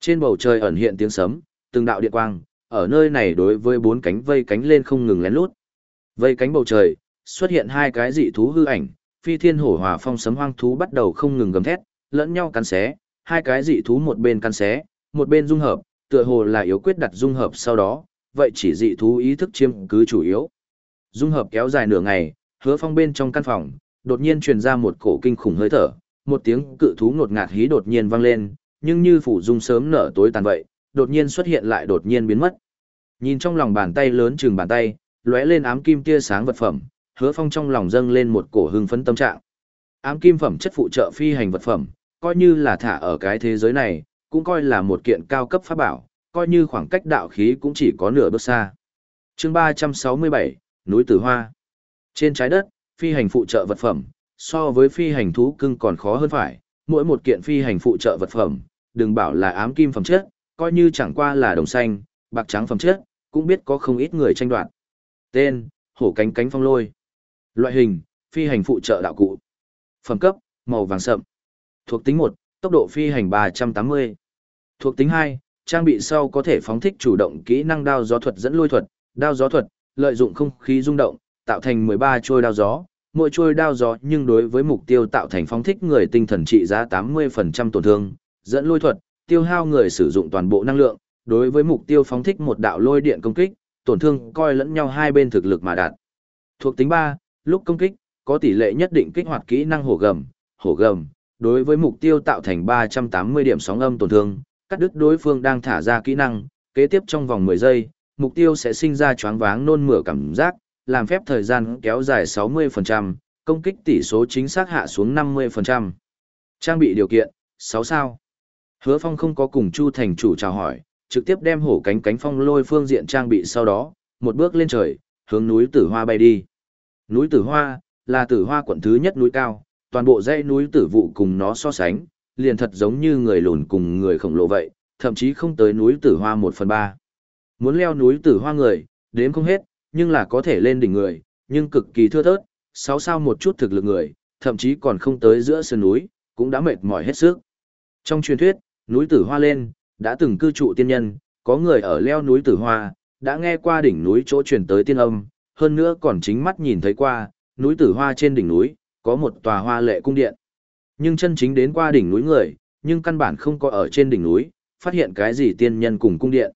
Trên bầu trời ẩn hiện tiếng sấm, từng đạo điện quang, ở nơi này đối với bốn cánh vây cánh lên không ngừng lén lút. Vây cánh bầu trời, xuất hiện hai cái dị thú hư ảnh, phi thiên hổ hòa phong sấm hoang thú bắt đầu không ngừng gầm thét, lẫn nhau cắn xé, hai cái dị thú một bên cắn xé, một bên dung hợp, tựa hồ là yếu quyết đặt dung hợp sau đó, vậy chỉ dị thú ý thức chiếm cứ chủ yếu. Dung hợp kéo dài nửa ngày, hứa phong bên trong căn phòng, đột nhiên truyền ra một cổ kinh khủng hơi thở, một tiếng cự thú ngột ngạt hí đột nhiên vang lên, nhưng như phủ dung sớm nở tối tàn vậy, đột nhiên xuất hiện lại đột nhiên biến mất. Nhìn trong lòng bàn tay lớn chừng bàn tay, lóe lên ám kim tia sáng vật phẩm, hứa phong trong lòng dâng lên một cổ hưng phấn tâm trạng. Ám kim phẩm chất phụ trợ phi hành vật phẩm, coi như là thả ở cái thế giới này, cũng coi là một kiện cao cấp pháp bảo, coi như khoảng cách đạo khí cũng chỉ có nửa bước xa. chương 367, núi Tử Hoa. Trên trái đất, phi hành phụ trợ vật phẩm, so với phi hành thú cưng còn khó hơn phải, mỗi một kiện phi hành phụ trợ vật phẩm, đừng bảo là ám kim phẩm chất, coi như chẳng qua là đồng xanh, bạc trắng phẩm chất, cũng biết có không ít người tranh đoạt. Tên, hổ cánh cánh phong lôi. Loại hình, phi hành phụ trợ đạo cụ. Phẩm cấp, màu vàng sậm. Thuộc tính 1, tốc độ phi hành 380. Thuộc tính 2, trang bị sau có thể phóng thích chủ động kỹ năng đao gió thuật dẫn lôi thuật, đao gió thuật, lợi dụng không khí rung động, tạo thành 13 trôi đao gió, mỗi trôi đao gió nhưng đối với mục tiêu tạo thành phóng thích người tinh thần trị giá 80% tổn thương, dẫn lôi thuật, tiêu hao người sử dụng toàn bộ năng lượng, đối với mục tiêu phóng thích một đạo lôi điện công kích, tổn thương coi lẫn nhau hai bên thực lực mà đạt. Thuộc tính 3, lúc công kích, có tỷ lệ nhất định kích hoạt kỹ năng hổ gầm, hổ gầm, đối với mục tiêu tạo thành 380 điểm sóng âm tổn thương, cắt đứt đối phương đang thả ra kỹ năng, kế tiếp trong vòng 10 giây, mục tiêu sẽ sinh ra choáng váng nôn mửa cảm giác, làm phép thời gian kéo dài 60%, công kích tỷ số chính xác hạ xuống 50%. Trang bị điều kiện, 6 sao. Hứa Phong không có cùng Chu thành chủ chào hỏi, trực tiếp đem hổ cánh cánh phong lôi phương diện trang bị sau đó, một bước lên trời, hướng núi Tử Hoa bay đi. Núi Tử Hoa là Tử Hoa quận thứ nhất núi cao, toàn bộ dãy núi Tử Vụ cùng nó so sánh, liền thật giống như người lùn cùng người khổng lồ vậy, thậm chí không tới núi Tử Hoa 1 phần 3. Muốn leo núi Tử Hoa người, đếm không hết, nhưng là có thể lên đỉnh người, nhưng cực kỳ thưa thớt, sáu sao một chút thực lực người, thậm chí còn không tới giữa sườn núi, cũng đã mệt mỏi hết sức. Trong truyền thuyết, núi Tử Hoa lên, đã từng cư trụ tiên nhân, có người ở leo núi Tử Hoa, đã nghe qua đỉnh núi chỗ truyền tới tiên âm, hơn nữa còn chính mắt nhìn thấy qua, núi Tử Hoa trên đỉnh núi, có một tòa hoa lệ cung điện. Nhưng chân chính đến qua đỉnh núi người, nhưng căn bản không có ở trên đỉnh núi, phát hiện cái gì tiên nhân cùng cung điện.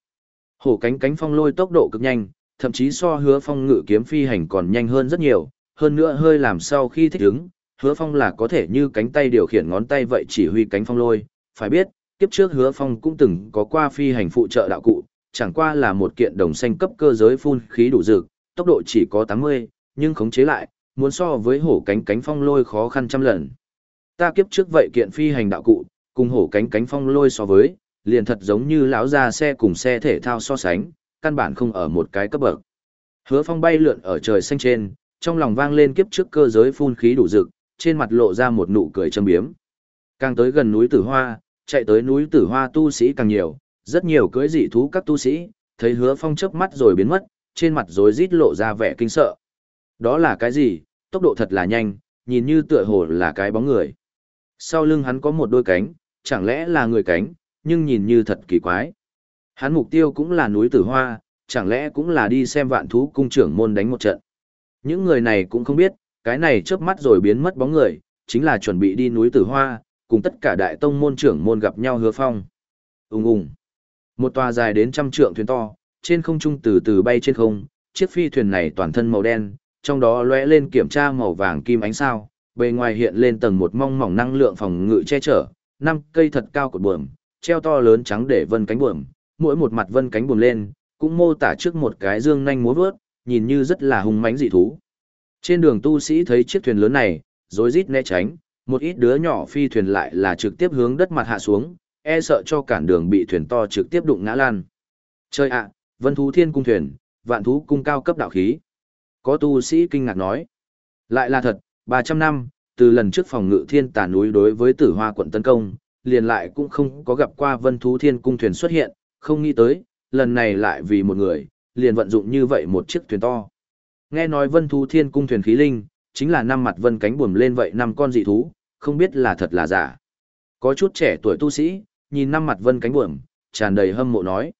Hổ cánh cánh phong lôi tốc độ cực nhanh, thậm chí so hứa phong ngự kiếm phi hành còn nhanh hơn rất nhiều, hơn nữa hơi làm sau khi thích ứng, hứa phong là có thể như cánh tay điều khiển ngón tay vậy chỉ huy cánh phong lôi, phải biết, kiếp trước hứa phong cũng từng có qua phi hành phụ trợ đạo cụ, chẳng qua là một kiện đồng xanh cấp cơ giới phun khí đủ dược, tốc độ chỉ có 80, nhưng khống chế lại, muốn so với hổ cánh cánh phong lôi khó khăn trăm lần. Ta kiếp trước vậy kiện phi hành đạo cụ, cùng hổ cánh cánh phong lôi so với, liền thật giống như lão ra xe cùng xe thể thao so sánh, căn bản không ở một cái cấp bậc. Hứa phong bay lượn ở trời xanh trên, trong lòng vang lên kiếp trước cơ giới phun khí đủ dực, trên mặt lộ ra một nụ cười châm biếm. Càng tới gần núi Tử Hoa, chạy tới núi Tử Hoa tu sĩ càng nhiều, rất nhiều cưỡi dị thú các tu sĩ, thấy Hứa Phong chớp mắt rồi biến mất, trên mặt rối rít lộ ra vẻ kinh sợ. Đó là cái gì? Tốc độ thật là nhanh, nhìn như tựa hồ là cái bóng người. Sau lưng hắn có một đôi cánh, chẳng lẽ là người cánh, nhưng nhìn như thật kỳ quái. Hắn mục tiêu cũng là núi Tử Hoa, chẳng lẽ cũng là đi xem vạn thú cung trưởng môn đánh một trận. Những người này cũng không biết, cái này chớp mắt rồi biến mất bóng người, chính là chuẩn bị đi núi Tử Hoa, cùng tất cả đại tông môn trưởng môn gặp nhau hứa phong. Ùng ùng. Một tòa dài đến trăm trượng thuyền to, trên không trung từ từ bay trên không, chiếc phi thuyền này toàn thân màu đen, trong đó lóe lên kiểm tra màu vàng kim ánh sao, bề ngoài hiện lên tầng một mong mỏng năng lượng phòng ngự che chở, năm cây thật cao cột buồm, treo to lớn trắng để vân cánh buồm, mỗi một mặt vân cánh buồm lên, cũng mô tả trước một cái dương nhanh múa vớt, nhìn như rất là hung mãnh dị thú. Trên đường tu sĩ thấy chiếc thuyền lớn này, rối rít né tránh, một ít đứa nhỏ phi thuyền lại là trực tiếp hướng đất mặt hạ xuống, e sợ cho cản đường bị thuyền to trực tiếp đụng ngã lan. Chơi ạ, vân thú thiên cung thuyền, vạn thú cung cao cấp đạo khí. Có tu sĩ kinh ngạc nói. Lại là thật, 300 năm, từ lần trước phòng ngự thiên tà núi đối với tử hoa quận tấn công, liền lại cũng không có gặp qua vân thú thiên cung thuyền xuất hiện, không nghĩ tới, lần này lại vì một người, liền vận dụng như vậy một chiếc thuyền to. Nghe nói vân thú thiên cung thuyền khí linh, chính là năm mặt vân cánh buồm lên vậy năm con dị thú, không biết là thật là giả. Có chút trẻ tuổi tu sĩ, nhìn năm mặt vân cánh buồm, tràn đầy hâm mộ nói.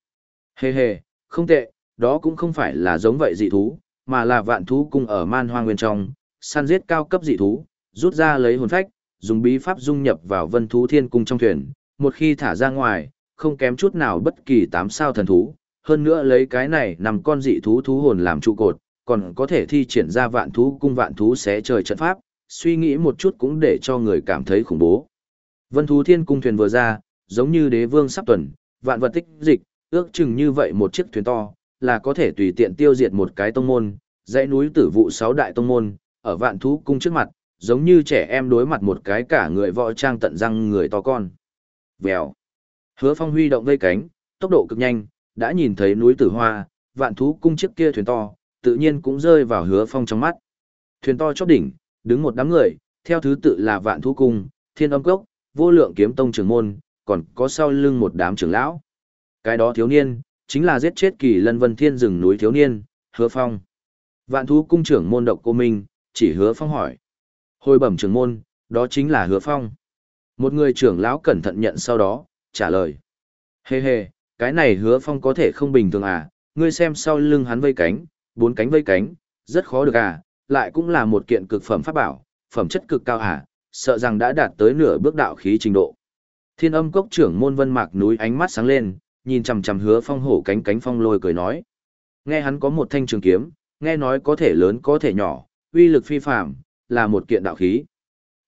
Hề hề, không tệ, đó cũng không phải là giống vậy dị thú, mà là vạn thú cung ở man hoang nguyên trong, săn giết cao cấp dị thú, rút ra lấy hồn phách, dùng bí pháp dung nhập vào vân thú thiên cung trong thuyền, một khi thả ra ngoài, không kém chút nào bất kỳ tám sao thần thú, hơn nữa lấy cái này nằm con dị thú thú hồn làm trụ cột, còn có thể thi triển ra vạn thú cung vạn thú xé trời trận pháp, suy nghĩ một chút cũng để cho người cảm thấy khủng bố. Vân thú thiên cung thuyền vừa ra, giống như đế vương sắp tuần, vạn vật tích dịch, ước chừng như vậy một chiếc thuyền to, là có thể tùy tiện tiêu diệt một cái tông môn, dãy núi tử vụ sáu đại tông môn, ở vạn thú cung trước mặt, giống như trẻ em đối mặt một cái cả người võ trang tận răng người to con. Vèo. Hứa Phong huy động vây cánh, tốc độ cực nhanh, đã nhìn thấy núi Tử Hoa, vạn thú cung chiếc kia thuyền to, tự nhiên cũng rơi vào Hứa Phong trong mắt. Thuyền to chót đỉnh, đứng một đám người, theo thứ tự là vạn thú cung, thiên âm cốc, vô lượng kiếm tông trưởng môn, còn có sau lưng một đám trưởng lão. Cái đó thiếu niên, chính là giết chết kỳ lân vân thiên rừng núi thiếu niên, Hứa Phong. Vạn thú cung trưởng môn độc cô Minh, chỉ Hứa Phong hỏi. Hồi bẩm trưởng môn, đó chính là Hứa Phong. Một người trưởng lão cẩn thận nhận sau đó, trả lời. Hê hê, cái này hứa phong có thể không bình thường à, ngươi xem sau lưng hắn vây cánh, bốn cánh vây cánh, rất khó được à, lại cũng là một kiện cực phẩm pháp bảo, phẩm chất cực cao à, sợ rằng đã đạt tới nửa bước đạo khí trình độ. Thiên âm cốc trưởng môn vân mạc núi ánh mắt sáng lên, nhìn chằm chằm hứa phong hổ cánh cánh phong lôi cười nói. Nghe hắn có một thanh trường kiếm, nghe nói có thể lớn có thể nhỏ, uy lực phi phàm, là một kiện đạo khí.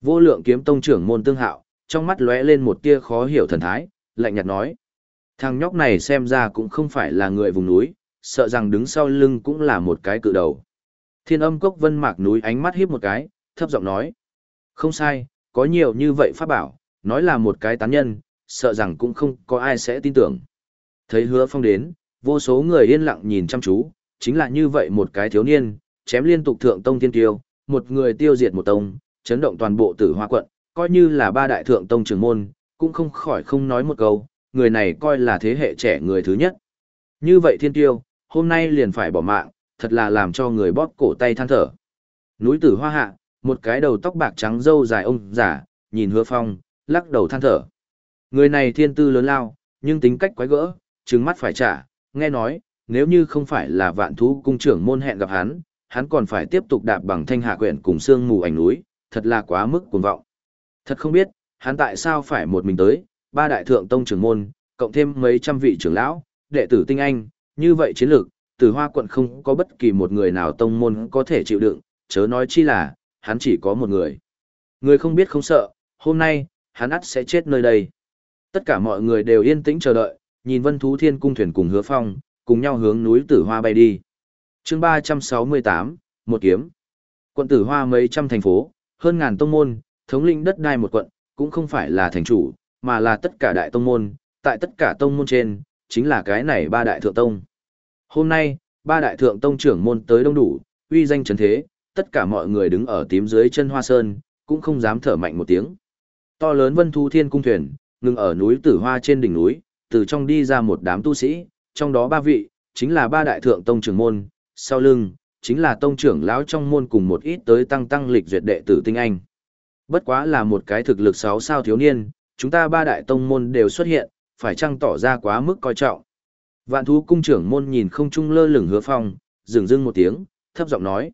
Vô lượng kiếm tông trưởng môn tương hạo, trong mắt lóe lên một tia khó hiểu thần thái, lạnh nhạt nói. Thằng nhóc này xem ra cũng không phải là người vùng núi, sợ rằng đứng sau lưng cũng là một cái cự đầu. Thiên âm cốc vân mạc núi ánh mắt híp một cái, thấp giọng nói. Không sai, có nhiều như vậy pháp bảo, nói là một cái tán nhân, sợ rằng cũng không có ai sẽ tin tưởng. Thấy hứa phong đến, vô số người yên lặng nhìn chăm chú, chính là như vậy một cái thiếu niên, chém liên tục thượng tông thiên tiêu, một người tiêu diệt một tông, chấn động toàn bộ tử hoa quận, coi như là ba đại thượng tông trưởng môn, cũng không khỏi không nói một câu, người này coi là thế hệ trẻ người thứ nhất. Như vậy thiên tiêu, hôm nay liền phải bỏ mạng, thật là làm cho người bóp cổ tay than thở. Núi tử hoa hạ, một cái đầu tóc bạc trắng râu dài ông giả, nhìn hứa phong, lắc đầu than thở. Người này thiên tư lớn lao, nhưng tính cách quái gỡ, trứng mắt phải trả, nghe nói, nếu như không phải là vạn thú cung trưởng môn hẹn gặp hắn, hắn còn phải tiếp tục đạp bằng thanh hạ quyển cùng xương mù ảnh núi, thật là quá mức cuồng vọng. Thật không biết, hắn tại sao phải một mình tới, ba đại thượng tông trưởng môn, cộng thêm mấy trăm vị trưởng lão, đệ tử tinh anh, Như vậy chiến lược, từ hoa quận không có bất kỳ một người nào tông môn có thể chịu đựng, chớ nói chi là, hắn chỉ có một người. Người không biết không sợ, hôm nay, hắn ắt sẽ chết nơi đây. Tất cả mọi người đều yên tĩnh chờ đợi, nhìn vân thú thiên cung thuyền cùng hứa phong, cùng nhau hướng núi tử hoa bay đi. chương 368, một kiếm. Quận tử hoa mấy trăm thành phố, hơn ngàn tông môn, thống lĩnh đất đai một quận, cũng không phải là thành chủ, mà là tất cả đại tông môn, tại tất cả tông môn trên, chính là cái này ba đại thượng tông. Hôm nay, ba đại thượng tông trưởng môn tới đông đủ, uy danh trấn thế, tất cả mọi người đứng ở tím dưới chân hoa sơn, cũng không dám thở mạnh một tiếng. To lớn vân thu thiên cung thuyền, ngừng ở núi tử hoa trên đỉnh núi, từ trong đi ra một đám tu sĩ, trong đó ba vị, chính là ba đại thượng tông trưởng môn, sau lưng, chính là tông trưởng lão trong môn cùng một ít tới tăng tăng lịch duyệt đệ tử tinh anh. Bất quá là một cái thực lực sáu sao thiếu niên, chúng ta ba đại tông môn đều xuất hiện, phải chăng tỏ ra quá mức coi trọng. Vạn thú cung trưởng môn nhìn không trung lơ lửng hứa phong, dừng dưng một tiếng, thấp giọng nói.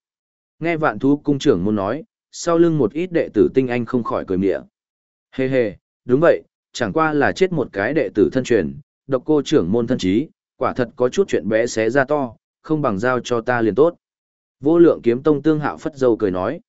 Nghe vạn thú cung trưởng môn nói, sau lưng một ít đệ tử tinh anh không khỏi cười mỉa. Hê hê, đúng vậy, chẳng qua là chết một cái đệ tử thân truyền, độc cô trưởng môn thân trí, quả thật có chút chuyện bé xé ra to, không bằng giao cho ta liền tốt. Vô lượng kiếm tông tương hạo phất dâu cười nói.